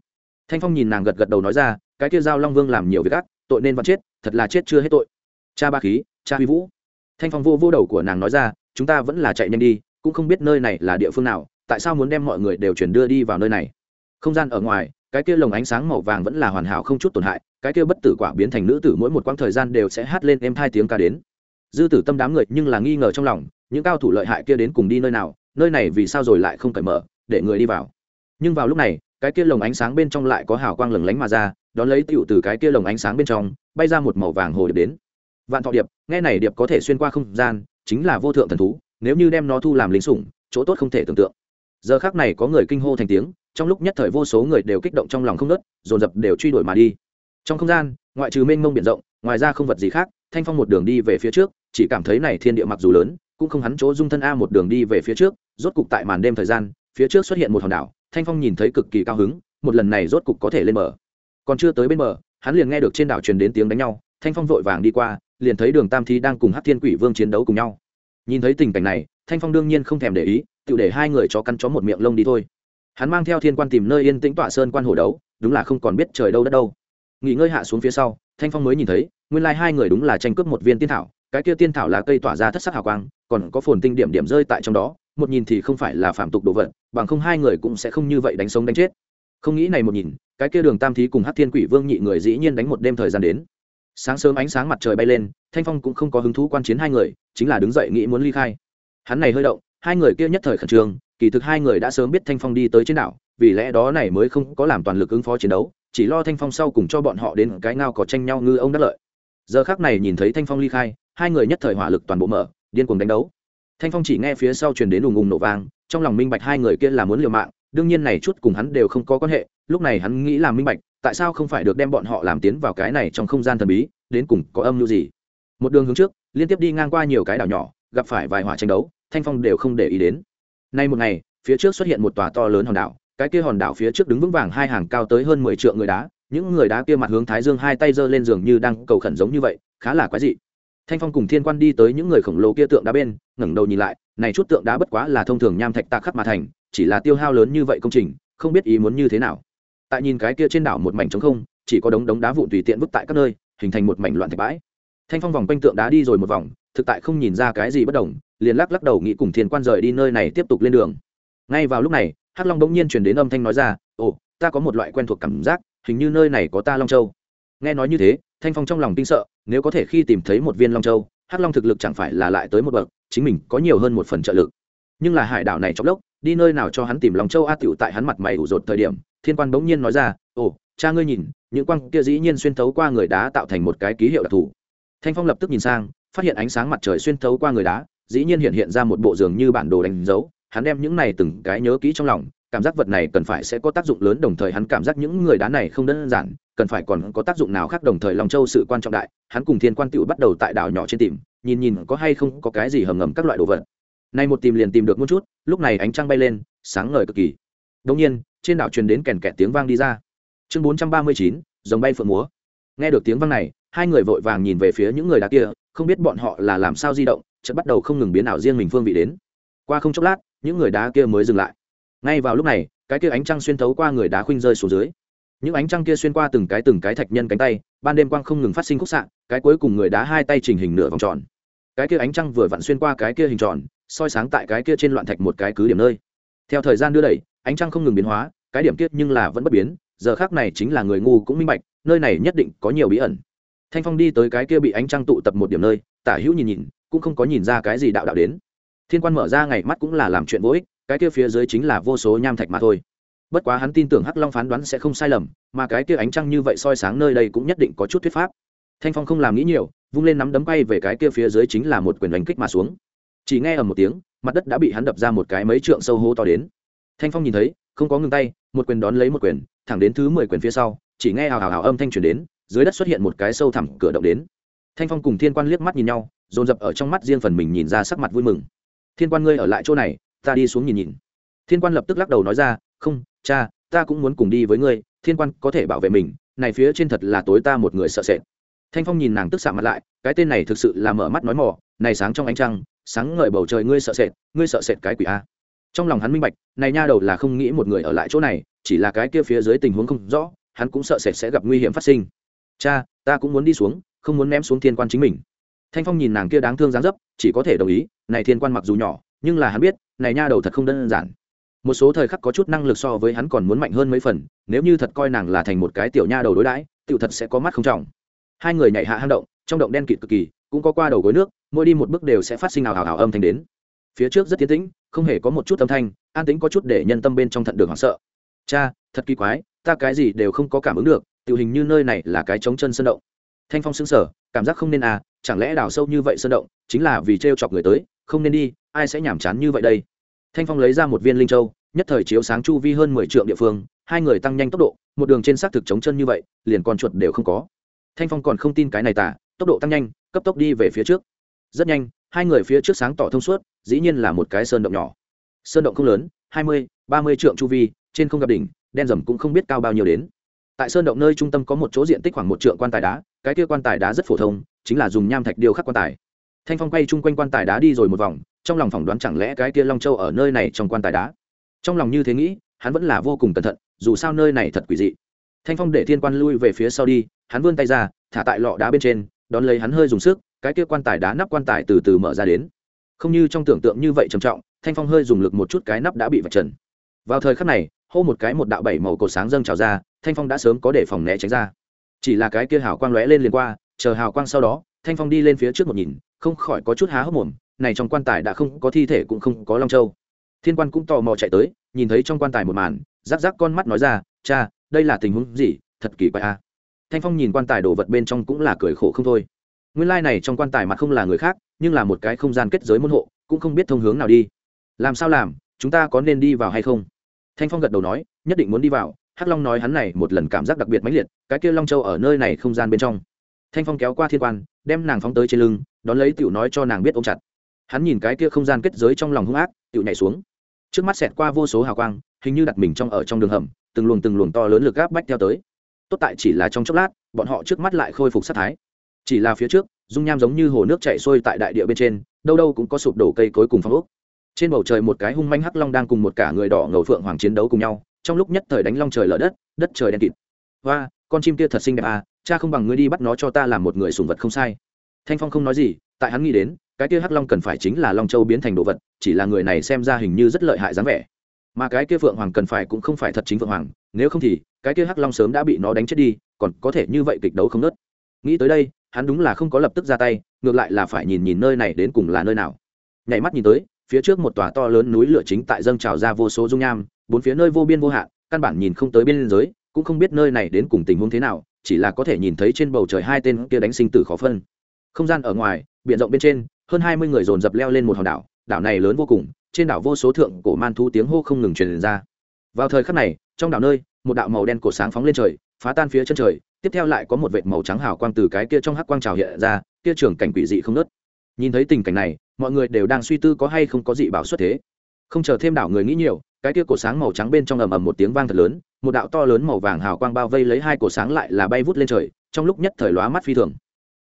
Thanh phong nhìn nàng gật gật đầu nói ra, cái kia giao long vương làm nhiều việc ác, tội nên vẫn chết, thật là chết chưa hết tội cha ba khí, cha huy vũ. Thanh phong vô vô đầu của nàng nói ra, chúng ta vẫn là chạy nhanh đi, cũng không biết nơi này là địa phương nào, tại sao muốn đem mọi người đều chuyển đưa đi vào nơi này? Không gian ở ngoài, cái kia lồng ánh sáng màu vàng vẫn là hoàn hảo không chút tổn hại, cái kia bất tử quả biến thành nữ tử mỗi một quãng thời gian đều sẽ hát lên em hai tiếng ca đến. Dư tử tâm đám người nhưng là nghi ngờ trong lòng, những cao thủ lợi hại kia đến cùng đi nơi nào, nơi này vì sao rồi lại không cởi mở, để người đi vào. Nhưng vào lúc này, cái kia lồng ánh sáng bên trong lại có hào quang lừng lánh mà ra, đón lấy tựu từ cái kia lồng ánh sáng bên trong, bay ra một màu vàng hồ điệp đến vạn thọ điệp, nghe này điệp có thể xuyên qua không gian, chính là vô thượng thần thú, nếu như đem nó thu làm lính sủng, chỗ tốt không thể tưởng tượng. Giờ khác này có người kinh hô thành tiếng, trong lúc nhất thời vô số người đều kích động trong lòng không nớt dồn dập đều truy đuổi mà đi. Trong không gian, ngoại trừ mênh mông biển rộng, ngoài ra không vật gì khác, thanh phong một đường đi về phía trước, chỉ cảm thấy này thiên địa mặc dù lớn, cũng không hắn chỗ dung thân a một đường đi về phía trước, rốt cục tại màn đêm thời gian, phía trước xuất hiện một hòn đảo, thanh phong nhìn thấy cực kỳ cao hứng, một lần này rốt cục có thể lên bờ. Còn chưa tới bên bờ, hắn liền nghe được trên đảo truyền đến tiếng đánh nhau, thanh phong vội vàng đi qua liền thấy đường tam thi đang cùng hát thiên quỷ vương chiến đấu cùng nhau nhìn thấy tình cảnh này thanh phong đương nhiên không thèm để ý tự để hai người chó căn chó một miệng lông đi thôi hắn mang theo thiên quan tìm nơi yên tĩnh tọa sơn quan hồ đấu đúng là không còn biết trời đâu đất đâu nghỉ ngơi hạ xuống phía sau thanh phong mới nhìn thấy nguyên lai hai người đúng là tranh cướp một viên tiên thảo cái kia tiên thảo là cây tỏa ra thất sắc hào quang còn có phồn tinh điểm điểm rơi tại trong đó một nhìn thì không phải là phạm tục đồ vật bằng không hai người cũng sẽ không như vậy đánh sống đánh chết không nghĩ này một nhìn cái kia đường tam thí cùng hát thiên quỷ vương nhị người dĩ nhiên đánh một đêm thời gian đến sáng sớm ánh sáng mặt trời bay lên, thanh phong cũng không có hứng thú quan chiến hai người, chính là đứng dậy nghĩ muốn ly khai. Hắn này hơi động, hai người kia nhất thời khẩn trương, kỳ thực hai người đã sớm biết thanh phong đi tới trên đảo, vì lẽ đó này mới không có làm toàn lực ứng phó chiến đấu, chỉ lo thanh phong sau cùng cho bọn họ đến cái ngao có tranh nhau ngư ông đắc lợi. Giờ khác này nhìn thấy thanh phong ly khai, hai người nhất thời hỏa lực toàn bộ mở, điên cuồng đánh đấu. Thanh phong chỉ nghe phía sau truyền đến ùng ùng nổ vang, trong lòng minh bạch hai người kia là muốn liều mạng, đương nhiên này chút cùng hắn đều không có quan hệ, lúc này hắn nghĩ là minh bạch tại sao không phải được đem bọn họ làm tiến vào cái này trong không gian thần bí, đến cùng có âm mưu gì? Một đường hướng trước, liên tiếp đi ngang qua nhiều cái đảo nhỏ, gặp phải vài hỏa tranh đấu, thanh phong đều không để ý đến. Nay một ngày, phía trước xuất hiện một tòa to lớn hòn đảo, cái kia hòn đảo phía trước đứng vững vàng hai hàng cao tới hơn mười triệu người đá, những người đá kia mặt hướng thái dương hai tay giơ lên giường như đang cầu khẩn giống như vậy, khá là quái dị. Thanh phong cùng thiên quan đi tới những người khổng lồ kia tượng đá bên, ngẩng đầu nhìn lại, này chút tượng đá bất quá là thông thường nham thạch tạ khắc mà thành, chỉ là tiêu hao lớn như vậy công trình, không biết ý muốn như thế nào tại nhìn cái kia trên đảo một mảnh trống không, chỉ có đống đống đá vụn tùy tiện vứt tại các nơi, hình thành một mảnh loạn thạch bãi. Thanh phong vòng quanh tượng đá đi rồi một vòng, thực tại không nhìn ra cái gì bất đồng, liền lắc lắc đầu nghĩ cùng thiên quan rời đi nơi này tiếp tục lên đường. Ngay vào lúc này, hắc long bỗng nhiên truyền đến âm thanh nói ra, ồ, ta có một loại quen thuộc cảm giác, hình như nơi này có ta long châu. Nghe nói như thế, thanh phong trong lòng kinh sợ, nếu có thể khi tìm thấy một viên long châu, hắc long thực lực chẳng phải là lại tới một bậc, chính mình có nhiều hơn một phần trợ lực. Nhưng là hải đảo này trong lốc đi nơi nào cho hắn tìm long châu a tiểu tại hắn mặt mày ủ rột thời điểm thiên quan bỗng nhiên nói ra, ồ, cha ngươi nhìn, những quang kia dĩ nhiên xuyên thấu qua người đá tạo thành một cái ký hiệu đặc thù. Thanh phong lập tức nhìn sang, phát hiện ánh sáng mặt trời xuyên thấu qua người đá, dĩ nhiên hiện hiện ra một bộ giường như bản đồ đánh dấu. Hắn đem những này từng cái nhớ kỹ trong lòng, cảm giác vật này cần phải sẽ có tác dụng lớn, đồng thời hắn cảm giác những người đá này không đơn giản, cần phải còn có tác dụng nào khác đồng thời lòng châu sự quan trọng đại. Hắn cùng thiên quan tựu bắt đầu tại đảo nhỏ trên tìm, nhìn nhìn có hay không có cái gì hầm ngầm các loại đồ vật. Nay một tìm liền tìm được một chút, lúc này ánh trăng bay lên, sáng ngời cực kỳ. Đông nhiên trên đảo truyền đến kèn kẹt tiếng vang đi ra. Chương bốn trăm ba mươi chín, dòng bay phượng múa. Nghe được tiếng vang này, hai người vội vàng nhìn về phía những người đá kia, không biết bọn họ là làm sao di động, chợt bắt đầu không ngừng biến ảo riêng mình phương vị đến. Qua không chốc lát, những người đá kia mới dừng lại. Ngay vào lúc này, cái kia ánh trăng xuyên thấu qua người đá khuynh rơi xuống dưới. Những ánh trăng kia xuyên qua từng cái từng cái thạch nhân cánh tay, ban đêm quang không ngừng phát sinh khúc xạ, cái cuối cùng người đá hai tay trình hình nửa vòng tròn. Cái kia ánh trăng vừa vặn xuyên qua cái kia hình tròn, soi sáng tại cái kia trên loạn thạch một cái cứ điểm nơi theo thời gian đưa đẩy, ánh trăng không ngừng biến hóa, cái điểm kiết nhưng là vẫn bất biến, giờ khác này chính là người ngu cũng minh bạch, nơi này nhất định có nhiều bí ẩn. Thanh phong đi tới cái kia bị ánh trăng tụ tập một điểm nơi, tả hữu nhìn nhìn, cũng không có nhìn ra cái gì đạo đạo đến. Thiên quan mở ra ngày mắt cũng là làm chuyện vô ích, cái kia phía dưới chính là vô số nham thạch mà thôi. Bất quá hắn tin tưởng hắc long phán đoán sẽ không sai lầm, mà cái kia ánh trăng như vậy soi sáng nơi đây cũng nhất định có chút thuyết pháp. Thanh phong không làm nghĩ nhiều, vung lên nắm đấm bay về cái kia phía dưới chính là một quyền đánh kích mà xuống. Chỉ nghe ở một tiếng mặt đất đã bị hắn đập ra một cái mấy trượng sâu hố to đến. Thanh phong nhìn thấy, không có ngừng tay, một quyền đón lấy một quyền, thẳng đến thứ mười quyền phía sau, chỉ nghe hào hào hào âm thanh truyền đến, dưới đất xuất hiện một cái sâu thẳm cửa động đến. Thanh phong cùng thiên quan liếc mắt nhìn nhau, dồn dập ở trong mắt riêng phần mình nhìn ra sắc mặt vui mừng. Thiên quan ngươi ở lại chỗ này, ta đi xuống nhìn nhìn. Thiên quan lập tức lắc đầu nói ra, không, cha, ta cũng muốn cùng đi với ngươi, thiên quan có thể bảo vệ mình, này phía trên thật là tối ta một người sợ sệt. Thanh phong nhìn nàng tức xạ mặt lại, cái tên này thực sự là mở mắt nói mỏ, này sáng trong ánh trăng sáng ngời bầu trời ngươi sợ sệt, ngươi sợ sệt cái quỷ a. Trong lòng hắn minh bạch, này nha đầu là không nghĩ một người ở lại chỗ này, chỉ là cái kia phía dưới tình huống không rõ, hắn cũng sợ sệt sẽ gặp nguy hiểm phát sinh. Cha, ta cũng muốn đi xuống, không muốn ném xuống thiên quan chính mình. Thanh phong nhìn nàng kia đáng thương dáng dấp, chỉ có thể đồng ý, này thiên quan mặc dù nhỏ, nhưng là hắn biết, này nha đầu thật không đơn giản. Một số thời khắc có chút năng lực so với hắn còn muốn mạnh hơn mấy phần, nếu như thật coi nàng là thành một cái tiểu nha đầu đối đãi, tiểu thật sẽ có mắt không trọng. Hai người nhảy hạ hang động, trong động đen kịt cực kỳ cũng có qua đầu gối nước, mỗi đi một bước đều sẽ phát sinh ảo ảo ảo âm thanh đến. Phía trước rất tiến tĩnh, không hề có một chút âm thanh, an tĩnh có chút để nhân tâm bên trong thận đường hoảng sợ. Cha, thật kỳ quái, ta cái gì đều không có cảm ứng được, tiểu hình như nơi này là cái trống chân sơn động. Thanh phong xứng sở cảm giác không nên à chẳng lẽ đào sâu như vậy sơn động, chính là vì t chọc người tới, không nên đi, ai sẽ nhảm chán như vậy đây? Thanh phong lấy ra một viên linh châu, nhất thời chiếu sáng chu vi hơn mười triệu địa phương, hai người tăng nhanh tốc độ, một đường trên xác thực trống chân như vậy, liền con chuột đều không có. Thanh phong còn không tin cái này tả, tốc độ tăng nhanh cấp tốc đi về phía trước. Rất nhanh, hai người phía trước sáng tỏ thông suốt, dĩ nhiên là một cái sơn động nhỏ. Sơn động không lớn, hai mươi, ba mươi trượng chu vi, trên không gặp đỉnh, đen rầm cũng không biết cao bao nhiêu đến. Tại sơn động nơi trung tâm có một chỗ diện tích khoảng một trượng quan tài đá, cái kia quan tài đá rất phổ thông, chính là dùng nham thạch điêu khắc quan tài. Thanh phong quay chung quanh quan tài đá đi rồi một vòng, trong lòng phỏng đoán chẳng lẽ cái kia long châu ở nơi này trong quan tài đá. Trong lòng như thế nghĩ, hắn vẫn là vô cùng cẩn thận, dù sao nơi này thật quỷ dị. Thanh phong để thiên quan lui về phía sau đi, hắn vươn tay ra, thả tại lọ đá bên trên đón lấy hắn hơi dùng sức, cái kia quan tài đá nắp quan tài từ từ mở ra đến. Không như trong tưởng tượng như vậy trầm trọng, thanh phong hơi dùng lực một chút cái nắp đã bị vạch trần. Vào thời khắc này, hô một cái một đạo bảy màu cột sáng dâng trào ra, thanh phong đã sớm có để phòng né tránh ra. Chỉ là cái kia hào quang lóe lên liền qua, chờ hào quang sau đó, thanh phong đi lên phía trước một nhìn, không khỏi có chút há hốc mồm, này trong quan tài đã không có thi thể cũng không có long châu. Thiên quan cũng tò mò chạy tới, nhìn thấy trong quan tài một màn, rắc rắc con mắt nói ra, cha, đây là tình huống gì? Thật kỳ quái a. à thanh phong nhìn quan tài đồ vật bên trong cũng là cười khổ không thôi. Nguyên lai、like、này trong quan tài mặt không là người khác, nhưng là một cái không gian kết giới môn hộ, cũng không biết thông hướng nào đi. Làm sao làm, chúng ta có nên đi vào hay không? Thanh phong gật đầu nói, nhất định muốn đi vào, hắc long nói hắn này một lần cảm giác đặc biệt mãnh liệt, cái kia long châu ở nơi này không gian bên trong. Thanh phong kéo qua thiên quan, đem nàng phóng tới trên lưng, đón lấy tiểu nói cho nàng biết ôm chặt. Hắn nhìn cái kia không gian kết giới trong lòng hung ác, tiểu nhảy xuống. Trước mắt xẹt qua vô số hào quang, hình như đặt mình trong ở trong đường hầm, từng luồng từng luồng to lớn lực gáp bách theo tới tốt tại chỉ là trong chốc lát, bọn họ trước mắt lại khôi phục sát thái. Chỉ là phía trước, dung nham giống như hồ nước chảy xuôi tại đại địa bên trên, đâu đâu cũng có sụp đổ cây cối cùng phong ốc. Trên bầu trời một cái hung manh hắc long đang cùng một cả người đỏ ngầu phượng hoàng chiến đấu cùng nhau, trong lúc nhất thời đánh long trời lở đất đất trời đen kịt. Và con chim kia thật xinh đẹp à cha không bằng ngươi đi bắt nó cho ta làm một người sùng vật không sai. Thanh phong không nói gì, tại hắn nghĩ đến, cái kia hắc long cần phải chính là long châu biến thành đồ vật, chỉ là người này xem ra hình như rất lợi hại dáng vẻ. Mà cái kia phượng hoàng cần phải cũng không phải thật chính phượng hoàng, nếu không thì cái kia hắc long sớm đã bị nó đánh chết đi, còn có thể như vậy kịch đấu không nớt nghĩ tới đây, hắn đúng là không có lập tức ra tay, ngược lại là phải nhìn nhìn nơi này đến cùng là nơi nào. Nhảy mắt nhìn tới, phía trước một tòa to lớn núi lửa chính tại dâng trào ra vô số dung nham, bốn phía nơi vô biên vô hạn, căn bản nhìn không tới biên giới, cũng không biết nơi này đến cùng tình huống thế nào, chỉ là có thể nhìn thấy trên bầu trời hai tên kia đánh sinh tử khó phân. Không gian ở ngoài, biển rộng bên trên, hơn hai mươi người dồn dập leo lên một hòn đảo đảo này lớn vô cùng, trên đảo vô số thượng cổ man thu tiếng hô không ngừng truyền ra. Vào thời khắc này, trong đảo nơi một đạo màu đen cổ sáng phóng lên trời, phá tan phía chân trời, tiếp theo lại có một vệt màu trắng hào quang từ cái kia trong hắc quang trào hiện ra, kia trưởng cảnh quỷ dị không nớt nhìn thấy tình cảnh này, mọi người đều đang suy tư có hay không có dị bảo xuất thế. Không chờ thêm đảo người nghĩ nhiều, cái kia cổ sáng màu trắng bên trong ầm ầm một tiếng vang thật lớn, một đạo to lớn màu vàng hào quang bao vây lấy hai cổ sáng lại là bay vút lên trời, trong lúc nhất thời lóa mắt phi thường.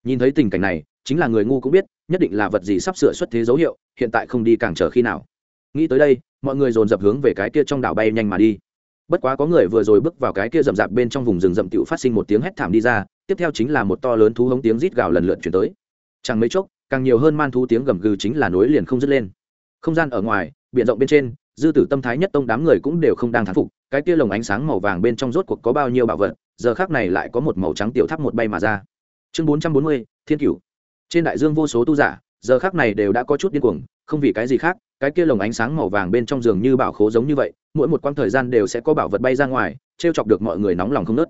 Nhìn thấy tình cảnh này, chính là người ngu cũng biết, nhất định là vật gì sắp sửa xuất thế dấu hiệu, hiện tại không đi càng chờ khi nào. Nghĩ tới đây, mọi người dồn dập hướng về cái kia trong đảo bay nhanh mà đi bất quá có người vừa rồi bước vào cái kia rậm rạp bên trong vùng rừng rậm tựu phát sinh một tiếng hét thảm đi ra, tiếp theo chính là một to lớn thú hống tiếng rít gào lần lượt chuyển tới. Chẳng mấy chốc, càng nhiều hơn man thú tiếng gầm gừ chính là nối liền không dứt lên. Không gian ở ngoài, biển rộng bên trên, dư tử tâm thái nhất tông đám người cũng đều không đang thán phục, cái kia lồng ánh sáng màu vàng bên trong rốt cuộc có bao nhiêu bảo vật, giờ khác này lại có một màu trắng tiểu tháp một bay mà ra. Chương bốn trăm bốn mươi, thiên cửu. Trên đại dương vô số tu giả giờ khác này đều đã có chút điên cuồng, không vì cái gì khác, cái kia lồng ánh sáng màu vàng bên trong giường như bảo khố giống như vậy, mỗi một quãng thời gian đều sẽ có bảo vật bay ra ngoài t r e o chọc được mọi người nóng lòng không nớt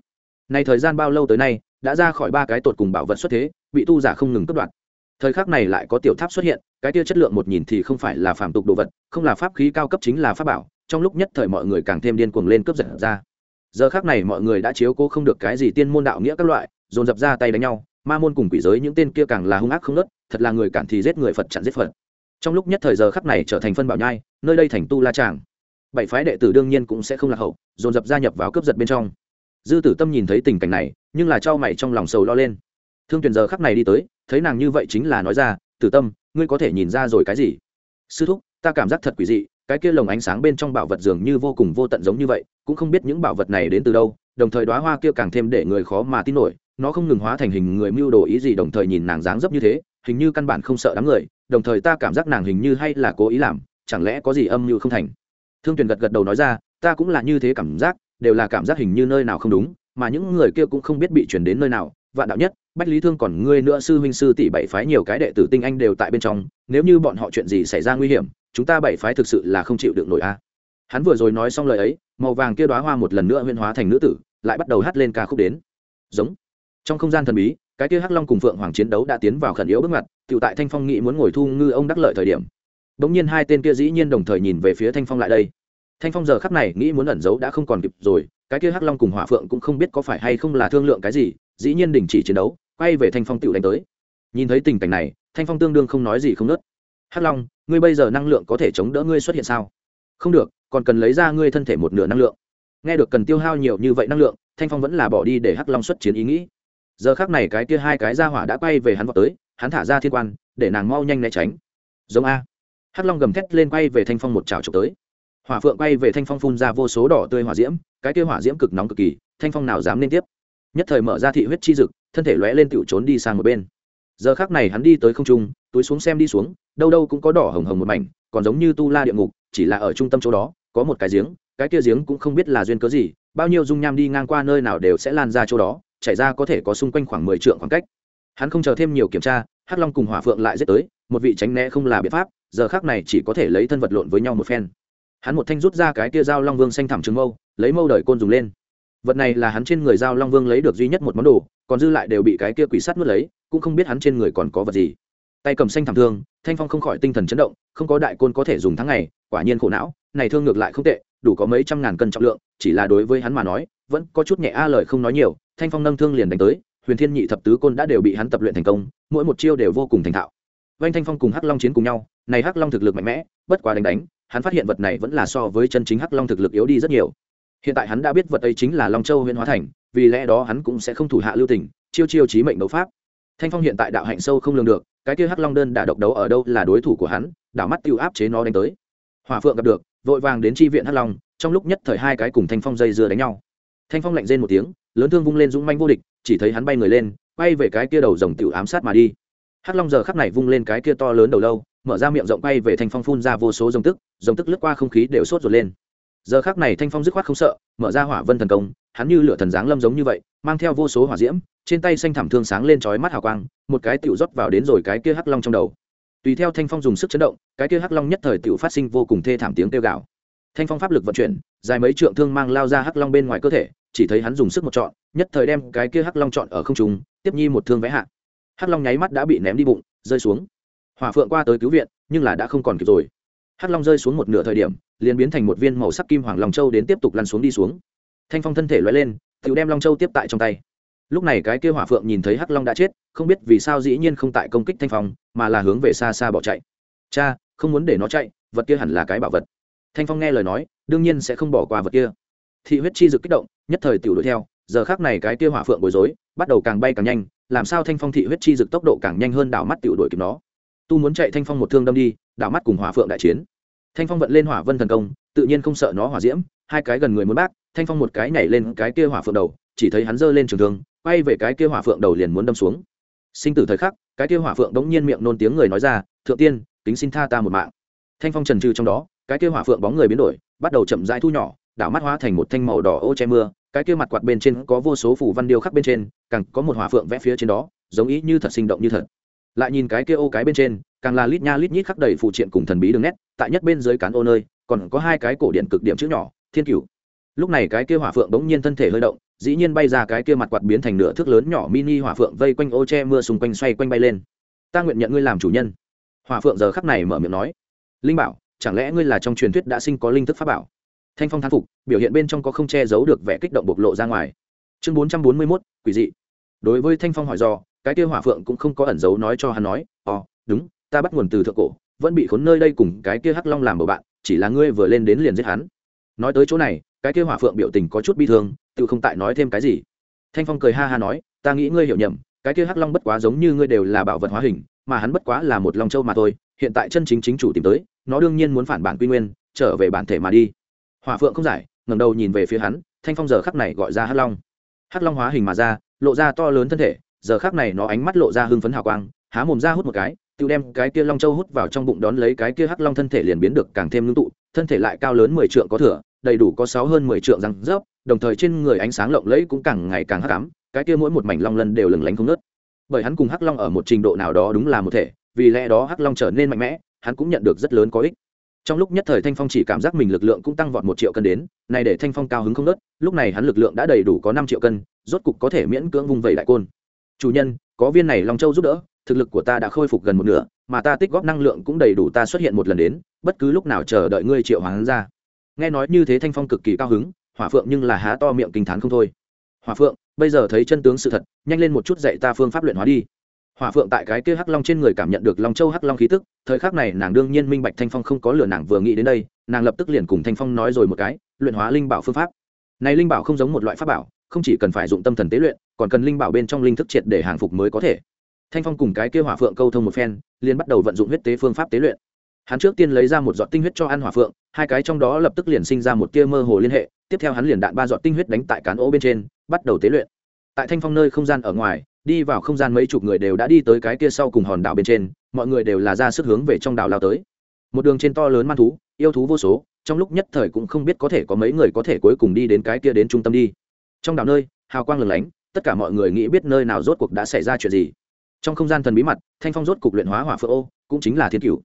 này thời gian bao lâu tới nay, đã ra khỏi ba cái tột cùng bảo vật xuất thế, bị tu giả không ngừng cướp đoạt. Thời khắc này lại có tiểu tháp xuất hiện, cái kia chất lượng một nhìn thì không phải là phàm tục đồ vật, không là pháp khí cao cấp chính là pháp bảo, trong lúc nhất thời mọi người càng thêm điên cuồng lên cướp giật ra. Giờ khác này mọi người đã chiếu cố không được cái gì tiên môn đạo nghĩa các loại, dồn dập ra tay đánh nhau ma môn cùng quỷ giới những tên kia càng là hung ác không nớt, thật là người cản thì giết người phật chặn giết phật. Trong lúc nhất thời giờ khắc này trở thành phân bảo nhai, nơi đây thành tu la tràng. Bảy phái đệ tử đương nhiên cũng sẽ không lạc hậu, dồn dập gia nhập vào cướp giật bên trong. Dư tử tâm nhìn thấy tình cảnh này, nhưng là trao mày trong lòng sầu lo lên. Thương tuyển giờ khắc này đi tới, thấy nàng như vậy chính là nói ra, tử tâm, ngươi có thể nhìn ra rồi cái gì? Sư thúc, ta cảm giác thật quỷ dị, cái kia lồng ánh sáng bên trong bảo vật dường như vô cùng vô tận giống như vậy, cũng không biết những bảo vật này đến từ đâu, đồng thời đoá hoa kia càng thêm để người khó mà tin nổi nó không ngừng hóa thành hình người mưu đồ ý gì đồng thời nhìn nàng dáng dấp như thế, hình như căn bản không sợ đám người, đồng thời ta cảm giác nàng hình như hay là cố ý làm, chẳng lẽ có gì âm mưu không thành? Thương tuyền gật gật đầu nói ra, ta cũng là như thế cảm giác, đều là cảm giác hình như nơi nào không đúng, mà những người kia cũng không biết bị chuyển đến nơi nào. Vạn đạo nhất, bách lý thương còn ngươi nữa sư huynh sư tỷ bảy phái nhiều cái đệ tử tinh anh đều tại bên trong, nếu như bọn họ chuyện gì xảy ra nguy hiểm, chúng ta bảy phái thực sự là không chịu được nổi a. Hắn vừa rồi nói xong lời ấy, màu vàng kia đoá hoa một lần nữa huyên hóa thành nữ tử, lại bắt đầu hát lên ca khúc đến. Giống trong không gian thần bí, cái kia hắc long cùng phượng hoàng chiến đấu đã tiến vào khẩn yếu bước ngoặt tự tại thanh phong nghĩ muốn ngồi thu ngư ông đắc lợi thời điểm. Bỗng nhiên hai tên kia dĩ nhiên đồng thời nhìn về phía thanh phong lại đây. Thanh phong giờ khắc này nghĩ muốn ẩn giấu đã không còn kịp rồi, cái kia hắc long cùng hỏa phượng cũng không biết có phải hay không là thương lượng cái gì, dĩ nhiên đình chỉ chiến đấu, quay về thanh phong tự đánh tới. Nhìn thấy tình cảnh này, thanh phong tương đương không nói gì không nớt. Hắc long, ngươi bây giờ năng lượng có thể chống đỡ ngươi xuất hiện sao? Không được, còn cần lấy ra ngươi thân thể một nửa năng lượng. Nghe được cần tiêu hao nhiều như vậy năng lượng, thanh phong vẫn là bỏ đi để hắc long xuất chiến ý nghĩ giờ khác này cái kia hai cái ra hỏa đã quay về hắn vào tới, hắn thả ra thiên quan, để nàng mau nhanh né tránh. Giống a. Hắc long gầm thét lên quay về thanh phong một trào trục tới. Hỏa phượng quay về thanh phong phun ra vô số đỏ tươi hỏa diễm, cái kia hỏa diễm cực nóng cực kỳ, thanh phong nào dám liên tiếp. Nhất thời mở ra thị huyết chi dực, thân thể lóe lên tựu trốn đi sang một bên. Giờ khác này hắn đi tới không trung, túi xuống xem đi xuống, đâu đâu cũng có đỏ hồng hồng một mảnh, còn giống như tu la địa ngục, chỉ là ở trung tâm chỗ đó, có một cái giếng, cái kia giếng cũng không biết là duyên cớ gì, bao nhiêu dung nham đi ngang qua nơi nào đều sẽ lan ra chỗ đó chảy ra có thể có xung quanh khoảng mười trượng khoảng cách. Hắn không chờ thêm nhiều kiểm tra, hắc long cùng hỏa phượng lại giết tới, một vị tránh né không là biện pháp, giờ khác này chỉ có thể lấy thân vật lộn với nhau một phen. Hắn một thanh rút ra cái kia dao long vương xanh thẳm trường mâu, lấy mâu đời côn dùng lên. Vật này là hắn trên người dao long vương lấy được duy nhất một món đồ, còn dư lại đều bị cái kia quỷ sắt nuốt lấy, cũng không biết hắn trên người còn có vật gì. Tay cầm xanh thảm thương, thanh phong không khỏi tinh thần chấn động, không có đại côn có thể dùng tháng ngày, quả nhiên khổ não, này thương ngược lại không tệ, đủ có mấy trăm ngàn cân trọng lượng, chỉ là đối với hắn mà nói vẫn có chút nhẹ a lời không nói nhiều, thanh phong nâng thương liền đánh tới, huyền thiên nhị thập tứ côn đã đều bị hắn tập luyện thành công, mỗi một chiêu đều vô cùng thành thạo. Vanh thanh phong cùng hắc long chiến cùng nhau, này hắc long thực lực mạnh mẽ, bất quá đánh đánh, hắn phát hiện vật này vẫn là so với chân chính hắc long thực lực yếu đi rất nhiều. Hiện tại hắn đã biết vật ấy chính là long châu huyện hóa thành, vì lẽ đó hắn cũng sẽ không thủ hạ lưu tình, chiêu chiêu trí mệnh đấu pháp. Thanh phong hiện tại đạo hạnh sâu không lường được, cái kia hắc long đơn đã độc đấu ở đâu là đối thủ của hắn, đảo mắt tiêu áp chế nó đánh tới. Hỏa phượng gặp được, vội vàng đến tri viện hắc long, trong lúc nhất thời hai cái cùng thanh phong dây dưa đánh nhau thanh phong lạnh rên một tiếng, lớn thương vung lên dũng manh vô địch, chỉ thấy hắn bay người lên, quay về cái kia đầu rồng tiểu ám sát mà đi. Hắc long giờ khắc này vung lên cái kia to lớn đầu lâu, mở ra miệng rộng quay về thanh phong phun ra vô số rồng tức rồng tức lướt qua không khí đều sốt ruột lên. Giờ khắc này thanh phong dứt khoát không sợ, mở ra hỏa vân thần công, hắn như lửa thần giáng lâm giống như vậy, mang theo vô số hỏa diễm, trên tay xanh thảm thương sáng lên chói mắt hào quang, một cái tiểu rót vào đến rồi cái kia hắc long trong đầu. Tùy theo thanh phong dùng sức chấn động, cái kia hắc long nhất thời tiểu phát sinh vô cùng thê thảm tiếng kêu gào. Thanh phong pháp lực vận chuyển, dài mấy trượng thương mang lao ra hắc long bên ngoài cơ thể chỉ thấy hắn dùng sức một trọn, nhất thời đem cái kia hắc long trọn ở không trung, tiếp nhi một thương vẽ hạ. Hắc long nháy mắt đã bị ném đi bụng, rơi xuống. Hỏa phượng qua tới cứu viện, nhưng là đã không còn kịp rồi. Hắc long rơi xuống một nửa thời điểm, liền biến thành một viên màu sắc kim hoàng long châu đến tiếp tục lăn xuống đi xuống. Thanh phong thân thể loay lên tự đem long châu tiếp tại trong tay. Lúc này cái kia hỏa phượng nhìn thấy hắc long đã chết, không biết vì sao dĩ nhiên không tại công kích thanh phong, mà là hướng về xa xa bỏ chạy. Cha, không muốn để nó chạy, vật kia hẳn là cái bảo vật. Thanh phong nghe lời nói, đương nhiên sẽ không bỏ qua vật kia thị huyết chi dực kích động, nhất thời tiểu đuổi theo, giờ khác này cái kia hỏa phượng bối rối, bắt đầu càng bay càng nhanh, làm sao thanh phong thị huyết chi dực tốc độ càng nhanh hơn đảo mắt tiểu đuổi kịp nó. Tu muốn chạy thanh phong một thương đâm đi, đảo mắt cùng hỏa phượng đại chiến. Thanh phong vận lên hỏa vân thần công, tự nhiên không sợ nó hỏa diễm, hai cái gần người muốn bác, thanh phong một cái nhảy lên cái kia hỏa phượng đầu, chỉ thấy hắn giơ lên trường thương, quay về cái kia hỏa phượng đầu liền muốn đâm xuống. Sinh tử thời khắc, cái kia hỏa phượng đống nhiên miệng nôn tiếng người nói ra, thượng tiên, kính xin tha ta một mạng. Thanh phong trần trừ trong đó, cái kia hỏa phượng bóng người biến đổi, bắt đầu chậm rãi thu nhỏ đảo mắt hóa thành một thanh màu đỏ ô che mưa, cái kia mặt quạt bên trên có vô số phủ văn điêu khắc bên trên, càng có một hỏa phượng vẽ phía trên đó, giống ý như thật sinh động như thật. Lại nhìn cái kia ô cái bên trên, càng là lít nha lít nhít khắc đầy phụ triện cùng thần bí đường nét, tại nhất bên dưới cán ô nơi, còn có hai cái cổ điện cực điểm chữ nhỏ, thiên cửu. Lúc này cái kia hỏa phượng bỗng nhiên thân thể hơi động, dĩ nhiên bay ra cái kia mặt quạt biến thành nửa thước lớn nhỏ mini hỏa phượng vây quanh ô che mưa xung quanh xoay quanh bay lên. Ta nguyện nhận ngươi làm chủ nhân. Hỏa phượng giờ khắc này mở miệng nói. Linh bảo, chẳng lẽ ngươi là trong truyền thuyết đã sinh có linh thức pháp bảo? Thanh phong thán phục, biểu hiện bên trong có không che giấu được vẻ kích động bộc lộ ra ngoài. Chương bốn trăm bốn mươi mốt, quỷ dị. Đối với thanh phong hỏi do cái kia hỏa phượng cũng không có ẩn giấu nói cho hắn nói, ồ, đúng, ta bắt nguồn từ thượng cổ, vẫn bị khốn nơi đây cùng cái kia hắc long làm bầu bạn, chỉ là ngươi vừa lên đến liền giết hắn. Nói tới chỗ này, cái kia hỏa phượng biểu tình có chút bi thương, tự không tại nói thêm cái gì. Thanh phong cười ha ha nói, ta nghĩ ngươi hiểu nhầm, cái kia hắc long bất quá giống như ngươi đều là bảo vật hóa hình, mà hắn bất quá là một long châu mà thôi, hiện tại chân chính chính chủ tìm tới, nó đương nhiên muốn phản bản quy nguyên, trở về bản thể mà đi. Hòa phượng không giải, ngẩng đầu nhìn về phía hắn, thanh phong giờ khắc này gọi ra hắc long. Hắc long hóa hình mà ra, lộ ra to lớn thân thể, giờ khắc này nó ánh mắt lộ ra hưng phấn hào quang, há mồm ra hút một cái, tự đem cái kia long châu hút vào trong bụng đón lấy cái kia hắc long thân thể liền biến được càng thêm ngưng tụ, thân thể lại cao lớn mười trượng có thừa, đầy đủ có sáu hơn mười trượng răng rớp, đồng thời trên người ánh sáng lộng lẫy cũng càng ngày càng hắc ám, cái kia mỗi một mảnh long lân đều lừng lánh không nớt bởi hắn cùng hắc long ở một trình độ nào đó đúng là một thể, vì lẽ đó hắc long trở nên mạnh mẽ, hắn cũng nhận được rất lớn có ích trong lúc nhất thời thanh phong chỉ cảm giác mình lực lượng cũng tăng vọt một triệu cân đến, này để thanh phong cao hứng không nớt, lúc này hắn lực lượng đã đầy đủ có năm triệu cân, rốt cục có thể miễn cưỡng vung vẩy đại côn. Chủ nhân, có viên này long châu giúp đỡ, thực lực của ta đã khôi phục gần một nửa, mà ta tích góp năng lượng cũng đầy đủ ta xuất hiện một lần đến, bất cứ lúc nào chờ đợi ngươi triệu hoán ra. Nghe nói như thế thanh phong cực kỳ cao hứng, hỏa phượng nhưng là há to miệng kinh t h á n không thôi. Hỏa phượng, bây giờ thấy chân tướng sự thật, nhanh lên một chút dạy ta phương pháp luyện hóa đi hỏa phượng tại cái kia hắc long trên người cảm nhận được long châu hắc long khí tức, thời khắc này nàng đương nhiên minh bạch thanh phong không có lửa nàng vừa nghĩ đến đây, nàng lập tức liền cùng thanh phong nói rồi một cái, luyện hóa linh bảo phương pháp. Này linh bảo không giống một loại pháp bảo, không chỉ cần phải dụng tâm thần tế luyện, còn cần linh bảo bên trong linh thức triệt để hàng phục mới có thể. Thanh phong cùng cái kia hỏa phượng câu thông một phen, liền bắt đầu vận dụng huyết tế phương pháp tế luyện. Hắn trước tiên lấy ra một giọt tinh huyết cho ăn hỏa phượng, hai cái trong đó lập tức liền sinh ra một tia mơ hồ liên hệ, tiếp theo hắn liền đạn ba giọt tinh huyết đánh tại cán ô bên trên, bắt đầu tế luyện. Tại thanh phong nơi không gian ở ngoài đi vào không gian mấy chục người đều đã đi tới cái kia sau cùng hòn đảo bên trên, mọi người đều là ra sức hướng về trong đảo lao tới. Một đường trên to lớn man thú, yêu thú vô số, trong lúc nhất thời cũng không biết có thể có mấy người có thể cuối cùng đi đến cái kia đến trung tâm đi. Trong đảo nơi, hào quang lừng lánh, tất cả mọi người nghĩ biết nơi nào rốt cuộc đã xảy ra chuyện gì. Trong không gian thần bí mật thanh phong rốt cục luyện hóa hỏa phượng ô, cũng chính là thiên cựu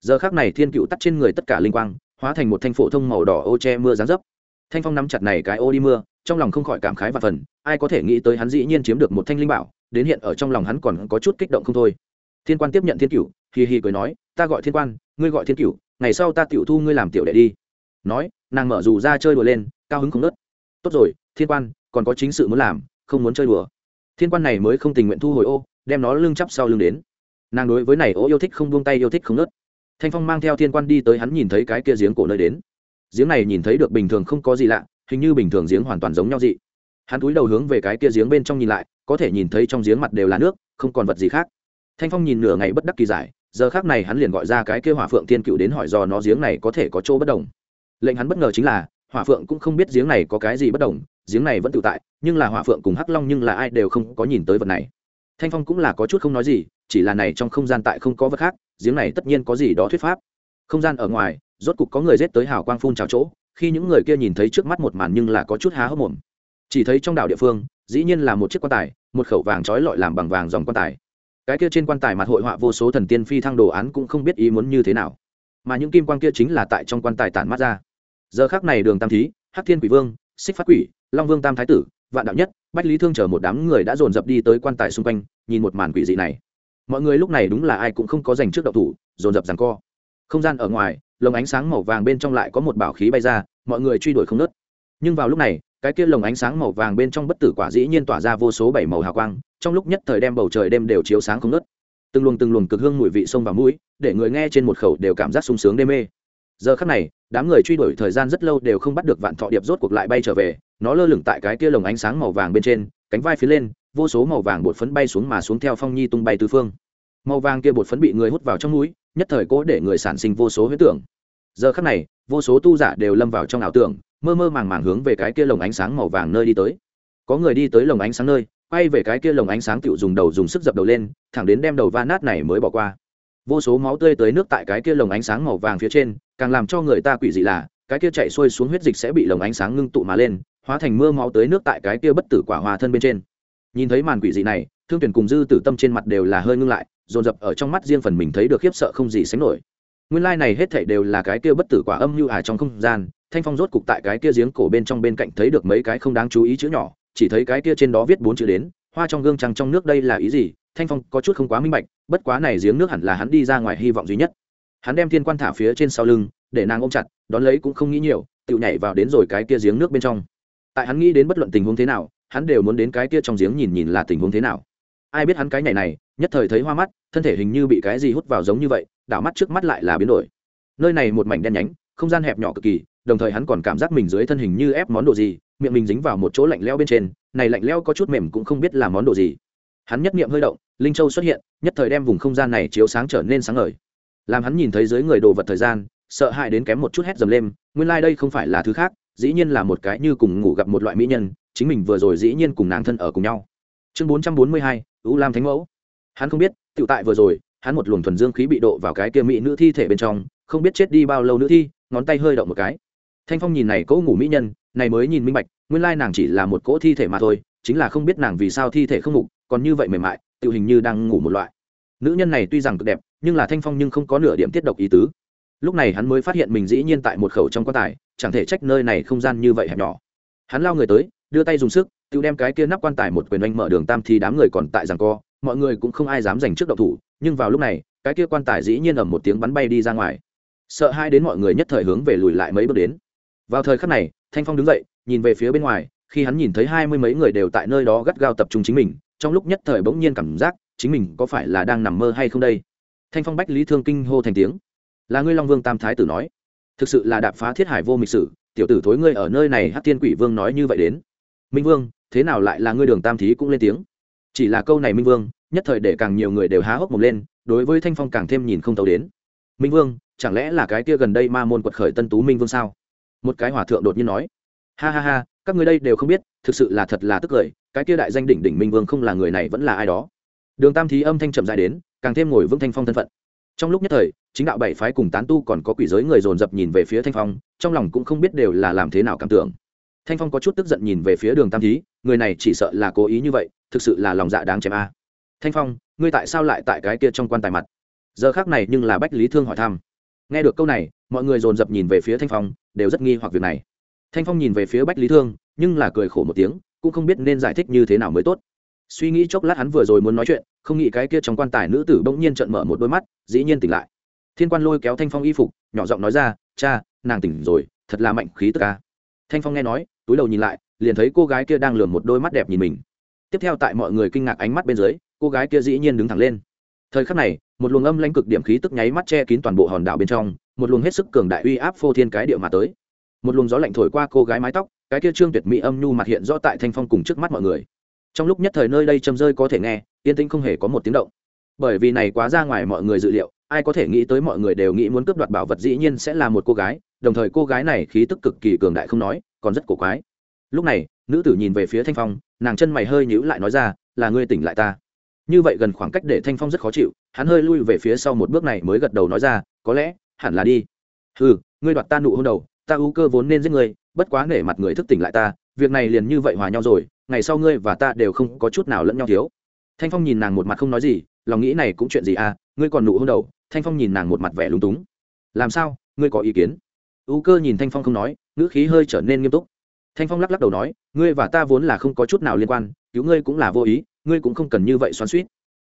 giờ khác này thiên cựu tắt trên người tất cả linh quang, hóa thành một thanh phổ thông màu đỏ ô che mưa gián dấp. Thanh phong nắm chặt này cái ô đi mưa, trong lòng không khỏi cảm khái và phần, ai có thể nghĩ tới hắn dĩ nhiên chiếm được một thanh linh bảo đến hiện ở trong lòng hắn còn có chút kích động không thôi. Thiên quan tiếp nhận thiên Cửu, hì hì cười nói ta gọi thiên quan ngươi gọi thiên Cửu. ngày sau ta tiểu thu ngươi làm tiểu đệ đi. Nói nàng mở dù ra chơi đùa lên cao hứng không nớt tốt rồi thiên quan còn có chính sự muốn làm không muốn chơi đùa. Thiên quan này mới không tình nguyện thu hồi ô đem nó lưng chắp sau lưng đến. Nàng đối với này ô yêu thích không buông tay yêu thích không nớt thanh phong mang theo thiên quan đi tới hắn nhìn thấy cái kia giếng cổ nơi đến. Giếng này nhìn thấy được bình thường không có gì lạ hình như bình thường giếng hoàn toàn giống nhau dị hắn cúi đầu hướng về cái kia giếng bên trong nhìn lại, có thể nhìn thấy trong giếng mặt đều là nước, không còn vật gì khác. Thanh phong nhìn nửa ngày bất đắc kỳ giải, giờ khác này hắn liền gọi ra cái kia hỏa phượng tiên cựu đến hỏi do nó giếng này có thể có chỗ bất đồng. Lệnh hắn bất ngờ chính là, hỏa phượng cũng không biết giếng này có cái gì bất đồng, giếng này vẫn tự tại, nhưng là hỏa phượng cùng hắc long nhưng là ai đều không có nhìn tới vật này. Thanh phong cũng là có chút không nói gì, chỉ là này trong không gian tại không có vật khác, giếng này tất nhiên có gì đó thuyết pháp. Không gian ở ngoài, rốt cục có người rết tới hào quang phun trào chỗ, khi những người kia nhìn thấy trước mắt một màn nhưng là có chút há hốc mồm chỉ thấy trong đảo địa phương, dĩ nhiên là một chiếc quan tài, một khẩu vàng trói lọi làm bằng vàng dòng quan tài. Cái kia trên quan tài mặt hội họa vô số thần tiên phi thăng đồ án cũng không biết ý muốn như thế nào. Mà những kim quan kia chính là tại trong quan tài tản mát ra. Giờ khác này đường tam thí, hắc thiên quỷ vương, xích phát quỷ, long vương tam thái tử, vạn đạo nhất, bách lý thương chờ một đám người đã dồn dập đi tới quan tài xung quanh, nhìn một màn quỷ dị này. Mọi người lúc này đúng là ai cũng không có dành trước đậu thủ, dồn dập rằng co. Không gian ở ngoài, lồng ánh sáng màu vàng bên trong lại có một bảo khí bay ra, mọi người truy đuổi không nớt. Nhưng vào lúc này cái kia lồng ánh sáng màu vàng bên trong bất tử quả dĩ nhiên tỏa ra vô số bảy màu hào quang, trong lúc nhất thời đem bầu trời đêm đều chiếu sáng không ngớt. Từng luồng từng luồng cực hương mùi vị sông vào mũi, để người nghe trên một khẩu đều cảm giác sung sướng đê mê. Giờ khắc này, đám người truy đuổi thời gian rất lâu đều không bắt được vạn thọ điệp rốt cuộc lại bay trở về, nó lơ lửng tại cái kia lồng ánh sáng màu vàng bên trên, cánh vai phía lên, vô số màu vàng bột phấn bay xuống mà xuống theo phong nhi tung bay tứ phương. Màu vàng kia bột phấn bị người hút vào trong núi nhất thời cố để người sản sinh vô số huyết tưởng. Giờ khắc này, vô số tu giả đều lâm vào trong ảo tưởng mơ mơ màng màng hướng về cái kia lồng ánh sáng màu vàng nơi đi tới. Có người đi tới lồng ánh sáng nơi, quay về cái kia lồng ánh sáng tựu dùng đầu dùng sức dập đầu lên, thẳng đến đem đầu va nát này mới bỏ qua. Vô số máu tươi tới nước tại cái kia lồng ánh sáng màu vàng phía trên, càng làm cho người ta quỷ dị là, cái kia chạy xuôi xuống huyết dịch sẽ bị lồng ánh sáng ngưng tụ mà lên, hóa thành mưa máu tới nước tại cái kia bất tử quả hòa thân bên trên. Nhìn thấy màn quỷ dị này, thương tuyển cùng dư tử tâm trên mặt đều là hơi ngưng lại, dồn dập ở trong mắt riêng phần mình thấy được khiếp sợ không gì sánh nổi. Nguyên lai、like、này hết thảy đều là cái kia bất tử quả âm như ả trong không gian thanh phong rốt cục tại cái kia giếng cổ bên trong bên cạnh thấy được mấy cái không đáng chú ý chữ nhỏ, chỉ thấy cái kia trên đó viết bốn chữ đến, hoa trong gương trăng trong nước đây là ý gì? Thanh phong có chút không quá minh bạch, bất quá này giếng nước hẳn là hắn đi ra ngoài hy vọng duy nhất. Hắn đem thiên quan thả phía trên sau lưng, để nàng ôm chặt, đón lấy cũng không nghĩ nhiều, tự nhảy vào đến rồi cái kia giếng nước bên trong. Tại hắn nghĩ đến bất luận tình huống thế nào, hắn đều muốn đến cái kia trong giếng nhìn nhìn là tình huống thế nào. Ai biết hắn cái nhảy này, nhất thời thấy hoa mắt, thân thể hình như bị cái gì hút vào giống như vậy, đảo mắt trước mắt lại là biến đổi. Nơi này một mảnh đen nhánh không gian hẹp nhỏ cực kỳ, đồng thời hắn còn cảm giác mình dưới thân hình như ép món đồ gì, miệng mình dính vào một chỗ lạnh leo bên trên, này lạnh leo có chút mềm cũng không biết là món đồ gì. Hắn nhất niệm hơi động, linh châu xuất hiện, nhất thời đem vùng không gian này chiếu sáng trở nên sáng ngời. Làm hắn nhìn thấy dưới người đồ vật thời gian, sợ hãi đến kém một chút hét dầm lên, nguyên lai、like、đây không phải là thứ khác, dĩ nhiên là một cái như cùng ngủ gặp một loại mỹ nhân, chính mình vừa rồi dĩ nhiên cùng nàng thân ở cùng nhau. Chương bốn trăm bốn mươi hai ưu lam thánh mẫu. Hắn không biết tự tại vừa rồi, hắn một luồng thuần dương khí bị độ vào cái kia mỹ nữ thi thể bên trong, không biết chết đi bao lâu nữ thi ngón tay hơi động một cái. Thanh phong nhìn này cỗ ngủ mỹ nhân này mới nhìn minh bạch nguyên lai nàng chỉ là một cỗ thi thể mà thôi chính là không biết nàng vì sao thi thể không ngủ, còn như vậy mềm mại tự hình như đang ngủ một loại. Nữ nhân này tuy rằng cực đẹp nhưng là thanh phong nhưng không có nửa điểm tiết độc ý tứ. Lúc này hắn mới phát hiện mình dĩ nhiên tại một khẩu trong quan tài chẳng thể trách nơi này không gian như vậy hẹp nhỏ. Hắn lao người tới đưa tay dùng sức tự đem cái kia nắp quan tài một quyền oanh mở đường tam thì đám người còn tại rằng co mọi người cũng không ai dám giành trước độc thủ nhưng vào lúc này cái kia quan tài dĩ nhiên ầm một tiếng bắn bay đi ra ngoài sợ hai đến mọi người nhất thời hướng về lùi lại mấy bước đến. Vào thời khắc này, thanh phong đứng dậy, nhìn về phía bên ngoài, khi hắn nhìn thấy hai mươi mấy người đều tại nơi đó gắt gao tập trung chính mình, trong lúc nhất thời bỗng nhiên cảm giác chính mình có phải là đang nằm mơ hay không đây? Thanh phong bách lý thương kinh hô thành tiếng. Là ngươi long vương tam thái tử nói. Thực sự là đạp phá thiết hải vô mịch sử, tiểu tử thối ngươi ở nơi này hát tiên quỷ vương nói như vậy đến. Minh vương, thế nào lại là ngươi đường tam thí cũng lên tiếng? Chỉ là câu này minh vương, nhất thời để càng nhiều người đều há hốc mồm lên, đối với thanh phong càng thêm nhìn không thấu đến minh vương, chẳng lẽ là cái kia gần đây ma môn quật khởi tân tú minh vương sao? Một cái hòa thượng đột nhiên nói. Ha ha ha, các người đây đều không biết, thực sự là thật là tức cười, cái kia đại danh đỉnh đỉnh minh vương không là người này vẫn là ai đó. Đường tam thí âm thanh chậm dài đến, càng thêm ngồi vững thanh phong thân phận. Trong lúc nhất thời, chính đạo bảy phái cùng tán tu còn có quỷ giới người dồn dập nhìn về phía thanh phong, trong lòng cũng không biết đều là làm thế nào cảm tưởng. Thanh phong có chút tức giận nhìn về phía đường tam thí, người này chỉ sợ là cố ý như vậy, thực sự là lòng dạ đáng chém a. Thanh phong, ngươi tại sao lại tại cái kia trong quan tài mặt? Giờ khác này nhưng là bách lý thương hỏi thăm. Nghe được câu này, mọi người dồn dập nhìn về phía thanh phong, đều rất nghi hoặc việc này. Thanh phong nhìn về phía bách lý thương, nhưng là cười khổ một tiếng, cũng không biết nên giải thích như thế nào mới tốt. Suy nghĩ chốc lát hắn vừa rồi muốn nói chuyện, không nghĩ cái kia trong quan tài nữ tử bỗng nhiên trận mở một đôi mắt, dĩ nhiên tỉnh lại. Thiên quan lôi kéo thanh phong y phục, nhỏ giọng nói ra, cha, nàng tỉnh rồi, thật là mạnh khí tức ca thanh phong nghe nói, túi đầu nhìn lại, liền thấy cô gái kia đang lườm một đôi mắt đẹp nhìn mình. Tiếp theo tại mọi người kinh ngạc ánh mắt bên dưới, cô gái kia dĩ nhiên đứng thẳng lên thời khắc này, một luồng âm lãnh cực điểm khí tức nháy mắt che kín toàn bộ hòn đảo bên trong, một luồng hết sức cường đại uy áp phô thiên cái địa mà tới. Một luồng gió lạnh thổi qua cô gái mái tóc, cái kia trương tuyệt mỹ âm nhu mặt hiện rõ tại thanh phong cùng trước mắt mọi người. Trong lúc nhất thời nơi đây châm rơi có thể nghe, yên tĩnh không hề có một tiếng động. Bởi vì này quá ra ngoài mọi người dự liệu, ai có thể nghĩ tới mọi người đều nghĩ muốn cướp đoạt bảo vật dĩ nhiên sẽ là một cô gái, đồng thời cô gái này khí tức cực kỳ cường đại không nói, còn rất cổ quái. Lúc này, nữ tử nhìn về phía thanh phong, nàng chân mày hơi nhíu lại nói ra, là ngươi tỉnh lại ta như vậy gần khoảng cách để thanh phong rất khó chịu, hắn hơi lui về phía sau một bước này mới gật đầu nói ra, có lẽ, hẳn là đi. Ừ ngươi đoạt ta nụ hôn đầu, ta ưu cơ vốn nên giết ngươi, bất quá nể mặt người thức tỉnh lại ta, việc này liền như vậy hòa nhau rồi, ngày sau ngươi và ta đều không có chút nào lẫn nhau thiếu. Thanh phong nhìn nàng một mặt không nói gì, lòng nghĩ này cũng chuyện gì à ngươi còn nụ hôn đầu, thanh phong nhìn nàng một mặt vẻ lúng túng. Làm sao, ngươi có ý kiến? Ưu cơ nhìn thanh phong không nói, ngữ khí hơi trở nên nghiêm túc. Thanh phong lắc lắc đầu nói, ngươi và ta vốn là không có chút nào liên quan, cứu ngươi cũng là vô ý ngươi cũng không cần như vậy xoắn suýt.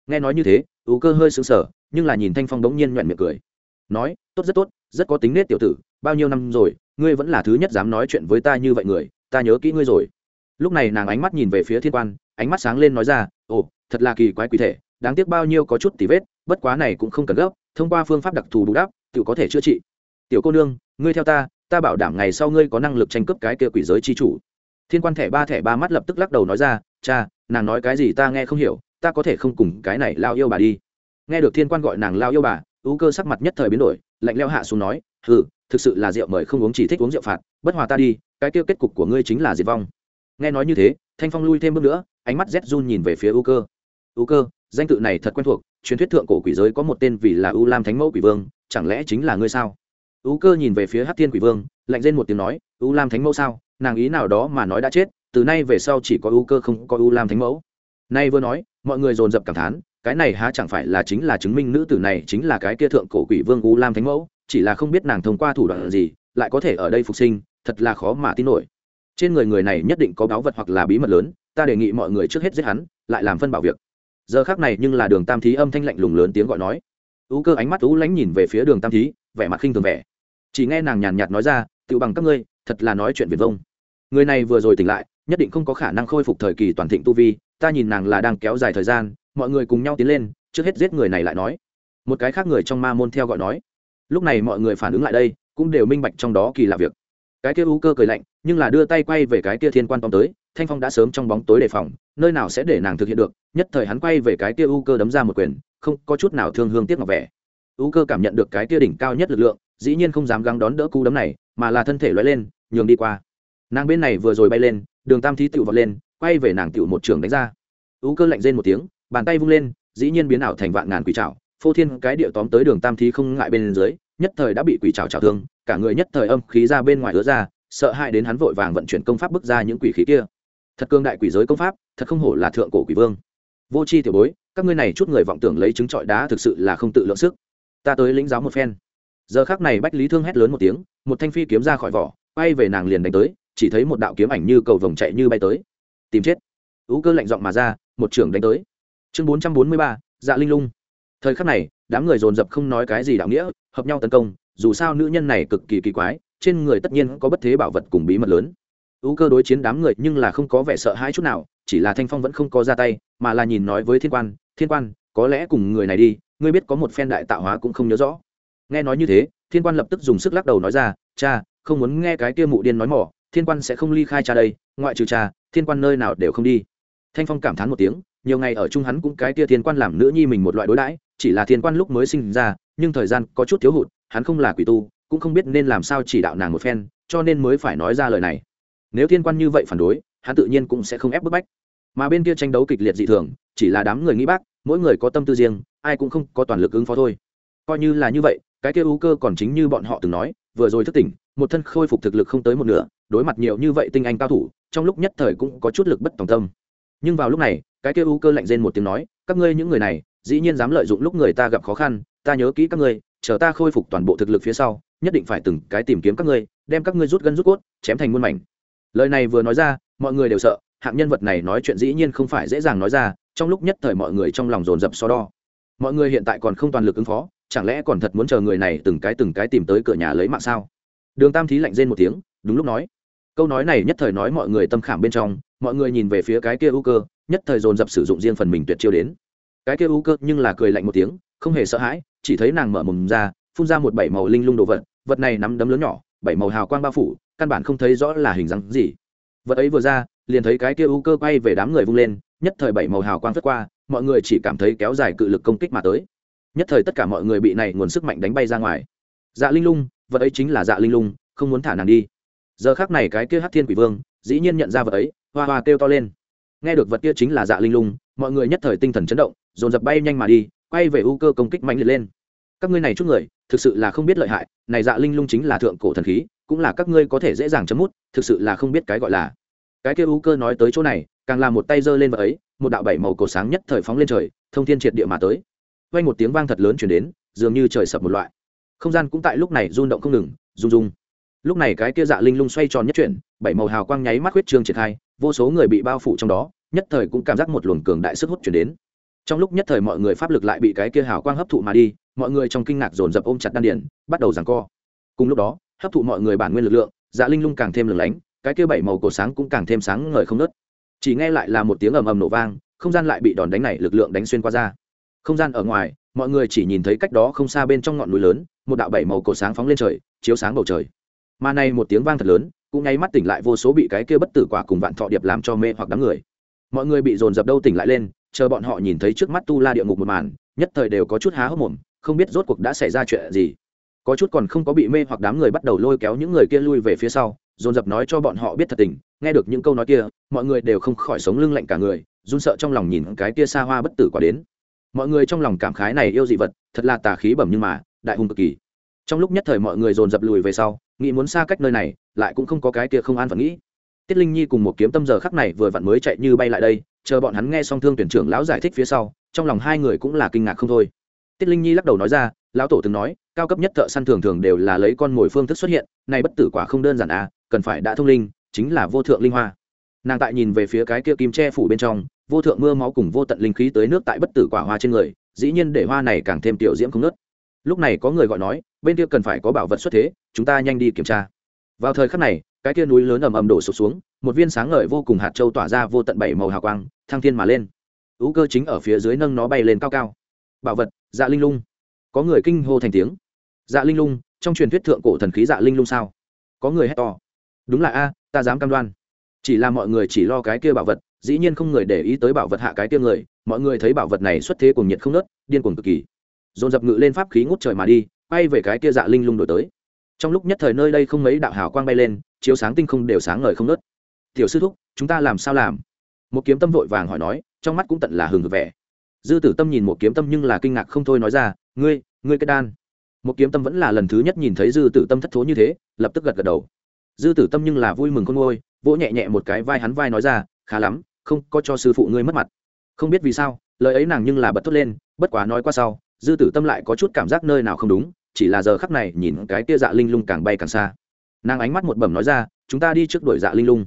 Nghe nói như thế ưu cơ hơi sững sờ, nhưng là nhìn thanh phong đống nhiên nhoẹn miệng cười. Nói, tốt, rất tốt, rất có tính nết tiểu tử, bao nhiêu năm rồi, ngươi vẫn là thứ nhất dám nói chuyện với ta như vậy người, ta nhớ kỹ ngươi rồi. Lúc này nàng ánh mắt nhìn về phía thiên quan, ánh mắt sáng lên nói ra, ồ, thật là kỳ quái quỷ thể, đáng tiếc bao nhiêu có chút tỉ vết, bất quá này cũng không cần gấp, thông qua phương pháp đặc thù bù đắp tự có thể chữa trị. Tiểu cô nương, ngươi theo ta ta bảo đảm ngày sau ngươi có năng lực tranh cướp cái kia quỷ giới chi chủ. Thiên quan thẻ ba thẻ ba mắt lập tức lắc đầu nói ra, cha nàng nói cái gì ta nghe không hiểu, ta có thể không cùng cái này lao yêu bà đi. Nghe được thiên quan gọi nàng lao yêu bà, ưu cơ sắc mặt nhất thời biến đổi, lạnh leo hạ xuống nói, hừ, thực sự là rượu mời không uống chỉ thích uống rượu phạt, bất hòa ta đi, cái kêu kết cục của ngươi chính là diệt vong. Nghe nói như thế, thanh phong lui thêm bước nữa, ánh mắt rét run nhìn về phía ưu cơ. Ưu cơ, danh tự này thật quen thuộc, truyền thuyết thượng cổ quỷ giới có một tên vì là ưu lam thánh mẫu quỷ vương, chẳng lẽ chính là ngươi sao? Ưu cơ nhìn về phía hát thiên quỷ vương, lạnh lên một tiếng nói u lam thánh mẫu sao? Nàng ý nào đó mà nói đã chết từ nay về sau chỉ có ưu cơ không có ưu lam thánh mẫu. Nay vừa nói, mọi người dồn dập cảm thán, cái này há chẳng phải là chính là chứng minh nữ tử này chính là cái kia thượng cổ quỷ vương u lam thánh mẫu, chỉ là không biết nàng thông qua thủ đoạn gì, lại có thể ở đây phục sinh, thật là khó mà tin nổi. Trên người người này nhất định có báu vật hoặc là bí mật lớn, ta đề nghị mọi người trước hết giết hắn, lại làm phân bảo việc. Giờ khác này nhưng là đường tam thí âm thanh lạnh lùng lớn tiếng gọi nói. U cơ ánh mắt u lánh nhìn về phía đường tam thí, vẻ mặt khinh thường vẻ. Chỉ nghe nàng nhàn nhạt nói ra tự bằng các ngươi, thật là nói chuyện việt vông. Người này vừa rồi tỉnh lại nhất định không có khả năng khôi phục thời kỳ toàn thịnh tu vi, ta nhìn nàng là đang kéo dài thời gian, mọi người cùng nhau tiến lên, trước hết giết người này lại nói. Một cái khác người trong ma môn theo gọi nói. Lúc này mọi người phản ứng lại đây, cũng đều minh bạch trong đó kỳ lạ việc. Cái kia u cơ cười lạnh, nhưng là đưa tay quay về cái kia thiên quan tóm tới, thanh phong đã sớm trong bóng tối đề phòng, nơi nào sẽ để nàng thực hiện được, nhất thời hắn quay về cái kia u cơ đấm ra một quyền, không có chút nào thương hương tiếc ngọc vẻ. U cơ cảm nhận được cái kia đỉnh cao nhất lực lượng, dĩ nhiên không dám gắng đón đỡ cú đấm này, mà là thân thể loại lên, nhường đi qua nàng bên này vừa rồi bay lên, đường tam thí tựu vọt lên, quay về nàng tựu một trường đánh ra. Ú cơ lạnh rên một tiếng, bàn tay vung lên, dĩ nhiên biến ảo thành vạn ngàn quỷ trảo. Phô thiên cái địa tóm tới đường tam thí không ngại bên dưới, nhất thời đã bị quỷ trảo trảo thương, cả người nhất thời âm khí ra bên ngoài ứa ra, sợ hãi đến hắn vội vàng vận chuyển công pháp bước ra những quỷ khí kia. Thật cương đại quỷ giới công pháp, thật không hổ là thượng cổ quỷ vương. Vô c h i tiểu bối, các ngươi này chút người vọng tưởng lấy trứng trọi đá thực sự là không tự lượng sức. Ta tới lĩnh giáo một phen. Giờ khác này bách lý thương hét lớn một tiếng, một thanh phi kiếm ra khỏi vỏ, quay về nàng liền đánh tới chỉ thấy một đạo kiếm ảnh như cầu vồng chạy như bay tới. Tìm chết. Ú cơ lạnh giọng mà ra, một trưởng đánh tới. Chương bốn trăm bốn mươi ba dạ linh lung. Thời khắc này, đám người dồn dập không nói cái gì đạo nghĩa, hợp nhau tấn công, dù sao nữ nhân này cực kỳ kỳ quái, trên người tất nhiên có bất thế bảo vật cùng bí mật lớn. Ú cơ đối chiến đám người nhưng là không có vẻ sợ hãi chút nào, chỉ là thanh phong vẫn không có ra tay, mà là nhìn nói với thiên quan thiên quan, có lẽ cùng người này đi, ngươi biết có một phen đại tạo hóa cũng không nhớ rõ. Nghe nói như thế, thiên quan lập tức dùng sức lắc đầu nói ra, cha, không muốn nghe cái kia mụ điên nói mỏ thiên quan sẽ không ly khai cha đây, ngoại trừ cha, thiên quan nơi nào đều không đi. Thanh phong cảm thán một tiếng, nhiều ngày ở chung hắn cũng cái kia thiên quan làm nữ nhi mình một loại đối đãi, chỉ là thiên quan lúc mới sinh ra, nhưng thời gian có chút thiếu hụt, hắn không là quỷ tu, cũng không biết nên làm sao chỉ đạo nàng một phen, cho nên mới phải nói ra lời này. Nếu thiên quan như vậy phản đối, hắn tự nhiên cũng sẽ không ép bức bách. Mà bên kia tranh đấu kịch liệt dị thường, chỉ là đám người nghĩ bác, mỗi người có tâm tư riêng, ai cũng không có toàn lực ứng phó thôi. Coi như là như vậy cái kia ưu cơ còn chính như bọn họ từng nói, vừa rồi thức tỉnh, một thân khôi phục thực lực không tới một nửa, đối mặt nhiều như vậy tinh anh cao thủ, trong lúc nhất thời cũng có chút lực bất tòng tâm. Nhưng vào lúc này, cái kia ưu cơ lạnh rên một tiếng nói, các ngươi những người này, dĩ nhiên dám lợi dụng lúc người ta gặp khó khăn, ta nhớ kỹ các ngươi, chờ ta khôi phục toàn bộ thực lực phía sau, nhất định phải từng cái tìm kiếm các ngươi, đem các ngươi rút gân rút cốt, chém thành muôn mảnh. Lời này vừa nói ra, mọi người đều sợ, hạng nhân vật này nói chuyện dĩ nhiên không phải dễ dàng nói ra, trong lúc nhất thời mọi người trong lòng dồn dập so đo. Mọi người hiện tại còn không toàn lực ứng phó chẳng lẽ còn thật muốn chờ người này từng cái từng cái tìm tới cửa nhà lấy mạng sao? Đường tam thí lạnh rên một tiếng, đúng lúc nói. Câu nói này nhất thời nói mọi người tâm khảm bên trong, mọi người nhìn về phía cái kia ưu cơ, nhất thời dồn dập sử dụng riêng phần mình tuyệt chiêu đến. Cái kia ưu cơ nhưng là cười lạnh một tiếng, không hề sợ hãi, chỉ thấy nàng mở mồm ra, phun ra một bảy màu linh lung đồ vật vật này nắm đấm lớn nhỏ, bảy màu hào quang bao phủ, căn bản không thấy rõ là hình dáng gì. Vật ấy vừa ra, liền thấy cái kia ưu cơ quay về đám người vung lên, nhất thời bảy màu hào quang phất qua, mọi người chỉ cảm thấy kéo dài cự lực công kích mà tới nhất thời tất cả mọi người bị này nguồn sức mạnh đánh bay ra ngoài. Dạ linh lung, vật ấy chính là dạ linh lung, không muốn thả nàng đi. Giờ khác này cái kia hát thiên quỷ vương, dĩ nhiên nhận ra vật ấy, hoa hoa kêu to lên. Nghe được vật kia chính là dạ linh lung, mọi người nhất thời tinh thần chấn động, dồn dập bay nhanh mà đi, quay về ưu cơ công kích mạnh liệt lên. Các ngươi này chút người, thực sự là không biết lợi hại, này dạ linh lung chính là thượng cổ thần khí, cũng là các ngươi có thể dễ dàng chấm mút, thực sự là không biết cái gọi là. Cái kia ưu cơ nói tới chỗ này, càng là một tay giơ lên vật ấy, một đạo bảy màu cổ sáng nhất thời phóng lên trời, thông thiên triệt địa mà tới vang một tiếng vang thật lớn chuyển đến, dường như trời sập một loại. Không gian cũng tại lúc này rung động không ngừng, rung rung. Lúc này cái kia dạ linh lung xoay tròn nhất chuyển, bảy màu hào quang nháy mắt huyết trương triển khai, vô số người bị bao phủ trong đó, nhất thời cũng cảm giác một luồng cường đại sức hút chuyển đến. Trong lúc nhất thời mọi người pháp lực lại bị cái kia hào quang hấp thụ mà đi, mọi người trong kinh ngạc dồn dập ôm chặt đan điển bắt đầu giằng co. Cùng lúc đó, hấp thụ mọi người bản nguyên lực lượng dạ linh lung càng thêm lừng lánh, cái kia bảy màu cổ sáng cũng càng thêm sáng ngời không nớt chỉ nghe lại là một tiếng ầm ầm nổ vang, không gian lại bị đòn đánh này lực lượng đánh xuyên qua ra không gian ở ngoài, mọi người chỉ nhìn thấy cách đó không xa bên trong ngọn núi lớn, một đạo bảy màu cổ sáng phóng lên trời, chiếu sáng bầu trời. Mà này một tiếng vang thật lớn, cũng ngay mắt tỉnh lại vô số bị cái kia bất tử quả cùng vạn thọ điệp làm cho mê hoặc đám người. Mọi người bị dồn dập đâu tỉnh lại lên, chờ bọn họ nhìn thấy trước mắt tu la địa ngục một màn, nhất thời đều có chút há hốc mồm, không biết rốt cuộc đã xảy ra chuyện gì. Có chút còn không có bị mê hoặc đám người bắt đầu lôi kéo những người kia lui về phía sau, dồn dập nói cho bọn họ biết thật tình, nghe được những câu nói kia, mọi người đều không khỏi sống lưng lạnh cả người, run sợ trong lòng nhìn cái kia xa hoa bất tử quả đến mọi người trong lòng cảm khái này yêu dị vật, thật là tà khí bẩm nhưng mà, đại hùng cực kỳ. Trong lúc nhất thời mọi người dồn dập lùi về sau, nghĩ muốn xa cách nơi này, lại cũng không có cái kia không an phận nghĩ. Tiết linh nhi cùng một kiếm tâm giờ khắc này vừa vặn mới chạy như bay lại đây, chờ bọn hắn nghe xong thương tuyển trưởng lão giải thích phía sau, trong lòng hai người cũng là kinh ngạc không thôi. Tiết linh nhi lắc đầu nói ra, lão tổ từng nói, cao cấp nhất thợ săn thường thường đều là lấy con mồi phương thức xuất hiện nay bất tử quả không đơn giản à cần phải đã thông linh, chính là vô thượng linh hoa. Nàng tại nhìn về phía cái kia kim che phủ bên trong vô thượng mưa máu cùng vô tận linh khí tới nước tại bất tử quả hoa trên người, dĩ nhiên để hoa này càng thêm tiểu diễm không nớt lúc này có người gọi nói, bên kia cần phải có bảo vật xuất thế, chúng ta nhanh đi kiểm tra. Vào thời khắc này, cái kia núi lớn ầm ầm đổ sụp xuống, một viên sáng ngời vô cùng hạt châu tỏa ra vô tận bảy màu hào quang, thăng thiên mà lên. Ú cơ chính ở phía dưới nâng nó bay lên cao cao. Bảo vật dạ linh lung. Có người kinh hô thành tiếng. Dạ linh lung, trong truyền thuyết thượng cổ thần khí dạ linh lung sao? Có người hét to. Đúng là a, ta dám cam đoan. Chỉ là mọi người chỉ lo cái kia bảo vật dĩ nhiên không người để ý tới bảo vật hạ cái tiêm người, mọi người thấy bảo vật này xuất thế cùng nhiệt không nớt, điên cuồng cực kỳ. Dồn dập ngự lên pháp khí ngút trời mà đi bay về cái kia dạ linh lung đổi tới. Trong lúc nhất thời nơi đây không mấy đạo hào quang bay lên, chiếu sáng tinh không đều sáng ngời không nớt. Tiểu sư thúc, chúng ta làm sao làm? Một kiếm tâm vội vàng hỏi nói, trong mắt cũng tận là hừng vẻ. Dư tử tâm nhìn một kiếm tâm nhưng là kinh ngạc không thôi nói ra, ngươi ngươi cái đan. Một kiếm tâm vẫn là lần thứ nhất nhìn thấy dư tử tâm thất thố như thế, lập tức gật gật đầu. Dư tử tâm nhưng là vui mừng con ngôi, vỗ nhẹ nhẹ một cái vai hắn vai nói ra, khá lắm không có cho sư phụ ngươi mất mặt. Không biết vì sao, lời ấy nàng nhưng là bật thốt lên, bất quá nói qua sau, dư tử tâm lại có chút cảm giác nơi nào không đúng, chỉ là giờ khắc này nhìn cái tia dạ linh lung càng bay càng xa. Nàng ánh mắt một bẩm nói ra, chúng ta đi trước đuổi dạ linh lung.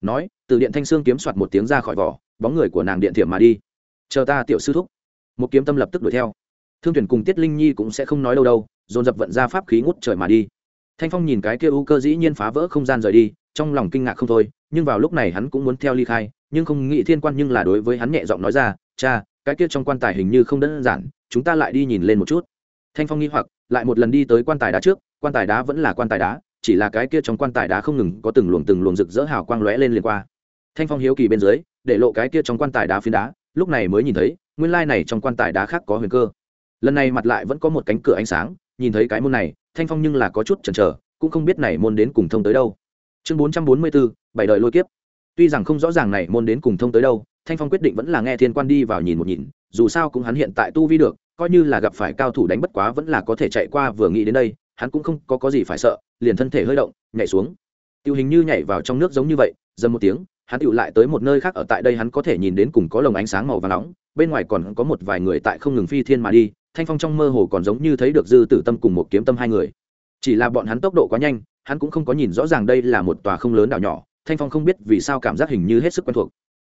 Nói, từ điện thanh sương kiếm soạt một tiếng ra khỏi vỏ, bóng người của nàng điện thiểm mà đi. Chờ ta, tiểu sư thúc. Một kiếm tâm lập tức đuổi theo. Thương thuyền cùng tiết linh nhi cũng sẽ không nói đâu đâu, dồn dập vận ra pháp khí ngút trời mà đi. Thanh phong nhìn cái kia u cơ dĩ nhiên phá vỡ không gian rời đi trong lòng kinh ngạc không thôi, nhưng vào lúc này hắn cũng muốn theo ly khai, nhưng không nghĩ thiên quan nhưng là đối với hắn nhẹ giọng nói ra, cha, cái kia trong quan tài hình như không đơn giản, chúng ta lại đi nhìn lên một chút. Thanh phong nghi hoặc, lại một lần đi tới quan tài đá trước, quan tài đá vẫn là quan tài đá, chỉ là cái kia trong quan tài đá không ngừng có từng luồng từng luồng rực rỡ hào quang lóe lên liền qua. Thanh phong hiếu kỳ bên dưới, để lộ cái kia trong quan tài đá phiến đá, lúc này mới nhìn thấy, nguyên lai này trong quan tài đá khác có huyền cơ. Lần này mặt lại vẫn có một cánh cửa ánh sáng, nhìn thấy cái môn này, thanh phong nhưng là có chút chần chờ, cũng không biết này môn đến cùng thông tới đâu chương bốn trăm bốn mươi bốn bảy đời lôi kiếp. Tuy rằng không rõ ràng này môn đến cùng thông tới đâu thanh phong quyết định vẫn là nghe thiên quan đi vào nhìn một nhìn dù sao cũng hắn hiện tại tu vi được coi như là gặp phải cao thủ đánh bất quá vẫn là có thể chạy qua vừa nghĩ đến đây hắn cũng không có, có gì phải sợ liền thân thể hơi động nhảy xuống. Tiêu hình như nhảy vào trong nước giống như vậy dầm một tiếng hắn tựu lại tới một nơi khác ở tại đây hắn có thể nhìn đến cùng có lồng ánh sáng màu và nóng bên ngoài còn có một vài người tại không ngừng phi thiên mà đi thanh phong trong mơ hồ còn giống như thấy được dư tử tâm cùng một kiếm tâm hai người. Chỉ là bọn hắn tốc độ quá nhanh hắn cũng không có nhìn rõ ràng đây là một tòa không lớn đảo nhỏ, thanh phong không biết vì sao cảm giác hình như hết sức quen thuộc.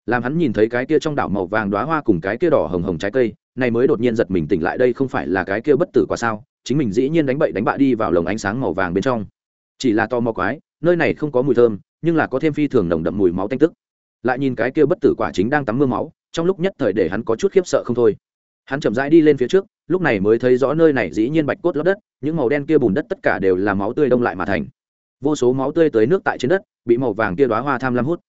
Làm hắn nhìn thấy cái kia trong đảo màu vàng đoá hoa cùng cái kia đỏ hồng hồng trái cây này mới đột nhiên giật mình tỉnh lại đây không phải là cái kia bất tử quá sao, chính mình dĩ nhiên đánh bậy đánh bạ đi vào lồng ánh sáng màu vàng bên trong. Chỉ là to mò quái, nơi này không có mùi thơm, nhưng là có thêm phi thường nồng đậm mùi máu tanh tức. Lại nhìn cái kia bất tử quả chính đang tắm mưa máu, trong lúc nhất thời để hắn có chút khiếp sợ không thôi. Hắn chậm rãi đi lên phía trước, lúc này mới thấy rõ nơi này dĩ nhiên bạch cốt lấp đất, những màu đen kia bùn đất tất cả đều là máu tươi đông lại mà thành vô số máu tươi tới nước tại trên đất, bị màu vàng kia đoá hoa tham lam hút.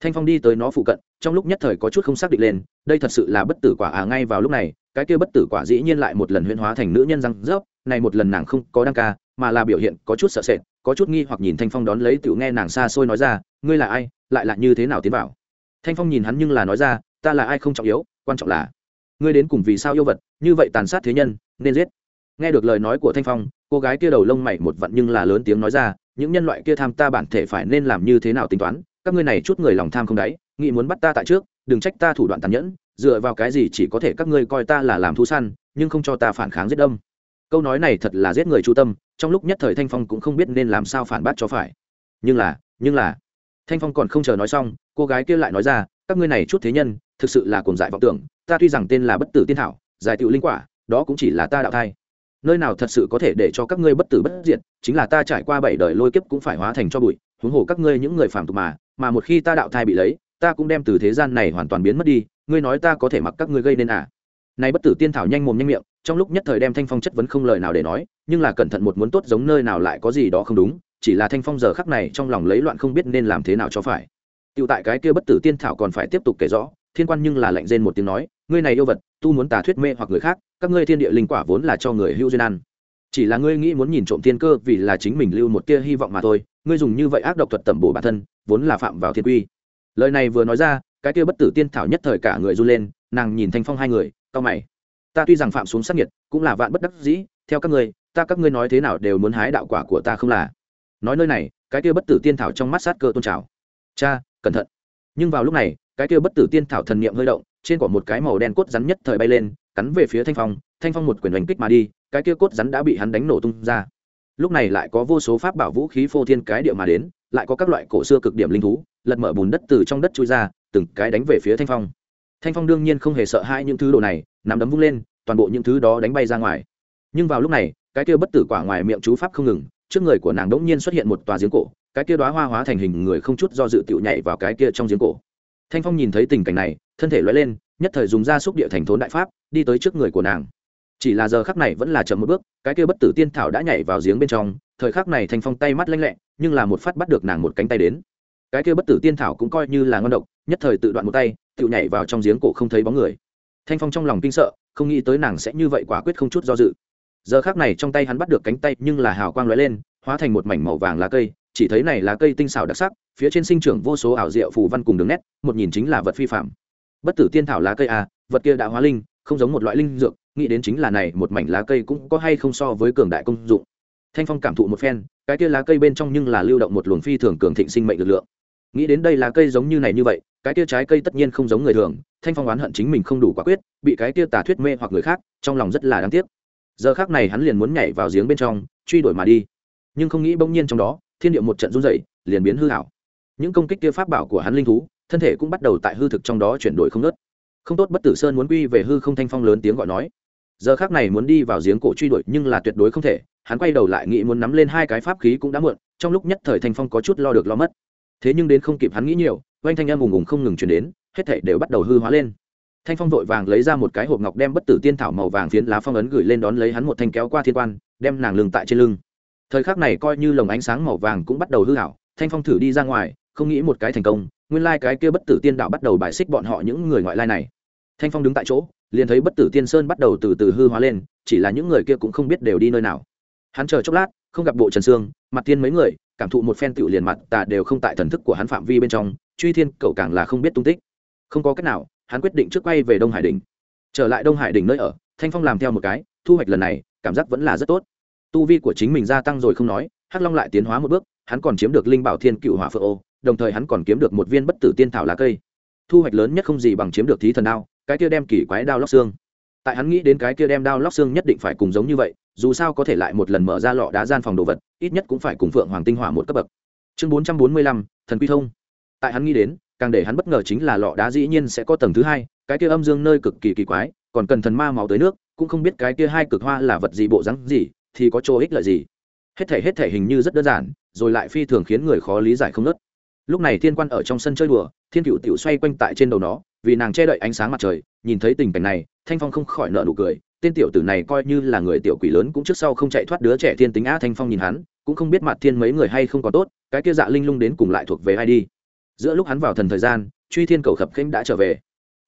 Thanh phong đi tới nó phụ cận, trong lúc nhất thời có chút không xác định lên, đây thật sự là bất tử quả à ngay vào lúc này, cái kia bất tử quả dĩ nhiên lại một lần huyên hóa thành nữ nhân răng rớp, này một lần nàng không có đăng ca, mà là biểu hiện có chút sợ sệt, có chút nghi hoặc nhìn thanh phong đón lấy tự nghe nàng xa xôi nói ra, ngươi là ai, lại là như thế nào tiến vào? Thanh phong nhìn hắn nhưng là nói ra, ta là ai không trọng yếu, quan trọng là, ngươi đến cùng vì sao yêu vật, như vậy tàn sát thế nhân, nên giết. Nghe được lời nói của thanh phong cô gái kia đầu lông mày một vặn nhưng là lớn tiếng nói ra, những nhân loại kia tham ta bản thể phải nên làm như thế nào tính toán? Các ngươi này chút người lòng tham không đáy, nghĩ muốn bắt ta tại trước, đừng trách ta thủ đoạn tàn nhẫn, dựa vào cái gì chỉ có thể các ngươi coi ta là làm thú săn, nhưng không cho ta phản kháng giết đâm. Câu nói này thật là giết người chu tâm, trong lúc nhất thời thanh phong cũng không biết nên làm sao phản bác cho phải. Nhưng là nhưng là, thanh phong còn không chờ nói xong, cô gái kia lại nói ra, các ngươi này chút thế nhân, thực sự là cùng dại vọng tưởng, ta tuy rằng tên là bất tử tiên thảo, giải tựu linh quả, đó cũng chỉ là ta đạo thai nơi nào thật sự có thể để cho các ngươi bất tử bất diệt, chính là ta trải qua bảy đời lôi kiếp cũng phải hóa thành cho bụi, huống hồ các ngươi những người phàm tục mà mà một khi ta đạo thai bị lấy, ta cũng đem từ thế gian này hoàn toàn biến mất đi, ngươi nói ta có thể mặc các ngươi gây nên à? Này bất tử tiên thảo nhanh mồm nhanh miệng, trong lúc nhất thời đem thanh phong chất vấn không lời nào để nói, nhưng là cẩn thận một muốn tốt giống nơi nào lại có gì đó không đúng, chỉ là thanh phong giờ khắc này trong lòng lấy loạn không biết nên làm thế nào cho phải. Tựu tại cái kia bất tử tiên thảo còn phải tiếp tục kể rõ thiên quan nhưng là lạnh rên một tiếng nói, ngươi này yêu vật, tu muốn tà thuyết mê hoặc người khác, các ngươi thiên địa linh quả vốn là cho người hữu duyên ăn. Chỉ là ngươi nghĩ muốn nhìn trộm thiên cơ vì là chính mình lưu một tia hy vọng mà thôi, ngươi dùng như vậy ác độc thuật tẩm bổ bản thân, vốn là phạm vào thiên quy. Lời này vừa nói ra, cái kia bất tử tiên thảo nhất thời cả người run lên, nàng nhìn thanh phong hai người cao mày. Ta tuy rằng phạm xuống sắc nhiệt cũng là vạn bất đắc dĩ, theo các ngươi, ta các ngươi nói thế nào đều muốn hái đạo quả của ta không là. Nói nơi này, cái kia bất tử tiên thảo trong mắt sát cơ tôn trào. Cha, cẩn thận. Nhưng vào lúc này cái kia bất tử tiên thảo thần niệm hơi động, trên quả một cái màu đen cốt rắn nhất thời bay lên, cắn về phía thanh phong thanh phong một quyền đánh kích mà đi, cái kia cốt rắn đã bị hắn đánh nổ tung ra. Lúc này lại có vô số pháp bảo vũ khí phô thiên cái địa mà đến, lại có các loại cổ xưa cực điểm linh thú, lật mở bùn đất từ trong đất chui ra, từng cái đánh về phía thanh phong. Thanh phong đương nhiên không hề sợ hãi những thứ đồ này, nắm đấm vung lên, toàn bộ những thứ đó đánh bay ra ngoài. Nhưng vào lúc này, cái kia bất tử quả ngoài miệng chú pháp không ngừng, trước người của nàng đ ỗ n g nhiên xuất hiện một tòa giếng cổ, cái kia đoá hoa hóa thành hình người không chút do dự tựu nhảy vào cái kia trong giếng cổ thanh phong nhìn thấy tình cảnh này, thân thể loay lên, nhất thời dùng r a xúc địa thành thốn đại pháp, đi tới trước người của nàng. Chỉ là giờ khắc này vẫn là chậm một bước, cái kia bất tử tiên thảo đã nhảy vào giếng bên trong, thời khắc này thanh phong tay mắt lanh lẹ, nhưng là một phát bắt được nàng một cánh tay đến. Cái kia bất tử tiên thảo cũng coi như là ngon độc, nhất thời tự đoạn một tay, tự nhảy vào trong giếng cổ không thấy bóng người. Thanh phong trong lòng kinh sợ, không nghĩ tới nàng sẽ như vậy quả quyết không chút do dự. Giờ khác này trong tay hắn bắt được cánh tay nhưng là hào quang lóe lên, hóa thành một mảnh màu vàng lá cây chỉ thấy này là cây tinh xảo đặc sắc, phía trên sinh trưởng vô số ảo diệu phù văn cùng đường nét, một nhìn chính là vật phi phạm bất tử tiên thảo lá cây à vật kia đã hóa linh, không giống một loại linh dược, nghĩ đến chính là này, một mảnh lá cây cũng có hay không so với cường đại công dụng. Thanh phong cảm thụ một phen, cái kia lá cây bên trong nhưng là lưu động một luồng phi thường cường thịnh sinh mệnh lực lượng. Nghĩ đến đây lá cây giống như này như vậy, cái kia trái cây tất nhiên không giống người thường, thanh phong oán hận chính mình không đủ quả quyết, bị cái kia tà thuyết mê hoặc người khác, trong lòng rất là đáng tiếc. Giờ khác này hắn liền muốn nhảy vào giếng bên trong, truy đuổi mà đi. Nhưng không nghĩ bỗng nhiên trong đó thiên địa một trận run dậy liền biến hư hảo những công kích kia pháp bảo của hắn linh thú, thân thể cũng bắt đầu tại hư thực trong đó chuyển đổi không nớt không tốt bất tử sơn muốn quy về hư không thanh phong lớn tiếng gọi nói. Giờ khác này muốn đi vào giếng cổ truy đuổi nhưng là tuyệt đối không thể, hắn quay đầu lại nghĩ muốn nắm lên hai cái pháp khí cũng đã muộn, trong lúc nhất thời thanh phong có chút lo được lo mất. Thế nhưng đến không kịp hắn nghĩ nhiều, oanh thanh em ùng ùng không ngừng chuyển đến, hết thảy đều bắt đầu hư hóa lên. Thanh phong vội vàng lấy ra một cái hộp ngọc đem bất tử tiên thảo màu vàng phiến lá phong ấn gửi lên đón lấy hắn một thanh kéo qua thiên quan, đem nàng lưng tại trên lưng thời khắc này coi như lồng ánh sáng màu vàng cũng bắt đầu hư hảo, thanh phong thử đi ra ngoài, không nghĩ một cái thành công, nguyên lai、like、cái kia bất tử tiên đạo bắt đầu bài xích bọn họ những người ngoại lai này. Thanh phong đứng tại chỗ, liền thấy bất tử tiên sơn bắt đầu từ từ hư hóa lên, chỉ là những người kia cũng không biết đều đi nơi nào. Hắn chờ chốc lát, không gặp bộ trần sương, mặt tiên mấy người, cảm thụ một phen tựu liền mặt tà đều không tại thần thức của hắn phạm vi bên trong, truy thiên, cậu càng là không biết tung tích. Không có cách nào, hắn quyết định trước quay về đông hải đình trở lại đông hải đình nơi ở, thanh phong làm theo một cái, thu hoạch lần này, cảm giác vẫn là rất tốt tu vi của chính mình gia tăng rồi không nói, hắc long lại tiến hóa một bước, hắn còn chiếm được linh bảo thiên cựu hỏa phượng ô, đồng thời hắn còn kiếm được một viên bất tử tiên thảo lá cây. Thu hoạch lớn nhất không gì bằng chiếm được thí thần đao, cái kia đem kỳ quái đao lóc xương. Tại hắn nghĩ đến cái kia đem đao lóc xương nhất định phải cùng giống như vậy, dù sao có thể lại một lần mở ra lọ đá gian phòng đồ vật, ít nhất cũng phải cùng phượng hoàng tinh hỏa một cấp bậc. Chương bốn trăm bốn mươi lăm, thần quy thông. Tại hắn nghĩ đến, càng để hắn bất ngờ chính là lọ đá dĩ nhiên sẽ có tầng thứ hai, cái kia âm dương nơi cực kỳ kỳ quái, còn cần thần ma máu tới nước, cũng không biết cái kia hai cực hoa là vật gì, bộ rắn gì thì có chỗ ích lợi gì? Hết thể hết thể hình như rất đơn giản, rồi lại phi thường khiến người khó lý giải không nớt. Lúc này thiên quan ở trong sân chơi đùa, thiên cựu tiểu xoay quanh tại trên đầu nó, vì nàng che đậy ánh sáng mặt trời, nhìn thấy tình cảnh này, thanh phong không khỏi nợ nụ cười. Tên tiểu tử này coi như là người tiểu quỷ lớn cũng trước sau không chạy thoát đứa trẻ thiên tính á, thanh phong nhìn hắn, cũng không biết mặt thiên mấy người hay không có tốt, cái kia dạ linh lung đến cùng lại thuộc về ai đi? Giữa lúc hắn vào thần thời gian, truy thiên cầu khập khênh đã trở về.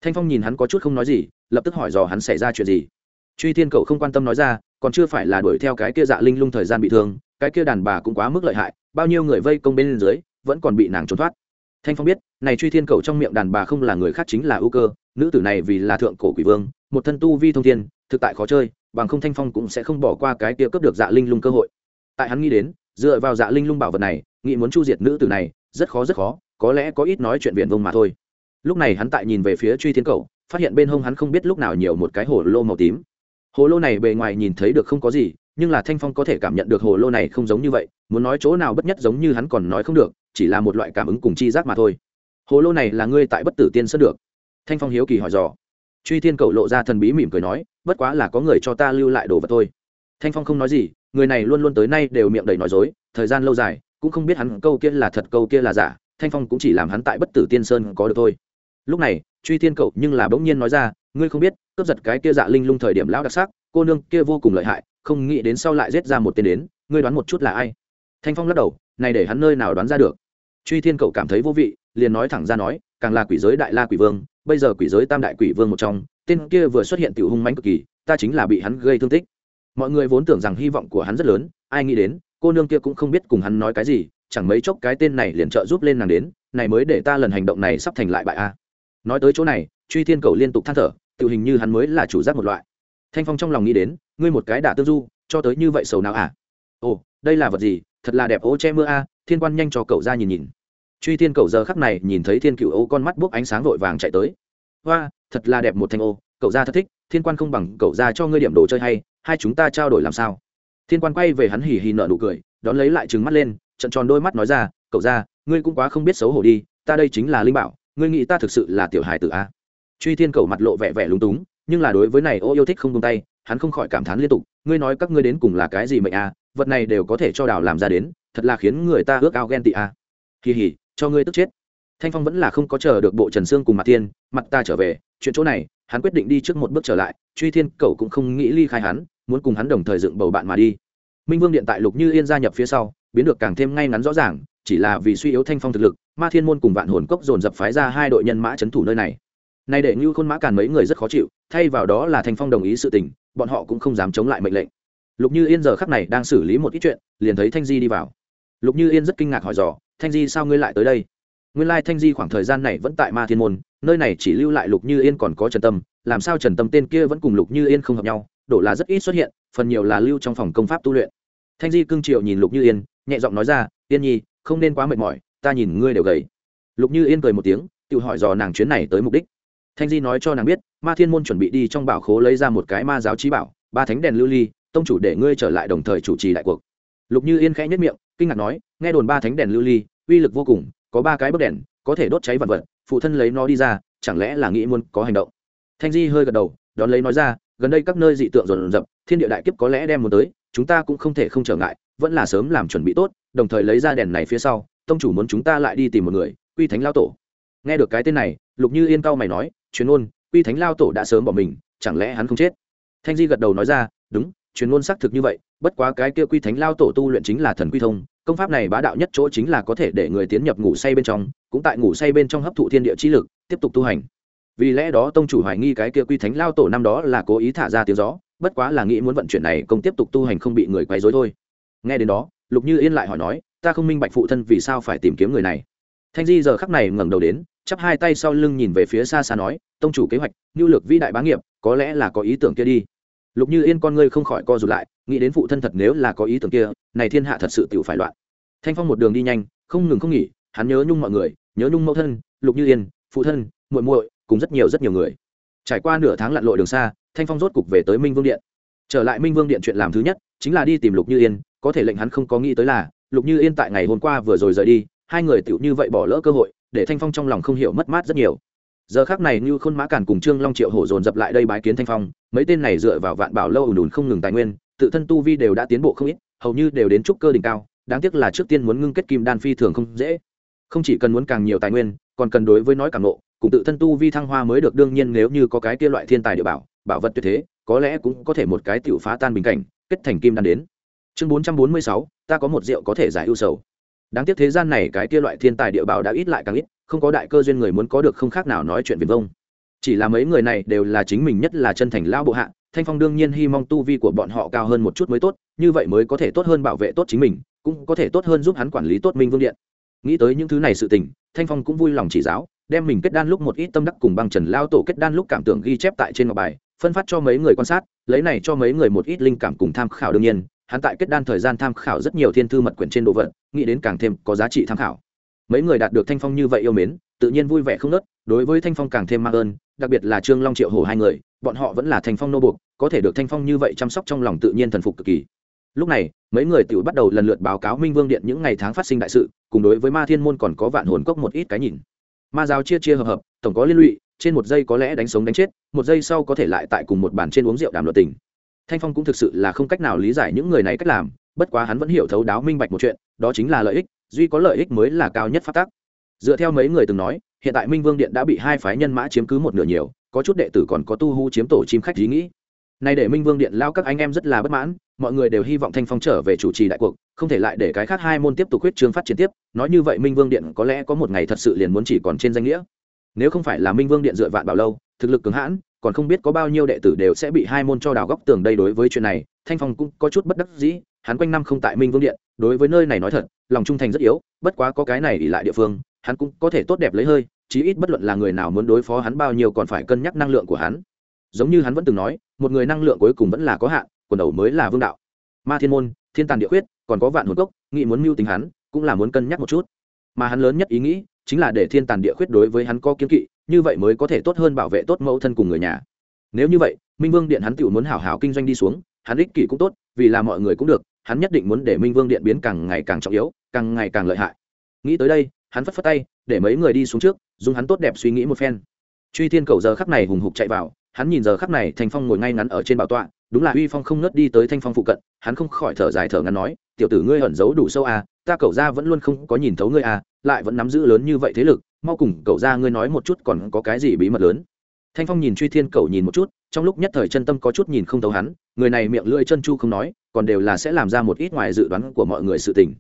Thanh phong nhìn hắn có chút không nói gì, lập tức hỏi dò hắn xảy ra chuyện gì truy thiên cậu không quan tâm nói ra, còn chưa phải là đuổi theo cái kia dạ linh lung thời gian bị thương, cái kia đàn bà cũng quá mức lợi hại, bao nhiêu người vây công bên dưới, vẫn còn bị nàng trốn thoát. Thanh phong biết, này truy thiên cậu trong miệng đàn bà không là người khác chính là ưu cơ, nữ tử này vì là thượng cổ quỷ vương, một thân tu vi thông thiên, thực tại khó chơi, bằng không thanh phong cũng sẽ không bỏ qua cái kia cướp được dạ linh lung cơ hội. Tại hắn nghĩ đến, dựa vào dạ linh lung bảo vật này, nghĩ muốn chu diệt nữ tử này, rất khó rất khó, có lẽ có ít nói chuyện viện vông mà thôi. Lúc này hắn tại nhìn về phía truy thiên cầu phát hiện bên hông hắn không biết lúc nào nhiều một cái hồ lô màu tím hồ lô này bề ngoài nhìn thấy được không có gì, nhưng là thanh phong có thể cảm nhận được hồ lô này không giống như vậy, muốn nói chỗ nào bất nhất giống như hắn còn nói không được, chỉ là một loại cảm ứng cùng chi giác mà thôi. Hồ lô này là ngươi tại bất tử tiên sơn được. Thanh phong hiếu kỳ hỏi dò. Truy thiên cầu lộ ra thần bí mỉm cười nói, bất quá là có người cho ta lưu lại đồ vật thôi. Thanh phong không nói gì, người này luôn luôn tới nay đều miệng đầy nói dối, thời gian lâu dài, cũng không biết hắn câu kia là thật, câu kia là giả, thanh phong cũng chỉ làm hắn tại bất tử tiên sơn có được thôi. Lúc này truy thiên cậu nhưng là bỗng nhiên nói ra, ngươi không biết, cướp giật cái kia dạ linh lung thời điểm lão đặc sắc, cô nương kia vô cùng lợi hại, không nghĩ đến sau lại giết ra một tên đến, ngươi đoán một chút là ai? Thanh phong lắc đầu, này để hắn nơi nào đoán ra được? Truy thiên cậu cảm thấy vô vị, liền nói thẳng ra nói, càng là quỷ giới đại la quỷ vương, bây giờ quỷ giới tam đại quỷ vương một trong, tên kia vừa xuất hiện tiểu hung mãnh cực kỳ, ta chính là bị hắn gây thương tích. Mọi người vốn tưởng rằng hy vọng của hắn rất lớn, ai nghĩ đến, cô nương kia cũng không biết cùng hắn nói cái gì, chẳng mấy chốc cái tên này liền trợ giúp lên nàng đến, này mới để ta lần hành động này sắp thành lại bại a nói tới chỗ này, truy thiên cầu liên tục than thở, tự hình như hắn mới là chủ giác một loại. Thanh phong trong lòng nghĩ đến, ngươi một cái đả tương du, cho tới như vậy sầu nào à? Ồ, đây là vật gì? Thật là đẹp ô che mưa a, thiên quan nhanh cho cậu ra nhìn nhìn. Truy thiên cầu giờ khắc này nhìn thấy thiên cựu ô, con mắt bốc ánh sáng vội vàng chạy tới. Hoa, thật là đẹp một thanh ô, cậu ra thật thích, thiên quan không bằng cậu ra cho ngươi điểm đồ chơi hay, hai chúng ta trao đổi làm sao? Thiên quan quay về hắn hì hì nợ nụ cười, đón lấy lại trừng mắt lên, trận tròn đôi mắt nói ra, cậu ra, ngươi cũng quá không biết xấu hổ đi, ta đây chính là linh bảo ngươi nghĩ ta thực sự là tiểu hài tử a? Truy thiên cầu mặt lộ vẻ vẻ lúng túng nhưng là đối với này ô yêu thích không tung tay hắn không khỏi cảm thán liên tục ngươi nói các ngươi đến cùng là cái gì mệnh a? Vật này đều có thể cho đào làm ra đến thật là khiến người ta ước ao ghen tị a. Kỳ hỉ cho ngươi tức chết. Thanh phong vẫn là không có chờ được bộ trần sương cùng mặt Thiên, mặt ta trở về chuyện chỗ này hắn quyết định đi trước một bước trở lại truy thiên cầu cũng không nghĩ ly khai hắn muốn cùng hắn đồng thời dựng bầu bạn mà đi. Minh vương điện tại lục như yên gia nhập phía sau biến được càng thêm ngay ngắn rõ ràng chỉ là vì suy yếu thanh phong thực lực, ma thiên môn cùng vạn hồn cốc dồn dập phái ra hai đội nhân mã c h ấ n thủ nơi này. Nay để ngưu khôn mã càn mấy người rất khó chịu, thay vào đó là thanh phong đồng ý sự tình, bọn họ cũng không dám chống lại mệnh lệnh. Lục như yên giờ khắc này đang xử lý một ít chuyện, liền thấy thanh di đi vào. Lục như yên rất kinh ngạc hỏi dò, thanh di sao ngươi lại tới đây? Nguyên lai thanh di khoảng thời gian này vẫn tại ma thiên môn, nơi này chỉ lưu lại lục như yên còn có trần tâm, làm sao trần tâm tên kia vẫn cùng lục như yên không hợp nhau, đổ là rất ít xuất hiện, phần nhiều là lưu trong phòng công pháp tu luyện. Thanh di cương triệu nhìn lục như yên, nhẹ giọng nói ra, yên nhi không nên quá mệt mỏi, ta nhìn ngươi đều gầy. Lục như yên cười một tiếng, tự hỏi dò nàng chuyến này tới mục đích. Thanh di nói cho nàng biết, ma thiên môn chuẩn bị đi trong bảo khố lấy ra một cái ma giáo trí bảo, ba thánh đèn lưu ly, tông chủ để ngươi trở lại đồng thời chủ trì đại cuộc. Lục như yên khẽ nhất miệng, kinh ngạc nói, nghe đồn ba thánh đèn lưu ly, uy lực vô cùng, có ba cái bức đèn, có thể đốt cháy vật vật, phụ thân lấy nó đi ra, chẳng lẽ là nghĩ muốn có hành động? Thanh di hơi gật đầu, đón lấy nói ra, gần đây các nơi dị tượng rồn rập thiên địa đại kiếp có lẽ đem muốn tới, chúng ta cũng không thể không trở ngại, vẫn là sớm làm chuẩn bị tốt đồng thời lấy ra đèn này phía sau, tông chủ muốn chúng ta lại đi tìm một người, quy thánh lao tổ. Nghe được cái tên này, lục như yên cao mày nói, truyền ôn quy thánh lao tổ đã sớm bỏ mình, chẳng lẽ hắn không chết? Thanh di gật đầu nói ra, đúng, truyền ôn xác thực như vậy, bất quá cái kia quy thánh lao tổ tu luyện chính là thần quy thông, công pháp này bá đạo nhất chỗ chính là có thể để người tiến nhập ngủ say bên trong, cũng tại ngủ say bên trong hấp thụ thiên địa chi lực, tiếp tục tu hành. Vì lẽ đó tông chủ hoài nghi cái kia quy thánh lao tổ năm đó là cố ý thả ra tiếng gió, bất quá là nghĩ muốn vận chuyển này công tiếp tục tu hành không bị người quấy rối thôi. Nghe đến đó lục như yên lại hỏi nói, ta không minh bạch phụ thân vì sao phải tìm kiếm người này. Thanh di giờ khắc này ngẩng đầu đến, chắp hai tay sau lưng nhìn về phía xa xa nói, tông chủ kế hoạch nhu lược vĩ đại bá nghiệp, có lẽ là có ý tưởng kia đi. Lục như yên con ngươi không khỏi co rụt lại, nghĩ đến phụ thân thật nếu là có ý tưởng kia, này thiên hạ thật sự tự phải loạn. Thanh phong một đường đi nhanh, không ngừng không nghỉ, hắn nhớ nhung mọi người, nhớ nhung mẫu thân, lục như yên, phụ thân, muội muội, cùng rất nhiều rất nhiều người. Trải qua nửa tháng lặn lội đường xa, thanh phong rốt cục về tới minh vương điện. Trở lại minh vương điện chuyện làm thứ nhất, chính là đi tìm lục như yên có thể lệnh hắn không có nghĩ tới là, lục như yên tại ngày hôm qua vừa rồi rời đi, hai người tựu như vậy bỏ lỡ cơ hội, để thanh phong trong lòng không hiểu mất mát rất nhiều. Giờ khác này như khôn mã cản cùng trương long triệu hổ dồn dập lại đây bái kiến thanh phong, mấy tên này dựa vào vạn bảo lâu ùn ùn không ngừng tài nguyên, tự thân tu vi đều đã tiến bộ không ít, hầu như đều đến trúc cơ đỉnh cao, đáng tiếc là trước tiên muốn ngưng kết kim đan phi thường không dễ. Không chỉ cần muốn càng nhiều tài nguyên, còn cần đối với nói càng nộ cùng tự thân tu vi thăng hoa mới được đương nhiên nếu như có cái kia loại thiên tài địa bảo bảo vật tuyệt thế, có lẽ cũng có thể một cái tiểu phá tan bình cảnh, kết thành kim đan đến chương bốn trăm bốn mươi sáu, ta có một rượu có thể giải ưu sầu. Đáng tiếc thế gian này cái kia loại thiên tài địa bảo đã ít lại càng ít, không có đại cơ duyên người muốn có được không khác nào nói chuyện viền vông. Chỉ là mấy người này đều là chính mình nhất là chân thành lao bộ hạ, thanh phong đương nhiên hy mong tu vi của bọn họ cao hơn một chút mới tốt, như vậy mới có thể tốt hơn bảo vệ tốt chính mình, cũng có thể tốt hơn giúp hắn quản lý tốt minh vương điện. Nghĩ tới những thứ này sự tình, thanh phong cũng vui lòng chỉ giáo, đem mình kết đan lúc một ít tâm đắc cùng băng trần lao tổ kết đan lúc cảm tưởng ghi chép tại trên ngọc bài, phân phát cho mấy người quan sát, lấy này cho mấy người một ít linh cảm cùng tham khảo đương nhiên hắn tại kết đan thời gian tham khảo rất nhiều thiên thư mật quyển trên đồ vật, nghĩ đến càng thêm có giá trị tham khảo. Mấy người đạt được thanh phong như vậy yêu mến, tự nhiên vui vẻ không nớt, đối với thanh phong càng thêm mang ơn, đặc biệt là trương long triệu hổ hai người, bọn họ vẫn là thanh phong nô buộc, có thể được thanh phong như vậy chăm sóc trong lòng tự nhiên thần phục cực kỳ. Lúc này, mấy người tự bắt đầu lần lượt báo cáo minh vương điện những ngày tháng phát sinh đại sự, cùng đối với ma thiên môn còn có vạn hồn cốc một ít cái nhìn. Ma giáo chia chia hợp hợp, tổng có liên lụy, trên một giây có lẽ đánh sống đánh chết, một giây sau có thể lại tại cùng một bàn trên uống rượu đàm luật tình thanh phong cũng thực sự là không cách nào lý giải những người này cách làm, bất quá hắn vẫn hiểu thấu đáo minh bạch một chuyện, đó chính là lợi ích, duy có lợi ích mới là cao nhất phát tác dựa theo mấy người từng nói, hiện tại minh vương điện đã bị hai phái nhân mã chiếm cứ một nửa nhiều, có chút đệ tử còn có tu hu chiếm tổ chim khách ý nghĩ. Nay để minh vương điện lao các anh em rất là bất mãn, mọi người đều hy vọng thanh phong trở về chủ trì đại cuộc, không thể lại để cái khác hai môn tiếp tục huyết trương phát triển tiếp, nói như vậy minh vương điện có lẽ có một ngày thật sự liền muốn chỉ còn trên danh nghĩa. Nếu không phải là minh vương điện dựa vạn bảo lâu, thực lực cứng hãn còn không biết có bao nhiêu đệ tử đều sẽ bị hai môn cho đào góc tường đây đối với chuyện này, thanh phong cũng có chút bất đắc dĩ, hắn quanh năm không tại minh vương điện, đối với nơi này nói thật, lòng trung thành rất yếu, bất quá có cái này ỉ lại địa phương, hắn cũng có thể tốt đẹp lấy hơi, chí ít bất luận là người nào muốn đối phó hắn bao nhiêu còn phải cân nhắc năng lượng của hắn. Giống như hắn vẫn từng nói, một người năng lượng cuối cùng vẫn là có hạn, quần đầu mới là vương đạo. Ma thiên môn, thiên tàn địa khuyết, còn có vạn hồn cốc nghị muốn mưu tính hắn, cũng là muốn cân nhắc một chút. Mà hắn lớn nhất ý nghĩ, chính là để thiên tàn địa khuyết đối với hắn có kiếm kỵ như vậy mới có thể tốt hơn bảo vệ tốt mẫu thân cùng người nhà. Nếu như vậy, minh vương điện hắn tự muốn hảo hảo kinh doanh đi xuống, hắn ích kỷ cũng tốt, vì là mọi người cũng được, hắn nhất định muốn để minh vương điện biến càng ngày càng trọng yếu, càng ngày càng lợi hại. Nghĩ tới đây, hắn phất phất tay, để mấy người đi xuống trước, dùng hắn tốt đẹp suy nghĩ một phen. Truy thiên cầu giờ khắc này hùng hục chạy vào, hắn nhìn giờ khắc này thanh phong ngồi ngay ngắn ở trên bảo tọa, đúng là uy phong không ngớt đi tới thanh phong phụ cận, hắn không khỏi thở dài thở ngắn nói, tiểu tử ngươi ẩn giấu đủ sâu à ta cầu ra vẫn luôn không có nhìn thấu ngươi à lại vẫn nắm giữ lớn như vậy thế lực mau cùng cậu ra ngươi nói một chút còn có cái gì bí mật lớn. Thanh phong nhìn truy thiên cậu nhìn một chút, trong lúc nhất thời chân tâm có chút nhìn không thấu hắn, người này miệng lưỡi chân chu không nói, còn đều là sẽ làm ra một ít ngoài dự đoán của mọi người sự tình.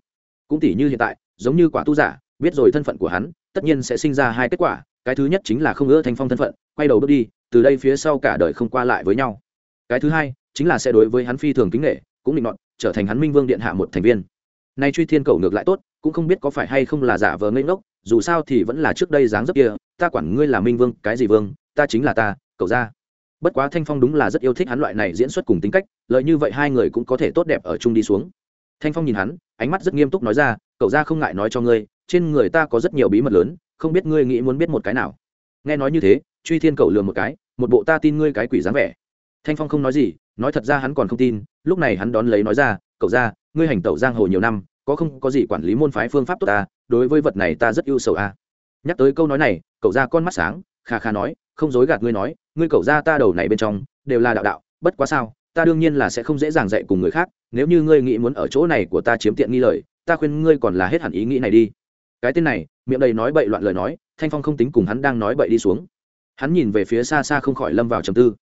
Cũng tỉ như hiện tại, giống như quả tu giả, biết rồi thân phận của hắn, tất nhiên sẽ sinh ra hai kết quả, cái thứ nhất chính là không ưa thanh phong thân phận, quay đầu bước đi, từ đây phía sau cả đời không qua lại với nhau. Cái thứ hai, chính là sẽ đối với hắn phi thường kính nghệ cũng định nọt, trở thành hắn minh vương điện hạ một thành viên. Nay truy thiên cầu ngược lại tốt, cũng không biết có phải hay không là giả vờ ngây ngốc dù sao thì vẫn là trước đây dáng dấp kia, ta quản ngươi là minh vương, cái gì vương, ta chính là ta, cậu ra. Bất quá thanh phong đúng là rất yêu thích hắn loại này diễn xuất cùng tính cách, lợi như vậy hai người cũng có thể tốt đẹp ở chung đi xuống. Thanh phong nhìn hắn, ánh mắt rất nghiêm túc nói ra, cậu ra không ngại nói cho ngươi, trên người ta có rất nhiều bí mật lớn, không biết ngươi nghĩ muốn biết một cái nào. Nghe nói như thế, truy thiên cậu lừa một cái, một bộ ta tin ngươi cái quỷ dáng vẻ. Thanh phong không nói gì, nói thật ra hắn còn không tin, lúc này hắn đón lấy nói ra, cậu ra, ngươi hành tẩu giang hồ nhiều năm có không có gì quản lý môn phái phương pháp tốt ta, đối với vật này ta rất ưu sầu a. Nhắc tới câu nói này, cậu ra con mắt sáng, kha kha nói, không dối gạt ngươi nói, ngươi cậu ra ta đầu này bên trong, đều là đạo đạo, bất quá sao, ta đương nhiên là sẽ không dễ dàng dạy cùng người khác, nếu như ngươi nghĩ muốn ở chỗ này của ta chiếm tiện nghi lời, ta khuyên ngươi còn là hết hẳn ý nghĩ này đi. Cái tên này, miệng đầy nói bậy loạn lời nói, thanh phong không tính cùng hắn đang nói bậy đi xuống. Hắn nhìn về phía xa xa không khỏi lâm vào trầm tư.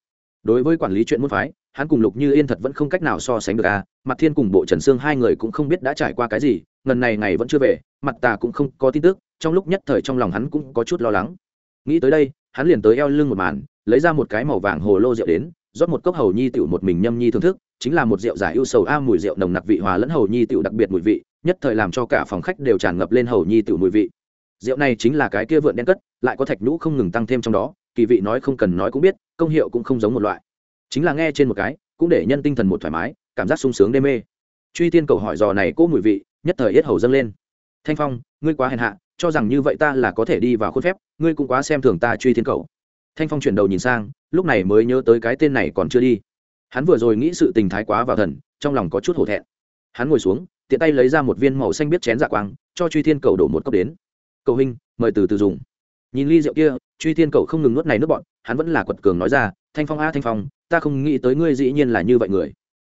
Đối với quản lý chuyện môn phái hắn cùng lục như yên thật vẫn không cách nào so sánh được à mặt thiên cùng bộ trần sương hai người cũng không biết đã trải qua cái gì, ngần này ngày vẫn chưa về, mặt tà cũng không có tin tức, trong lúc nhất thời trong lòng hắn cũng có chút lo lắng. Nghĩ tới đây, hắn liền tới eo lưng một màn, lấy ra một cái màu vàng hồ lô rượu đến, rót một cốc hầu nhi tiểu một mình nhâm nhi thưởng thức, chính là một rượu giải ưu sầu a mùi rượu nồng nặc vị hòa lẫn hầu nhi tiểu đặc biệt mùi vị, nhất thời làm cho cả phòng khách đều tràn ngập lên hầu nhi tiểu mùi vị. Rượu này chính là cái kia vượn đen cất, lại có thạch nhũ không ngừng tăng thêm trong đó, kỳ vị nói không cần nói cũng biết, công hiệu cũng không giống một loại chính là nghe trên một cái, cũng để nhân tinh thần một thoải mái, cảm giác sung sướng đê mê. Truy tiên cầu hỏi dò này cố mùi vị, nhất thời yết hầu dâng lên. Thanh phong, ngươi quá hèn hạ, cho rằng như vậy ta là có thể đi vào khuôn phép, ngươi cũng quá xem thường ta truy thiên cầu. Thanh phong chuyển đầu nhìn sang, lúc này mới nhớ tới cái tên này còn chưa đi. Hắn vừa rồi nghĩ sự tình thái quá vào thần, trong lòng có chút hổ thẹn. Hắn ngồi xuống, tiện tay lấy ra một viên màu xanh biết chén dạ quang, cho truy thiên cầu đổ một cốc đến. Cầu hình mời từ từ dùng nhìn ly rượu kia, truy thiên cầu không ngừng nuốt này nước bọn, hắn vẫn là quật cường nói ra, thanh phong a, thanh phong, ta không nghĩ tới ngươi dĩ nhiên là như vậy người.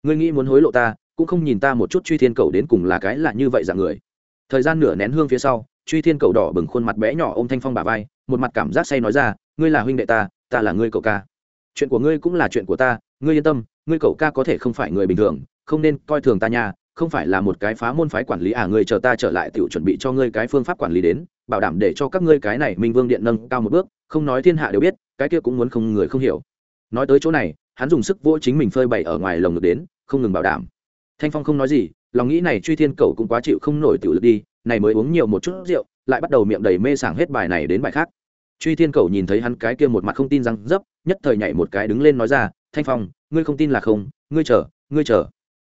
Ngươi nghĩ muốn hối lộ ta, cũng không nhìn ta một chút truy thiên cầu đến cùng là cái là như vậy dạng người. Thời gian nửa nén hương phía sau, truy thiên cầu đỏ bừng khuôn mặt bé nhỏ ô m thanh phong bà vai, một mặt cảm giác say nói ra, ngươi là huynh đệ ta ta là ngươi cậu ca. Chuyện của ngươi cũng là chuyện của ta, ngươi yên tâm, ngươi cậu ca có thể không phải người bình thường, không nên coi thường ta nha, không phải là một cái phá môn phái quản lý à ngươi chờ ta trở lại tự chuẩn bị cho ngươi cái phương pháp quản lý đến bảo đảm để cho các ngươi cái này minh vương điện nâng cao một bước, không nói thiên hạ đều biết, cái kia cũng muốn không người không hiểu. Nói tới chỗ này, hắn dùng sức vỗ chính mình phơi bày ở ngoài lồng ngực đến, không ngừng bảo đảm. Thanh phong không nói gì, lòng nghĩ này truy thiên cầu cũng quá chịu không nổi tiểu lực đi, này mới uống nhiều một chút rượu, lại bắt đầu miệng đầy mê sảng hết bài này đến bài khác. Truy thiên cầu nhìn thấy hắn cái kia một mặt không tin răng dấp, nhất thời nhảy một cái đứng lên nói ra, thanh phong, ngươi không tin là không, ngươi chờ ngươi chờ.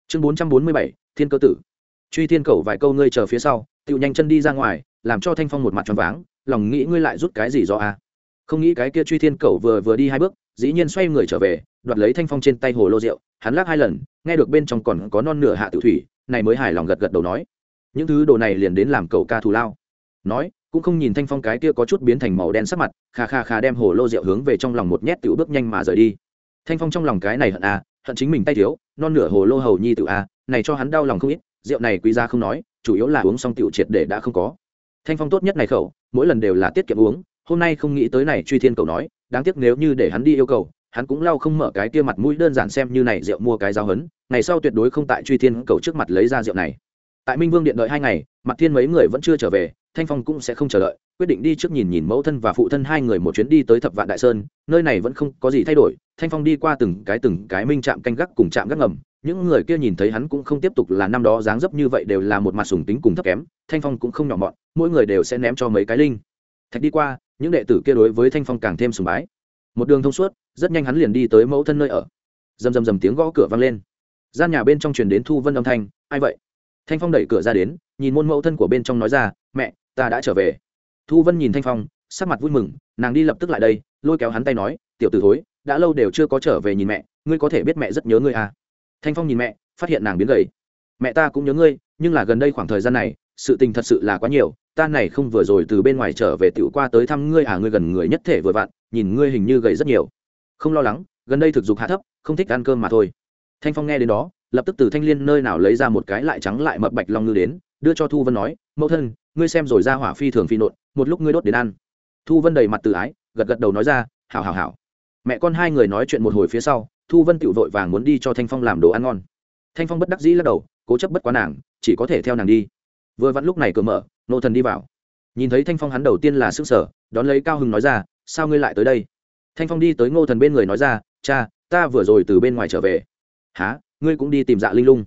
Chương bốn trăm bốn mươi bảy, thiên cơ tử. Truy thiên cầu vài câu ngươi chờ phía sau tự nhanh chân đi ra ngoài làm cho thanh phong một mặt tròn váng, lòng nghĩ ngươi lại rút cái gì do a? À? không nghĩ cái kia truy thiên cầu vừa vừa đi hai bước, dĩ nhiên xoay người trở về, đoạt lấy thanh phong trên tay hồ lô rượu, hắn lắc hai lần, nghe được bên trong còn có non nửa hạ tự thủy, này mới hài lòng gật gật đầu nói. Những thứ đồ này liền đến làm cầu ca thù lao. Nói, cũng không nhìn thanh phong cái kia có chút biến thành màu đen sắc mặt, kha kha kha đem hồ lô rượu hướng về trong lòng một nhét tiểu bước nhanh mà rời đi. Thanh phong trong lòng cái này hận à hận chính mình tay thiếu, non nửa hồ lô hầu nhi tự à này cho hắn đau lòng không ít, rượu này quý giá không nói, chủ yếu là uống xong tiểu triệt để đã không có thanh phong tốt nhất này khẩu, mỗi lần đều là tiết kiệm uống, hôm nay không nghĩ tới này truy thiên cầu nói, đáng tiếc nếu như để hắn đi yêu cầu, hắn cũng lau không mở cái kia mặt mũi đơn giản xem như này rượu mua cái giáo hấn ngày sau tuyệt đối không tại truy thiên cầu trước mặt lấy ra rượu này. Tại minh vương điện đợi hai ngày, mặt thiên mấy người vẫn chưa trở về, thanh phong cũng sẽ không chờ đợi, quyết định đi trước nhìn nhìn mẫu thân và phụ thân hai người một chuyến đi tới thập vạn đại sơn, nơi này vẫn không có gì thay đổi, thanh phong đi qua từng cái từng cái minh chạm canh gác cùng chạm gác ngầm những người kia nhìn thấy hắn cũng không tiếp tục là năm đó dáng dấp như vậy đều là một mặt sùng tính cùng thấp kém, thanh phong cũng không nhỏ mọn, mỗi người đều sẽ ném cho mấy cái linh. Thạch đi qua, những đệ tử kia đối với thanh phong càng thêm sùng bái. Một đường thông suốt, rất nhanh hắn liền đi tới mẫu thân nơi ở. Rầm rầm rầm tiếng gõ cửa vang lên. Gian nhà bên trong truyền đến thu vân âm thanh, ai vậy? Thanh phong đẩy cửa ra đến, nhìn môn mẫu thân của bên trong nói ra, mẹ, ta đã trở về. Thu vân nhìn thanh phong, sắc mặt vui mừng, nàng đi lập tức lại đây, lôi kéo hắn tay nói, tiểu t ử thối, đã lâu đều chưa có trở về nhìn mẹ, ngươi có thể biết mẹ rất nhớ ngươi à? Thanh phong nhìn mẹ, phát hiện nàng biến gầy. Mẹ ta cũng nhớ ngươi, nhưng là gần đây khoảng thời gian này, sự tình thật sự là quá nhiều, ta này không vừa rồi từ bên ngoài trở về tiểu qua tới thăm ngươi à ngươi gần người nhất thể vừa vặn, nhìn ngươi hình như gầy rất nhiều. Không lo lắng, gần đây thực dục hạ thấp, không thích ăn cơm mà thôi. Thanh phong nghe đến đó, lập tức từ thanh liên nơi nào lấy ra một cái lại trắng lại mập bạch long ngư đến, đưa cho thu vân nói, mẫu thân, ngươi xem rồi ra hỏa phi thường phi nộn, một lúc ngươi đốt đến ăn. Thu vân đầy mặt tự ái, gật gật đầu nói ra, hảo hảo hảo. Mẹ con hai người nói chuyện một hồi phía sau thu vân tựu vội vàng muốn đi cho thanh phong làm đồ ăn ngon. Thanh phong bất đắc dĩ lắc đầu, cố chấp bất quá nàng, chỉ có thể theo nàng đi. Vừa vặn lúc này cửa mở, nô thần đi vào. Nhìn thấy thanh phong hắn đầu tiên là s ư n g sở đón lấy cao hưng nói ra, sao ngươi lại tới đây? Thanh phong đi tới ngô thần bên người nói ra, cha, ta vừa rồi từ bên ngoài trở về. Há ngươi cũng đi tìm dạ linh lung?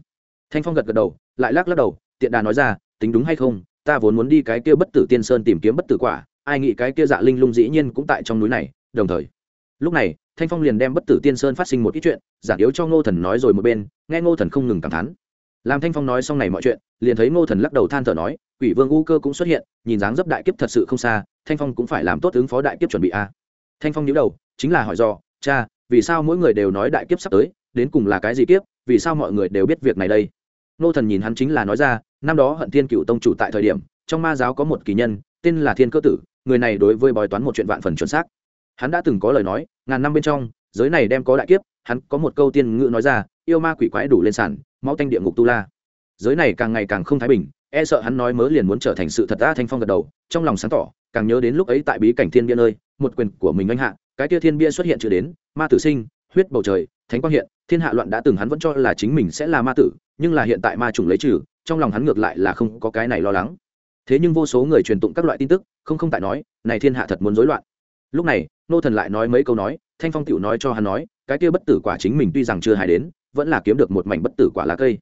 Thanh phong gật gật đầu, lại lắc lắc đầu, tiện đà nói ra, tính đúng hay không, ta vốn muốn đi cái kia bất tử tiên sơn tìm kiếm bất tử quả, ai nghĩ cái kia dạ linh lung dĩ nhiên cũng tại trong núi này, đồng thời lúc này, thanh phong liền đem bất tử tiên sơn phát sinh một ít chuyện, giản yếu cho ngô thần nói rồi một bên, nghe ngô thần không ngừng cảm thán. Làm thanh phong nói xong này mọi chuyện, liền thấy ngô thần lắc đầu than thở nói, quỷ vương u cơ cũng xuất hiện, nhìn dáng dấp đại kiếp thật sự không xa, thanh phong cũng phải làm tốt ứng phó đại kiếp chuẩn bị a. Thanh phong nhớ đầu, chính là hỏi do cha, vì sao mỗi người đều nói đại kiếp sắp tới, đến cùng là cái gì kiếp, vì sao mọi người đều biết việc này đây? Ngô thần nhìn hắn chính là nói ra, năm đó hận thiên cựu tông chủ tại thời điểm, trong ma giáo có một kỳ nhân, tên là thiên cơ tử, người này đối với bói toán một chuyện vạn phần chuẩn xác hắn đã từng có lời nói, ngàn năm bên trong, giới này đem có đại kiếp, hắn có một câu tiên ngữ nói ra, yêu ma quỷ quái đủ lên sàn, máu tanh địa ngục tu la. Giới này càng ngày càng không thái bình e sợ hắn nói mớ liền muốn trở thành sự thật ta thanh phong gật đầu, trong lòng sáng tỏ, càng nhớ đến lúc ấy tại bí cảnh thiên bia nơi, một quyền của mình anh hạ, cái tia thiên bia xuất hiện chưa đến, ma tử sinh, huyết bầu trời, thánh quang hiện, thiên hạ loạn đã từng hắn vẫn cho là chính mình sẽ là ma tử, nhưng là hiện tại ma trùng lấy trừ, trong lòng hắn ngược lại là không có cái này lo lắng. Thế nhưng vô số người truyền tụng các loại tin tức, không không tại nói, này thiên hạ thật muốn rối loạn lúc này, nô thần lại nói mấy câu nói, thanh phong tựu nói cho hắn nói, cái kia bất tử quả chính mình tuy rằng chưa hài đến, vẫn là kiếm được một mảnh bất tử quả lá cây.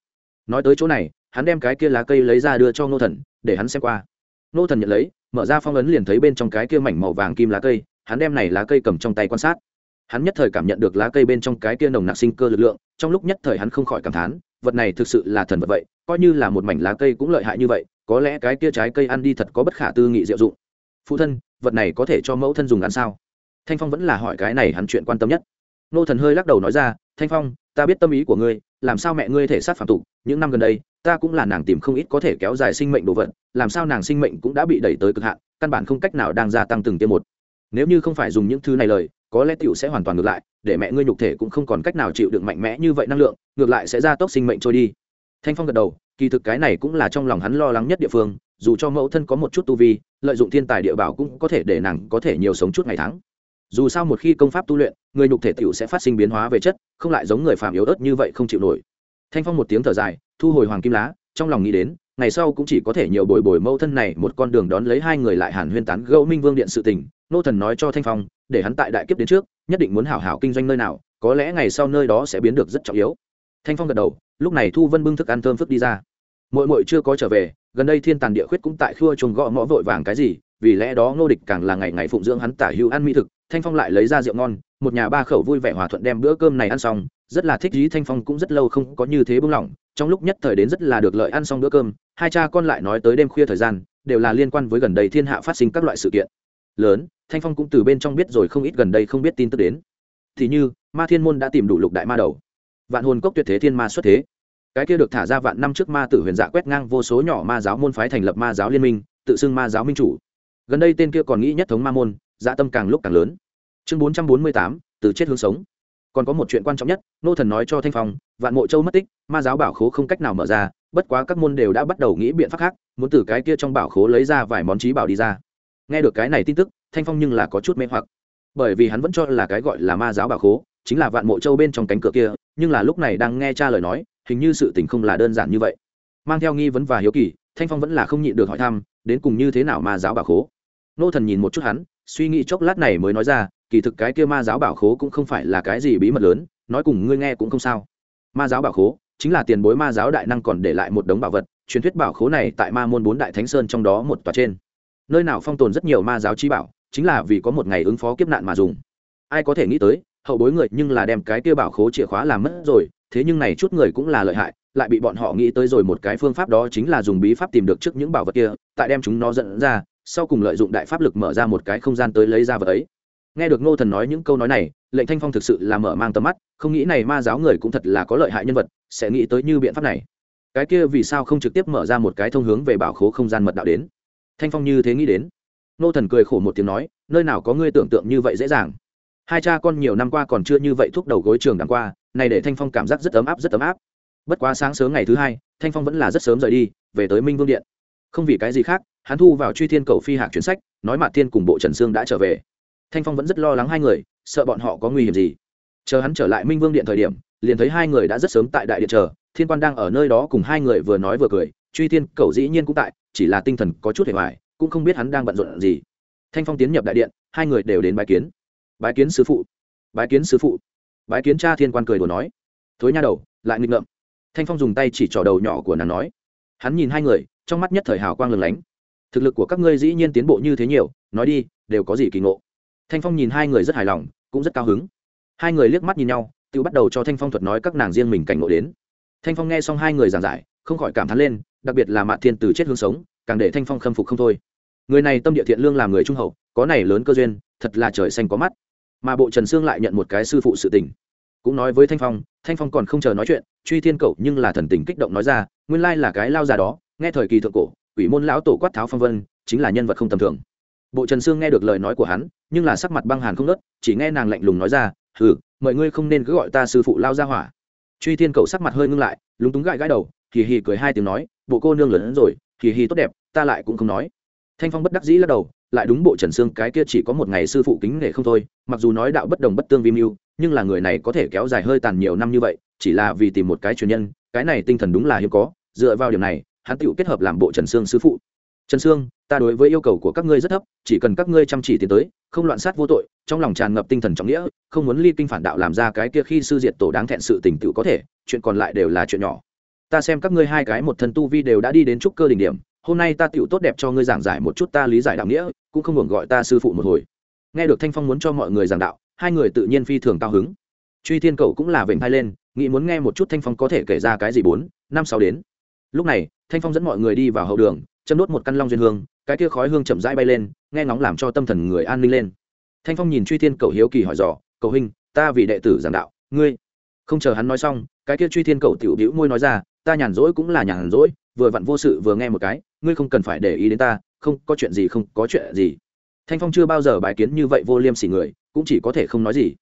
Nói tới chỗ này, hắn đem cái kia lá cây lấy ra đưa cho nô thần, để hắn xem qua. Nô thần nhận lấy, mở ra phong ấn liền thấy bên trong cái kia mảnh màu vàng kim lá cây, hắn đem này lá cây cầm trong tay quan sát. Hắn nhất thời cảm nhận được lá cây bên trong cái kia nồng nặc sinh cơ lực lượng, trong lúc nhất thời hắn không khỏi cảm thán, vật này thực sự là thần vật vậy, coi như là một mảnh lá cây cũng lợi hại như vậy, có lẽ cái kia trái cây ăn đi thật có bất khả tư nghị diệu dụng. Phụ thân vật này có thể cho mẫu thân dùng ăn sao? Thanh phong vẫn là hỏi cái này hắn chuyện quan tâm nhất. Nô thần hơi lắc đầu nói ra, thanh phong, ta biết tâm ý của ngươi, làm sao mẹ ngươi thể sát phạm tục những năm gần đây, ta cũng là nàng tìm không ít có thể kéo dài sinh mệnh đồ vật, làm sao nàng sinh mệnh cũng đã bị đẩy tới cực hạn, căn bản không cách nào đang gia tăng từng tiêm một. Nếu như không phải dùng những thứ này lời, có lẽ tiểu sẽ hoàn toàn ngược lại, để mẹ ngươi nhục thể cũng không còn cách nào chịu đựng mạnh mẽ như vậy năng lượng, ngược lại sẽ gia tốc sinh mệnh trôi đi. Thanh phong gật đầu, kỳ thực cái này cũng là trong lòng hắn lo lắng nhất địa phương, dù cho mẫu thân có một chút tu vi lợi dụng thiên tài địa bảo cũng có thể để nàng có thể nhiều sống chút ngày tháng. Dù sao một khi công pháp tu luyện, người nhục thể t i ể u sẽ phát sinh biến hóa về chất, không lại giống người phàm yếu ớt như vậy không chịu nổi. Thanh phong một tiếng thở dài, thu hồi hoàng kim lá, trong lòng nghĩ đến, ngày sau cũng chỉ có thể nhiều bồi bồi mâu thân này một con đường đón lấy hai người lại hàn huyên tán gẫu minh vương điện sự tình, nô thần nói cho thanh phong, để hắn tại đại kiếp đến trước, nhất định muốn hảo hảo kinh doanh nơi nào, có lẽ ngày sau nơi đó sẽ biến được rất trọng yếu. Thanh phong gật đầu, lúc này thu vân bưng thức ăn thơm phức đi ra. Mội mội chưa có trở về gần đây thiên tàn địa khuyết cũng tại khua chuồng gõ mõ vội vàng cái gì, vì lẽ đó ngô địch càng là ngày ngày phụng dưỡng hắn tả hữu ăn mỹ thực, thanh phong lại lấy ra rượu ngon, một nhà ba khẩu vui vẻ hòa thuận đem bữa cơm này ăn xong, rất là thích ý thanh phong cũng rất lâu không có như thế bưng lỏng, trong lúc nhất thời đến rất là được lợi ăn xong bữa cơm, hai cha con lại nói tới đêm khuya thời gian, đều là liên quan với gần đây thiên hạ phát sinh các loại sự kiện. Lớn, thanh phong cũng từ bên trong biết rồi không ít gần đây không biết tin tức đến. Thì như, ma thiên môn đã tìm đủ lục đại ma đầu. Vạn hồn cốc tuyệt thế thiên ma xuất thế cái kia được thả ra vạn năm trước ma tử huyền dạ quét ngang vô số nhỏ ma giáo môn phái thành lập ma giáo liên minh, tự xưng ma giáo minh chủ. Gần đây tên kia còn nghĩ nhất thống ma môn dạ tâm càng lúc càng lớn. Chương bốn trăm bốn mươi tám, từ chết hướng sống. Còn có một chuyện quan trọng nhất, nô thần nói cho thanh phong, vạn mộ châu mất tích, ma giáo bảo khố không cách nào mở ra, bất quá các môn đều đã bắt đầu nghĩ biện pháp khác, muốn từ cái kia trong bảo khố lấy ra vài món trí bảo đi ra. Nghe được cái này tin tức, thanh phong nhưng là có chút mê hoặc. Bởi vì hắn vẫn cho là cái gọi là ma giáo bảo khố, chính là vạn mộ châu bên trong cánh cửa kia, nhưng là lúc này đang nghe cha lời nói hình như sự tình không là đơn giản như vậy. Mang theo nghi vấn và hiếu kỳ, thanh phong vẫn là không nhịn được hỏi thăm, đến cùng như thế nào ma giáo bảo khố. Nô thần nhìn một chút hắn, suy nghĩ chốc lát này mới nói ra, kỳ thực cái kia ma giáo bảo khố cũng không phải là cái gì bí mật lớn, nói cùng ngươi nghe cũng không sao. Ma giáo bảo khố chính là tiền bối ma giáo đại năng còn để lại một đống bảo vật, truyền thuyết bảo khố này tại ma môn bốn đại thánh sơn trong đó một tòa trên. Nơi nào phong tồn rất nhiều ma giáo chi bảo, chính là vì có một ngày ứng phó kiếp nạn mà dùng. Ai có thể nghĩ tới, hậu bối người nhưng là đem cái kia bảo khố chìa khóa làm mất rồi thế nhưng này chút người cũng là lợi hại, lại bị bọn họ nghĩ tới rồi một cái phương pháp đó chính là dùng bí pháp tìm được trước những bảo vật kia, tại đem chúng nó dẫn ra, sau cùng lợi dụng đại pháp lực mở ra một cái không gian tới lấy ra vật ấy. Nghe được ngô thần nói những câu nói này, lệnh thanh phong thực sự là mở mang tầm mắt, không nghĩ này ma giáo người cũng thật là có lợi hại nhân vật, sẽ nghĩ tới như biện pháp này. Cái kia vì sao không trực tiếp mở ra một cái thông hướng về bảo khố không gian mật đạo đến? Thanh phong như thế nghĩ đến. Ngô thần cười khổ một tiếng nói, nơi nào có ngươi tưởng tượng như vậy dễ dàng. Hai cha con nhiều năm qua còn chưa như vậy thúc đầu gối trường đằng qua này để thanh phong cảm giác rất ấm áp, rất ấm áp. Bất quá sáng sớm ngày thứ hai, thanh phong vẫn là rất sớm rời đi, về tới minh vương điện. Không vì cái gì khác, hắn thu vào truy thiên cầu phi hạc chuyến sách, nói mạ thiên cùng bộ trần sương đã trở về. Thanh phong vẫn rất lo lắng hai người, sợ bọn họ có nguy hiểm gì. Chờ hắn trở lại minh vương điện thời điểm, liền thấy hai người đã rất sớm tại đại điện chờ, thiên quan đang ở nơi đó cùng hai người vừa nói vừa cười, truy thiên cầu dĩ nhiên cũng tại, chỉ là tinh thần có chút hề hoài, cũng không biết hắn đang bận rộn gì. Thanh phong tiến nhập đại điện, hai người đều đến bái kiến. Bái kiến sứ phụ. Bái kiến sứ phụ bái kiến cha thiên quan cười đùa nói. Thối nha đầu, lại nghịch ngợm. Thanh phong dùng tay chỉ trỏ đầu nhỏ của nàng nói. Hắn nhìn hai người, trong mắt nhất thời hào quang lừng lánh. Thực lực của các ngươi dĩ nhiên tiến bộ như thế nhiều, nói đi, đều có gì kỳ ngộ. Thanh phong nhìn hai người rất hài lòng, cũng rất cao hứng. Hai người liếc mắt nhìn nhau, tự bắt đầu cho thanh phong thuật nói các nàng riêng mình cảnh ngộ đến. Thanh phong nghe xong hai người giảng giải, không khỏi cảm thán lên, đặc biệt là mạ thiên từ chết hướng sống, càng để thanh phong khâm phục không thôi. Người này tâm địa thiện lương làm người trung hậu, có này lớn cơ duyên, thật là trời xanh có mắt mà bộ trần sương lại nhận một cái sư phụ sự tình. Cũng nói với thanh phong thanh phong còn không chờ nói chuyện, truy thiên cầu nhưng là thần tình kích động nói ra, nguyên lai là cái lao già đó, nghe thời kỳ thượng cổ ủy môn lão tổ quát tháo phong vân, chính là nhân vật không tầm thường. Bộ trần sương nghe được lời nói của hắn, nhưng là sắc mặt băng hàn không nớt chỉ nghe nàng lạnh lùng nói ra, hừ, mọi ngươi không nên cứ gọi ta sư phụ lao ra hỏa. Truy thiên cầu sắc mặt hơi ngưng lại, lúng túng gãi gãi đầu, hì hì cười hai tiếng nói, bộ cô nương lớn hơn rồi, hì hì tốt đẹp, ta lại cũng không nói. Thanh phong bất đắc dĩ lắc đầu lại đúng bộ trần sương, cái kia chỉ có một ngày sư phụ kính nể không thôi, mặc dù nói đạo bất đồng bất tương vi mưu, nhưng là người này có thể kéo dài hơi tàn nhiều năm như vậy, chỉ là vì tìm một cái truyền nhân, cái này tinh thần đúng là hiếm có, dựa vào điểm này, hắn tựu kết hợp làm bộ trần sương sư phụ. Trần sương, ta đối với yêu cầu của các ngươi rất thấp, chỉ cần các ngươi chăm chỉ tiến tới, không loạn sát vô tội, trong lòng tràn ngập tinh thần trọng nghĩa, không muốn ly kinh phản đạo làm ra cái kia khi sư diệt tổ đáng thẹn sự tình tựu có thể, chuyện còn lại đều là chuyện nhỏ. Ta xem các ngươi hai cái một thân tu vi đều đã đi đến trúc cơ đỉnh điểm, hôm nay ta tựu tốt đẹp cho ngươi giảng giải một chút ta lý giải đạo nghĩa cũng không ngừng gọi ta sư phụ một hồi. Nghe được thanh phong muốn cho mọi người giảng đạo, hai người tự nhiên phi thường cao hứng. Truy thiên cầu cũng là vểnh thai lên, nghĩ muốn nghe một chút thanh phong có thể kể ra cái gì bốn, năm, sáu đến. Lúc này, thanh phong dẫn mọi người đi vào hậu đường, châm đốt một căn long duyên hương, cái kia khói hương chậm rãi bay lên, nghe ngóng làm cho tâm thần người an ninh lên. Thanh phong nhìn truy thiên cầu hiếu kỳ hỏi dò, cầu huynh, ta vì đệ tử giảng đạo, ngươi? Không chờ hắn nói xong, cái kia truy thiên cầu tiểu bĩu môi nói ra, ta nhàn rỗi cũng là nhàn rỗi, vừa vặn vô sự vừa nghe một cái, ngươi không cần phải để ý đến ta không có chuyện gì không có chuyện gì. Thanh phong chưa bao giờ bài kiến như vậy vô liêm sỉ người, cũng chỉ có thể không nói gì.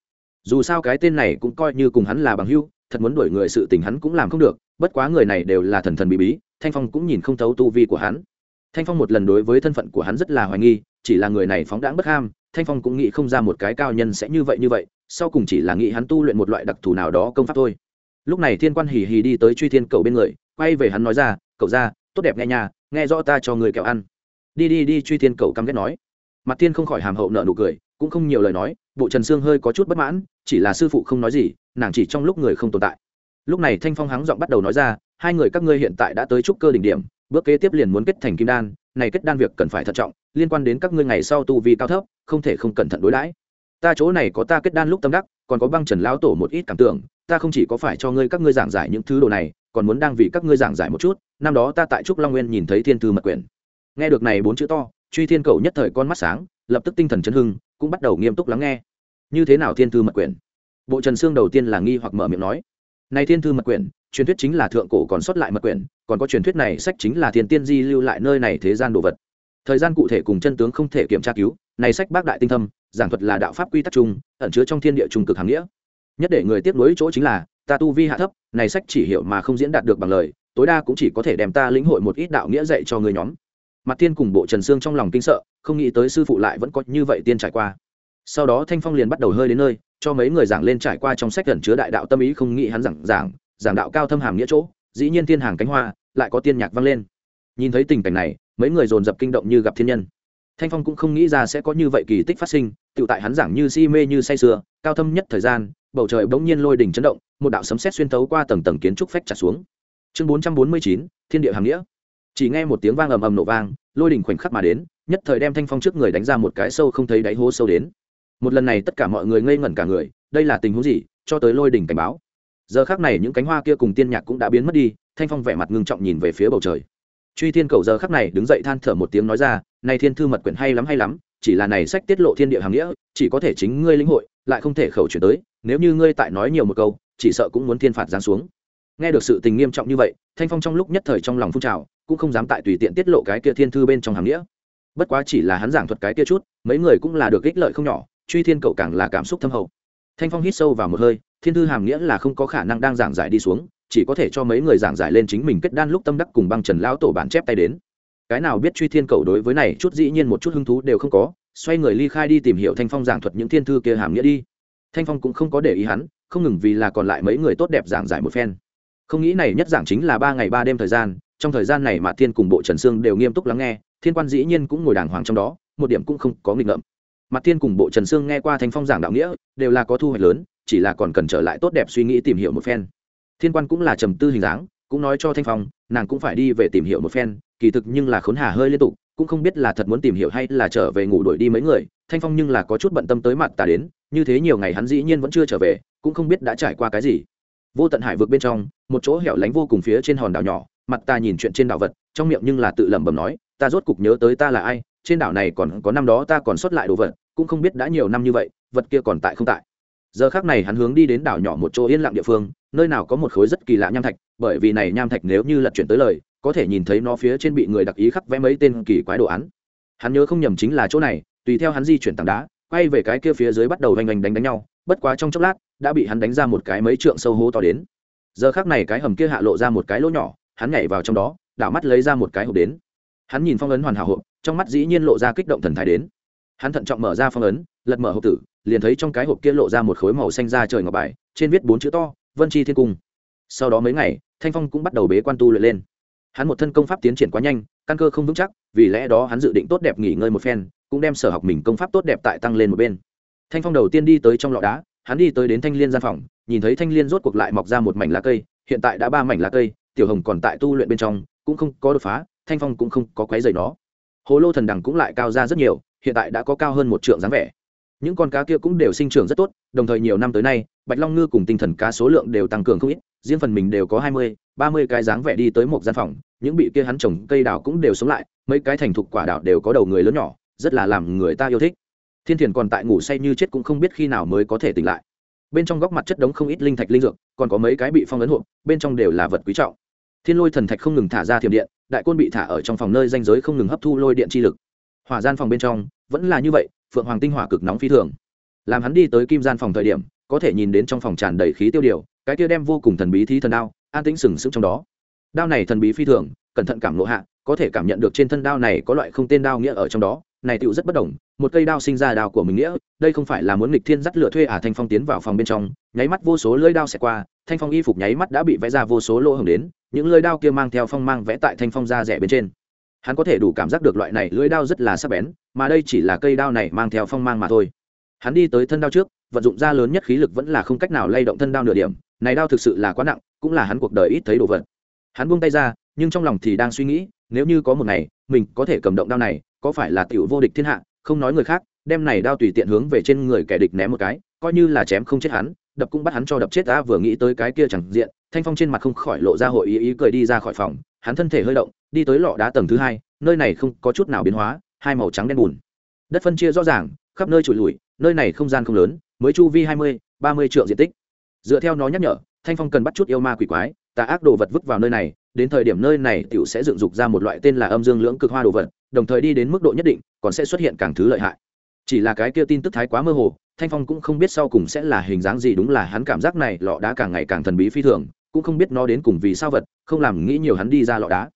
Dù sao cái tên này cũng coi như cùng hắn là bằng hưu thật muốn đuổi người sự tình hắn cũng làm không được, bất quá người này đều là thần thần bí bí, thanh phong cũng nhìn không thấu tu vi của hắn. Thanh phong một lần đối với thân phận của hắn rất là hoài nghi, chỉ là người này phóng đãng bất ham, thanh phong cũng nghĩ không ra một cái cao nhân sẽ như vậy như vậy, sau cùng chỉ là nghĩ hắn tu luyện một loại đặc thù nào đó công pháp thôi. Lúc này thiên quan hì hì đi tới truy thiên cầu bên người, quay về hắn nói ra, cậu ra, tốt đẹp nghe nhà nghe rõ ta cho người kẹo ăn đi đi đi truy thiên cầu căm ghét nói. Mặt tiên không khỏi hàm hậu nợ nụ cười, cũng không nhiều lời nói, bộ trần sương hơi có chút bất mãn, chỉ là sư phụ không nói gì, nàng chỉ trong lúc người không tồn tại. Lúc này thanh phong hắng giọng bắt đầu nói ra, hai người các ngươi hiện tại đã tới trúc cơ đỉnh điểm, bước kế tiếp liền muốn kết thành kim đan, này kết đan việc cần phải thận trọng, liên quan đến các ngươi ngày sau tu vi cao thấp, không thể không cẩn thận đối đãi. Ta chỗ này có ta kết đan lúc tâm đắc, còn có băng trần lão tổ một ít cảm tưởng, ta không chỉ có phải cho ngươi các ngươi giảng giải những thứ đồ này, còn muốn đang vì các ngươi giảng giải một chút, năm đó ta tại trúc long nguyên nhìn thấy thiên thư mật quyển nghe được này bốn chữ to, truy thiên cầu nhất thời con mắt sáng, lập tức tinh thần chấn hưng, cũng bắt đầu nghiêm túc lắng nghe. Như thế nào thiên thư mật quyển? Bộ trần Sương đầu tiên là nghi hoặc mở miệng nói. Này thiên thư mật quyển, truyền thuyết chính là thượng cổ còn sót lại mật quyển, còn có truyền thuyết này sách chính là thiên tiên di lưu lại nơi này thế gian đồ vật. Thời gian cụ thể cùng chân tướng không thể kiểm tra cứu, này sách bác đại tinh thâm, giảng thuật là đạo pháp quy tắc chung, ẩn chứa trong thiên địa trung cực hàng nghĩa. Nhất để người tiếp nối chỗ chính là, ta tu vi hạ thấp, này sách chỉ hiểu mà không diễn đạt được bằng lời, tối đa cũng chỉ có thể đem ta lĩnh hội một ít đạo nghĩa dạy cho người nhóm mặt tiên cùng bộ trần sương trong lòng kinh sợ, không nghĩ tới sư phụ lại vẫn có như vậy tiên trải qua. Sau đó thanh phong liền bắt đầu hơi đến nơi, cho mấy người giảng lên trải qua trong sách gần chứa đại đạo tâm ý không nghĩ hắn giảng giảng giảng đạo cao thâm hàm nghĩa chỗ, dĩ nhiên thiên hàng cánh hoa, lại có tiên nhạc vang lên. Nhìn thấy tình cảnh này, mấy người dồn dập kinh động như gặp thiên nhân. Thanh phong cũng không nghĩ ra sẽ có như vậy kỳ tích phát sinh tự tại hắn giảng như si mê như say sưa, cao thâm nhất thời gian, bầu trời bỗng nhiên lôi đỉnh chấn động, một đạo sấm sét xuyên thấu qua tầng tầng kiến trúc phách trả xuống. Chương bốn trăm bốn mươi chín, thiên địa hàm nghĩa chỉ nghe một tiếng vang ầm ầm nổ vang, lôi đỉnh khoảnh khắc mà đến, nhất thời đem thanh phong trước người đánh ra một cái sâu không thấy đáy hố sâu đến. Một lần này tất cả mọi người ngây ngẩn cả người, đây là tình huống gì, cho tới lôi đỉnh cảnh báo. Giờ khác này những cánh hoa kia cùng tiên nhạc cũng đã biến mất đi, thanh phong vẻ mặt ngưng trọng nhìn về phía bầu trời. Truy thiên cầu giờ khắc này đứng dậy than thở một tiếng nói ra, này thiên thư mật quyển hay lắm hay lắm, chỉ là này sách tiết lộ thiên địa hàng nghĩa, chỉ có thể chính ngươi lĩnh hội, lại không thể khẩu chuyển tới, nếu như ngươi tại nói nhiều một câu, chỉ sợ cũng muốn thiên phạt giáng xuống. Nghe được sự tình nghiêm trọng như vậy, thanh phong trong lúc nhất thời trong lòng phun trào cũng không dám tại tùy tiện tiết lộ cái kia thiên thư bên trong hàm nghĩa. Bất quá chỉ là hắn giảng thuật cái kia chút, mấy người cũng là được ích lợi không nhỏ, truy thiên cậu càng là cảm xúc thâm hậu. Thanh phong hít sâu vào một hơi, thiên thư hàm nghĩa là không có khả năng đang giảng giải đi xuống, chỉ có thể cho mấy người giảng giải lên chính mình kết đan lúc tâm đắc cùng băng trần lão tổ bản chép tay đến. Cái nào biết truy thiên cầu đối với này chút dĩ nhiên một chút hứng thú đều không có, xoay người ly khai đi tìm hiểu thanh phong giảng thuật những thiên thư kia hàm nghĩa đi. Thanh phong cũng không có để ý hắn, không ngừng vì là còn lại mấy người tốt đẹp giảng giải một phen. Không nghĩ này nhất giảng chính là ba ngày ba đêm thời gian trong thời gian này mà thiên cùng bộ trần sương đều nghiêm túc lắng nghe, thiên quan dĩ nhiên cũng ngồi đàng hoàng trong đó, một điểm cũng không có nghịch ngợm. Mặt thiên cùng bộ trần sương nghe qua thanh phong giảng đạo nghĩa, đều là có thu hoạch lớn, chỉ là còn cần trở lại tốt đẹp suy nghĩ tìm hiểu một phen. Thiên quan cũng là trầm tư hình dáng, cũng nói cho thanh phong, nàng cũng phải đi về tìm hiểu một phen, kỳ thực nhưng là khốn hà hơi liên tục, cũng không biết là thật muốn tìm hiểu hay là trở về ngủ đuổi đi mấy người, thanh phong nhưng là có chút bận tâm tới mặt ta đến, như thế nhiều ngày hắn dĩ nhiên vẫn chưa trở về, cũng không biết đã trải qua cái gì. Vô tận hải vượt bên trong, một chỗ hẻo lánh vô cùng phía trên hòn đảo nhỏ mặt ta nhìn chuyện trên đảo vật, trong miệng nhưng là tự lẩm bẩm nói, ta rốt cục nhớ tới ta là ai, trên đảo này còn có năm đó ta còn xuất lại đồ vật, cũng không biết đã nhiều năm như vậy, vật kia còn tại không tại. Giờ khác này hắn hướng đi đến đảo nhỏ một chỗ yên lặng địa phương, nơi nào có một khối rất kỳ lạ nham thạch, bởi vì này nham thạch nếu như lật chuyển tới lời, có thể nhìn thấy nó phía trên bị người đặc ý khắc vẽ mấy tên kỳ quái đồ án. Hắn nhớ không nhầm chính là chỗ này, tùy theo hắn di chuyển tảng đá, quay về cái kia phía dưới bắt đầu hoành hành đánh đánh nhau, bất quá trong chốc lát, đã bị hắn đánh ra một cái mấy trượng sâu hố to đến. Giờ khác này cái hầm kia hạ lộ ra một cái lỗ nhỏ hắn nhảy vào trong đó, đảo mắt lấy ra một cái hộp đến. Hắn nhìn phong ấn hoàn hảo hộp, trong mắt dĩ nhiên lộ ra kích động thần thái đến. Hắn thận trọng mở ra phong ấn, lật mở hộp tử, liền thấy trong cái hộp kia lộ ra một khối màu xanh ra trời ngọc bài, trên viết bốn chữ to, vân chi thiên cung. Sau đó mấy ngày, thanh phong cũng bắt đầu bế quan tu luyện lên. Hắn một thân công pháp tiến triển quá nhanh, căn cơ không vững chắc, vì lẽ đó hắn dự định tốt đẹp nghỉ ngơi một phen, cũng đem sở học mình công pháp tốt đẹp tại tăng lên một bên. Thanh phong đầu tiên đi tới trong lọ đá, hắn đi tới đến thanh liên gian phòng, nhìn thấy thanh liên rốt cuộc lại mọc ra một mảnh lá cây, hiện tại đã ba mảnh lá cây tiểu hồng còn tại tu luyện bên trong, cũng không có đột phá, thanh phong cũng không có quấy dày nó. Hồ lô thần đằng cũng lại cao ra rất nhiều, hiện tại đã có cao hơn một trượng dáng vẻ. Những con cá kia cũng đều sinh trưởng rất tốt, đồng thời nhiều năm tới nay, bạch long ngư cùng tinh thần cá số lượng đều tăng cường không ít, riêng phần mình đều có hai mươi, ba mươi cái dáng vẻ đi tới một gian phòng, những bị kia hắn trồng cây đào cũng đều sống lại, mấy cái thành thục quả đào đều có đầu người lớn nhỏ, rất là làm người ta yêu thích. Thiên thiền còn tại ngủ say như chết cũng không biết khi nào mới có thể tỉnh lại bên trong góc mặt chất đống không ít linh thạch linh dược, còn có mấy cái bị phong ấn hộp, bên trong đều là vật quý trọng. Thiên lôi thần thạch không ngừng thả ra thiểm điện, đại côn bị thả ở trong phòng nơi danh giới không ngừng hấp thu lôi điện chi lực. Hỏa gian phòng bên trong, vẫn là như vậy, phượng hoàng tinh hỏa cực nóng phi thường. Làm hắn đi tới kim gian phòng thời điểm, có thể nhìn đến trong phòng tràn đầy khí tiêu điều, cái kia đem vô cùng thần bí thi thần đao, an tĩnh sừng sững trong đó. Đao này thần bí phi thường, cẩn thận cảm lộ hạ, có thể cảm nhận được trên thân đao này có loại không tên đao nghĩa ở trong đó này tựu rất bất đồng, một cây đao sinh ra đao của mình nghĩa, đây không phải là muốn nghịch thiên dắt lửa thuê à thanh phong tiến vào phòng bên trong, nháy mắt vô số lưỡi đao xẹt qua, thanh phong y phục nháy mắt đã bị vẽ ra vô số lỗ hồng đến, những lưỡi đao kia mang theo phong mang vẽ tại thanh phong da rẻ bên trên. Hắn có thể đủ cảm giác được loại này lưỡi đao rất là sắc bén, mà đây chỉ là cây đao này mang theo phong mang mà thôi. Hắn đi tới thân đao trước, vận dụng ra lớn nhất khí lực vẫn là không cách nào lay động thân đao nửa điểm, này đao thực sự là quá nặng, cũng là hắn cuộc đời ít thấy đồ vật. Hắn buông tay ra, nhưng trong lòng thì đang suy nghĩ, nếu như có một ngày, mình có thể cầm động đao này có phải là tiểu vô địch thiên hạ, không nói người khác, đem này đao tùy tiện hướng về trên người kẻ địch ném một cái, coi như là chém không chết hắn, đập cũng bắt hắn cho đập chết ta vừa nghĩ tới cái kia chẳng diện, thanh phong trên mặt không khỏi lộ ra hội ý ý cười đi ra khỏi phòng, hắn thân thể hơi động, đi tới lọ đá tầng thứ hai, nơi này không có chút nào biến hóa, hai màu trắng đen bùn. Đất phân chia rõ ràng, khắp nơi trụi lùi, nơi này không gian không lớn, mới chu vi hai mươi, ba mươi triệu diện tích. Dựa theo nó nhắc nhở, thanh phong cần bắt chút yêu ma quỷ quái, tà ác đồ vật vứt vào nơi này đến thời điểm nơi này tiểu sẽ dựng dục ra một loại tên là âm dương lưỡng cực hoa đồ vật đồng thời đi đến mức độ nhất định còn sẽ xuất hiện càng thứ lợi hại. Chỉ là cái kia tin tức thái quá mơ hồ thanh phong cũng không biết sau cùng sẽ là hình dáng gì đúng là hắn cảm giác này lọ đá càng ngày càng thần bí phi thường cũng không biết nó đến cùng vì sao vật không làm nghĩ nhiều hắn đi ra lọ đá.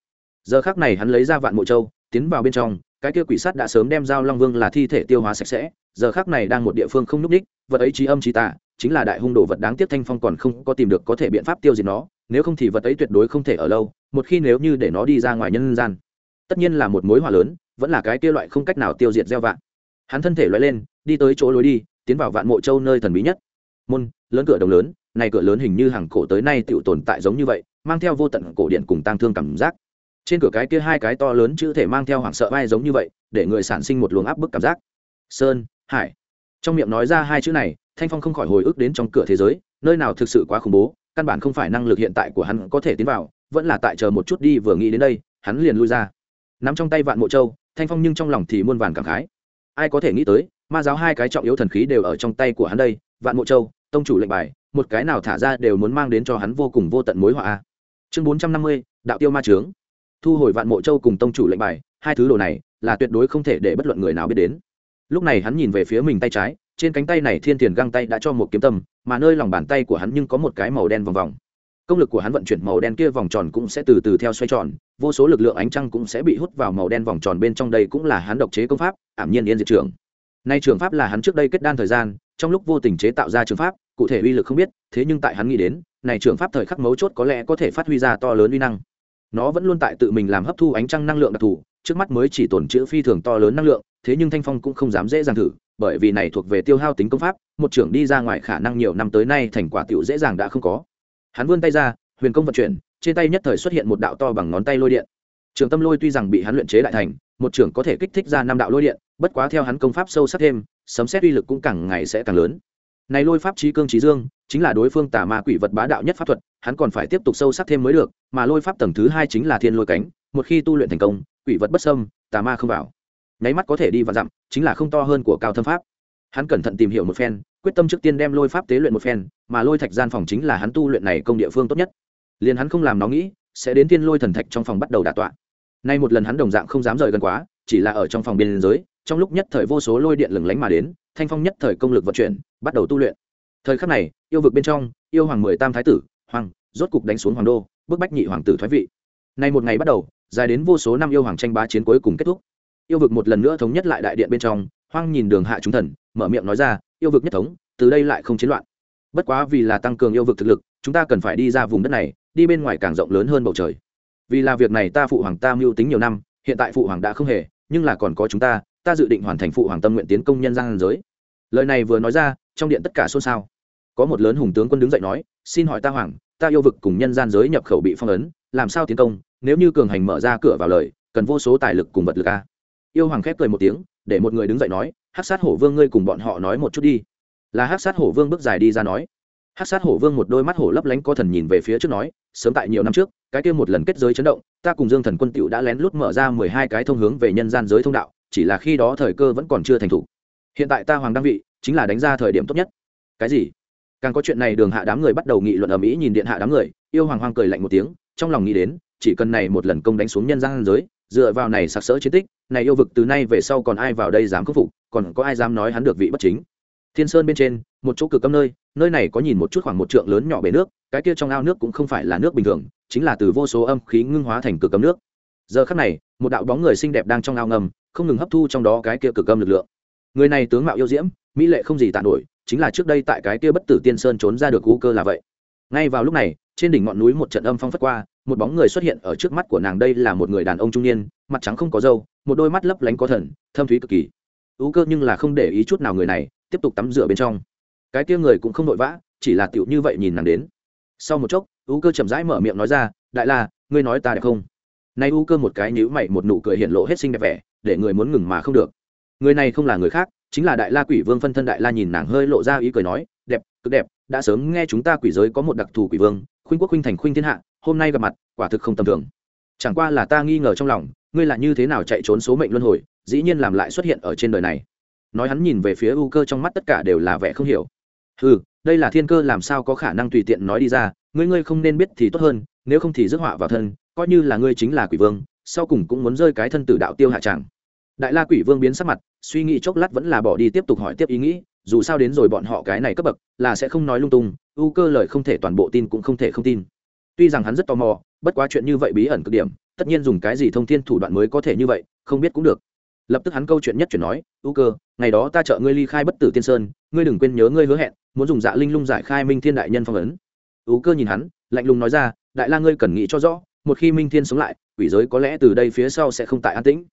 Giờ khắc này hắn lấy ra vạn mộ châu tiến vào bên trong cái kia quỷ sắt đã sớm đem dao long vương là thi thể tiêu hóa sạch sẽ giờ khắc này đang một địa phương không n đích, ních vật ấy trí âm trí tà, chính là đại hung đồ vật đáng tiếc thanh phong còn không có tìm được có thể biện pháp tiêu diệt nó nếu không thì vật ấy tuyệt đối không thể ở lâu, một khi nếu như để nó đi ra ngoài nhân gian. Tất nhiên là một mối hỏa lớn, vẫn là cái kia loại không cách nào tiêu diệt gieo vạn. Hắn thân thể loại lên, đi tới chỗ lối đi, tiến vào vạn mộ châu nơi thần bí nhất. Môn, lớn cửa đồng lớn, này cửa lớn hình như hàng cổ tới nay tự tồn tại giống như vậy, mang theo vô tận cổ điện cùng tang thương cảm giác. Trên cửa cái kia hai cái to lớn chữ thể mang theo hoảng sợ vai giống như vậy, để người sản sinh một luồng áp bức cảm giác. Sơn, hải. Trong miệng nói ra hai chữ này, thanh phong không khỏi hồi ức đến trong cửa thế giới, nơi nào thực sự quá khủng bố căn bản không phải năng lực hiện tại của hắn có thể tiến vào, vẫn là tại chờ một chút đi, vừa nghĩ đến đây, hắn liền lui ra. Nắm trong tay vạn mộ châu, thanh phong nhưng trong lòng thì muôn vàn cảm khái. Ai có thể nghĩ tới, ma giáo hai cái trọng yếu thần khí đều ở trong tay của hắn đây, vạn mộ châu, tông chủ lệnh bài, một cái nào thả ra đều muốn mang đến cho hắn vô cùng vô tận mối họa chương bốn trăm năm mươi, đạo tiêu ma trướng. Thu hồi vạn mộ châu cùng tông chủ lệnh bài, hai thứ đồ này là tuyệt đối không thể để bất luận người nào biết đến. Lúc này hắn nhìn về phía mình tay trái trên cánh tay này thiên tiền găng tay đã cho một kiếm tâm, mà nơi lòng bàn tay của hắn nhưng có một cái màu đen vòng vòng. Công lực của hắn vận chuyển màu đen kia vòng tròn cũng sẽ từ từ theo xoay tròn, vô số lực lượng ánh trăng cũng sẽ bị hút vào màu đen vòng tròn bên trong đây cũng là hắn độc chế công pháp, ảm nhiên yên diệt trường. Nay trường pháp là hắn trước đây kết đan thời gian, trong lúc vô tình chế tạo ra trường pháp, cụ thể uy lực không biết, thế nhưng tại hắn nghĩ đến, này trường pháp thời khắc mấu chốt có lẽ có thể phát huy ra to lớn uy năng. Nó vẫn luôn tại tự mình làm hấp thu ánh trăng năng lượng đặc thù trước mắt mới chỉ tổn chữ phi thường to lớn năng lượng, thế nhưng thanh phong cũng không dám dễ dàng thử, bởi vì này thuộc về tiêu hao tính công pháp, một trưởng đi ra ngoài khả năng nhiều năm tới nay thành quả tiểu dễ dàng đã không có. Hắn vươn tay ra, huyền công vận chuyển, trên tay nhất thời xuất hiện một đạo to bằng ngón tay lôi điện. Trường tâm lôi tuy rằng bị hắn luyện chế đại thành, một trưởng có thể kích thích ra năm đạo lôi điện, bất quá theo hắn công pháp sâu sắc thêm, sấm xét uy lực cũng càng ngày sẽ càng lớn. Này lôi pháp trí cương trí dương, chính là đối phương tà ma quỷ vật bá đạo nhất pháp thuật, hắn còn phải tiếp tục sâu sắc thêm mới được, mà lôi pháp tầng thứ hai chính là thiên lôi cánh, một khi tu luyện thành công quỷ vật bất sâm tà ma không vào. Nháy mắt có thể đi và dặm, chính là không to hơn của cao thâm pháp. Hắn cẩn thận tìm hiểu một phen, quyết tâm trước tiên đem lôi pháp tế luyện một phen, mà lôi thạch gian phòng chính là hắn tu luyện này công địa phương tốt nhất. Liền hắn không làm nó nghĩ, sẽ đến tiên lôi thần thạch trong phòng bắt đầu đả tọa. Nay một lần hắn đồng dạng không dám rời gần quá, chỉ là ở trong phòng biên giới, trong lúc nhất thời vô số lôi điện lừng lánh mà đến, thanh phong nhất thời công lực vận chuyển, bắt đầu tu luyện. Thời khắc này, yêu vực bên trong, yêu hoàng mười tam thái tử, hoàng, rốt cục đánh xuống hoàng đô, bức bách nhị hoàng tử thoái vị. Nay một ngày bắt đầu dài đến vô số năm yêu hoàng tranh bá chiến cuối cùng kết thúc. Yêu vực một lần nữa thống nhất lại đại điện bên trong, hoang nhìn đường hạ chúng thần, mở miệng nói ra, yêu vực nhất thống, từ đây lại không chiến loạn. Bất quá vì là tăng cường yêu vực thực lực, chúng ta cần phải đi ra vùng đất này, đi bên ngoài càng rộng lớn hơn bầu trời. Vì là việc này ta phụ hoàng ta mưu tính nhiều năm, hiện tại phụ hoàng đã không hề, nhưng là còn có chúng ta ta dự định hoàn thành phụ hoàng tâm nguyện tiến công nhân gian giới. Lời này vừa nói ra, trong điện tất cả xôn xao. Có một lớn hùng tướng quân đứng dậy nói, xin hỏi ta hoàng, ta yêu vực cùng nhân gian giới nhập khẩu bị phong ấn, làm sao tiến công nếu như cường hành mở ra cửa vào lời, cần vô số tài lực cùng vật lực a. Yêu hoàng khép cười một tiếng, để một người đứng dậy nói hát sát hổ vương ngươi cùng bọn họ nói một chút đi. Là hát sát hổ vương bước dài đi ra nói. Hát sát hổ vương một đôi mắt hổ lấp lánh có thần nhìn về phía trước nói, sớm tại nhiều năm trước, cái kia một lần kết giới chấn động, ta cùng dương thần quân t đã lén lút mở ra mười hai cái thông hướng về nhân gian giới thông đạo, chỉ là khi đó thời cơ vẫn còn chưa thành thủ. Hiện tại ta hoàng đăng vị, chính là đánh ra thời điểm tốt nhất. Cái gì? Càng có chuyện này đường hạ đám người bắt đầu nghị luận ở mỹ nhìn điện hạ đám người, yêu hoàng hoang cười lạnh một tiếng, trong lòng nghĩ đến chỉ cần này một lần công đánh xuống nhân gian giới, dựa vào này sặc sỡ chiến tích, này yêu vực từ nay về sau còn ai vào đây dám khắc phục, còn có ai dám nói hắn được vị bất chính. Thiên sơn bên trên, một chỗ cực cấm nơi nơi này có nhìn một chút khoảng một trượng lớn nhỏ bể nước, cái kia trong ao nước cũng không phải là nước bình thường, chính là từ vô số âm khí ngưng hóa thành cực cấm nước. Giờ khắc này, một đạo bóng người xinh đẹp đang trong ao ngầm, không ngừng hấp thu trong đó cái kia cực âm lực lượng. Người này tướng mạo yêu diễm, mỹ lệ không gì tạ nổi, chính là trước đây tại cái kia bất tử tiên sơn trốn ra được u cơ là vậy. Ngay vào lúc này, trên đỉnh ngọn núi một trận âm phong phất qua một bóng người xuất hiện ở trước mắt của nàng đây là một người đàn ông trung niên, mặt trắng không có râu, một đôi mắt lấp lánh có thần, thâm thúy cực kỳ. Ưu cơ nhưng là không để ý chút nào người này, tiếp tục tắm rửa bên trong. Cái kia người cũng không vội vã, chỉ là tựu như vậy nhìn nàng đến. Sau một chốc ưu cơ chậm rãi mở miệng nói ra, đại la, ngươi nói ta đẹp không? Nay ưu cơ một cái nhữ mày, một nụ cười hiện lộ hết xinh đẹp vẻ, để người muốn ngừng mà không được. Người này không là người khác, chính là đại la quỷ vương phân thân đại la nhìn nàng hơi lộ ra ý cười nói, đẹp, cực đẹp, đã sớm nghe chúng ta quỷ giới có một đặc thù quỷ vương, khuynh quốc khuynh thành khuynh thiên hạ hôm nay gặp mặt, quả thực không tầm thường. Chẳng qua là ta nghi ngờ trong lòng, ngươi là như thế nào chạy trốn số mệnh luân hồi, dĩ nhiên làm lại xuất hiện ở trên đời này. Nói hắn nhìn về phía u cơ trong mắt tất cả đều là vẻ không hiểu. Ừ đây là thiên cơ làm sao có khả năng tùy tiện nói đi ra, ngươi ngươi không nên biết thì tốt hơn, nếu không thì rước họa vào thân, coi như là ngươi chính là quỷ vương, sau cùng cũng muốn rơi cái thân tử đạo tiêu hạ tràng đại la quỷ vương biến sắc mặt, suy nghĩ chốc lát vẫn là bỏ đi tiếp tục hỏi tiếp ý nghĩ, dù sao đến rồi bọn họ cái này cấp bậc, là sẽ không nói lung tung, u cơ lời không thể toàn bộ tin cũng không thể không tin tuy rằng hắn rất tò mò, bất quá chuyện như vậy bí ẩn cực điểm, tất nhiên dùng cái gì thông thiên thủ đoạn mới có thể như vậy, không biết cũng được. Lập tức hắn câu chuyện nhất chuyển nói, u cơ, ngày đó ta trợ ngươi ly khai bất tử tiên sơn, ngươi đừng quên nhớ ngươi hứa hẹn, muốn dùng dạ linh lung giải khai minh thiên đại nhân phong ấn. U cơ nhìn hắn, lạnh lùng nói ra, đại la ngươi cần nghĩ cho rõ, một khi minh thiên sống lại, quỷ giới có lẽ từ đây phía sau sẽ không tại an tĩnh.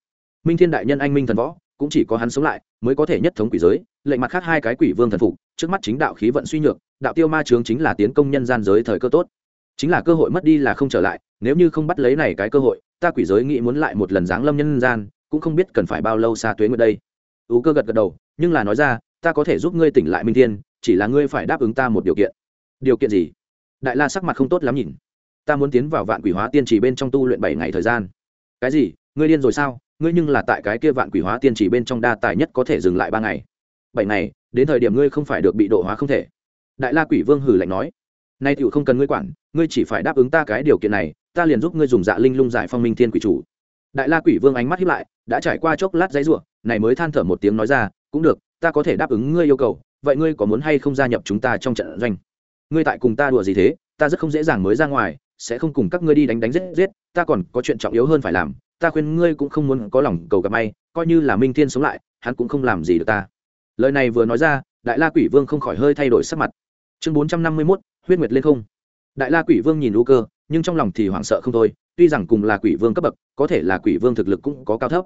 Minh thiên đại nhân anh minh thần võ, cũng chỉ có hắn sống lại mới có thể nhất thống quỷ giới, lệnh mặt khác hai cái quỷ vương thần phục, trước mắt chính đạo khí vận suy nhược, đạo tiêu ma trướng chính là tiến công nhân gian giới thời cơ tốt chính là cơ hội mất đi là không trở lại, nếu như không bắt lấy này cái cơ hội, ta quỷ giới nghĩ muốn lại một lần giáng lâm nhân gian, cũng không biết cần phải bao lâu xa tuế nguyệt đây. Ú cơ gật gật đầu, nhưng là nói ra, ta có thể giúp ngươi tỉnh lại minh thiên, chỉ là ngươi phải đáp ứng ta một điều kiện. Điều kiện gì? Đại la sắc mặt không tốt lắm nhìn. Ta muốn tiến vào vạn quỷ hóa tiên chỉ bên trong tu luyện bảy ngày thời gian. Cái gì? Ngươi điên rồi sao? Ngươi nhưng là tại cái kia vạn quỷ hóa tiên chỉ bên trong đa tài nhất có thể dừng lại ba ngày. Bảy ngày, đến thời điểm ngươi không phải được bị độ hóa không thể. Đại la quỷ vương hử lạnh nói nay tựu không cần ngươi quản, ngươi chỉ phải đáp ứng ta cái điều kiện này, ta liền giúp ngươi dùng dạ linh lung giải phong minh thiên quỷ chủ. Đại la quỷ vương ánh mắt hiếp lại, đã trải qua chốc lát giấy ruộng này mới than thở một tiếng nói ra, cũng được, ta có thể đáp ứng ngươi yêu cầu, vậy ngươi có muốn hay không gia nhập chúng ta trong trận doanh? Ngươi tại cùng ta đùa gì thế? Ta rất không dễ dàng mới ra ngoài, sẽ không cùng các ngươi đi đánh đánh giết giết, ta còn có chuyện trọng yếu hơn phải làm, ta khuyên ngươi cũng không muốn có lòng cầu gặp may, coi như là minh thiên sống lại, hắn cũng không làm gì được ta. Lời này vừa nói ra, đại la quỷ vương không khỏi hơi thay đổi sắc mặt. Chương bốn trăm năm mươi mốt huyết nguyệt lên không. Đại la quỷ vương nhìn u cơ, nhưng trong lòng thì hoảng sợ không thôi, tuy rằng cùng là quỷ vương cấp bậc, có thể là quỷ vương thực lực cũng có cao thấp.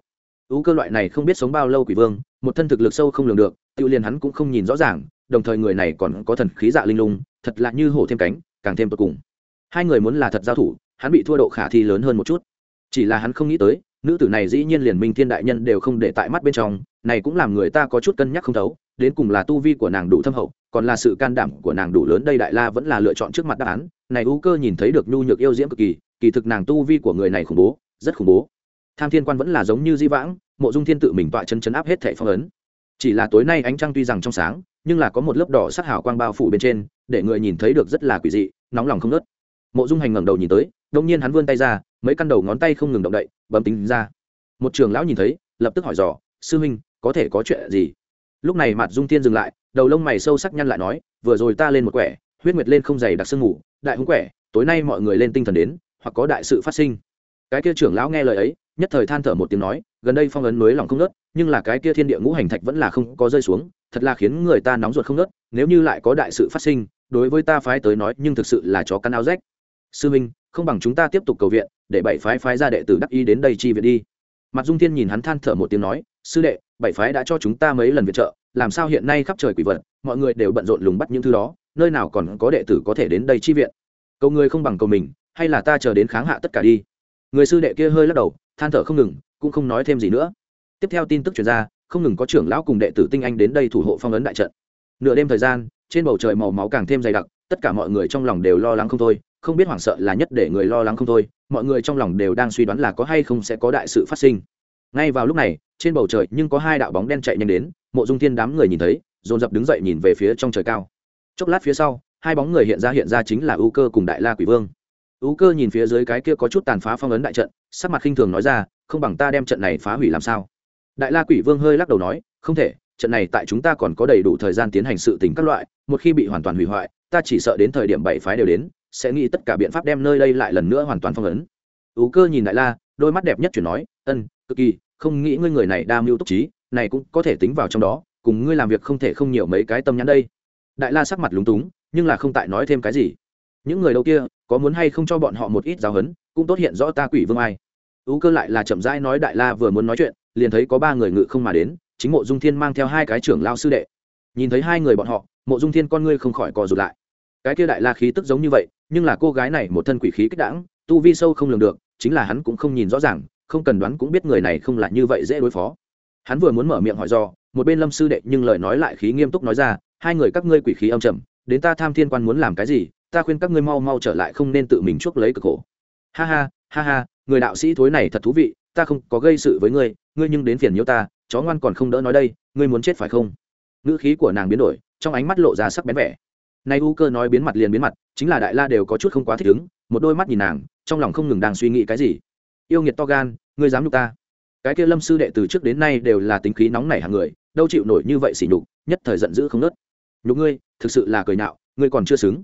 U cơ loại này không biết sống bao lâu quỷ vương, một thân thực lực sâu không lường được tự liền hắn cũng không nhìn rõ ràng, đồng thời người này còn có thần khí dạ linh lung, thật lạ như hổ thêm cánh, càng thêm tột cùng. Hai người muốn là thật giao thủ, hắn bị thua độ khả thi lớn hơn một chút. Chỉ là hắn không nghĩ tới, nữ tử này dĩ nhiên liền minh thiên đại nhân đều không để tại mắt bên trong, này cũng làm người ta có chút cân nhắc không thấu, đến cùng là tu vi của nàng đủ thâm hậu còn là sự can đảm của nàng đủ lớn, đây đại la vẫn là lựa chọn trước mặt đáp án. Này u cơ nhìn thấy được nhu nhược yêu diễm cực kỳ kỳ thực nàng tu vi của người này khủng bố, rất khủng bố. Tham thiên quan vẫn là giống như di vãng, mộ dung thiên tự mình tọa chân chấn áp hết thẻ phong ấn. Chỉ là tối nay ánh trăng tuy rằng trong sáng, nhưng là có một lớp đỏ sắc hào quang bao phủ bên trên, để người nhìn thấy được rất là quỷ dị, nóng lòng không ngớt. Mộ dung hành ngẩng đầu nhìn tới, đông nhiên hắn vươn tay ra, mấy căn đầu ngón tay không ngừng động đậy, bấm tính ra. Một trường lão nhìn thấy, lập tức hỏi dò, sư huynh, có thể có chuyện gì? Lúc này mặt dung tiên dừng lại đầu lông mày sâu sắc nhăn lại nói, vừa rồi ta lên một quẻ, huyết nguyệt lên không dày đặc sương ngủ đại húng quẻ, tối nay mọi người lên tinh thần đến, hoặc có đại sự phát sinh. Cái kia trưởng lão nghe lời ấy, nhất thời than thở một tiếng nói, gần đây phong ấn mới lòng không nớt nhưng là cái kia thiên địa ngũ hành thạch vẫn là không có rơi xuống, thật là khiến người ta nóng ruột không nớt nếu như lại có đại sự phát sinh, đối với ta phái tới nói, nhưng thực sự là chó căn áo rách. Sư minh, không bằng chúng ta tiếp tục cầu viện, để bảy phái phái ra đệ tử đắc y đến đây chi viện đi. Mặt dung thiên nhìn hắn than thở một tiếng nói, sư đệ bảy phái đã cho chúng ta mấy lần viện trợ, làm sao hiện nay khắp trời quỷ vật, mọi người đều bận rộn lùng bắt những thứ đó, nơi nào còn có đệ tử có thể đến đây chi viện? Cầu người không bằng cầu mình, hay là ta chờ đến kháng hạ tất cả đi? Người sư đệ kia hơi lắc đầu, than thở không ngừng, cũng không nói thêm gì nữa. Tiếp theo tin tức truyền ra, không ngừng có trưởng lão cùng đệ tử tinh anh đến đây thủ hộ phong ấn đại trận. Nửa đêm thời gian, trên bầu trời màu máu càng thêm dày đặc, tất cả mọi người trong lòng đều lo lắng không thôi, không biết hoảng sợ là nhất để người lo lắng không thôi, mọi người trong lòng đều đang suy đoán là có hay không sẽ có đại sự phát sinh. Ngay vào lúc này trên bầu trời nhưng có hai đạo bóng đen chạy nhanh đến, mộ dung thiên đám người nhìn thấy, dồn dập đứng dậy nhìn về phía trong trời cao. Chốc lát phía sau, hai bóng người hiện ra hiện ra chính là ưu cơ cùng đại la quỷ vương. Ưu cơ nhìn phía dưới cái kia có chút tàn phá phong ấn đại trận, sắc mặt khinh thường nói ra, không bằng ta đem trận này phá hủy làm sao? Đại la quỷ vương hơi lắc đầu nói, không thể, trận này tại chúng ta còn có đầy đủ thời gian tiến hành sự tình các loại, một khi bị hoàn toàn hủy hoại, ta chỉ sợ đến thời điểm bảy phái đều đến, sẽ nghĩ tất cả biện pháp đem nơi đây lại lần nữa hoàn toàn phong ấn. Ưu cơ nhìn đại la, đôi mắt đẹp nhất chuyển nói, ân, cực kỳ không nghĩ ngươi người này đa mưu túc trí, này cũng có thể tính vào trong đó, cùng ngươi làm việc không thể không nhiều mấy cái tâm nhắn đây. Đại la sắc mặt lúng túng, nhưng là không tại nói thêm cái gì. Những người đâu kia, có muốn hay không cho bọn họ một ít giáo hấn cũng tốt hiện rõ ta quỷ vương ai. Ú cơ lại là chậm rãi nói đại la vừa muốn nói chuyện, liền thấy có ba người ngự không mà đến, chính mộ dung thiên mang theo hai cái trưởng lao sư đệ. Nhìn thấy hai người bọn họ, mộ dung thiên con ngươi không khỏi cò rụt lại. Cái kia đại la khí tức giống như vậy, nhưng là cô gái này một thân quỷ khí kích đãng, tu vi sâu không lường được, chính là hắn cũng không nhìn rõ ràng không cần đoán cũng biết người này không là như vậy dễ đối phó. Hắn vừa muốn mở miệng hỏi do, một bên lâm sư đệ nhưng lời nói lại khí nghiêm túc nói ra, hai người các ngươi quỷ khí âm trầm, đến ta tham thiên quan muốn làm cái gì, ta khuyên các ngươi mau mau trở lại không nên tự mình chuốc lấy cực khổ. Ha ha ha ha, người đạo sĩ thối này thật thú vị, ta không có gây sự với ngươi ngươi nhưng đến phiền nhiễu ta, chó ngoan còn không đỡ nói đây, ngươi muốn chết phải không? Ngữ khí của nàng biến đổi, trong ánh mắt lộ ra sắc bén vẻ. Nay u cơ nói biến mặt liền biến mặt, chính là đại la đều có chút không quá thích ứng, một đôi mắt nhìn nàng, trong lòng không ngừng đang suy nghĩ cái gì yêu nghiệt to gan, ngươi dám nhục ta. Cái kia lâm sư đệ từ trước đến nay đều là tính khí nóng nảy hàng người, đâu chịu nổi như vậy xỉ nhục, nhất thời giận dữ không nớt nhục ngươi, thực sự là cười nạo ngươi còn chưa xứng.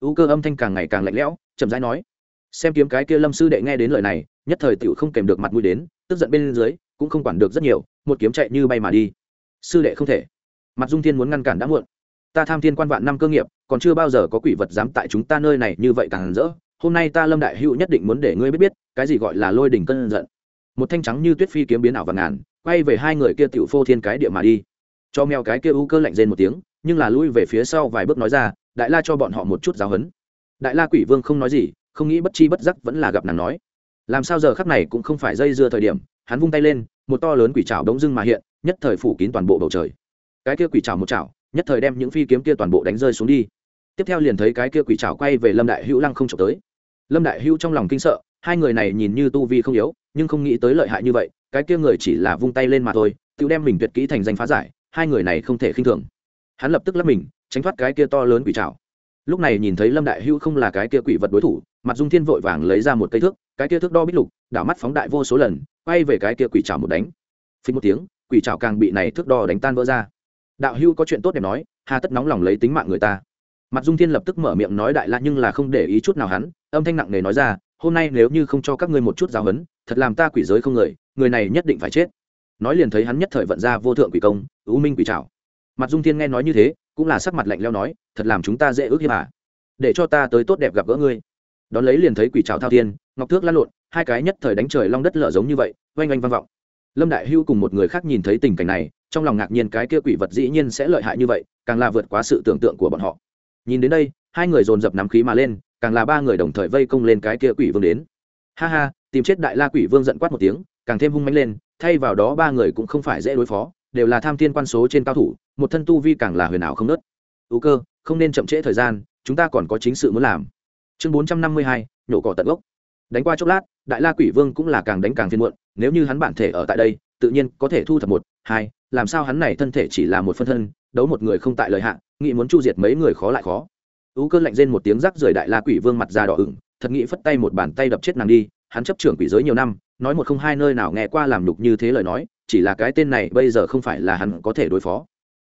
U cơ âm thanh càng ngày càng lạnh lẽo, chậm rãi nói. Xem kiếm cái kia lâm sư đệ nghe đến lời này, nhất thời tựu không kèm được mặt mũi đến, tức giận bên dưới, cũng không quản được rất nhiều, một kiếm chạy như bay mà đi. Sư đệ không thể. Mặt dung thiên muốn ngăn cản đã muộn. Ta tham thiên quan vạn năm cơ nghiệp, còn chưa bao giờ có quỷ vật dám tại chúng ta nơi này như vậy càng rỡ hôm nay ta lâm đại hữu nhất định muốn để ngươi biết biết, cái gì gọi là lôi đỉnh cơn giận. Một thanh trắng như tuyết phi kiếm biến ảo và ngàn, quay về hai người kia tiểu phô thiên cái địa mà đi. Cho mèo cái kia u cơ lạnh rên một tiếng, nhưng là lui về phía sau vài bước nói ra, đại la cho bọn họ một chút giáo hấn đại la quỷ vương không nói gì, không nghĩ bất chi bất giác vẫn là gặp nàng nói. Làm sao giờ khắc này cũng không phải dây dưa thời điểm, hắn vung tay lên, một to lớn quỷ trào đống dưng mà hiện, nhất thời phủ kín toàn bộ bầu trời. Cái kia quỷ trào một trào nhất thời đem những phi kiếm kia toàn bộ đánh rơi xuống đi. Tiếp theo liền thấy cái kia quỷ trào quay về lâm đại hữu lăng không trộm tới lâm đại hữu trong lòng kinh sợ, hai người này nhìn như tu vi không yếu, nhưng không nghĩ tới lợi hại như vậy, cái kia người chỉ là vung tay lên mà thôi, tự đem mình tuyệt kỹ thành danh phá giải, hai người này không thể khinh thường. Hắn lập tức lấp mình, tránh thoát cái kia to lớn quỷ trào lúc này nhìn thấy lâm đại hữu không là cái kia quỷ vật đối thủ, mặt dung thiên vội vàng lấy ra một cây thước, cái kia thước đo bít lục, đảo mắt phóng đại vô số lần, quay về cái kia quỷ trào một đánh. Phí một tiếng, quỷ trào càng bị này thước đo đánh tan vỡ ra. Đạo hữu có chuyện tốt đẹp nói, hà tất nóng lòng lấy tính mạng người ta. Mặt dung thiên lập tức mở miệng nói đại la nhưng là không để ý chút nào hắn âm thanh nặng nề nói ra, hôm nay nếu như không cho các ngươi một chút giáo huấn, thật làm ta quỷ giới không người người này nhất định phải chết. Nói liền thấy hắn nhất thời vận ra vô thượng quỷ công ưu minh quỷ trảo. Mặt dung thiên nghe nói như thế, cũng là sắc mặt lạnh leo nói, thật làm chúng ta dễ ước hiếp à? Để cho ta tới tốt đẹp gặp gỡ ngươi. Đón lấy liền thấy quỷ trào thao thiên, ngọc thước lăn lộn, hai cái nhất thời đánh trời long đất lở giống như vậy, oanh oanh vang vọng. Lâm đại hưu cùng một người khác nhìn thấy tình cảnh này, trong lòng ngạc nhiên cái kia quỷ vật dĩ nhiên sẽ lợi hại như vậy, càng là vượt quá sự tưởng tượng của bọn họ. Nhìn đến đây, hai người dồn dập nắm khí mà lên càng là ba người đồng thời vây công lên cái kia quỷ vương đến. Ha ha, tìm chết đại la quỷ vương giận quát một tiếng, càng thêm hung mãnh lên, thay vào đó ba người cũng không phải dễ đối phó, đều là tham thiên quan số trên cao thủ, một thân tu vi càng là huyền ảo không nớt. Ưu cơ, không nên chậm trễ thời gian, chúng ta còn có chính sự muốn làm. Chương bốn trăm năm mươi hai, nhổ cỏ tận gốc. Đánh qua chốc lát, đại la quỷ vương cũng là càng đánh càng phiên muộn, nếu như hắn bản thể ở tại đây, tự nhiên có thể thu thập một, hai, làm sao hắn này thân thể chỉ là một phân thân, đấu một người không tại lời hạ nghĩ muốn chu diệt mấy người khó lại khó ú cơ lạnh rên một tiếng rắc rời đại la quỷ vương mặt ra đỏ ửng, thật nghĩ phất tay một bàn tay đập chết nàng đi, hắn chấp trưởng quỷ giới nhiều năm, nói một không hai nơi nào nghe qua làm nhục như thế lời nói, chỉ là cái tên này bây giờ không phải là hắn có thể đối phó.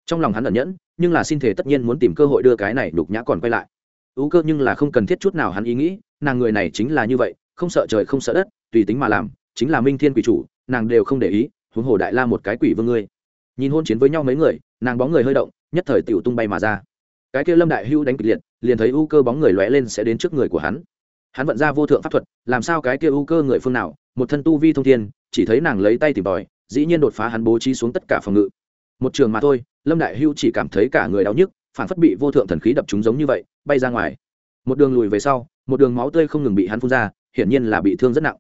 Trong lòng hắn ẩn nhẫn, nhưng là xin thể tất nhiên muốn tìm cơ hội đưa cái này nhục nhã còn quay lại. Ú cơ nhưng là không cần thiết chút nào hắn ý nghĩ, nàng người này chính là như vậy, không sợ trời không sợ đất, tùy tính mà làm, chính là minh thiên quỷ chủ, nàng đều không để ý, huống hồ đại la một cái quỷ vương ngươi. Nhìn hôn chiến với nhau mấy người, nàng bóng người hơi động, nhất thời tiểu tung bay mà ra cái kia lâm đại hưu đánh kịch liệt, liền thấy ưu cơ bóng người lóe lên sẽ đến trước người của hắn. Hắn vận ra vô thượng pháp thuật, làm sao cái kia ưu cơ người phương nào, một thân tu vi thông thiên, chỉ thấy nàng lấy tay tìm tòi, dĩ nhiên đột phá hắn bố trí xuống tất cả phòng ngự. Một trường mà thôi, lâm đại hưu chỉ cảm thấy cả người đau nhức, phản phất bị vô thượng thần khí đập chúng giống như vậy, bay ra ngoài. Một đường lùi về sau, một đường máu tươi không ngừng bị hắn phun ra, hiển nhiên là bị thương rất nặng.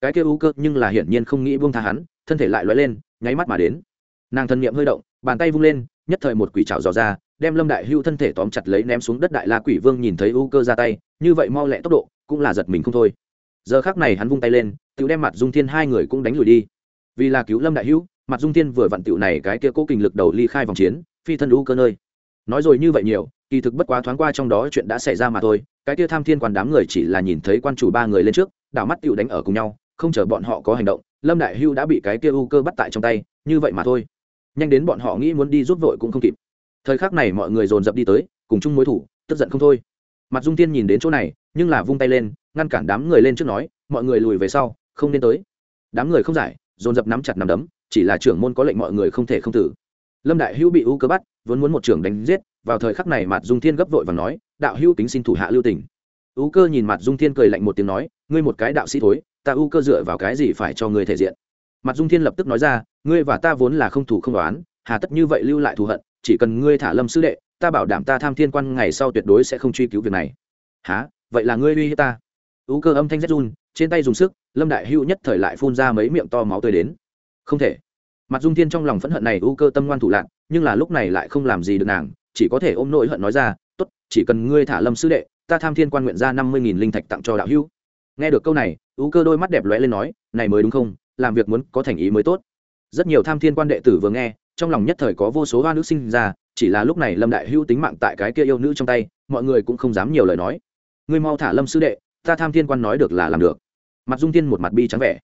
Cái kia ưu cơ nhưng là hiển nhiên không nghĩ buông tha hắn, thân thể lại loay lên, nháy mắt mà đến. Nàng thân niệm hơi động, bàn tay vung lên, nhất thời một quỷ trào dò ra đem lâm đại hưu thân thể tóm chặt lấy ném xuống đất đại la quỷ vương nhìn thấy ưu cơ ra tay, như vậy mau lẹ tốc độ, cũng là giật mình không thôi. Giờ khác này hắn vung tay lên tự đem mặt dung thiên hai người cũng đánh lùi đi. Vì là cứu lâm đại hữu mặt dung thiên vừa vặn tựu này cái kia cố kình lực đầu ly khai vòng chiến, phi thân ưu cơ nơi. Nói rồi như vậy nhiều, kỳ thực bất quá thoáng qua trong đó chuyện đã xảy ra mà thôi, cái kia tham thiên quan đám người chỉ là nhìn thấy quan chủ ba người lên trước, đảo mắt tựu đánh ở cùng nhau, không chờ bọn họ có hành động, lâm đại hưu đã bị cái kia u cơ bắt tại trong tay, như vậy mà thôi. Nhanh đến bọn họ nghĩ muốn đi rút vội cũng không kịp thời khắc này mọi người dồn dập đi tới, cùng chung mối thủ, tức giận không thôi. Mặt dung tiên nhìn đến chỗ này, nhưng là vung tay lên, ngăn cản đám người lên trước nói, mọi người lùi về sau, không nên tới. Đám người không giải, dồn dập nắm chặt nắm đấm, chỉ là trưởng môn có lệnh mọi người không thể không tử. Lâm đại hữu bị u cơ bắt, vốn muốn một trưởng đánh giết, vào thời khắc này mặt dung thiên gấp vội và nói, đạo hữu tính xin thủ hạ lưu tình. U cơ nhìn mặt dung thiên cười lạnh một tiếng nói, ngươi một cái đạo sĩ thối, ta u cơ dựa vào cái gì phải cho ngươi thể diện? Mặt dung thiên lập tức nói ra, ngươi và ta vốn là không thủ không đoán hà tất như vậy lưu lại thù hận chỉ cần ngươi thả lâm sư đệ, ta bảo đảm ta tham thiên quan ngày sau tuyệt đối sẽ không truy cứu việc này. Há vậy là ngươi uy hiếp ta? Ú cơ âm thanh rét run, trên tay dùng sức, lâm đại hữu nhất thời lại phun ra mấy miệng to máu tươi đến. Không thể. Mặt dung thiên trong lòng phẫn hận này, ú cơ tâm ngoan thủ lạc, nhưng là lúc này lại không làm gì được nàng, chỉ có thể ôm nỗi hận nói ra, tốt, chỉ cần ngươi thả lâm sư đệ, ta tham thiên quan nguyện ra năm mươi nghìn linh thạch tặng cho đạo hữu. Nghe được câu này, ú cơ đôi mắt đẹp lóe lên nói, này mới đúng không? Làm việc muốn có thành ý mới tốt. Rất nhiều tham thiên quan đệ tử vừa nghe trong lòng nhất thời có vô số hoa nữ sinh ra, chỉ là lúc này lâm đại hữu tính mạng tại cái kia yêu nữ trong tay, mọi người cũng không dám nhiều lời nói. Ngươi mau thả lâm sư đệ, ta tham thiên quan nói được là làm được. Mặt dung thiên một mặt bi trắng vẻ.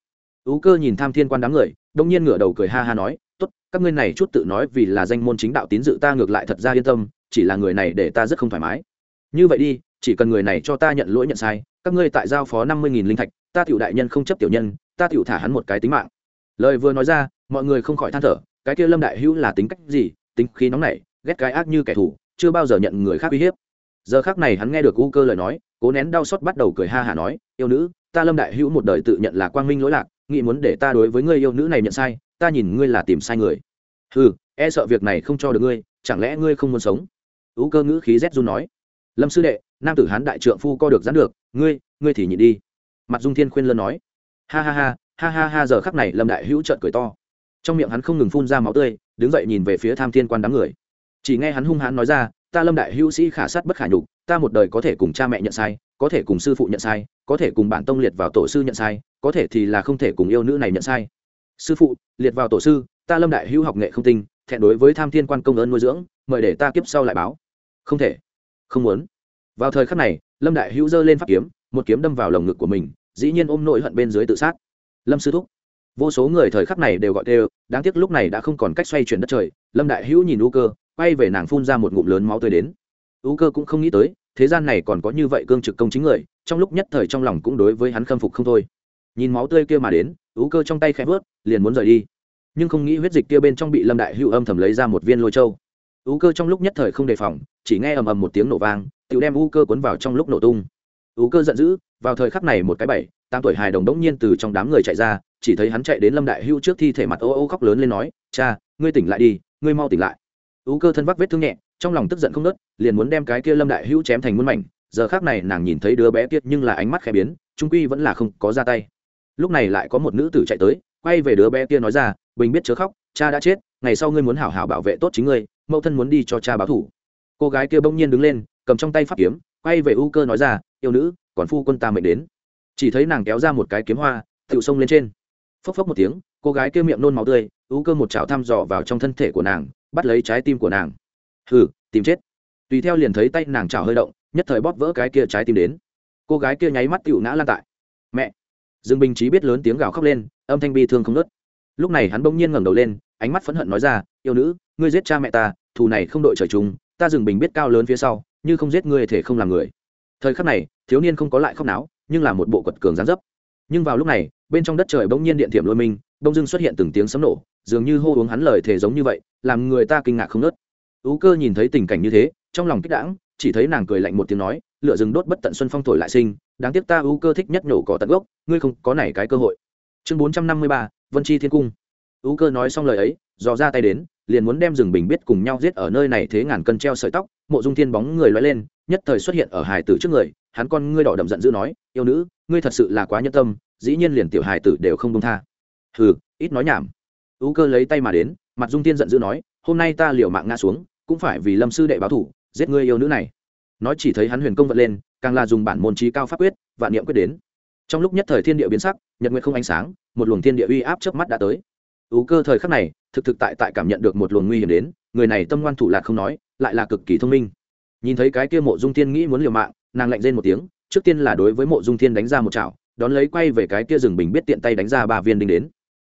Ú cơ nhìn tham thiên quan đám người, đông nhiên ngửa đầu cười ha ha nói, tốt, các ngươi này chút tự nói vì là danh môn chính đạo tín dự ta ngược lại thật ra yên tâm, chỉ là người này để ta rất không thoải mái. Như vậy đi, chỉ cần người này cho ta nhận lỗi nhận sai, các ngươi tại giao phó năm mươi nghìn linh thạch, ta tiểu đại nhân không chấp tiểu nhân, ta tiểu thả hắn một cái tính mạng. Lời vừa nói ra, mọi người không khỏi than thở cái kia lâm đại hữu là tính cách gì, tính khí nóng nảy, ghét cái ác như kẻ thù, chưa bao giờ nhận người khác uy hiếp. Giờ khác này hắn nghe được u cơ lời nói, cố nén đau xót bắt đầu cười ha hả nói, yêu nữ, ta lâm đại hữu một đời tự nhận là quang minh lỗi lạc, nghĩ muốn để ta đối với người yêu nữ này nhận sai, ta nhìn ngươi là tìm sai người. Ừ e sợ việc này không cho được ngươi, chẳng lẽ ngươi không muốn sống? U cơ ngữ khí rét run nói. Lâm sư đệ, nam tử hán đại trượng phu co được dán được, ngươi ngươi thì nhịn đi. Mặt dung thiên khuyên lân nói. Ha ha ha ha ha ha, giờ khắc này lâm đại hữu trợn cười to trong miệng hắn không ngừng phun ra máu tươi, đứng dậy nhìn về phía tham thiên quan đám người. Chỉ nghe hắn hung hãn nói ra, ta lâm đại hữu sĩ khả sát bất khả nhục, ta một đời có thể cùng cha mẹ nhận sai, có thể cùng sư phụ nhận sai, có thể cùng bản tông liệt vào tổ sư nhận sai, có thể thì là không thể cùng yêu nữ này nhận sai. Sư phụ, liệt vào tổ sư, ta lâm đại hữu học nghệ không tinh, thẹn đối với tham thiên quan công ơn nuôi dưỡng, mời để ta kiếp sau lại báo. Không thể. Không muốn. Vào thời khắc này, lâm đại hữu giơ lên pháp kiếm, một kiếm đâm vào lồng ngực của mình, dĩ nhiên ôm nội hận bên dưới tự sát. Lâm sư thúc vô số người thời khắc này đều gọi đều đáng tiếc lúc này đã không còn cách xoay chuyển đất trời, lâm đại hữu nhìn u cơ, quay về nàng phun ra một ngụm lớn máu tươi đến. U cơ cũng không nghĩ tới, thế gian này còn có như vậy cương trực công chính người, trong lúc nhất thời trong lòng cũng đối với hắn khâm phục không thôi. Nhìn máu tươi kia mà đến, u cơ trong tay khẽ vớt, liền muốn rời đi. Nhưng không nghĩ huyết dịch kia bên trong bị lâm đại hữu âm thầm lấy ra một viên lôi châu. U cơ trong lúc nhất thời không đề phòng, chỉ nghe ầm ầm một tiếng nổ vang tự đem u cơ cuốn vào trong lúc nổ tung. U cơ giận dữ, vào thời khắc này một cái bảy, tám tuổi hài đồng đống nhiên từ trong đám người chạy ra chỉ thấy hắn chạy đến lâm đại hưu trước thi thể mặt ô ô khóc lớn lên nói, cha, ngươi tỉnh lại đi, ngươi mau tỉnh lại. U cơ thân vác vết thương nhẹ, trong lòng tức giận không nớt, liền muốn đem cái kia lâm đại hưu chém thành muôn mảnh. Giờ khác này nàng nhìn thấy đứa bé kiệt nhưng là ánh mắt khẽ biến, trung quy vẫn là không có ra tay. Lúc này lại có một nữ tử chạy tới, quay về đứa bé kia nói ra, bình biết chớ khóc, cha đã chết, ngày sau ngươi muốn hảo hảo bảo vệ tốt chính ngươi, mẫu thân muốn đi cho cha báo thủ. Cô gái kia bỗng nhiên đứng lên, cầm trong tay pháp kiếm, quay về u cơ nói ra, yêu nữ, còn phu quân ta mệnh đến. Chỉ thấy nàng kéo ra một cái kiếm hoa tự xông lên trên phốc phốc một tiếng, cô gái kia miệng nôn máu tươi u cơ một chảo thăm dò vào trong thân thể của nàng, bắt lấy trái tim của nàng. Hừ, tìm chết. Tùy theo liền thấy tay nàng chảo hơi động, nhất thời bóp vỡ cái kia trái tim đến. Cô gái kia nháy mắt tựu ngã lan tại. Mẹ! Dương bình trí biết lớn tiếng gào khóc lên, âm thanh bi thương không nớt lúc này hắn bỗng nhiên ngẩng đầu lên, ánh mắt phẫn hận nói ra, yêu nữ, ngươi giết cha mẹ ta, thù này không đội trời chung, ta dừng bình biết cao lớn phía sau, như không giết ngươi thể không làm người. Thời khắc này, thiếu niên không có lại khóc náo, nhưng là một bộ quật cường gián dấp nhưng vào lúc này, bên trong đất trời bỗng nhiên điện thiểm lôi mình, đông dưng xuất hiện từng tiếng sấm nổ, dường như hô uống hắn lời thể giống như vậy, làm người ta kinh ngạc không nớt ú cơ nhìn thấy tình cảnh như thế, trong lòng kích đãng, chỉ thấy nàng cười lạnh một tiếng nói lửa rừng đốt bất tận xuân phong thổi lại sinh, đáng tiếc ta ú cơ thích nhất nhổ cỏ tận gốc, ngươi không có này cái cơ hội. Chương bốn trăm năm mươi ba, vân chi thiên cung. Ú cơ nói xong lời ấy, dò ra tay đến, liền muốn đem rừng bình biết cùng nhau giết ở nơi này thế ngàn cân treo sợi tóc, mộ dung thiên bóng người loay lên, nhất thời xuất hiện ở hải tử trước người, hắn con ngươi đỏ đậm giận dữ nói, yêu nữ ngươi thật sự là quá nhân tâm, dĩ nhiên liền tiểu hải tử đều không đông tha. Hừ, ít nói nhảm. Ưu cơ lấy tay mà đến, mặt dung tiên giận dữ nói, hôm nay ta liều mạng ngã xuống, cũng phải vì lâm sư đệ báo thủ, giết ngươi yêu nữ này. Nói chỉ thấy hắn huyền công vận lên, càng là dùng bản môn trí cao pháp quyết, vạn niệm quyết đến. Trong lúc nhất thời thiên địa biến sắc, nhật nguyện không ánh sáng, một luồng thiên địa uy áp trước mắt đã tới. Ưu cơ thời khắc này, thực thực tại tại cảm nhận được một luồng nguy hiểm đến, người này tâm ngoan thủ lạc không nói, lại là cực kỳ thông minh. Nhìn thấy cái kia mộ dung tiên nghĩ muốn liều mạng, nàng lạnh rên một tiếng trước tiên là đối với mộ dung thiên đánh ra một chảo, đón lấy quay về cái kia rừng bình biết tiện tay đánh ra ba viên đinh đến.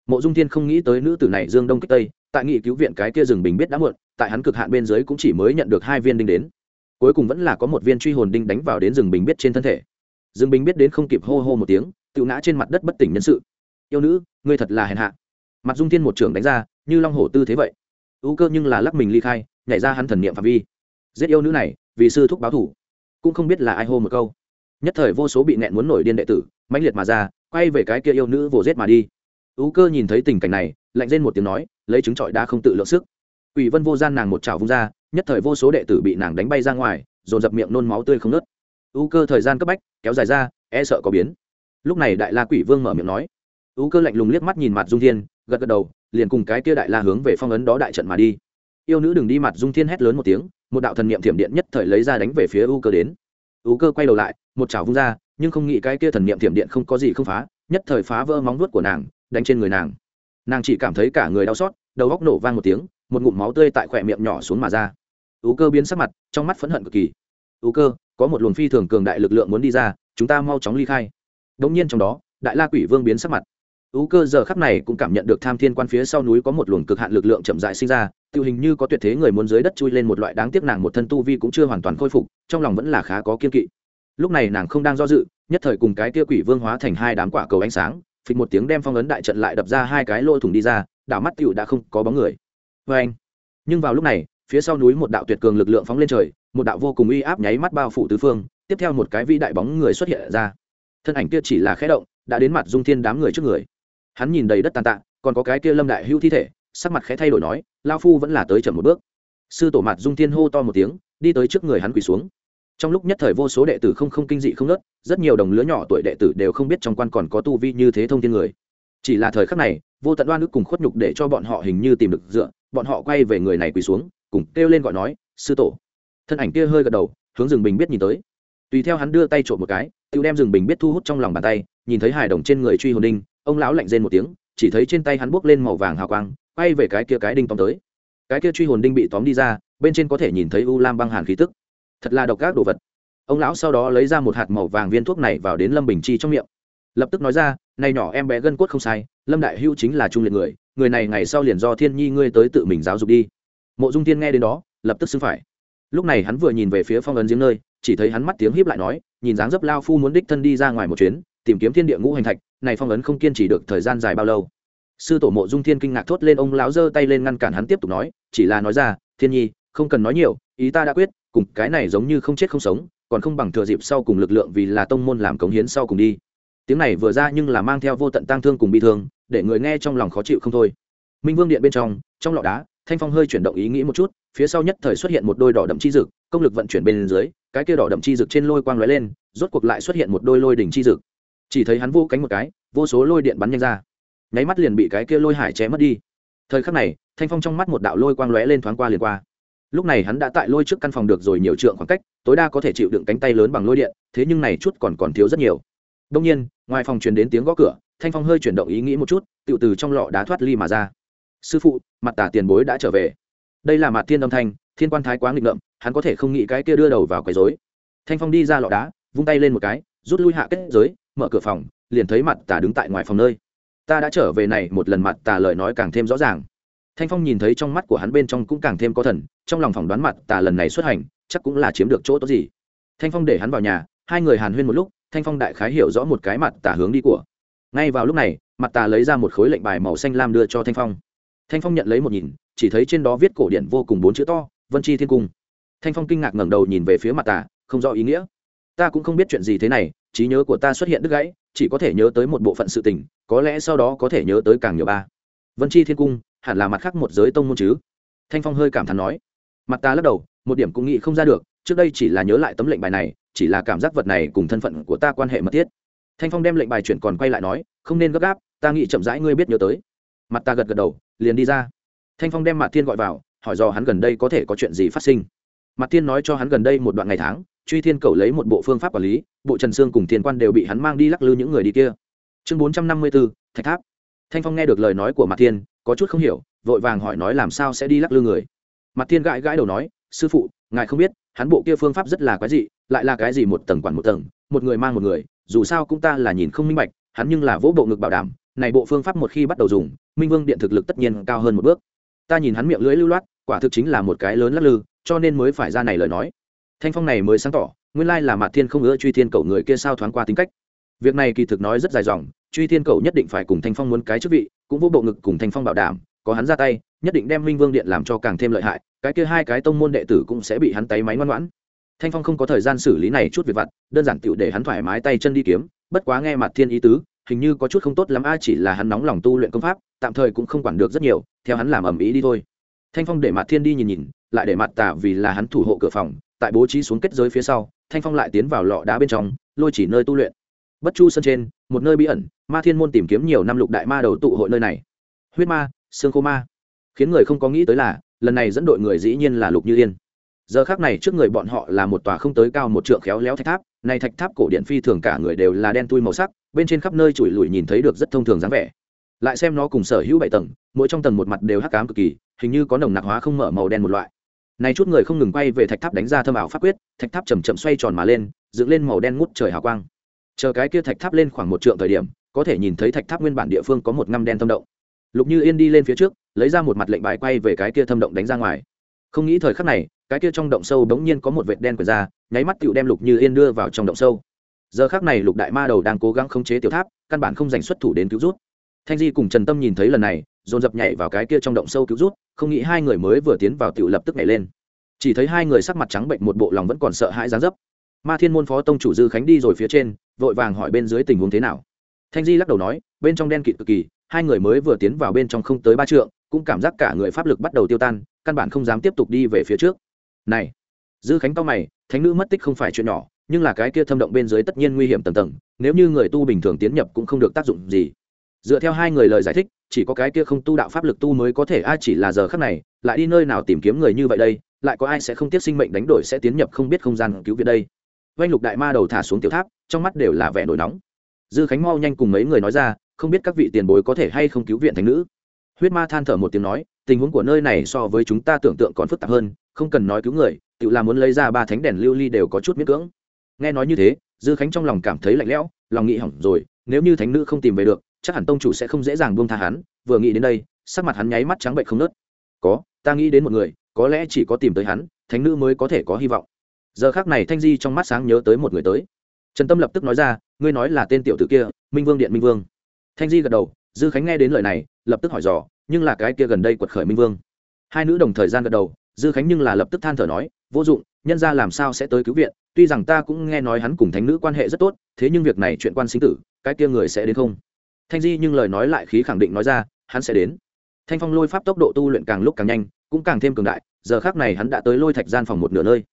Mộ dung thiên không nghĩ tới nữ tử này dương đông kích tây, tại nghị cứu viện cái kia rừng bình biết đã muộn, tại hắn cực hạn bên dưới cũng chỉ mới nhận được hai viên đinh đến. Cuối cùng vẫn là có một viên truy hồn đinh đánh vào đến rừng bình biết trên thân thể. Rừng bình biết đến không kịp hô hô một tiếng tự ngã trên mặt đất bất tỉnh nhân sự. Yêu nữ, ngươi thật là hèn hạ. Mặt dung thiên một trưởng đánh ra, như long hổ tư thế vậy. Ưu cơ nhưng là lắc mình ly khai, nhảy ra hắn thần niệm phạm vi. Giết yêu nữ này, vì sư thúc báo thủ. Cũng không biết là ai hô một câu nhất thời vô số bị nẹn muốn nổi điên đệ tử, mãnh liệt mà ra, quay về cái kia yêu nữ vồ giết mà đi. Ưu cơ nhìn thấy tình cảnh này, lạnh lên một tiếng nói, lấy trứng trọi đã không tự lượng sức. Ủy vân vô gian nàng một chảo vung ra, nhất thời vô số đệ tử bị nàng đánh bay ra ngoài, dồn dập miệng nôn máu tươi không nớt U cơ thời gian cấp bách, kéo dài ra e sợ có biến. Lúc này đại la quỷ vương mở miệng nói. U cơ lạnh lùng liếc mắt nhìn mặt dung thiên, gật gật đầu, liền cùng cái kia đại la hướng về phong ấn đó đại trận mà đi. Yêu nữ đừng đi, mặt dung thiên hét lớn một tiếng, một đạo thần niệm thiểm điện nhất thời lấy ra đánh về phía U cơ đến. U cơ quay đầu lại một chảo vung ra, nhưng không nghĩ cái kia thần niệm thiểm điện không có gì không phá, nhất thời phá vỡ móng vuốt của nàng, đánh trên người nàng. Nàng chỉ cảm thấy cả người đau xót, đầu góc nổ vang một tiếng, một ngụm máu tươi tại khỏe miệng nhỏ xuống mà ra. Tú cơ biến sắc mặt, trong mắt phẫn hận cực kỳ. Tú cơ, có một luồng phi thường cường đại lực lượng muốn đi ra, chúng ta mau chóng ly khai. Đống nhiên trong đó, đại la quỷ vương biến sắc mặt. Tú cơ giờ khắp này cũng cảm nhận được tham thiên quan phía sau núi có một luồng cực hạn lực lượng chậm dại sinh ra tự hình như có tuyệt thế người muốn dưới đất chui lên một loại đáng tiếc nàng một thân tu vi cũng chưa hoàn toàn khôi phục, trong lòng vẫn là khá có kiên kỵ lúc này nàng không đang do dự, nhất thời cùng cái kia quỷ vương hóa thành hai đám quả cầu ánh sáng, phịch một tiếng đem phong ấn đại trận lại đập ra hai cái lỗ thủng đi ra, đảo mắt tựu đã không có bóng người. Vê anh, nhưng vào lúc này, phía sau núi một đạo tuyệt cường lực lượng phóng lên trời, một đạo vô cùng uy áp nháy mắt bao phủ tứ phương, tiếp theo một cái vĩ đại bóng người xuất hiện ra. Thân ảnh kia chỉ là khẽ động, đã đến mặt dung thiên đám người trước người. Hắn nhìn đầy đất tàn tạ, còn có cái kia lâm đại hưu thi thể, sắc mặt khẽ thay đổi nói, lao phu vẫn là tới chậm một bước. Sư tổ mặt dung thiên hô to một tiếng, đi tới trước người hắn quỳ xuống trong lúc nhất thời vô số đệ tử không không kinh dị không nớt rất nhiều đồng lứa nhỏ tuổi đệ tử đều không biết trong quan còn có tu vi như thế thông thiên người. Chỉ là thời khắc này, vô tận đoan ức cùng khuất nhục để cho bọn họ hình như tìm được dựa, bọn họ quay về người này quỳ xuống, cùng kêu lên gọi nói, sư tổ. Thân ảnh kia hơi gật đầu, hướng rừng bình biết nhìn tới. Tùy theo hắn đưa tay trộm một cái tự đem rừng bình biết thu hút trong lòng bàn tay, nhìn thấy hài đồng trên người truy hồn đinh, ông lão lạnh rên một tiếng, chỉ thấy trên tay hắn buốc lên màu vàng hào quang, quay về cái kia cái đinh tóm tới. Cái kia truy hồn đinh bị tóm đi ra, bên trên có thể nhìn thấy u lam băng hàn khí tức thật là độc các đồ vật. Ông lão sau đó lấy ra một hạt màu vàng viên thuốc này vào đến lâm bình chi trong miệng. Lập tức nói ra, này nhỏ em bé gân cốt không sai, lâm đại hữu chính là trung liệt người người này ngày sau liền do thiên nhi ngươi tới tự mình giáo dục đi. Mộ dung thiên nghe đến đó, lập tức xưng phải. Lúc này hắn vừa nhìn về phía phong ấn giếng nơi, chỉ thấy hắn mắt tiếng hiếp lại nói, nhìn dáng dấp lao phu muốn đích thân đi ra ngoài một chuyến, tìm kiếm thiên địa ngũ hành thạch, này phong ấn không kiên trì được thời gian dài bao lâu? Sư tổ mộ dung thiên kinh ngạc thốt lên, ông lão giơ tay lên ngăn cản hắn tiếp tục nói, chỉ là nói ra, thiên nhi, không cần nói nhiều ý ta đã quyết, cùng cái này giống như không chết không sống, còn không bằng thừa dịp sau cùng lực lượng vì là tông môn làm cống hiến sau cùng đi. Tiếng này vừa ra nhưng là mang theo vô tận tang thương cùng bi thương, để người nghe trong lòng khó chịu không thôi. Minh vương điện bên trong trong lọ đá, thanh phong hơi chuyển động ý nghĩ một chút, phía sau nhất thời xuất hiện một đôi đỏ đậm chi dực, công lực vận chuyển bên dưới, cái kia đỏ đậm chi dực trên lôi quang lóe lên, rốt cuộc lại xuất hiện một đôi lôi đỉnh chi dực. Chỉ thấy hắn vô cánh một cái, vô số lôi điện bắn nhanh ra. Nháy mắt liền bị cái kia lôi hải chém mất đi. Thời khắc này, thanh phong trong mắt một đạo lôi quang lóe lên thoáng qua liền qua lúc này hắn đã tại lôi trước căn phòng được rồi nhiều trượng khoảng cách, tối đa có thể chịu đựng cánh tay lớn bằng lôi điện, thế nhưng này chút còn còn thiếu rất nhiều. Đông nhiên, ngoài phòng truyền đến tiếng gõ cửa, thanh phong hơi chuyển động ý nghĩ một chút tự từ trong lọ đá thoát ly mà ra. Sư phụ, mặt tả tiền bối đã trở về. Đây là mặt thiên âm thanh, thiên quan thái quá nghịch ngợm, hắn có thể không nghĩ cái kia đưa đầu vào quấy dối thanh phong đi ra lọ đá, vung tay lên một cái, rút lui hạ kết giới, mở cửa phòng, liền thấy mặt tả đứng tại ngoài phòng nơi. Ta đã trở về này, một lần mặt tả lời nói càng thêm rõ ràng thanh phong nhìn thấy trong mắt của hắn bên trong cũng càng thêm có thần, trong lòng phỏng đoán mặt tà lần này xuất hành, chắc cũng là chiếm được chỗ tốt gì. Thanh phong để hắn vào nhà, hai người hàn huyên một lúc, thanh phong đại khái hiểu rõ một cái mặt tà hướng đi của. Ngay vào lúc này, mặt tà lấy ra một khối lệnh bài màu xanh lam đưa cho thanh phong. Thanh phong nhận lấy một nhìn, chỉ thấy trên đó viết cổ điển vô cùng bốn chữ to, vân chi thiên cung. Thanh phong kinh ngạc ngẩng đầu nhìn về phía mặt tà, không rõ ý nghĩa. Ta cũng không biết chuyện gì thế này, trí nhớ của ta xuất hiện đứt gãy, chỉ có thể nhớ tới một bộ phận sự tình, có lẽ sau đó có thể nhớ tới càng nhiều ba. Vân chi thiên cung hẳn là mặt khác một giới tông môn chứ? Thanh phong hơi cảm thán nói. Mặt ta lắc đầu, một điểm cũng nghĩ không ra được, trước đây chỉ là nhớ lại tấm lệnh bài này, chỉ là cảm giác vật này cùng thân phận của ta quan hệ mật thiết. Thanh phong đem lệnh bài chuyển còn quay lại nói, không nên gấp gáp, ta nghĩ chậm rãi ngươi biết nhớ tới. Mặt ta gật gật đầu, liền đi ra. Thanh phong đem mặt thiên gọi vào, hỏi do hắn gần đây có thể có chuyện gì phát sinh. Mặt thiên nói cho hắn gần đây một đoạn ngày tháng, truy thiên cầu lấy một bộ phương pháp quản lý, bộ trần sương cùng thiên quan đều bị hắn mang đi lắc lư những người đi kia. Chương bốn trăm năm mươi bốn thạch tháp. Thanh phong nghe được lời nói của mặt thiên có chút không hiểu, vội vàng hỏi nói làm sao sẽ đi lắc lư người. Mặt thiên gãi gãi đầu nói, sư phụ, ngài không biết, hắn bộ kia phương pháp rất là quái dị, lại là cái gì một tầng quản một tầng, một người mang một người, dù sao cũng ta là nhìn không minh bạch, hắn nhưng là vỗ bộ ngực bảo đảm, này bộ phương pháp một khi bắt đầu dùng, minh vương điện thực lực tất nhiên cao hơn một bước. Ta nhìn hắn miệng lưỡi lưu loát, quả thực chính là một cái lớn lắc lư, cho nên mới phải ra này lời nói. Thanh phong này mới sáng tỏ, nguyên lai là mạt thiên không ưa truy thiên cầu người kia sao thoáng qua tính cách. Việc này kỳ thực nói rất dài dòng truy thiên cầu nhất định phải cùng thanh phong muốn cái chức vị, cũng vô bộ ngực cùng thanh phong bảo đảm, có hắn ra tay, nhất định đem minh vương điện làm cho càng thêm lợi hại, cái kia hai cái tông môn đệ tử cũng sẽ bị hắn tay máy ngoan ngoãn. Thanh phong không có thời gian xử lý này chút việc vặt, đơn giản tựu để hắn thoải mái tay chân đi kiếm, bất quá nghe mặt thiên ý tứ, hình như có chút không tốt lắm, a, chỉ là hắn nóng lòng tu luyện công pháp, tạm thời cũng không quản được rất nhiều, theo hắn làm ầm ĩ đi thôi. Thanh phong để mặt thiên đi nhìn nhìn, lại để mặt tả vì là hắn thủ hộ cửa phòng, tại bố trí xuống kết giới phía sau, thanh phong lại tiến vào lọ đá bên trong, lôi chỉ nơi tu luyện bất chu sân trên, một nơi bí ẩn, ma thiên môn tìm kiếm nhiều năm lục đại ma đầu tụ hội nơi này. Huyết ma, xương khô ma. Khiến người không có nghĩ tới là, lần này dẫn đội người dĩ nhiên là lục như yên. Giờ khác này trước người bọn họ là một tòa không tới cao một trượng khéo léo thạch tháp, này thạch tháp cổ điện phi thường cả người đều là đen tui màu sắc, bên trên khắp nơi chùi lùi nhìn thấy được rất thông thường dáng vẻ. Lại xem nó cùng sở hữu bảy tầng, mỗi trong tầng một mặt đều hắc cám cực kỳ, hình như có nồng nặc hóa không mở màu đen một loại. Này chút người không ngừng quay về thạch tháp đánh ra thâm ảo pháp quyết, thạch tháp chầm chậm xoay tròn mà lên, dựng lên màu đen ngút trời hào quang chờ cái kia thạch tháp lên khoảng một trượng thời điểm, có thể nhìn thấy thạch tháp nguyên bản địa phương có một ngăm đen thâm động. Lục như yên đi lên phía trước, lấy ra một mặt lệnh bài quay về cái kia thâm động đánh ra ngoài. Không nghĩ thời khắc này, cái kia trong động sâu bỗng nhiên có một vệt đen quần ra, nháy mắt tựu đem lục như yên đưa vào trong động sâu. Giờ khác này lục đại ma đầu đang cố gắng khống chế tiểu tháp, căn bản không giành xuất thủ đến cứu rút. Thanh di cùng trần tâm nhìn thấy lần này, dồn dập nhảy vào cái kia trong động sâu cứu rút, không nghĩ hai người mới vừa tiến vào tiểu lập tức nhảy lên. Chỉ thấy hai người sắc mặt trắng bệnh một bộ lòng vẫn còn sợ hãi dáng dấp ma thiên môn phó tông chủ dư khánh đi rồi phía trên, vội vàng hỏi bên dưới tình huống thế nào. Thanh di lắc đầu nói, bên trong đen kịt cực kỳ, hai người mới vừa tiến vào bên trong không tới ba trượng, cũng cảm giác cả người pháp lực bắt đầu tiêu tan, căn bản không dám tiếp tục đi về phía trước. Này! Dư khánh to mày, thánh nữ mất tích không phải chuyện nhỏ, nhưng là cái kia thâm động bên dưới tất nhiên nguy hiểm tầng tầng, nếu như người tu bình thường tiến nhập cũng không được tác dụng gì. Dựa theo hai người lời giải thích, chỉ có cái kia không tu đạo pháp lực tu mới có thể ai chỉ là giờ khắc này, lại đi nơi nào tìm kiếm người như vậy đây, lại có ai sẽ không tiếc sinh mệnh đánh đổi sẽ tiến nhập không biết không gian cứu viện đây? Oanh lục đại ma đầu thả xuống tiểu tháp, trong mắt đều là vẻ nổi nóng. Dư khánh mau nhanh cùng mấy người nói ra, không biết các vị tiền bối có thể hay không cứu viện thành nữ. Huyết ma than thở một tiếng nói, tình huống của nơi này so với chúng ta tưởng tượng còn phức tạp hơn, không cần nói cứu người, tự làm muốn lấy ra ba thánh đèn lưu ly đều có chút miễn cưỡng. Nghe nói như thế, dư khánh trong lòng cảm thấy lạnh lẽo, lòng nghĩ hỏng rồi, nếu như thánh nữ không tìm về được, chắc hẳn tông chủ sẽ không dễ dàng buông tha hắn, vừa nghĩ đến đây, sắc mặt hắn nháy mắt trắng bệnh không nớt. Có, ta nghĩ đến một người, có lẽ chỉ có tìm tới hắn, thánh nữ mới có thể có hy vọng giờ khác này thanh di trong mắt sáng nhớ tới một người tới. Trần tâm lập tức nói ra, ngươi nói là tên tiểu tử kia, minh vương điện minh vương. Thanh di gật đầu, dư khánh nghe đến lời này, lập tức hỏi dò, nhưng là cái kia gần đây quật khởi minh vương? Hai nữ đồng thời gian gật đầu, dư khánh nhưng là lập tức than thở nói, vô dụng, nhân ra làm sao sẽ tới cứu viện, tuy rằng ta cũng nghe nói hắn cùng thánh nữ quan hệ rất tốt, thế nhưng việc này chuyện quan sinh tử, cái kia người sẽ đến không? Thanh di nhưng lời nói lại khí khẳng định nói ra, hắn sẽ đến. Thanh phong lôi pháp tốc độ tu luyện càng lúc càng nhanh, cũng càng thêm cường đại, giờ khác này hắn đã tới lôi thạch gian phòng một nửa nơi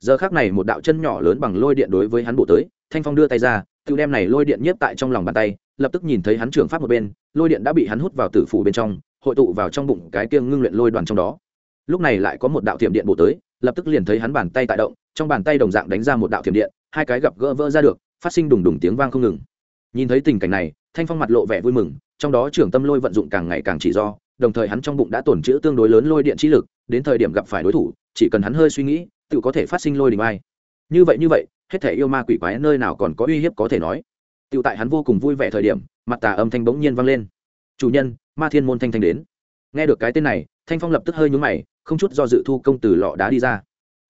giờ khác này một đạo chân nhỏ lớn bằng lôi điện đối với hắn bổ tới, thanh phong đưa tay ra, tự đem này lôi điện nhiếp tại trong lòng bàn tay, lập tức nhìn thấy hắn trưởng pháp một bên, lôi điện đã bị hắn hút vào tử phủ bên trong, hội tụ vào trong bụng cái kiêng ngưng luyện lôi đoàn trong đó. Lúc này lại có một đạo thiểm điện bổ tới, lập tức liền thấy hắn bàn tay tại động, trong bàn tay đồng dạng đánh ra một đạo thiểm điện, hai cái gặp gỡ vỡ ra được, phát sinh đùng đùng tiếng vang không ngừng. Nhìn thấy tình cảnh này, thanh phong mặt lộ vẻ vui mừng, trong đó trưởng tâm lôi vận dụng càng ngày càng chỉ do, đồng thời hắn trong bụng đã tổn chữ tương đối lớn lôi điện trí lực, đến thời điểm gặp phải đối thủ, chỉ cần hắn hơi suy nghĩ tự có thể phát sinh lôi đình ai như vậy như vậy, hết thể yêu ma quỷ quái nơi nào còn có uy hiếp có thể nói. Tự tại hắn vô cùng vui vẻ thời điểm, mặt tà âm thanh bỗng nhiên vang lên. Chủ nhân, ma thiên môn thanh thanh đến. Nghe được cái tên này, thanh phong lập tức hơi nhúng mày, không chút do dự thu công từ lọ đá đi ra.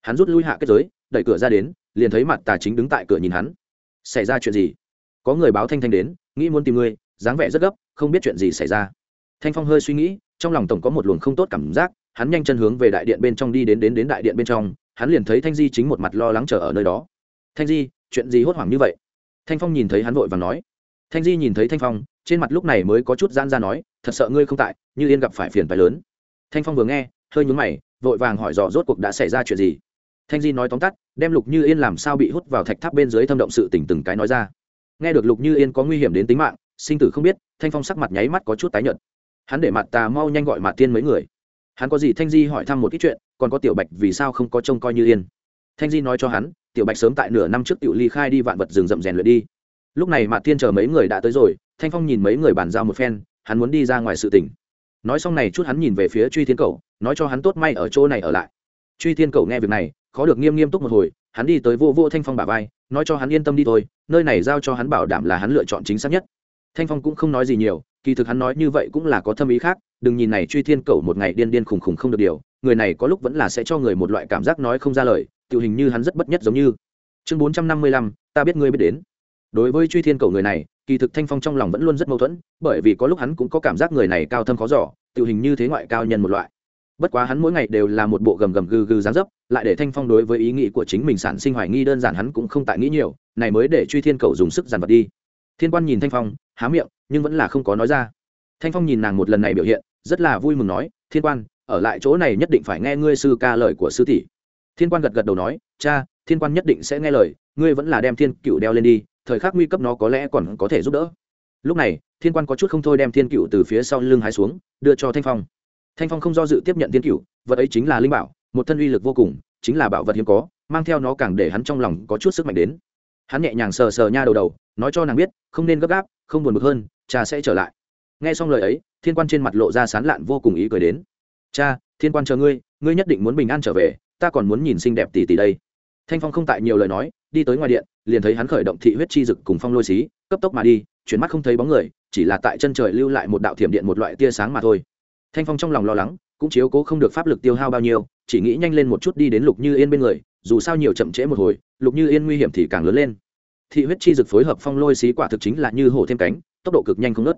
Hắn rút lui hạ kết giới, đẩy cửa ra đến, liền thấy mặt tà chính đứng tại cửa nhìn hắn. Xảy ra chuyện gì? Có người báo thanh thanh đến, nghĩ muốn tìm ngươi, dáng vẻ rất gấp, không biết chuyện gì xảy ra. Thanh phong hơi suy nghĩ, trong lòng tổng có một luồng không tốt cảm giác, hắn nhanh chân hướng về đại điện bên trong đi đến đến đến đại điện bên trong hắn liền thấy thanh di chính một mặt lo lắng chờ ở nơi đó. Thanh di, chuyện gì hốt hoảng như vậy? Thanh phong nhìn thấy hắn vội và nói. Thanh di nhìn thấy thanh phong, trên mặt lúc này mới có chút gian ra nói, thật sợ ngươi không tại, như yên gặp phải phiền phái lớn. Thanh phong vừa nghe, hơi nhún mày, vội vàng hỏi dò rốt cuộc đã xảy ra chuyện gì. Thanh di nói tóm tắt, đem lục như yên làm sao bị hút vào thạch tháp bên dưới thâm động sự tỉnh từng cái nói ra. Nghe được lục như yên có nguy hiểm đến tính mạng, sinh tử không biết, thanh phong sắc mặt nháy mắt có chút tái nhợt. Hắn để mặt tà mau nhanh gọi mặt tiên mấy người. Hắn có gì thanh di hỏi thăm một ít chuyện còn có tiểu bạch vì sao không có trông coi như yên? Thanh di nói cho hắn, tiểu bạch sớm tại nửa năm trước tiểu ly khai đi vạn vật rừng rậm rèn luyện đi. Lúc này mạc thiên chờ mấy người đã tới rồi, thanh phong nhìn mấy người bàn giao một phen, hắn muốn đi ra ngoài sự tỉnh nói xong này chút hắn nhìn về phía truy thiên cầu nói cho hắn tốt may ở chỗ này ở lại. Truy thiên cầu nghe việc này, khó được nghiêm nghiêm túc một hồi, hắn đi tới vô vô thanh phong bà vai, nói cho hắn yên tâm đi thôi, nơi này giao cho hắn bảo đảm là hắn lựa chọn chính xác nhất. Thanh phong cũng không nói gì nhiều, kỳ thực hắn nói như vậy cũng là có thâm ý khác, đừng nhìn này truy thiên cầu một ngày điên điên khùng khùng không được điều người này có lúc vẫn là sẽ cho người một loại cảm giác nói không ra lời tự hình như hắn rất bất nhất giống như. Chương bốn trăm năm mươi lăm, ta biết ngươi biết đến. Đối với truy thiên cầu người này, kỳ thực thanh phong trong lòng vẫn luôn rất mâu thuẫn, bởi vì có lúc hắn cũng có cảm giác người này cao thâm khó giỏ tự hình như thế ngoại cao nhân một loại. Bất quá hắn mỗi ngày đều là một bộ gầm gầm gừ gừ dáng dấp, lại để thanh phong đối với ý nghĩ của chính mình sản sinh hoài nghi đơn giản hắn cũng không tại nghĩ nhiều, này mới để truy thiên cầu dùng sức dàn vật đi. Thiên quan nhìn thanh phong, há miệng, nhưng vẫn là không có nói ra. Thanh phong nhìn nàng một lần này biểu hiện, rất là vui mừng nói, thiên quan ở lại chỗ này nhất định phải nghe ngươi sư ca lời của sư tỷ. Thiên quan gật gật đầu nói, cha, thiên quan nhất định sẽ nghe lời, ngươi vẫn là đem thiên cựu đeo lên đi, thời khắc nguy cấp nó có lẽ còn có thể giúp đỡ. Lúc này, thiên quan có chút không thôi đem thiên cựu từ phía sau lưng hái xuống, đưa cho thanh phong. Thanh phong không do dự tiếp nhận thiên cựu, vật ấy chính là linh bảo, một thân uy lực vô cùng, chính là bảo vật hiếm có, mang theo nó càng để hắn trong lòng có chút sức mạnh đến. Hắn nhẹ nhàng sờ sờ nha đầu đầu, nói cho nàng biết, không nên gấp gáp, không buồn bực hơn, cha sẽ trở lại. Nghe xong lời ấy, thiên quan trên mặt lộ ra sán lạn vô cùng ý cười đến cha, thiên quan chờ ngươi ngươi nhất định muốn bình an trở về, ta còn muốn nhìn xinh đẹp tỷ tỷ đây. Thanh phong không tại nhiều lời nói, đi tới ngoài điện, liền thấy hắn khởi động thị huyết chi dực cùng phong lôi xí, cấp tốc mà đi, chuyển mắt không thấy bóng người, chỉ là tại chân trời lưu lại một đạo thiểm điện một loại tia sáng mà thôi. Thanh phong trong lòng lo lắng, cũng chiếu cố không được pháp lực tiêu hao bao nhiêu, chỉ nghĩ nhanh lên một chút đi đến lục như yên bên người, dù sao nhiều chậm trễ một hồi, lục như yên nguy hiểm thì càng lớn lên. Thị huyết chi dực phối hợp phong lôi xí quả thực chính là như hổ thêm cánh, tốc độ cực nhanh không nớt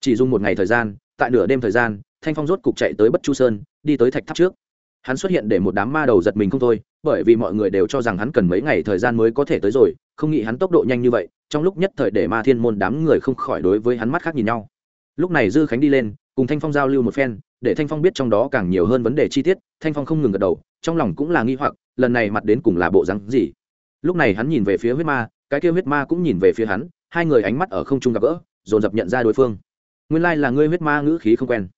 chỉ dùng một ngày thời gian, tại nửa đêm thời gian thanh phong rốt cục chạy tới bất chu sơn, đi tới thạch tháp trước. Hắn xuất hiện để một đám ma đầu giật mình không thôi, bởi vì mọi người đều cho rằng hắn cần mấy ngày thời gian mới có thể tới rồi, không nghĩ hắn tốc độ nhanh như vậy, trong lúc nhất thời để ma thiên môn đám người không khỏi đối với hắn mắt khác nhìn nhau. Lúc này dư khánh đi lên, cùng thanh phong giao lưu một phen, để thanh phong biết trong đó càng nhiều hơn vấn đề chi tiết, thanh phong không ngừng gật đầu, trong lòng cũng là nghi hoặc, lần này mặt đến cùng là bộ rắn gì. Lúc này hắn nhìn về phía huyết ma, cái kia huyết ma cũng nhìn về phía hắn, hai người ánh mắt ở không trung gặp gỡ, dồn dập nhận ra đối phương. Nguyên lai là ngươi huyết ma ngữ khí không quen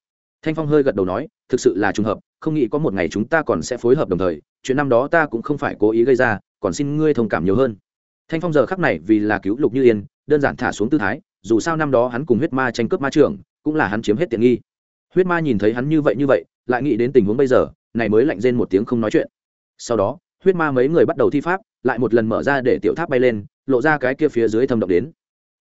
thanh phong hơi gật đầu nói, thực sự là trùng hợp, không nghĩ có một ngày chúng ta còn sẽ phối hợp đồng thời, chuyện năm đó ta cũng không phải cố ý gây ra, còn xin ngươi thông cảm nhiều hơn. Thanh phong giờ khắc này vì là cứu lục như yên, đơn giản thả xuống tư thái, dù sao năm đó hắn cùng huyết ma tranh cướp ma trường, cũng là hắn chiếm hết tiện nghi. Huyết ma nhìn thấy hắn như vậy như vậy, lại nghĩ đến tình huống bây giờ, này mới lạnh rên một tiếng không nói chuyện. Sau đó, huyết ma mấy người bắt đầu thi pháp, lại một lần mở ra để tiểu tháp bay lên, lộ ra cái kia phía dưới thâm động đến.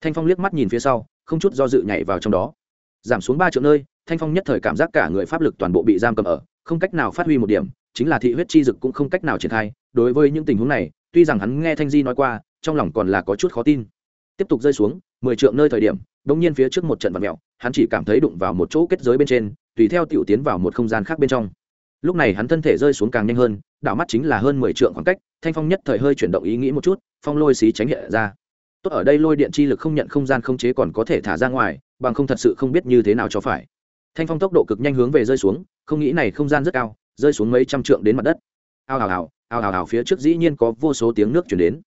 Thanh phong liếc mắt nhìn phía sau, không chút do dự nhảy vào trong đó. Giảm xuống ba triệu nơi thanh phong nhất thời cảm giác cả người pháp lực toàn bộ bị giam cầm ở, không cách nào phát huy một điểm, chính là thị huyết chi dực cũng không cách nào triển khai. Đối với những tình huống này, tuy rằng hắn nghe thanh di nói qua, trong lòng còn là có chút khó tin. Tiếp tục rơi xuống, mười trượng nơi thời điểm đông nhiên phía trước một trận vật mẹo hắn chỉ cảm thấy đụng vào một chỗ kết giới bên trên, tùy theo tiểu tiến vào một không gian khác bên trong. Lúc này hắn thân thể rơi xuống càng nhanh hơn, đảo mắt chính là hơn mười trượng khoảng cách, thanh phong nhất thời hơi chuyển động ý nghĩ một chút, phong lôi xí tránh hiện ra. Tốt, ở đây lôi điện chi lực không nhận không gian không chế còn có thể thả ra ngoài, bằng không thật sự không biết như thế nào cho phải thanh phong tốc độ cực nhanh hướng về rơi xuống, không nghĩ này không gian rất cao, rơi xuống mấy trăm trượng đến mặt đất. Ao hào hào ao hào hào phía trước dĩ nhiên có vô số tiếng nước chuyển đến.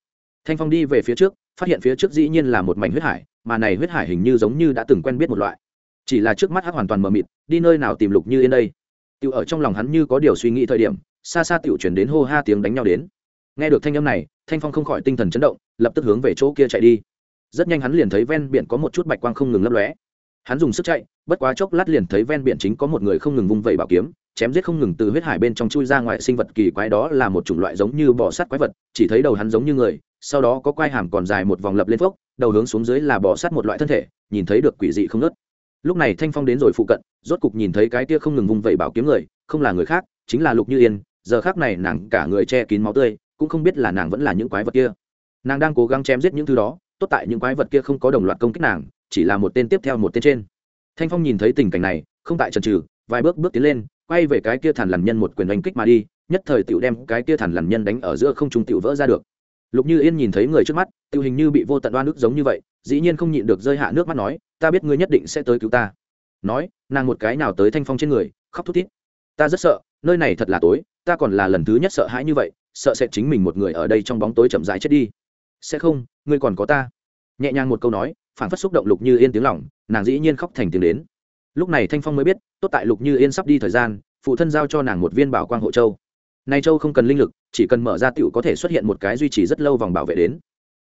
Thanh phong đi về phía trước, phát hiện phía trước dĩ nhiên là một mảnh huyết hải, mà này huyết hải hình như giống như đã từng quen biết một loại. Chỉ là trước mắt hắc hoàn toàn mờ mịt, đi nơi nào tìm lục như yên đây? Tự ở trong lòng hắn như có điều suy nghĩ thời điểm, xa xa tự chuyển đến hô ha tiếng đánh nhau đến. Nghe được thanh âm này, thanh phong không khỏi tinh thần chấn động, lập tức hướng về chỗ kia chạy đi. Rất nhanh hắn liền thấy ven biển có một chút bạch quang không ngừng lấp lóe hắn dùng sức chạy, bất quá chốc lát liền thấy ven biển chính có một người không ngừng vung vẩy bảo kiếm, chém giết không ngừng từ huyết hải bên trong chui ra ngoài sinh vật kỳ quái đó là một chủng loại giống như bò sát quái vật, chỉ thấy đầu hắn giống như người, sau đó có quai hàm còn dài một vòng lập lên phốc, đầu hướng xuống dưới là bò sát một loại thân thể, nhìn thấy được quỷ dị không nớt lúc này thanh phong đến rồi phụ cận, rốt cục nhìn thấy cái kia không ngừng vung vẩy bảo kiếm người, không là người khác, chính là lục như yên, giờ khác này nàng cả người che kín máu tươi, cũng không biết là nàng vẫn là những quái vật kia. Nàng đang cố gắng chém giết những thứ đó, tốt tại những quái vật kia không có đồng loạt công kích nàng chỉ là một tên tiếp theo một tên trên. Thanh phong nhìn thấy tình cảnh này, không tại trần trừ vài bước bước tiến lên, quay về cái kia thản lằn nhân một quyền đánh kích mà đi, nhất thời tựu đem cái kia thản lằn nhân đánh ở giữa không trung tựu vỡ ra được. Lục như yên nhìn thấy người trước mắt tựu hình như bị vô tận đoan nước giống như vậy, dĩ nhiên không nhịn được rơi hạ nước mắt nói, ta biết ngươi nhất định sẽ tới cứu ta. Nói, nàng một cái nào tới thanh phong trên người, khóc thút thít. Ta rất sợ, nơi này thật là tối, ta còn là lần thứ nhất sợ hãi như vậy, sợ sẽ chính mình một người ở đây trong bóng tối chậm rãi chết đi. Sẽ không, ngươi còn có ta. Nhẹ nhàng một câu nói phản phất xúc động lục như yên tiếng lòng, nàng dĩ nhiên khóc thành tiếng đến. Lúc này thanh phong mới biết, tốt tại lục như yên sắp đi thời gian, phụ thân giao cho nàng một viên bảo quang hộ châu. Này châu không cần linh lực, chỉ cần mở ra tựu có thể xuất hiện một cái duy trì rất lâu vòng bảo vệ đến.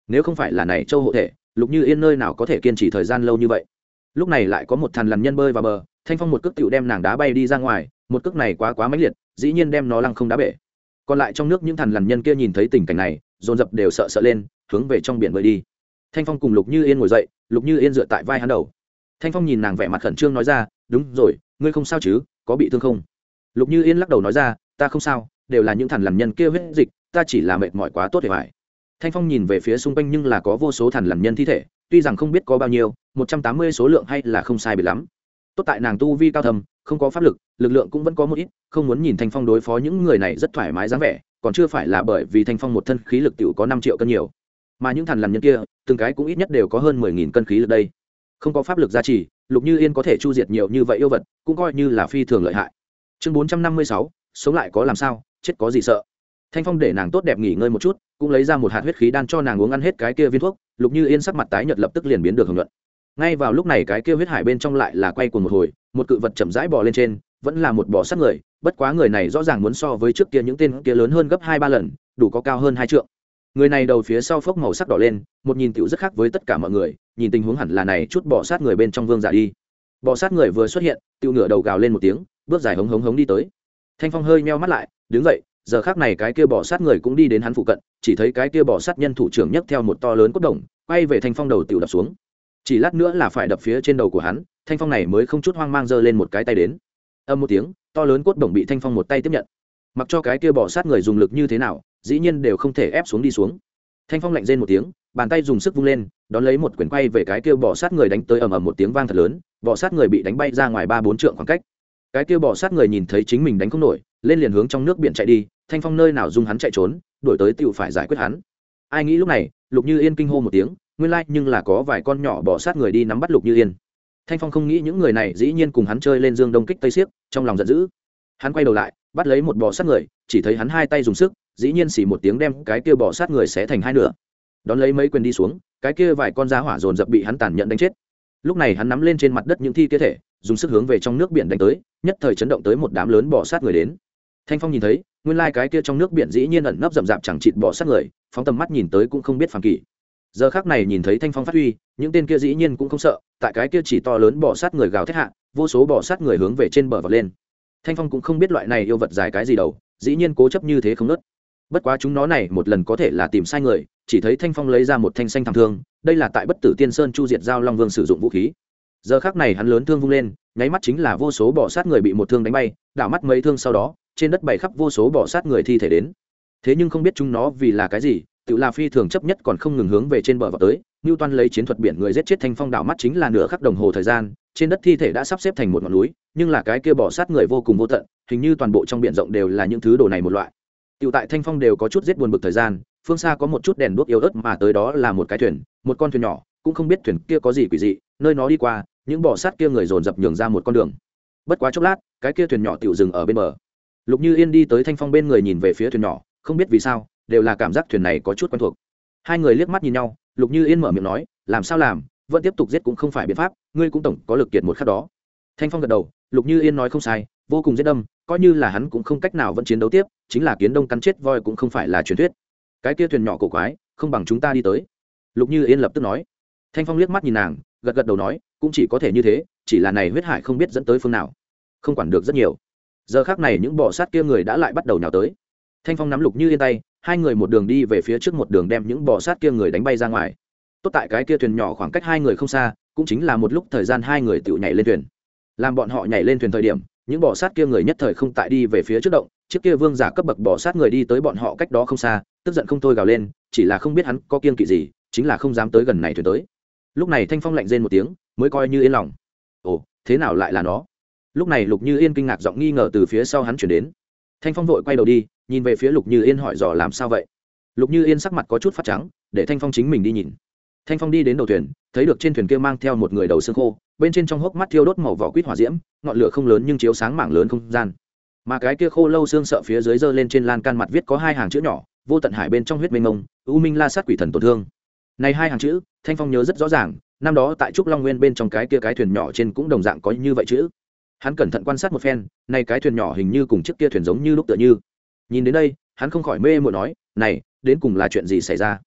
Nếu không phải là này châu hộ thể, lục như yên nơi nào có thể kiên trì thời gian lâu như vậy? Lúc này lại có một thằn lằn nhân bơi vào bờ, thanh phong một cước tựu đem nàng đá bay đi ra ngoài, một cước này quá quá mãnh liệt, dĩ nhiên đem nó lăng không đá bể. Còn lại trong nước những thằn lằn nhân kia nhìn thấy tình cảnh này, dồn dập đều sợ sợ lên, hướng về trong biển bơi đi thanh phong cùng lục như yên ngồi dậy, lục như yên dựa tại vai hắn đầu. Thanh phong nhìn nàng vẻ mặt khẩn trương nói ra, đúng rồi, ngươi không sao chứ, có bị thương không? Lục như yên lắc đầu nói ra, ta không sao, đều là những thằn lằn nhân kia huyết dịch, ta chỉ là mệt mỏi quá tốt để phải. Thanh phong nhìn về phía xung quanh nhưng là có vô số thằn lằn nhân thi thể, tuy rằng không biết có bao nhiêu, một trăm tám mươi số lượng hay là không sai bị lắm. Tốt tại nàng tu vi cao thầm không có pháp lực lực lượng cũng vẫn có một ít, không muốn nhìn thanh phong đối phó những người này rất thoải mái dáng vẻ, còn chưa phải là bởi vì thanh phong một thân khí lực t i ể u có năm triệu cân nhiều mà những thằn lằn nhân kia, từng cái cũng ít nhất đều có hơn mười nghìn cân khí lực đây. Không có pháp lực gia trì, lục như yên có thể chu diệt nhiều như vậy yêu vật, cũng coi như là phi thường lợi hại. Chương bốn trăm năm mươi sáu, sống lại có làm sao, chết có gì sợ. Thanh phong để nàng tốt đẹp nghỉ ngơi một chút, cũng lấy ra một hạt huyết khí đan cho nàng uống ăn hết cái kia viên thuốc, lục như yên sắc mặt tái nhợt lập tức liền biến được hưởng luận ngay vào lúc này cái kia huyết hải bên trong lại là quay cuồng một hồi, một cự vật chậm rãi bò lên trên, vẫn là một bò sát người, bất quá người này rõ ràng muốn so với trước kia những tên kia lớn hơn gấp hai ba lần, đủ có cao hơn hai trượng người này đầu phía sau phốc màu sắc đỏ lên, một nhìn tựu rất khác với tất cả mọi người, nhìn tình huống hẳn là này, chút bỏ sát người bên trong vương giả đi. Bỏ sát người vừa xuất hiện tựu ngửa đầu gào lên một tiếng, bước dài hống hống hống đi tới. Thanh phong hơi meo mắt lại, đứng dậy, giờ khác này cái kia bỏ sát người cũng đi đến hắn phụ cận, chỉ thấy cái kia bỏ sát nhân thủ trưởng nhấc theo một to lớn cốt đồng, quay về thanh phong đầu tựu đập xuống. Chỉ lát nữa là phải đập phía trên đầu của hắn, thanh phong này mới không chút hoang mang giơ lên một cái tay đến. Âm một tiếng, to lớn cốt đồng bị thanh phong một tay tiếp nhận. Mặc cho cái kia bỏ sát người dùng lực như thế nào dĩ nhiên đều không thể ép xuống đi xuống. Thanh phong lạnh rên một tiếng, bàn tay dùng sức vung lên, đón lấy một quyển quay về cái kia bỏ sát người đánh tới ầm ầm một tiếng vang thật lớn bỏ sát người bị đánh bay ra ngoài ba bốn trượng khoảng cách. Cái kia bỏ sát người nhìn thấy chính mình đánh không nổi, lên liền hướng trong nước biển chạy đi, thanh phong nơi nào dung hắn chạy trốn đuổi tới tựu phải giải quyết hắn. Ai nghĩ lúc này, lục như yên kinh hô một tiếng, nguyên lai nhưng là có vài con nhỏ bỏ sát người đi nắm bắt lục như yên. Thanh phong không nghĩ những người này dĩ nhiên cùng hắn chơi lên dương đông kích tây siếc trong lòng giận dữ. Hắn quay đầu lại, bắt lấy một bò sát người, chỉ thấy hắn hai tay dùng sức dĩ nhiên xỉ một tiếng đem cái kia bỏ sát người xé thành hai nửa. Đón lấy mấy quyền đi xuống, cái kia vài con giá hỏa dồn dập bị hắn tàn nhẫn đánh chết. Lúc này hắn nắm lên trên mặt đất những thi kia thể, dùng sức hướng về trong nước biển đánh tới, nhất thời chấn động tới một đám lớn bỏ sát người đến. Thanh phong nhìn thấy, nguyên lai cái kia trong nước biển dĩ nhiên ẩn nấp rậm rạp chẳng chịt bỏ sát người, phóng tầm mắt nhìn tới cũng không biết phàm kỳ. Giờ khác này nhìn thấy thanh phong phát huy, những tên kia dĩ nhiên cũng không sợ, tại cái kia chỉ to lớn bỏ sát người gào thét hạ, vô số bỏ sát người hướng về trên bờ vật lên. Thanh phong cũng không biết loại này yêu vật dài cái gì đâu dĩ nhiên cố chấp như thế không nớt bất quá chúng nó này một lần có thể là tìm sai người, chỉ thấy thanh phong lấy ra một thanh xanh thảm thương, đây là tại bất tử tiên sơn chu diệt giao long vương sử dụng vũ khí. Giờ khác này hắn lớn thương vung lên, nháy mắt chính là vô số bỏ sát người bị một thương đánh bay, đảo mắt mấy thương sau đó, trên đất bày khắp vô số bỏ sát người thi thể đến. Thế nhưng không biết chúng nó vì là cái gì, tự là phi thường chấp nhất còn không ngừng hướng về trên bờ vào tới ngưu toan lấy chiến thuật biển người giết chết thanh phong đảo mắt chính là nửa khắc đồng hồ thời gian, trên đất thi thể đã sắp xếp thành một ngọn núi, nhưng là cái kia bỏ sát người vô cùng vô tận, hình như toàn bộ trong biển rộng đều là những thứ đồ này một loại. Tiểu tại Thanh Phong đều có chút giết buồn bực thời gian, phương xa có một chút đèn đuốc yếu ớt mà tới đó là một cái thuyền, một con thuyền nhỏ, cũng không biết thuyền kia có gì quỷ dị, nơi nó đi qua, những bò sát kia người dồn dập nhường ra một con đường. Bất quá chốc lát, cái kia thuyền nhỏ tiểu dừng ở bên bờ. Lục Như Yên đi tới Thanh Phong bên người nhìn về phía thuyền nhỏ, không biết vì sao, đều là cảm giác thuyền này có chút quen thuộc. Hai người liếc mắt nhìn nhau, Lục Như Yên mở miệng nói, làm sao làm, vẫn tiếp tục giết cũng không phải biện pháp, ngươi cũng tổng có lực kiệt một khắc đó. Thanh Phong gật đầu, Lục Như Yên nói không sai, vô cùng giết đâm, coi như là hắn cũng không cách nào vẫn chiến đấu tiếp chính là kiến đông cắn chết voi cũng không phải là truyền thuyết. Cái kia thuyền nhỏ cổ quái không bằng chúng ta đi tới. Lục như yên lập tức nói. Thanh phong liếc mắt nhìn nàng gật gật đầu nói cũng chỉ có thể như thế chỉ là này huyết hải không biết dẫn tới phương nào. Không quản được rất nhiều. Giờ khác này những bọ sát kia người đã lại bắt đầu nhào tới. Thanh phong nắm lục như yên tay hai người một đường đi về phía trước một đường đem những bọ sát kia người đánh bay ra ngoài. Tốt tại cái kia thuyền nhỏ khoảng cách hai người không xa cũng chính là một lúc thời gian hai người tự nhảy lên thuyền. Làm bọn họ nhảy lên thuyền thời điểm những bò sát kia người nhất thời không tại đi về phía trước động, chiếc kia vương giả cấp bậc bò sát người đi tới bọn họ cách đó không xa, tức giận không thôi gào lên, chỉ là không biết hắn có kiên kỵ gì, chính là không dám tới gần này thuyền tới. Lúc này thanh phong lạnh rên một tiếng, mới coi như yên lòng. Ồ, thế nào lại là nó? Lúc này lục như yên kinh ngạc giọng nghi ngờ từ phía sau hắn chuyển đến. Thanh phong vội quay đầu đi, nhìn về phía lục như yên hỏi dò làm sao vậy? Lục như yên sắc mặt có chút phát trắng, để thanh phong chính mình đi nhìn thanh phong đi đến đầu thuyền, thấy được trên thuyền kia mang theo một người đầu xương khô, bên trên trong hốc mắt thiêu đốt màu vỏ quýt hỏa diễm, ngọn lửa không lớn nhưng chiếu sáng mảng lớn không gian. Mà cái kia khô lâu xương sợ phía dưới giơ lên trên lan can mặt viết có hai hàng chữ nhỏ, vô tận hải bên trong huyết mênh mông, u minh la sát quỷ thần tổn thương. Này hai hàng chữ, thanh phong nhớ rất rõ ràng, năm đó tại trúc long nguyên bên trong cái kia cái thuyền nhỏ trên cũng đồng dạng có như vậy chữ. Hắn cẩn thận quan sát một phen nay cái thuyền nhỏ hình như cùng chiếc kia thuyền giống như lúc tựa như. Nhìn đến đây, hắn không khỏi mê mội nói, này, đến cùng là chuyện gì xảy ra?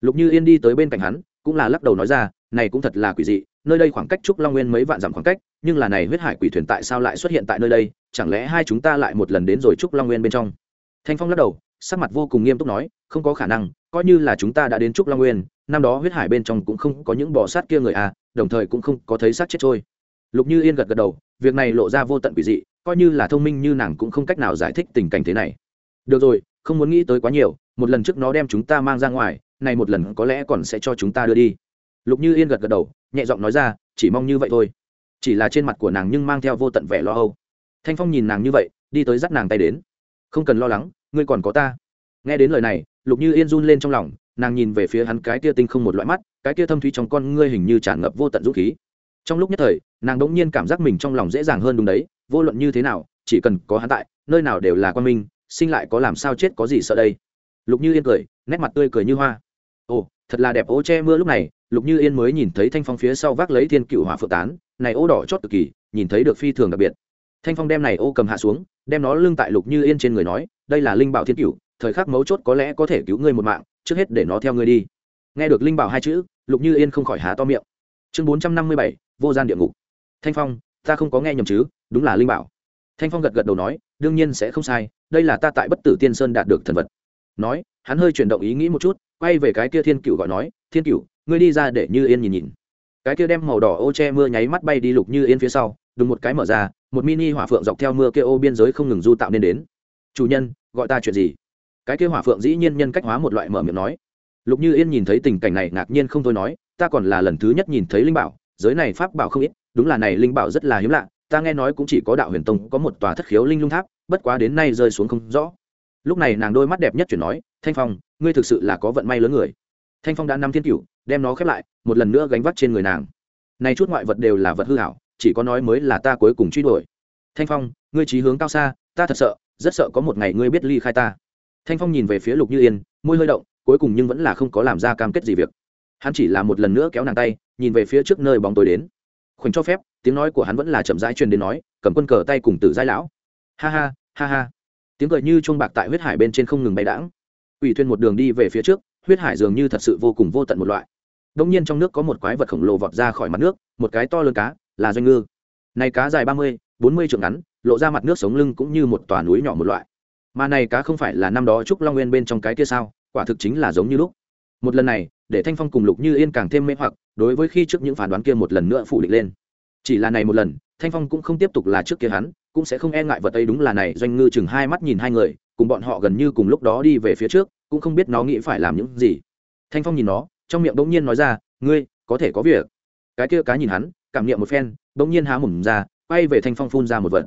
Lục như yên đi tới bên cạnh hắn cũng là lắc đầu nói ra, này cũng thật là quỷ dị, nơi đây khoảng cách trúc long nguyên mấy vạn dặm khoảng cách, nhưng là này huyết hải quỷ thuyền tại sao lại xuất hiện tại nơi đây? Chẳng lẽ hai chúng ta lại một lần đến rồi trúc long nguyên bên trong? Thanh phong lắc đầu, sắc mặt vô cùng nghiêm túc nói, không có khả năng, coi như là chúng ta đã đến trúc long nguyên, năm đó huyết hải bên trong cũng không có những bò sát kia người à đồng thời cũng không có thấy sát chết trôi. Lục như yên gật gật đầu, việc này lộ ra vô tận quỷ dị, coi như là thông minh như nàng cũng không cách nào giải thích tình cảnh thế này. Được rồi, không muốn nghĩ tới quá nhiều, một lần trước nó đem chúng ta mang ra ngoài này một lần có lẽ còn sẽ cho chúng ta đưa đi. Lục như yên gật gật đầu, nhẹ giọng nói ra, chỉ mong như vậy thôi. Chỉ là trên mặt của nàng nhưng mang theo vô tận vẻ lo âu. Thanh phong nhìn nàng như vậy, đi tới dắt nàng tay đến. Không cần lo lắng, ngươi còn có ta. Nghe đến lời này, lục như yên run lên trong lòng, nàng nhìn về phía hắn cái kia tinh không một loại mắt, cái kia thâm thúy trong con ngươi hình như tràn ngập vô tận dũng khí. Trong lúc nhất thời, nàng đỗng nhiên cảm giác mình trong lòng dễ dàng hơn đúng đấy, vô luận như thế nào, chỉ cần có hắn tại, nơi nào đều là quan minh, sinh lại có làm sao chết có gì sợ đây. Lục như yên cười, nét mặt tươi cười như hoa thật là đẹp ô che mưa lúc này, lục như yên mới nhìn thấy thanh phong phía sau vác lấy thiên cựu hỏa phượng tán, này ô đỏ chót cực kỳ, nhìn thấy được phi thường đặc biệt. Thanh phong đem này ô cầm hạ xuống, đem nó lưng tại lục như yên trên người nói, đây là linh bảo thiên cựu, thời khắc mấu chốt có lẽ có thể cứu ngươi một mạng, trước hết để nó theo ngươi đi. Nghe được linh bảo hai chữ, lục như yên không khỏi há to miệng. Chương bốn trăm năm mươi bảy, vô gian địa ngục. Thanh phong, ta không có nghe nhầm chứ, đúng là linh bảo. Thanh phong gật gật đầu nói, đương nhiên sẽ không sai, đây là ta tại bất tử tiên sơn đạt được thần vật. Nói, hắn hơi chuyển động ý nghĩ một chút quay về cái kia thiên cựu gọi nói, thiên cựu ngươi đi ra để như yên nhìn nhìn. Cái kia đem màu đỏ ô che mưa nháy mắt bay đi lục như yên phía sau, đùng một cái mở ra, một mini hỏa phượng dọc theo mưa kia ô biên giới không ngừng du tạo nên đến. Chủ nhân, gọi ta chuyện gì? Cái kia hỏa phượng dĩ nhiên nhân cách hóa một loại mở miệng nói. Lục như yên nhìn thấy tình cảnh này ngạc nhiên không thôi nói, ta còn là lần thứ nhất nhìn thấy linh bảo, giới này pháp bảo không ít, đúng là này linh bảo rất là hiếm lạ, ta nghe nói cũng chỉ có đạo huyền tông có một tòa thất khiếu linh lung tháp, bất quá đến nay rơi xuống không rõ. Lúc này nàng đôi mắt đẹp nhất chuyển nói, thanh phong ngươi thực sự là có vận may lớn người. Thanh phong đã năm thiên cửu, đem nó khép lại, một lần nữa gánh vác trên người nàng. Này chút ngoại vật đều là vật hư hảo, chỉ có nói mới là ta cuối cùng truy đuổi. Thanh phong, ngươi trí hướng cao xa, ta thật sợ, rất sợ có một ngày ngươi biết ly khai ta. Thanh phong nhìn về phía lục như yên, môi hơi động, cuối cùng nhưng vẫn là không có làm ra cam kết gì việc. Hắn chỉ là một lần nữa kéo nàng tay, nhìn về phía trước nơi bóng tối đến. Khoảnh cho phép, tiếng nói của hắn vẫn là chậm rãi truyền đến nói, cầm quân cờ tay cùng tử giai lão. Ha ha ha ha. Tiếng cười như chuông bạc tại huyết hải bên trên không ngừng bay đãng ủy thuyền một đường đi về phía trước, huyết hải dường như thật sự vô cùng vô tận một loại. Đông nhiên trong nước có một quái vật khổng lồ vọt ra khỏi mặt nước, một cái to lớn cá, là doanh ngư. Này cá dài ba mươi, bốn mươi trượng ngắn, lộ ra mặt nước sống lưng cũng như một tòa núi nhỏ một loại. Mà này cá không phải là năm đó trúc long nguyên bên trong cái kia sao, quả thực chính là giống như lúc. Một lần này, để thanh phong cùng lục như yên càng thêm mê hoặc, đối với khi trước những phán đoán kia một lần nữa phủ định lên. Chỉ là này một lần, thanh phong cũng không tiếp tục là trước kia hắn, cũng sẽ không e ngại vật ấy đúng là này, doanh ngư chừng hai mắt nhìn hai người cùng bọn họ gần như cùng lúc đó đi về phía trước, cũng không biết nó nghĩ phải làm những gì. Thanh phong nhìn nó, trong miệng bỗng nhiên nói ra, ngươi, có thể có việc. Cái kia cá nhìn hắn, cảm nghiệm một phen, bỗng nhiên há mồm ra, quay về thanh phong phun ra một vật.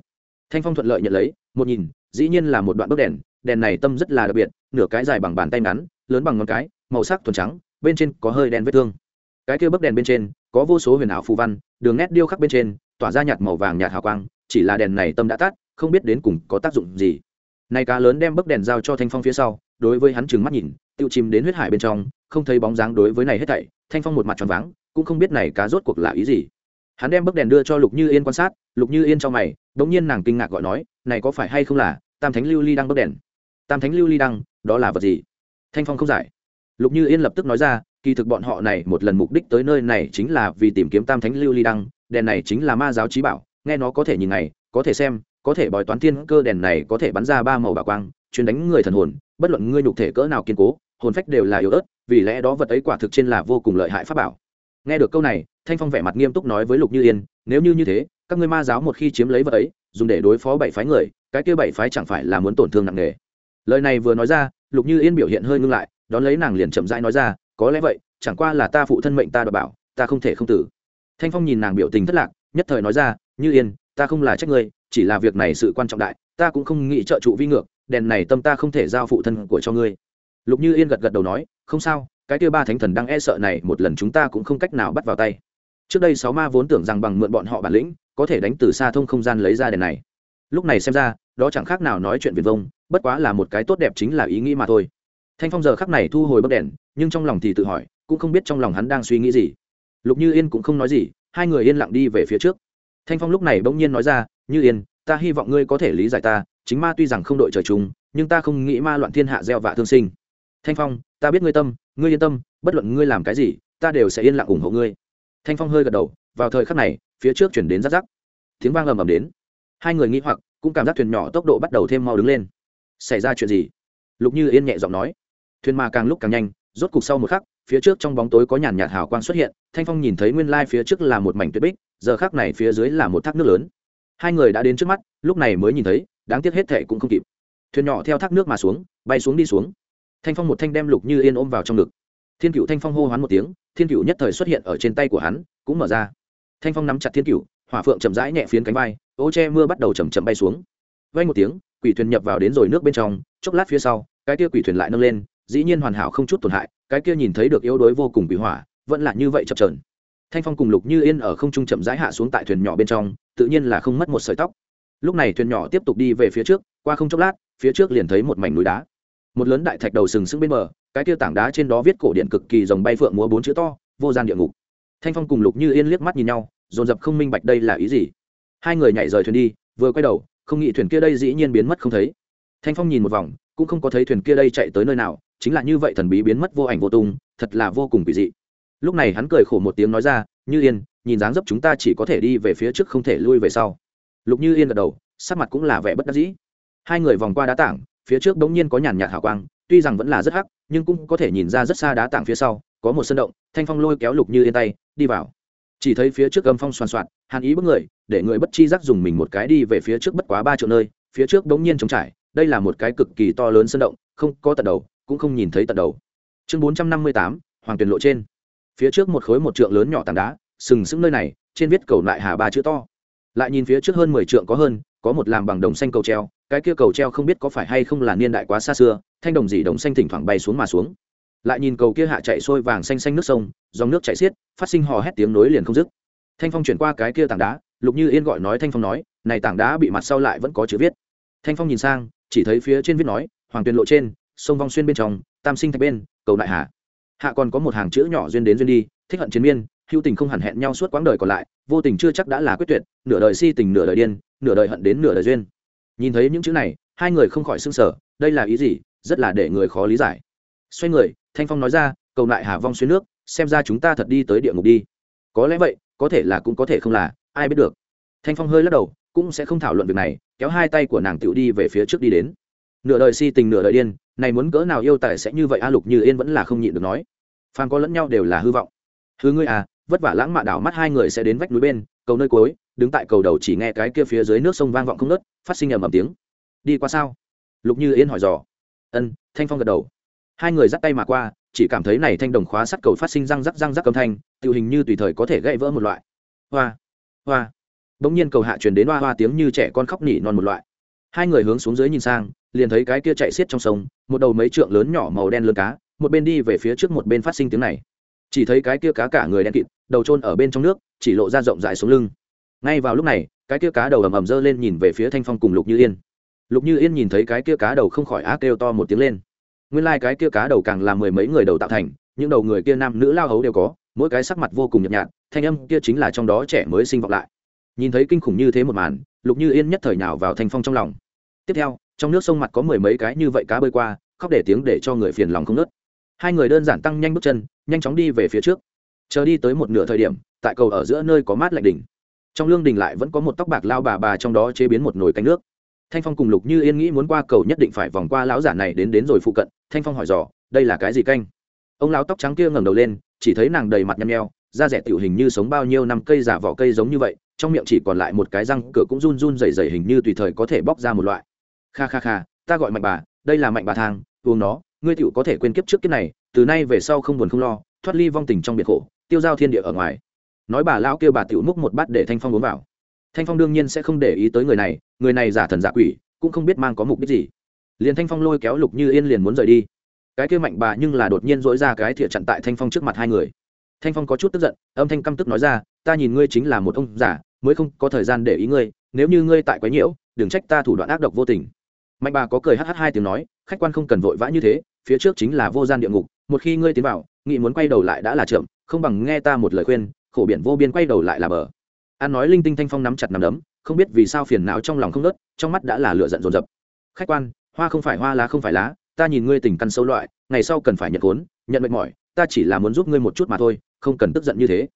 Thanh phong thuận lợi nhận lấy, một nhìn, dĩ nhiên là một đoạn bức đèn đèn này tâm rất là đặc biệt, nửa cái dài bằng bàn tay ngắn, lớn bằng ngón cái, màu sắc thuần trắng, bên trên có hơi đen vết thương. Cái kia bức đèn bên trên, có vô số huyền ảo phù văn, đường nét điêu khắc bên trên, tỏa ra nhạt màu vàng nhạt hào quang, chỉ là đèn này tâm đã tắt, không biết đến cùng có tác dụng gì này cá lớn đem bức đèn giao cho thanh phong phía sau, đối với hắn trừng mắt nhìn, tiêu chìm đến huyết hải bên trong, không thấy bóng dáng đối với này hết thảy, thanh phong một mặt tròn váng, cũng không biết này cá rốt cuộc là ý gì. Hắn đem bức đèn đưa cho lục như yên quan sát, lục như yên trong mày đ nhiên nàng kinh ngạc gọi nói, này có phải hay không là tam thánh lưu ly đăng bức đèn? Tam thánh lưu ly đăng đó là vật gì? Thanh phong không giải. Lục như yên lập tức nói ra, kỳ thực bọn họ này một lần mục đích tới nơi này chính là vì tìm kiếm tam thánh lưu ly đăng đèn này chính là ma giáo chí bảo, nghe nó có thể nhìn này có thể xem có thể bói toán thiên cơ đèn này có thể bắn ra ba màu bà quang chuyến đánh người thần hồn, bất luận ngươi nhục thể cỡ nào kiên cố, hồn phách đều là yếu ớt, vì lẽ đó vật ấy quả thực trên là vô cùng lợi hại pháp bảo. Nghe được câu này, thanh phong vẻ mặt nghiêm túc nói với lục như yên, nếu như như thế, các ngươi ma giáo một khi chiếm lấy vật ấy, dùng để đối phó bảy phái người, cái kia bảy phái chẳng phải là muốn tổn thương nặng nề. Lời này vừa nói ra, lục như yên biểu hiện hơi ngưng lại, đón lấy nàng liền chậm rãi nói ra, có lẽ vậy, chẳng qua là ta phụ thân mệnh ta đ bảo, ta không thể không tử. Thanh phong nhìn nàng biểu tình thất lạc, nhất thời nói ra, như yên, ta không là trách ngươi chỉ là việc này sự quan trọng đại, ta cũng không nghĩ trợ trụ vi ngược, đèn này tâm ta không thể giao phụ thân của cho ngươi. Lục như yên gật gật đầu nói, không sao, cái kia ba thánh thần đang e sợ này, một lần chúng ta cũng không cách nào bắt vào tay. Trước đây sáu ma vốn tưởng rằng bằng mượn bọn họ bản lĩnh, có thể đánh từ xa thông không gian lấy ra đèn này. Lúc này xem ra, đó chẳng khác nào nói chuyện viền vông, bất quá là một cái tốt đẹp chính là ý nghĩ mà thôi. Thanh phong giờ khắc này thu hồi bấc đèn, nhưng trong lòng thì tự hỏi, cũng không biết trong lòng hắn đang suy nghĩ gì. Lục như yên cũng không nói gì, hai người yên lặng đi về phía trước thanh phong lúc này bỗng nhiên nói ra, như yên, ta hy vọng ngươi có thể lý giải ta, chính ma tuy rằng không đội trời chung, nhưng ta không nghĩ ma loạn thiên hạ gieo vạ thương sinh. Thanh phong, ta biết ngươi tâm, ngươi yên tâm, bất luận ngươi làm cái gì, ta đều sẽ yên lặng ủng hộ ngươi. Thanh phong hơi gật đầu, vào thời khắc này, phía trước chuyển đến rắc rắc. Tiếng vang ầm ầm đến. Hai người nghĩ hoặc, cũng cảm giác thuyền nhỏ tốc độ bắt đầu thêm mau đứng lên. Xảy ra chuyện gì? Lục như yên nhẹ giọng nói. Thuyền mà càng lúc càng nhanh, rốt cục sau một khắc, phía trước trong bóng tối có nhàn nhạt hào quang xuất hiện, thanh phong nhìn thấy nguyên lai phía trước là một mảnh tuyết bích giờ khác này phía dưới là một thác nước lớn. Hai người đã đến trước mắt, lúc này mới nhìn thấy, đáng tiếc hết thệ cũng không kịp. Thuyền nhỏ theo thác nước mà xuống, bay xuống đi xuống. Thanh phong một thanh đem lục như yên ôm vào trong ngực. Thiên cựu thanh phong hô hoán một tiếng, thiên cựu nhất thời xuất hiện ở trên tay của hắn, cũng mở ra. Thanh phong nắm chặt thiên cựu hỏa phượng chậm rãi nhẹ phiến cánh vai, ô che mưa bắt đầu chầm chậm bay xuống. Vay một tiếng, quỷ thuyền nhập vào đến rồi nước bên trong, chốc lát phía sau, cái kia quỷ thuyền lại nâng lên, dĩ nhiên hoàn hảo không chút tổn hại, cái kia nhìn thấy được yếu đuối vô cùng quỷ hỏa, vẫn là như vậy chập trờn thanh phong cùng lục như yên ở không trung chậm rãi hạ xuống tại thuyền nhỏ bên trong, tự nhiên là không mất một sợi tóc. Lúc này thuyền nhỏ tiếp tục đi về phía trước, qua không chốc lát, phía trước liền thấy một mảnh núi đá. Một lớn đại thạch đầu sừng sững bên bờ, cái kia tảng đá trên đó viết cổ điện cực kỳ dòng bay phượng múa bốn chữ to, vô gian địa ngục. Thanh phong cùng lục như yên liếc mắt nhìn nhau, dồn dập không minh bạch đây là ý gì. Hai người nhảy rời thuyền đi, vừa quay đầu, không nghĩ thuyền kia đây dĩ nhiên biến mất không thấy. Thanh phong nhìn một vòng, cũng không có thấy thuyền kia đây chạy tới nơi nào, chính là như vậy thần bí biến mất vô ảnh vô tung, thật là vô cùng kỳ dị lúc này hắn cười khổ một tiếng nói ra, như yên, nhìn dáng dấp chúng ta chỉ có thể đi về phía trước không thể lui về sau. Lục như yên gật đầu, sắc mặt cũng là vẻ bất đắc dĩ. Hai người vòng qua đá tảng, phía trước bỗng nhiên có nhàn nhạt hào quang, tuy rằng vẫn là rất hắc, nhưng cũng có thể nhìn ra rất xa đá tảng phía sau, có một sân động, thanh phong lôi kéo lục như yên tay, đi vào. Chỉ thấy phía trước âm phong soàn xoạt hàn ý bước người, để người bất chi giác dùng mình một cái đi về phía trước bất quá ba triệu nơi, phía trước bỗng nhiên trống trải, đây là một cái cực kỳ to lớn sân động, không có tận đầu, cũng không nhìn thấy tận đầu. Chương bốn trăm năm mươi tám, hoàng tuyển lộ trên phía trước một khối một trượng lớn nhỏ tảng đá, sừng sững nơi này, trên viết cầu lại hà ba chữ to. Lại nhìn phía trước hơn mười trượng có hơn, có một làm bằng đồng xanh cầu treo, cái kia cầu treo không biết có phải hay không là niên đại quá xa xưa, thanh đồng gì đồng xanh thỉnh thoảng bay xuống mà xuống. Lại nhìn cầu kia hạ chạy sôi vàng xanh xanh nước sông, dòng nước chạy xiết, phát sinh hò hét tiếng nối liền không dứt. Thanh phong chuyển qua cái kia tảng đá, lục như yên gọi nói thanh phong nói, này tảng đá bị mặt sau lại vẫn có chữ viết. Thanh phong nhìn sang, chỉ thấy phía trên viết nói, hoàng tuyền lộ trên, sông vong xuyên bên trong, tam sinh thạch bên, cầu đại hà hạ còn có một hàng chữ nhỏ duyên đến duyên đi, thích hận chiến miên, hữu tình không hẳn hẹn nhau suốt quãng đời còn lại, vô tình chưa chắc đã là quyết tuyệt, nửa đời si tình nửa đời điên, nửa đời hận đến nửa đời duyên. Nhìn thấy những chữ này, hai người không khỏi s ư n g sở đây là ý gì, rất là để người khó lý giải. Xoay người, thanh phong nói ra, cầu lại hà vong xuyên nước, xem ra chúng ta thật đi tới địa ngục đi. Có lẽ vậy, có thể là cũng có thể không là, ai biết được. Thanh phong hơi lắc đầu, cũng sẽ không thảo luận việc này, kéo hai tay của nàng tiểu đi về phía trước đi đến nửa đời si tình nửa đời điên, này muốn cỡ nào yêu tài sẽ như vậy a, lục như yên vẫn là không nhịn được nói. Phan có lẫn nhau đều là hư vọng. Hư ngươi à vất vả lãng mạn đảo mắt hai người sẽ đến vách núi bên, cầu nơi cuối, đứng tại cầu đầu chỉ nghe cái kia phía dưới nước sông vang vọng không nớt phát sinh ầm ầm tiếng. Đi qua sao? Lục như yên hỏi dò. Ân, thanh phong gật đầu. Hai người dắt tay mà qua, chỉ cảm thấy này thanh đồng khóa sắt cầu phát sinh răng rắc răng rắc âm thanh tự hình như tùy thời có thể gãy vỡ một loại. Hoa hoa. Bỗng nhiên cầu hạ truyền đến hoa hoa tiếng như trẻ con khóc nỉ non một loại. Hai người hướng xuống dưới nhìn sang liền thấy cái kia chạy xiết trong sông, một đầu mấy trượng lớn nhỏ màu đen lớn cá, một bên đi về phía trước một bên phát sinh tiếng này. Chỉ thấy cái kia cá cả người đen kịt, đầu trôn ở bên trong nước, chỉ lộ ra rộng rãi xuống lưng. Ngay vào lúc này, cái kia cá đầu ầm ầm dơ lên nhìn về phía thanh phong cùng lục như yên. Lục như yên nhìn thấy cái kia cá đầu không khỏi á kêu to một tiếng lên. Nguyên lai、like、cái kia cá đầu càng là mười mấy người đầu tạo thành, những đầu người kia nam nữ lao hấu đều có, mỗi cái sắc mặt vô cùng nhợt nhạt, thanh âm kia chính là trong đó trẻ mới sinh vọng lại. Nhìn thấy kinh khủng như thế một màn, lục như yên nhất thời nào vào thanh phong trong lòng. Tiếp theo trong nước sông mặt có mười mấy cái như vậy cá bơi qua, khóc để tiếng để cho người phiền lòng không nớt. Hai người đơn giản tăng nhanh bước chân, nhanh chóng đi về phía trước. Chờ đi tới một nửa thời điểm, tại cầu ở giữa nơi có mát lạnh đỉnh. Trong lương đình lại vẫn có một tóc bạc lao bà bà trong đó chế biến một nồi canh nước. Thanh phong cùng lục như yên nghĩ muốn qua cầu nhất định phải vòng qua lão giả này đến đến rồi phụ cận, thanh phong hỏi dò, đây là cái gì canh? Ông lão tóc trắng kia ngẩng đầu lên, chỉ thấy nàng đầy mặt nhăn nheo, da rẻ tiểu hình như sống bao nhiêu năm cây giả vỏ cây giống như vậy, trong miệng chỉ còn lại một cái răng, cửa cũng run run dày dày hình như tùy thời có thể bóc ra một loại kha kha kha, ta gọi mạnh bà, đây là mạnh bà thang, uống nó, ngươi tiểu có thể quên kiếp trước kiếp này, từ nay về sau không buồn không lo, thoát ly vong tình trong biệt khổ, tiêu giao thiên địa ở ngoài. Nói bà lão kêu bà tiểu múc một bát để thanh phong uống vào. Thanh phong đương nhiên sẽ không để ý tới người này người này giả thần giả quỷ, cũng không biết mang có mục đích gì. Liền thanh phong lôi kéo lục như yên liền muốn rời đi. Cái kêu mạnh bà nhưng là đột nhiên dỗi ra cái thìa chặn tại thanh phong trước mặt hai người. Thanh phong có chút tức giận, âm thanh căm tức nói ra, ta nhìn ngươi chính là một ông giả, mới không có thời gian để ý ngươi, nếu như ngươi tại quái nhiễu, đừng trách ta thủ đoạn ác độc vô tình mạnh bà có cười hh hai tiếng nói, khách quan không cần vội vã như thế, phía trước chính là vô gian địa ngục, một khi ngươi tiến vào, nghị muốn quay đầu lại đã là chậm, không bằng nghe ta một lời khuyên, khổ biển vô biên quay đầu lại là bờ. An nói linh tinh thanh phong nắm chặt nắm đấm, không biết vì sao phiền não trong lòng không nớt trong mắt đã là lựa giận dồn dập. Khách quan, hoa không phải hoa lá không phải lá, ta nhìn ngươi tình căn sâu loại, ngày sau cần phải nhận vốn nhận mệt mỏi, ta chỉ là muốn giúp ngươi một chút mà thôi, không cần tức giận như thế.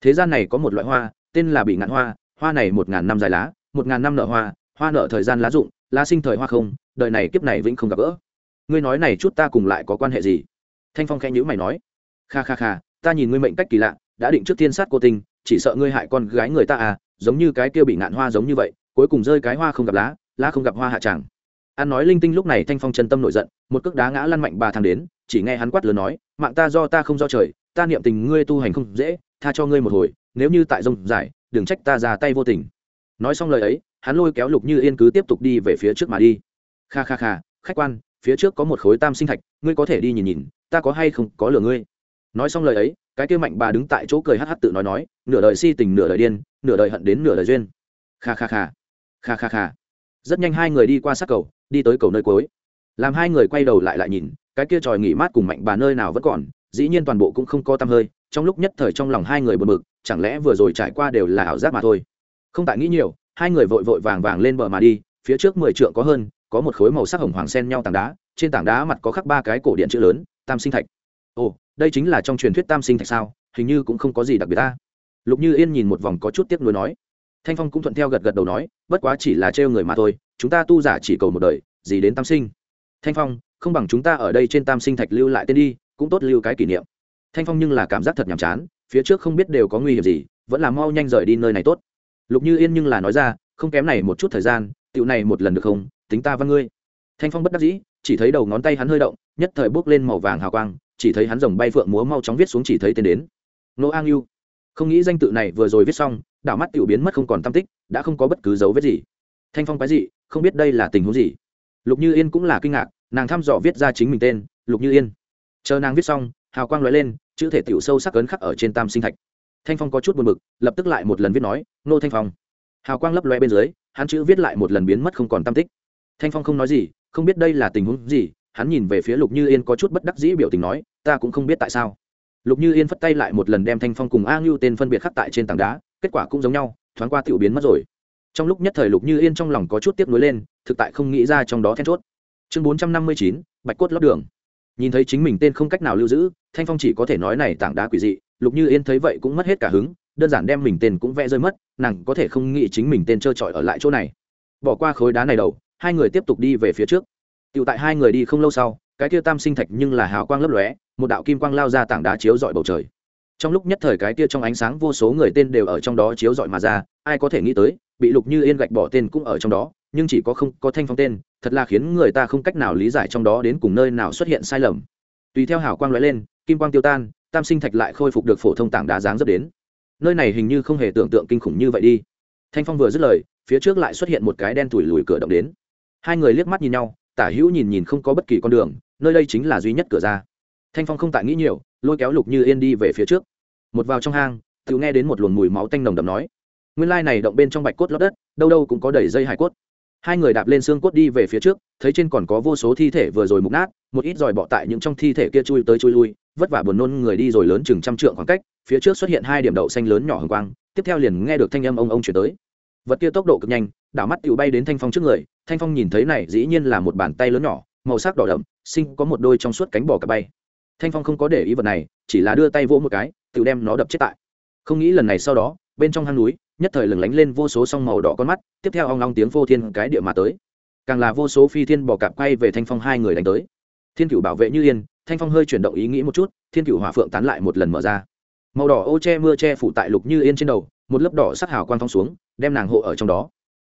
Thế gian này có một loại hoa, tên là bị ngạn hoa hoa này một ngàn năm dài lá, một ngàn năm nở hoa hoa nở thời gian lá rụng La sinh thời hoa không đời này kiếp này vĩnh không gặp gỡ. Ngươi nói này chút ta cùng lại có quan hệ gì? Thanh phong khẽ nhữ mày nói. Kha kha kha ta nhìn ngươi mệnh cách kỳ lạ đã định trước thiên sát cô tình, chỉ sợ ngươi hại con gái người ta à giống như cái kia bị ngạn hoa giống như vậy cuối cùng rơi cái hoa không gặp lá lá không gặp hoa hạ chẳng. an nói linh tinh lúc này thanh phong chân tâm nổi giận một cước đá ngã lăn mạnh ba thằng đến chỉ nghe hắn quát lớn nói mạng ta do ta không do trời ta niệm tình ngươi tu hành không dễ tha cho ngươi một hồi nếu như tại rông giải đừng trách ta ra tay vô tình. Nói xong lời ấy hắn lôi kéo lục như yên cứ tiếp tục đi về phía trước mà đi. Kha kha kha, khách quan, phía trước có một khối tam sinh thạch, ngươi có thể đi nhìn nhìn, ta có hay không có lừa ngươi. Nói xong lời ấy, cái kia mạnh bà đứng tại chỗ cười hắc hắc tự nói nói, nửa đời si tình nửa đời điên, nửa đời hận đến nửa đời duyên. Kha kha kha kha kha kha. Rất nhanh hai người đi qua sát cầu, đi tới cầu nơi cuối. Làm hai người quay đầu lại lại nhìn, cái kia tròi nghỉ mát cùng mạnh bà nơi nào vẫn còn, dĩ nhiên toàn bộ cũng không có tăm hơi, trong lúc nhất thời trong lòng hai người bật mực chẳng lẽ vừa rồi trải qua đều là ảo giác mà thôi. Không tại nghĩ nhiều hai người vội vội vàng vàng lên bờ mà đi, phía trước mười trượng có hơn, có một khối màu sắc hồng hoàng sen nhau tảng đá, trên tảng đá mặt có khắc ba cái cổ điện chữ lớn, tam sinh thạch. Ồ, đây chính là trong truyền thuyết tam sinh thạch sao? Hình như cũng không có gì đặc biệt ta. Lục như yên nhìn một vòng có chút tiếc nuối nói. Thanh phong cũng thuận theo gật gật đầu nói, bất quá chỉ là trêu người mà thôi, chúng ta tu giả chỉ cầu một đời, gì đến tam sinh. Thanh phong, không bằng chúng ta ở đây trên tam sinh thạch lưu lại tên đi, cũng tốt lưu cái kỷ niệm. Thanh phong nhưng là cảm giác thật nhàm chán, phía trước không biết đều có nguy hiểm gì, vẫn là mau nhanh rời đi nơi này tốt lục như yên nhưng là nói ra, không kém này một chút thời gian tựu này một lần được không? Tính ta văn ngươi. Thanh phong bất đắc dĩ, chỉ thấy đầu ngón tay hắn hơi động, nhất thời bước lên màu vàng hào quang, chỉ thấy hắn rồng bay phượng múa mau chóng viết xuống chỉ thấy tên đến. Nô an yêu không nghĩ danh tự này vừa rồi viết xong, đảo mắt tiểu biến mất không còn tam tích, đã không có bất cứ dấu vết gì. Thanh phong cái gì không biết đây là tình huống gì. Lục như yên cũng là kinh ngạc, nàng thăm dò viết ra chính mình tên, lục như yên. Chờ nàng viết xong, hào quang lóe lên, chữ thể tiểu sâu sắc ấn khắc ở trên tam sinh thạch thanh phong có chút buồn bực, lập tức lại một lần viết nói, nô thanh phong. Hào quang lấp loe bên dưới, hắn chữ viết lại một lần biến mất không còn tam tích. Thanh phong không nói gì, không biết đây là tình huống gì, hắn nhìn về phía lục như yên có chút bất đắc dĩ biểu tình nói, ta cũng không biết tại sao. Lục như yên phất tay lại một lần đem thanh phong cùng a ngưu tên phân biệt khắc tại trên tảng đá, kết quả cũng giống nhau, thoáng qua tiểu biến mất rồi. Trong lúc nhất thời lục như yên trong lòng có chút tiếp nối lên, thực tại không nghĩ ra trong đó then chốt. Chương bốn trăm năm mươi chín, bạch cốt lót đường. Nhìn thấy chính mình tên không cách nào lưu giữ, thanh phong chỉ có thể nói này tảng đá quỷ dị lục như yên thấy vậy cũng mất hết cả hứng, đơn giản đem mình tên cũng vẽ rơi mất, nàng có thể không nghĩ chính mình tên trơ trọi ở lại chỗ này. Bỏ qua khối đá này đầu, hai người tiếp tục đi về phía trước. Tựu tại hai người đi không lâu sau, cái tia tam sinh thạch nhưng là hào quang lấp lóe, một đạo kim quang lao ra tảng đá chiếu dọi bầu trời. Trong lúc nhất thời cái tia trong ánh sáng vô số người tên đều ở trong đó chiếu dọi mà ra, ai có thể nghĩ tới, bị lục như yên gạch bỏ tên cũng ở trong đó, nhưng chỉ có không có thanh phong tên, thật là khiến người ta không cách nào lý giải trong đó đến cùng nơi nào xuất hiện sai lầm. Tùy theo hào quang lóe lên, kim quang tiêu tan tam sinh thạch lại khôi phục được phổ thông tảng đá dáng dấp đến. Nơi này hình như không hề tưởng tượng kinh khủng như vậy đi. Thanh phong vừa dứt lời, phía trước lại xuất hiện một cái đen thủi lùi cửa động đến. Hai người liếc mắt nhìn nhau, tả hữu nhìn nhìn không có bất kỳ con đường, nơi đây chính là duy nhất cửa ra. Thanh phong không tại nghĩ nhiều, lôi kéo lục như yên đi về phía trước. Một vào trong hang tự nghe đến một luồng mùi máu tanh nồng đậm nói. Nguyên lai này động bên trong bạch cốt lót đất, đâu đâu cũng có đầy dây hải cốt. Hai người đạp lên xương cốt đi về phía trước, thấy trên còn có vô số thi thể vừa rồi mục nát, một ít giỏi bọ tại những trong thi thể kia chui tới chui lui vất vả buồn nôn người đi rồi lớn chừng trăm trượng khoảng cách, phía trước xuất hiện hai điểm đậu xanh lớn nhỏ hồng quang, tiếp theo liền nghe được thanh âm ông ông chuyển tới. Vật kia tốc độ cực nhanh, đảo mắt tự bay đến thanh phong trước người, thanh phong nhìn thấy này dĩ nhiên là một bàn tay lớn nhỏ, màu sắc đỏ đậm sinh có một đôi trong suốt cánh bò cả bay. Thanh phong không có để ý vật này, chỉ là đưa tay vỗ một cái tự đem nó đập chết tại. Không nghĩ lần này sau đó, bên trong hang núi, nhất thời lừng lánh lên vô số song màu đỏ con mắt, tiếp theo ong long tiếng vô thiên cái địa mà tới. Càng là vô số phi thiên bò cạp quay về thanh phong hai người đánh tới. Thiên cửu bảo vệ như yên thanh phong hơi chuyển động ý nghĩ một chút, thiên cửu hỏa phượng tán lại một lần mở ra. Màu đỏ ô che mưa che phủ tại lục như yên trên đầu, một lớp đỏ sắc hào quang thong xuống, đem nàng hộ ở trong đó.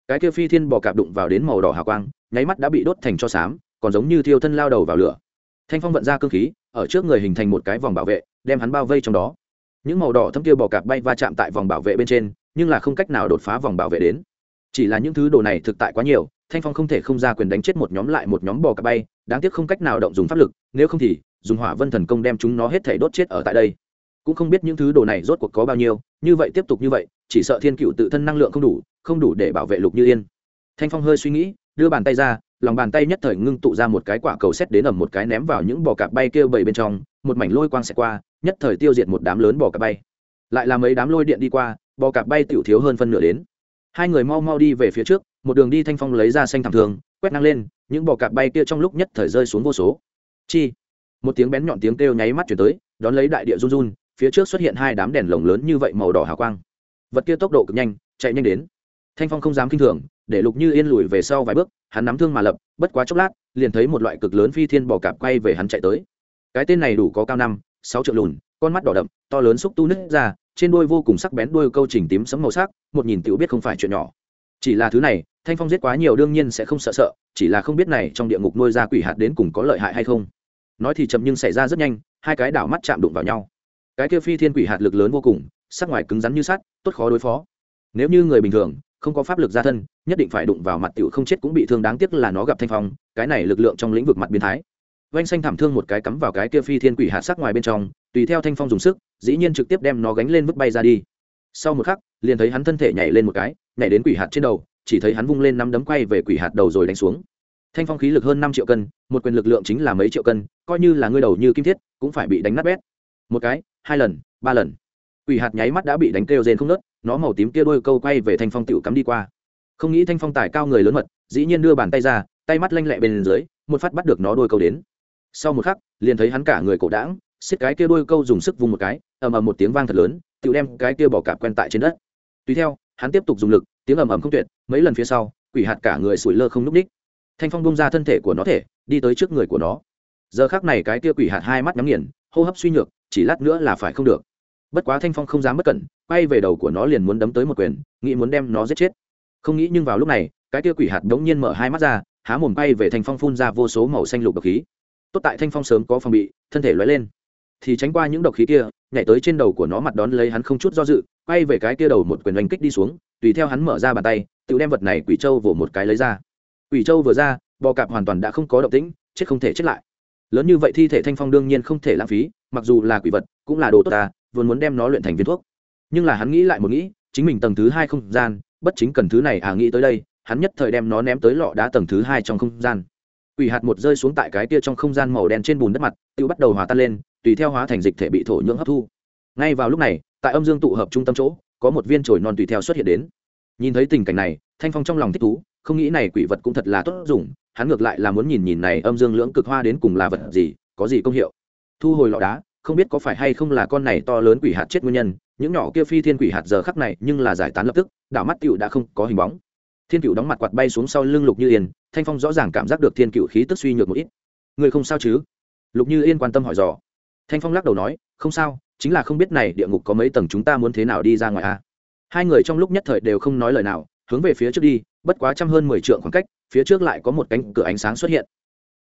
Cái kia phi thiên bò cạp đụng vào đến màu đỏ hào quang, nháy mắt đã bị đốt thành cho xám, còn giống như thiêu thân lao đầu vào lửa. Thanh phong vận ra cơ khí, ở trước người hình thành một cái vòng bảo vệ, đem hắn bao vây trong đó. Những màu đỏ thâm kia bò cạp bay va chạm tại vòng bảo vệ bên trên, nhưng là không cách nào đột phá vòng bảo vệ đến. Chỉ là những thứ đồ này thực tại quá nhiều, thanh phong không thể không ra quyền đánh chết một nhóm lại một nhóm bò cạp bay đáng tiếc không cách nào động dùng pháp lực, nếu không thì, dùng hỏa vân thần công đem chúng nó hết thể đốt chết ở tại đây. Cũng không biết những thứ đồ này rốt cuộc có bao nhiêu, như vậy tiếp tục như vậy, chỉ sợ thiên cựu tự thân năng lượng không đủ không đủ để bảo vệ lục như yên. Thanh phong hơi suy nghĩ, đưa bàn tay ra, lòng bàn tay nhất thời ngưng tụ ra một cái quả cầu xét đến ẩm một cái ném vào những bò cạp bay kêu bầy bên trong, một mảnh lôi quang xẹt qua, nhất thời tiêu diệt một đám lớn bò cạp bay. Lại là mấy đám lôi điện đi qua, bò cạp bay tiểu thiếu hơn phân nửa đến. Hai người mau mau đi về phía trước, một đường đi thanh phong lấy ra xanh thảm thường, quét năng lên những bò cạp bay kia trong lúc nhất thời rơi xuống vô số. Chi, một tiếng bén nhọn tiếng kêu nháy mắt chuyển tới, đón lấy đại địa run run, phía trước xuất hiện hai đám đèn lồng lớn như vậy màu đỏ hào quang. Vật kia tốc độ cực nhanh, chạy nhanh đến. Thanh phong không dám k i n h thường, để lục như yên lùi về sau vài bước, hắn nắm thương mà lập, bất quá chốc lát, liền thấy một loại cực lớn phi thiên bò cạp quay về hắn chạy tới. Cái tên này đủ có cao năm, sáu triệu lùn, con mắt đỏ đậm, to lớn xúc tu nứt ra, trên đuôi vô cùng sắc bén đuôi câu trình tím sấm màu sắc, một nhìn tiểu biết không phải chuyện nhỏ chỉ là thứ này, thanh phong giết quá nhiều đương nhiên sẽ không sợ sợ, chỉ là không biết này trong địa ngục nuôi ra quỷ hạt đến cùng có lợi hại hay không. Nói thì chậm nhưng xảy ra rất nhanh, hai cái đảo mắt chạm đụng vào nhau. Cái kia phi thiên quỷ hạt lực lớn vô cùng, sắc ngoài cứng rắn như sắt, tốt khó đối phó. Nếu như người bình thường, không có pháp lực gia thân, nhất định phải đụng vào mặt tiểu không chết cũng bị thương đáng tiếc là nó gặp thanh phong, cái này lực lượng trong lĩnh vực mặt biến thái. Vanh xanh thảm thương một cái cắm vào cái kia phi thiên quỷ hạt sắc ngoài bên trong, tùy theo thanh phong dùng sức, dĩ nhiên trực tiếp đem nó gánh lên vứt bay ra đi. Sau một khắc, liền thấy hắn thân thể nhảy lên một cái nhảy đến quỷ hạt trên đầu, chỉ thấy hắn vung lên năm đấm quay về quỷ hạt đầu rồi đánh xuống. Thanh phong khí lực hơn năm triệu cân, một quyền lực lượng chính là mấy triệu cân, coi như là ngươi đầu như kim thiết, cũng phải bị đánh nát bét. Một cái, hai lần, ba lần. Quỷ hạt nháy mắt đã bị đánh kêu rên không nớt, nó màu tím kia đôi câu quay về thanh phong tiểu cắm đi qua. Không nghĩ thanh phong tài cao người lớn mật, dĩ nhiên đưa bàn tay ra, tay mắt lanh lẹ bên dưới, một phát bắt được nó đôi câu đến. Sau một khắc, liền thấy hắn cả người cổ đãng, xiết cái kia đôi câu dùng sức vung một cái, ầm ầm một tiếng vang thật lớn, tiểu đem cái kia bỏ cạp quen tại trên đất. Tùy theo hắn tiếp tục dùng lực, tiếng ầm ầm không tuyệt, mấy lần phía sau, quỷ hạt cả người sủi lơ không núp ních. Thanh phong bung ra thân thể của nó thể, đi tới trước người của nó. Giờ khác này cái tia quỷ hạt hai mắt nhắm nghiền, hô hấp suy nhược, chỉ lát nữa là phải không được. Bất quá thanh phong không dám bất cẩn, quay về đầu của nó liền muốn đấm tới một quyền, nghĩ muốn đem nó giết chết. Không nghĩ nhưng vào lúc này, cái tia quỷ hạt đống nhiên mở hai mắt ra, há mồm bay về thanh phong phun ra vô số màu xanh lục độc khí. Tốt tại thanh phong sớm có phòng bị, thân thể lóe lên. Thì tránh qua những độc khí kia, nhảy tới trên đầu của nó mặt đón lấy hắn không chút do dự quay về cái kia đầu một quyền oanh kích đi xuống, tùy theo hắn mở ra bàn tay, tự đem vật này quỷ châu vỗ một cái lấy ra. Quỷ châu vừa ra, bò cạp hoàn toàn đã không có động tĩnh, chết không thể chết lại. Lớn như vậy thi thể thanh phong đương nhiên không thể lãng phí, mặc dù là quỷ vật, cũng là đồ tốt ta, vốn muốn đem nó luyện thành viên thuốc. Nhưng là hắn nghĩ lại một nghĩ, chính mình tầng thứ hai không gian, bất chính cần thứ này à nghĩ tới đây, hắn nhất thời đem nó ném tới lọ đá tầng thứ hai trong không gian. Quỷ hạt một rơi xuống tại cái kia trong không gian màu đen trên bùn đất mặt, tự bắt đầu hòa tan lên, tùy theo hóa thành dịch thể bị thổ nhưỡng hấp thu. Ngay vào lúc này tại âm dương tụ hợp trung tâm chỗ, có một viên trồi non tùy theo xuất hiện đến. Nhìn thấy tình cảnh này, thanh phong trong lòng thích thú, không nghĩ này quỷ vật cũng thật là tốt dùng, hắn ngược lại là muốn nhìn nhìn này âm dương lưỡng cực hoa đến cùng là vật gì, có gì công hiệu. Thu hồi lọ đá, không biết có phải hay không là con này to lớn quỷ hạt chết nguyên nhân, những nhỏ kia phi thiên quỷ hạt giờ khắc này nhưng là giải tán lập tức, đảo mắt cựu đã không có hình bóng. Thiên cựu đóng mặt quạt bay xuống sau lưng lục như yên, thanh phong rõ ràng cảm giác được thiên cựu khí tức suy nhược một ít. Người không sao chứ? Lục như yên quan tâm hỏi dò. Thanh phong lắc đầu nói, không sao chính là không biết này địa ngục có mấy tầng chúng ta muốn thế nào đi ra ngoài a à? hai người trong lúc nhất thời đều không nói lời nào, hướng về phía trước đi, bất quá trăm hơn mười trượng khoảng cách, phía trước lại có một cánh cửa ánh sáng xuất hiện